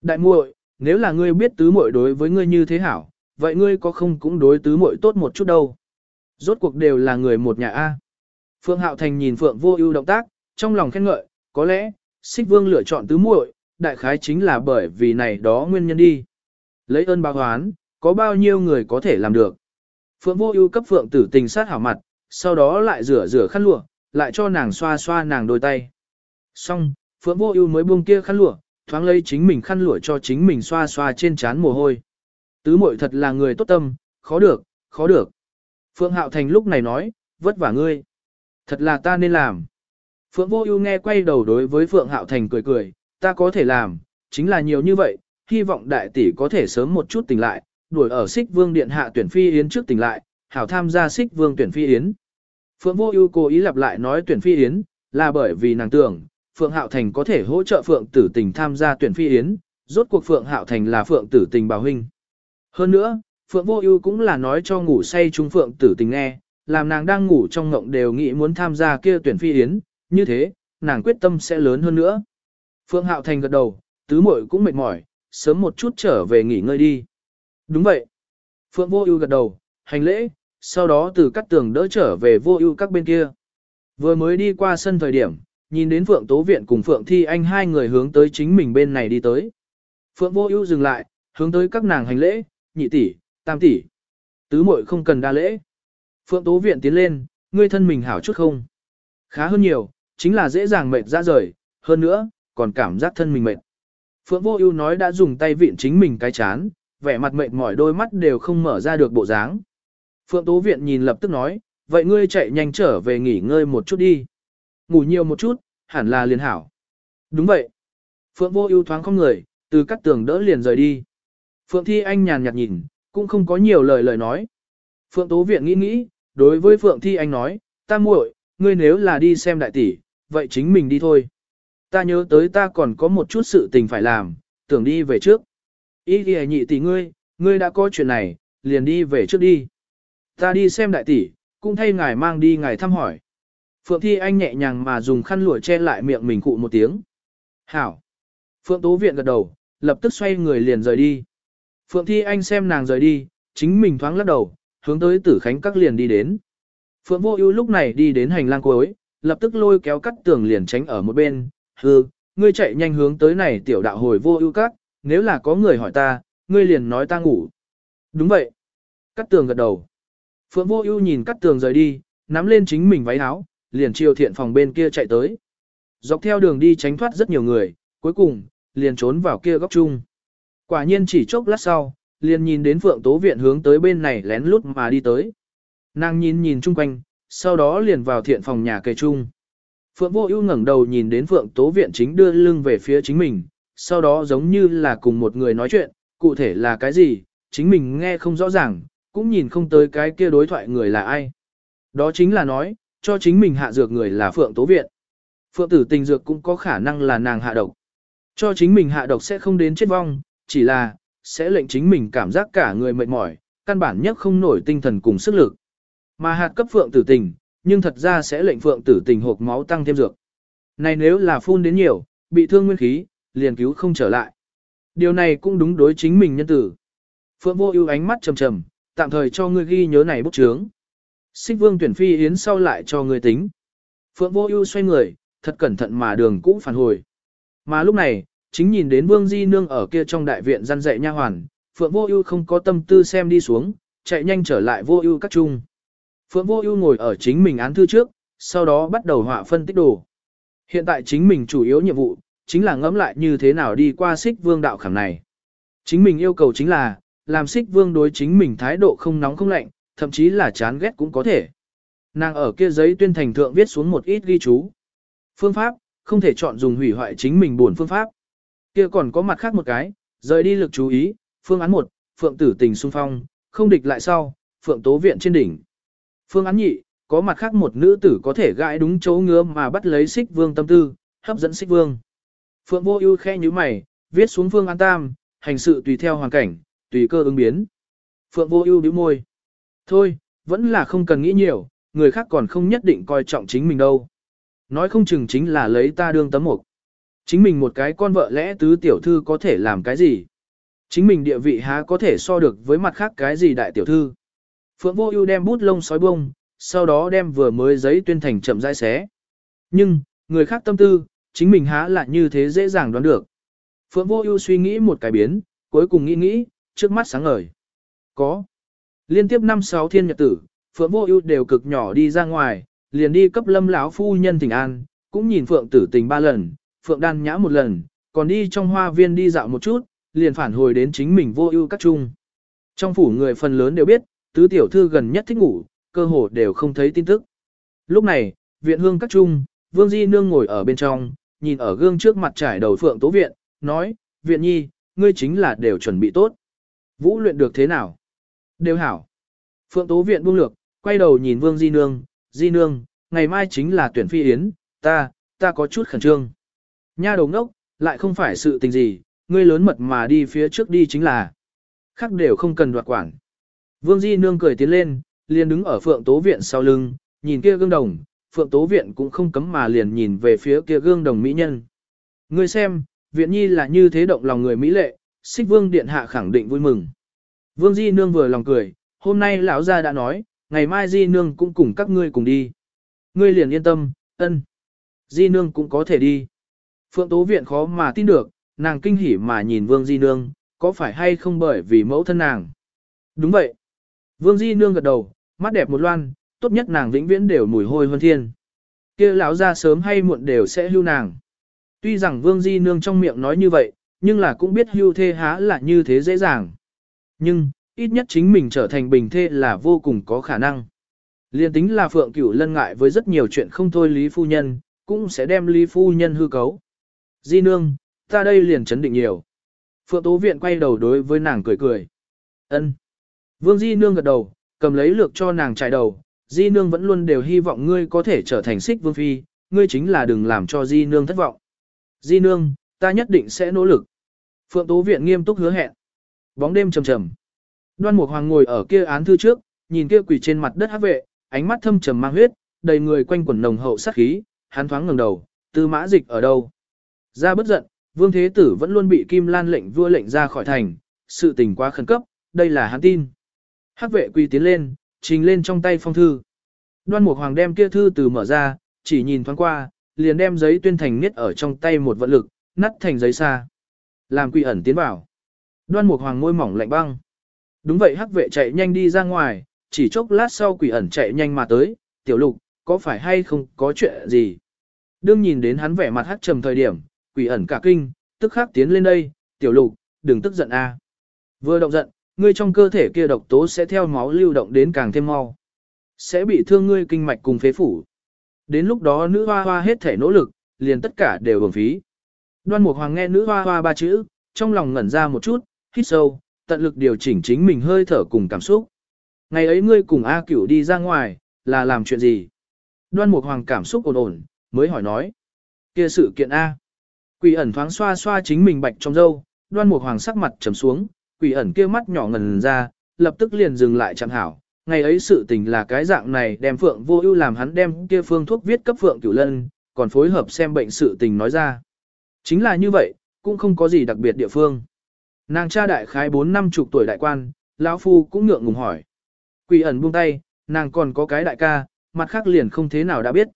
Đại muội, nếu là ngươi biết tứ muội đối với ngươi như thế hảo, vậy ngươi có không cũng đối tứ muội tốt một chút đâu. Rốt cuộc đều là người một nhà A. Phượng Hạo Thành nhìn Phượng Vô Ưu động tác, trong lòng khen ngợi, có lẽ, Sích Vương lựa chọn tứ muội, đại khái chính là bởi vì này đó nguyên nhân đi. Lấy ơn báo oán, có bao nhiêu người có thể làm được. Phượng Vô Ưu cấp Phượng Tử Tình sát hảo mặt, sau đó lại rửa rửa khăn lụa, lại cho nàng xoa xoa nàng đôi tay. Xong, Phượng Vô Ưu mới buông kia khăn lụa, thoáng lấy chính mình khăn lụa cho chính mình xoa xoa trên trán mồ hôi. Tứ muội thật là người tốt tâm, khó được, khó được. Phượng Hạo Thành lúc này nói, vất vả ngươi. Thật là ta nên làm. Phượng Vô Ưu nghe quay đầu đối với Phượng Hạo Thành cười cười, ta có thể làm, chính là nhiều như vậy, hy vọng đại tỷ có thể sớm một chút tỉnh lại, đuổi ở Xích Vương điện hạ tuyển phi yến trước tỉnh lại, hảo tham gia Xích Vương tuyển phi yến. Phượng Vô Ưu cố ý lặp lại nói tuyển phi yến, là bởi vì nàng tưởng, Phượng Hạo Thành có thể hỗ trợ Phượng Tử Tình tham gia tuyển phi yến, rốt cuộc Phượng Hạo Thành là Phượng Tử Tình bảo huynh. Hơn nữa, Phượng Vô Ưu cũng là nói cho ngủ say chúng Phượng Tử Tình nghe, làm nàng đang ngủ trong ngộng đều nghĩ muốn tham gia kia tuyển phi yến, như thế, nàng quyết tâm sẽ lớn hơn nữa. Phượng Hạo Thành gật đầu, tứ muội cũng mệt mỏi, sớm một chút trở về nghỉ ngơi đi. Đúng vậy. Phượng Vô Ưu gật đầu, hành lễ, sau đó từ cắt tường đỡ trở về Vô Ưu các bên kia. Vừa mới đi qua sân thời điểm, nhìn đến Phượng Tố Viện cùng Phượng Thi Anh hai người hướng tới chính mình bên này đi tới. Phượng Vô Ưu dừng lại, hướng tới các nàng hành lễ, nhị tỷ, tam tỷ. Tứ muội không cần đa lễ. Phượng Tố Viện tiến lên, ngươi thân mình hảo chút không? Khá hơn nhiều, chính là dễ dàng mệt ra rời, hơn nữa, còn cảm giác thân mình mệt. Phượng Vô Ưu nói đã dùng tay vịn chính mình cái chán, vẻ mặt mệt mỏi đôi mắt đều không mở ra được bộ dáng. Phượng Tố Viện nhìn lập tức nói, vậy ngươi chạy nhanh trở về nghỉ ngơi một chút đi. Ngủ nhiều một chút, hẳn là liền hảo. Đúng vậy. Phượng Vô Ưu thoáng không người, từ cắt tường đỡ liền rời đi. Phượng Thi Anh nhàn nhạt nhìn, cũng không có nhiều lời lời nói. Phượng Tố Viện nghĩ nghĩ, đối với Phượng Thi Anh nói, ta muội, ngươi nếu là đi xem đại tỷ, vậy chính mình đi thôi. Ta nhớ tới ta còn có một chút sự tình phải làm, tưởng đi về trước. Ý kìa nhị tỷ ngươi, ngươi đã có chuyện này, liền đi về trước đi. Ta đi xem đại tỷ, cũng thay ngài mang đi ngài thăm hỏi. Phượng Thi Anh nhẹ nhàng mà dùng khăn lụa che lại miệng mình cụ một tiếng. Hảo. Phượng Tố Viện gật đầu, lập tức xoay người liền rời đi. Phượng Thi Anh xem nàng rời đi, chính mình thoáng lắc đầu, hướng tới tử khánh các liền đi đến. Phượng Vô Ưu lúc này đi đến hành lang cuối, lập tức lôi kéo cắt tường liền tránh ở một bên, hừ, ngươi chạy nhanh hướng tới này tiểu đạo hồi Vô Ưu các, nếu là có người hỏi ta, ngươi liền nói ta ngủ. Đúng vậy. Cắt tường gật đầu. Phượng Vô Ưu nhìn Cắt tường rời đi, nắm lên chính mình váy áo, liền chiều thiện phòng bên kia chạy tới. Dọc theo đường đi tránh thoát rất nhiều người, cuối cùng, liền trốn vào kia góc chung. Quả nhiên chỉ chốc lát sau, liền nhìn đến Phượng Tố Viện hướng tới bên này lén lút mà đi tới. Nàng nhìn nhìn chung quanh, sau đó liền vào thiện phòng nhà kề chung. Phượng Vô Ưu ngẩng đầu nhìn đến Phượng Tố Viện chính đưa lưng về phía chính mình, sau đó giống như là cùng một người nói chuyện, cụ thể là cái gì, chính mình nghe không rõ ràng, cũng nhìn không tới cái kia đối thoại người là ai. Đó chính là nói, cho chính mình hạ dược người là Phượng Tố Viện. Phượng tử tình dược cũng có khả năng là nàng hạ độc. Cho chính mình hạ độc sẽ không đến chết vong, chỉ là, sẽ lệnh chính mình cảm giác cả người mệt mỏi, căn bản nhất không nổi tinh thần cùng sức lực. Mà hạt cấp Phượng tử tình, nhưng thật ra sẽ lệnh Phượng tử tình hộp máu tăng thêm dược. Này nếu là phun đến nhiều, bị thương nguyên khí, liền cứu không trở lại. Điều này cũng đúng đối chính mình nhân tử. Phượng vô ưu ánh mắt trầm trầm, tạm thời cho ngươi ghi nhớ này bút chướng. Xích vương tuyển phi yến sau lại cho ngươi tính. Phượng vô ưu xoay người, thật cẩn thận mà đường cũ phản hồi. Mà lúc này, chính nhìn đến vương di nương ở kia trong đại viện răn dạy nha hoàn, Phượng vô ưu không có tâm tư xem đi xuống, chạy nhanh trở lại vô ưu các trung. Phượng vô ưu ngồi ở chính mình án thư trước, sau đó bắt đầu họa phân tích đồ. Hiện tại chính mình chủ yếu nhiệm vụ, chính là ngẫm lại như thế nào đi qua xích vương đạo khảm này. Chính mình yêu cầu chính là, làm xích vương đối chính mình thái độ không nóng không lạnh, thậm chí là chán ghét cũng có thể. Nàng ở kia giấy tuyên thành thượng viết xuống một ít ghi chú. Phương pháp, không thể chọn dùng hủy hoại chính mình buồn phương pháp. Kia còn có mặt khác một cái, rời đi lực chú ý, phương án một, phượng tử tình xung phong, không địch lại sau, phượng tố viện trên đỉnh. Phương án nhị, có mặt khác một nữ tử có thể gãi đúng chỗ ngứa mà bắt lấy xích vương tâm tư, hấp dẫn xích vương. Phượng vô ưu khe nhíu mày, viết xuống phương an tam, hành sự tùy theo hoàn cảnh, tùy cơ ứng biến. Phượng vô ưu bĩu môi. Thôi, vẫn là không cần nghĩ nhiều, người khác còn không nhất định coi trọng chính mình đâu. Nói không chừng chính là lấy ta đương tấm mục. Chính mình một cái con vợ lẽ tứ tiểu thư có thể làm cái gì? Chính mình địa vị há có thể so được với mặt khác cái gì đại tiểu thư? Phượng vô ưu đem bút lông sói bông, sau đó đem vừa mới giấy tuyên thành chậm rãi xé. Nhưng, người khác tâm tư, chính mình há lại như thế dễ dàng đoán được. Phượng vô ưu suy nghĩ một cái biến, cuối cùng nghĩ nghĩ, trước mắt sáng ngời. Có. Liên tiếp năm sáu thiên nhật tử, Phượng vô ưu đều cực nhỏ đi ra ngoài, liền đi cấp lâm lão phu nhân thỉnh an, cũng nhìn Phượng tử tình ba lần, Phượng đan nhã một lần, còn đi trong hoa viên đi dạo một chút, liền phản hồi đến chính mình vô ưu các trung Trong phủ người phần lớn đều biết, tứ tiểu thư gần nhất thích ngủ, cơ hồ đều không thấy tin tức. Lúc này, viện hương các trung, Vương Di Nương ngồi ở bên trong, nhìn ở gương trước mặt trải đầu Phượng Tố Viện, nói, Viện Nhi, ngươi chính là đều chuẩn bị tốt. Vũ luyện được thế nào? Đều hảo. Phượng Tố Viện buông lược, quay đầu nhìn Vương Di Nương, Di Nương, ngày mai chính là tuyển phi yến, ta, ta có chút khẩn trương. Nha đầu ngốc, lại không phải sự tình gì, ngươi lớn mật mà đi phía trước đi chính là. Khác đều không cần đoạt quản. Vương Di Nương cười tiến lên, liền đứng ở Phượng Tố Viện sau lưng, nhìn kia gương đồng, Phượng Tố Viện cũng không cấm mà liền nhìn về phía kia gương đồng mỹ nhân. Ngươi xem, Viện Nhi là như thế động lòng người mỹ lệ, xích Vương Điện Hạ khẳng định vui mừng. Vương Di Nương vừa lòng cười, hôm nay lão gia đã nói, ngày mai Di Nương cũng cùng các ngươi cùng đi. Ngươi liền yên tâm, ân. Di Nương cũng có thể đi. Phượng Tố Viện khó mà tin được, nàng kinh hỉ mà nhìn Vương Di Nương, có phải hay không bởi vì mẫu thân nàng. Đúng vậy. Vương Di Nương gật đầu, mắt đẹp một loan, tốt nhất nàng vĩnh viễn đều mùi hôi hơn thiên. kia lão ra sớm hay muộn đều sẽ hưu nàng. Tuy rằng Vương Di Nương trong miệng nói như vậy, nhưng là cũng biết hưu thê há là như thế dễ dàng. Nhưng, ít nhất chính mình trở thành bình thê là vô cùng có khả năng. Liên tính là Phượng Cửu lân ngại với rất nhiều chuyện không thôi Lý Phu Nhân, cũng sẽ đem Lý Phu Nhân hư cấu. Di Nương, ta đây liền chấn định nhiều. Phượng Tố Viện quay đầu đối với nàng cười cười. ân Vương Di Nương gật đầu, cầm lấy lược cho nàng trải đầu, Di Nương vẫn luôn đều hy vọng ngươi có thể trở thành xích vương phi, ngươi chính là đừng làm cho Di Nương thất vọng. Di Nương, ta nhất định sẽ nỗ lực. Phượng Tố Viện nghiêm túc hứa hẹn. Bóng đêm trầm trầm. Đoan Mục Hoàng ngồi ở kia án thư trước, nhìn kia quỳ trên mặt đất hát vệ, ánh mắt thâm trầm mang huyết, đầy người quanh quẩn nồng hậu sát khí, hắn thoáng ngẩng đầu, tư mã dịch ở đâu? Ra bất giận, Vương Thế Tử vẫn luôn bị Kim Lan lệnh vua lệnh ra khỏi thành, sự tình quá khẩn cấp, đây là hắn tin. Hắc vệ quỳ tiến lên, trình lên trong tay phong thư. Đoan Mục Hoàng đem kia thư từ mở ra, chỉ nhìn thoáng qua, liền đem giấy tuyên thành niết ở trong tay một vận lực, nắt thành giấy xa. Làm quỷ ẩn tiến vào. Đoan Mục Hoàng môi mỏng lạnh băng. Đúng vậy hắc vệ chạy nhanh đi ra ngoài, chỉ chốc lát sau quỷ ẩn chạy nhanh mà tới, tiểu lục, có phải hay không có chuyện gì? Đương nhìn đến hắn vẻ mặt hắc trầm thời điểm, quỷ ẩn cả kinh, tức khắc tiến lên đây, tiểu lục, đừng tức giận a. Vừa động giận, ngươi trong cơ thể kia độc tố sẽ theo máu lưu động đến càng thêm mau. Sẽ bị thương ngươi kinh mạch cùng phế phủ. Đến lúc đó nữ hoa hoa hết thể nỗ lực, liền tất cả đều hưởng phí. Đoan Mục Hoàng nghe nữ hoa hoa ba chữ, trong lòng ngẩn ra một chút, hít sâu, tận lực điều chỉnh chính mình hơi thở cùng cảm xúc. Ngày ấy ngươi cùng A Cửu đi ra ngoài, là làm chuyện gì? Đoan Mục Hoàng cảm xúc ổn ổn, mới hỏi nói. Kia sự kiện A. Quỷ ẩn thoáng xoa xoa chính mình bạch trong râu, Đoan Mục Hoàng sắc mặt trầm xuống, quỷ ẩn kia mắt nhỏ ngần ra, lập tức liền dừng lại chẳng hảo. Ngày ấy sự tình là cái dạng này đem Phượng Vô Ưu làm hắn đem kia phương thuốc viết cấp Phượng Cửu Lân, còn phối hợp xem bệnh sự tình nói ra. Chính là như vậy, cũng không có gì đặc biệt địa phương. Nàng cha đại khái 4 năm chục tuổi đại quan, lão phu cũng ngượng ngùng hỏi. Quỷ ẩn buông tay, nàng còn có cái đại ca, mặt khác liền không thế nào đã biết.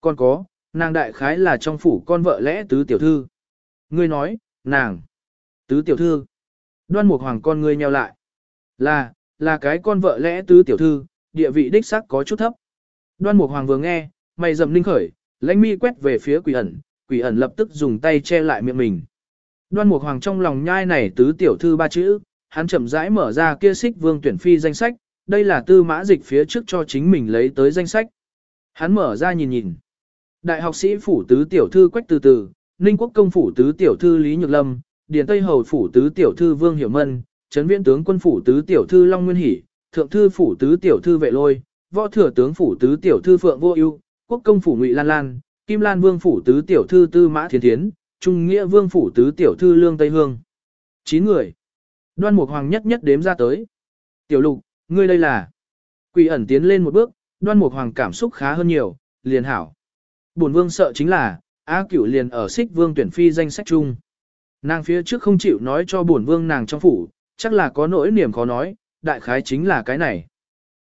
Còn có, nàng đại khái là trong phủ con vợ lẽ tứ tiểu thư. Ngươi nói, nàng, tứ tiểu thư. Đoan mục hoàng con ngươi nheo lại. Là, là cái con vợ lẽ tứ tiểu thư, địa vị đích xác có chút thấp. Đoan mục hoàng vừa nghe, mày dầm linh khởi, lãnh mi quét về phía quỷ ẩn, quỷ ẩn lập tức dùng tay che lại miệng mình. Đoan Mục Hoàng trong lòng nhai này tứ tiểu thư ba chữ, hắn chậm rãi mở ra kia xích vương tuyển phi danh sách, đây là tư mã dịch phía trước cho chính mình lấy tới danh sách. Hắn mở ra nhìn nhìn. Đại học sĩ phủ tứ tiểu thư Quách Từ Từ, Ninh quốc công phủ tứ tiểu thư Lý Nhược Lâm, Điền Tây hầu phủ tứ tiểu thư Vương Hiểu Mân, Trấn Viễn tướng quân phủ tứ tiểu thư Long Nguyên Hỷ, Thượng thư phủ tứ tiểu thư Vệ Lôi, Võ thừa tướng phủ tứ tiểu thư Phượng Vô Ưu, Quốc công phủ Ngụy Lan Lan, Kim Lan Vương phủ tứ tiểu thư Tư Mã Thiên Thiến, Trung Nghĩa Vương phủ tứ tiểu thư Lương Tây Hương. 9 người. Đoan Mục Hoàng nhất nhất đếm ra tới. Tiểu Lục, ngươi đây là? Quỷ ẩn tiến lên một bước, Đoan Mục Hoàng cảm xúc khá hơn nhiều, liền hảo. Bổn Vương sợ chính là, A Cửu liền ở Xích Vương tuyển phi danh sách chung. Nàng phía trước không chịu nói cho bổn Vương nàng trong phủ, chắc là có nỗi niềm khó nói, đại khái chính là cái này.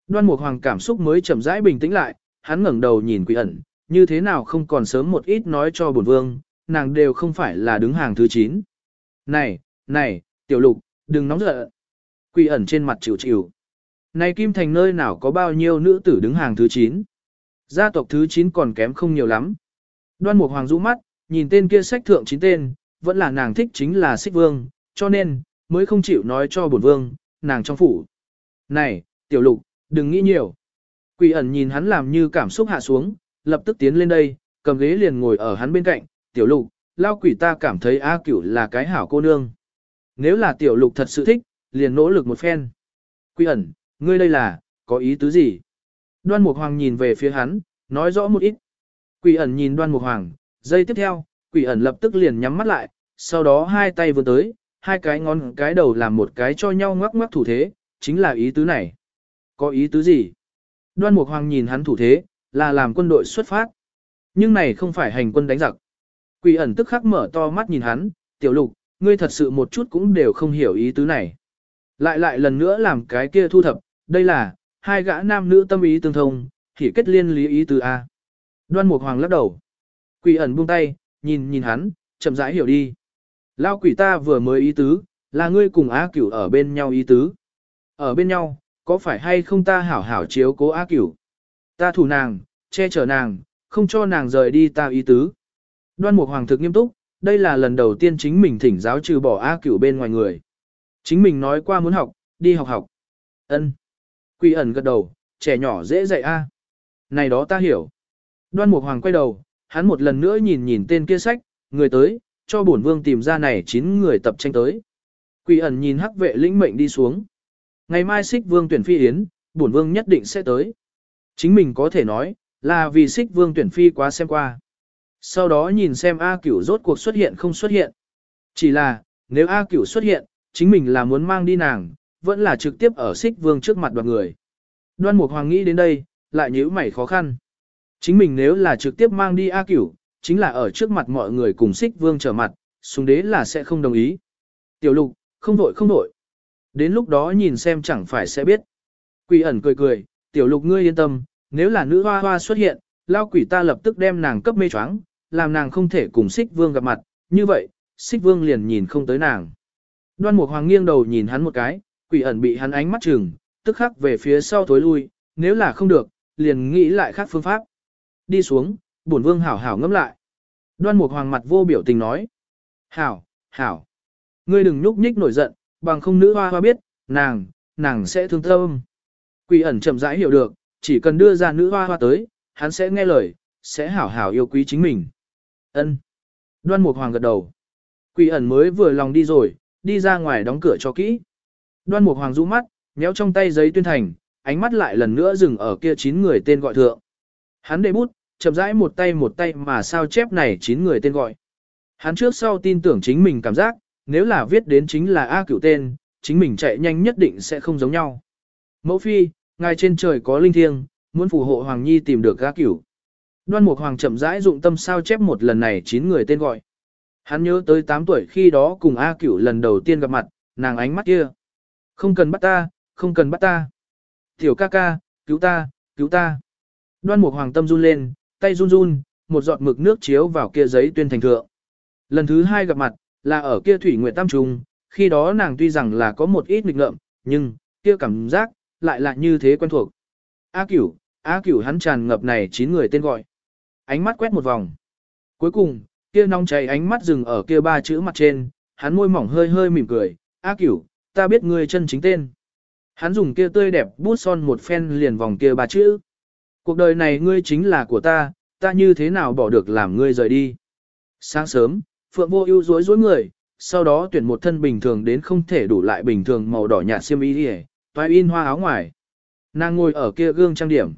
Đoan Mục Hoàng cảm xúc mới chậm rãi bình tĩnh lại, hắn ngẩng đầu nhìn Quỷ ẩn, như thế nào không còn sớm một ít nói cho bổn vương, nàng đều không phải là đứng hàng thứ 9. Này, này, tiểu lục, đừng nóng giận. Quỷ ẩn trên mặt chịu chịu. Này Kim Thành nơi nào có bao nhiêu nữ tử đứng hàng thứ 9. Gia tộc thứ 9 còn kém không nhiều lắm. Đoan Mục Hoàng rũ mắt, nhìn tên kia sách thượng chín tên, vẫn là nàng thích chính là xích vương, cho nên, mới không chịu nói cho bổn vương, nàng trong phủ. Này, tiểu lục, đừng nghĩ nhiều. Quỷ ẩn nhìn hắn làm như cảm xúc hạ xuống, lập tức tiến lên đây, cầm ghế liền ngồi ở hắn bên cạnh, tiểu lục, lao quỷ ta cảm thấy A cửu là cái hảo cô nương. Nếu là tiểu lục thật sự thích, liền nỗ lực một phen. Quỷ ẩn, ngươi đây là, có ý tứ gì? Đoan Mục Hoàng nhìn về phía hắn, nói rõ một ít. Quỷ ẩn nhìn đoan Mục Hoàng, giây tiếp theo, quỷ ẩn lập tức liền nhắm mắt lại, sau đó hai tay vươn tới, hai cái ngón cái đầu làm một cái cho nhau ngoắc ngoắc thủ thế, chính là ý tứ này. Có ý tứ gì? Đoan Mục Hoàng nhìn hắn thủ thế, là làm quân đội xuất phát. Nhưng này không phải hành quân đánh giặc. Quỷ ẩn tức khắc mở to mắt nhìn hắn, tiểu lục, ngươi thật sự một chút cũng đều không hiểu ý tứ này. Lại lại lần nữa làm cái kia thu thập, đây là, hai gã nam nữ tâm ý tương thông, thì kết liên lý ý tứ A. Đoan Mục Hoàng lắc đầu. Quỷ ẩn buông tay, nhìn nhìn hắn, chậm rãi hiểu đi. Lao quỷ ta vừa mới ý tứ, là ngươi cùng A cửu ở bên nhau ý tứ. Ở bên nhau, có phải hay không ta hảo hảo chiếu cố A cửu? Ta thủ nàng, che chở nàng, không cho nàng rời đi ta ý tứ. Đoan Mục Hoàng thực nghiêm túc, đây là lần đầu tiên chính mình thỉnh giáo trừ bỏ A cửu bên ngoài người. Chính mình nói qua muốn học, đi học học. Ân. Quỷ ẩn gật đầu, trẻ nhỏ dễ dạy A. Này đó ta hiểu. Đoan Mục Hoàng quay đầu, hắn một lần nữa nhìn nhìn tên kia sách, người tới, cho bổn vương tìm ra này 9 người tập tranh tới. Quỷ ẩn nhìn hắc vệ lĩnh mệnh đi xuống. Ngày mai xích vương tuyển phi yến, bổn vương nhất định sẽ tới. Chính mình có thể nói, là vì xích vương tuyển phi quá xem qua. Sau đó nhìn xem A cửu rốt cuộc xuất hiện không xuất hiện. Chỉ là, nếu A cửu xuất hiện, chính mình là muốn mang đi nàng, vẫn là trực tiếp ở xích vương trước mặt đoàn người. Đoan Mục Hoàng nghĩ đến đây, lại nhíu mày khó khăn. Chính mình nếu là trực tiếp mang đi A cửu, chính là ở trước mặt mọi người cùng xích vương trở mặt, xuống đế là sẽ không đồng ý. Tiểu lục, không đổi không đổi. Đến lúc đó nhìn xem chẳng phải sẽ biết. Quỷ ẩn cười cười, tiểu lục ngươi yên tâm, nếu là nữ hoa hoa xuất hiện, lao quỷ ta lập tức đem nàng cấp mê choáng, làm nàng không thể cùng xích vương gặp mặt, như vậy, xích vương liền nhìn không tới nàng. Đoan Mục Hoàng nghiêng đầu nhìn hắn một cái, Quỷ ẩn bị hắn ánh mắt chừng, tức khắc về phía sau thối lui, nếu là không được, liền nghĩ lại khác phương pháp. Đi xuống, bổn vương hảo hảo ngẫm lại. Đoan Mục Hoàng mặt vô biểu tình nói. Hảo, hảo. Ngươi đừng nhúc nhích nổi giận, bằng không nữ hoa hoa biết, nàng, nàng sẽ thương tâm. Quỷ ẩn chậm rãi hiểu được, chỉ cần đưa ra nữ hoa hoa tới, hắn sẽ nghe lời, sẽ hảo hảo yêu quý chính mình. Ân. Đoan Mục Hoàng gật đầu. Quỷ ẩn mới vừa lòng đi rồi, đi ra ngoài đóng cửa cho kỹ. Đoan Mục Hoàng rũ mắt, nhéo trong tay giấy tuyên thành, ánh mắt lại lần nữa dừng ở kia chín người tên gọi thượng. Hắn để bút, chậm rãi một tay một tay mà sao chép này chín người tên gọi. Hắn trước sau tin tưởng chính mình cảm giác, nếu là viết đến chính là A cửu tên, chính mình chạy nhanh nhất định sẽ không giống nhau. Mẫu phi, ngài trên trời có linh thiêng, muốn phù hộ Hoàng Nhi tìm được A cửu. Đoan Mục Hoàng chậm rãi dụng tâm sao chép một lần này chín người tên gọi. Hắn nhớ tới 8 tuổi khi đó cùng A cửu lần đầu tiên gặp mặt, nàng ánh mắt kia. Không cần bắt ta, không cần bắt ta. Tiểu ca ca, cứu ta, cứu ta. Đoan Mục Hoàng tâm run lên, tay run run, một giọt mực nước chiếu vào kia giấy tuyên thành thượng. Lần thứ hai gặp mặt, là ở kia thủy nguyệt tam trung, khi đó nàng tuy rằng là có một ít nghịch ngợm, nhưng, kia cảm giác, lại là như thế quen thuộc. A cửu, A cửu hắn tràn ngập này chín người tên gọi. Ánh mắt quét một vòng. Cuối cùng, kia nóng cháy ánh mắt dừng ở kia ba chữ mặt trên, hắn môi mỏng hơi hơi mỉm cười, A cửu, ta biết ngươi chân chính tên. Hắn dùng kia tươi đẹp bút son một phen liền vòng kia ba chữ. Cuộc đời này ngươi chính là của ta, ta như thế nào bỏ được làm ngươi rời đi. Sáng sớm, Phượng Vô Ưu rối rối người, sau đó tuyển một thân bình thường đến không thể đủ lại bình thường màu đỏ nhạt xiêm y đi, toái in hoa áo ngoài. Nàng ngồi ở kia gương trang điểm.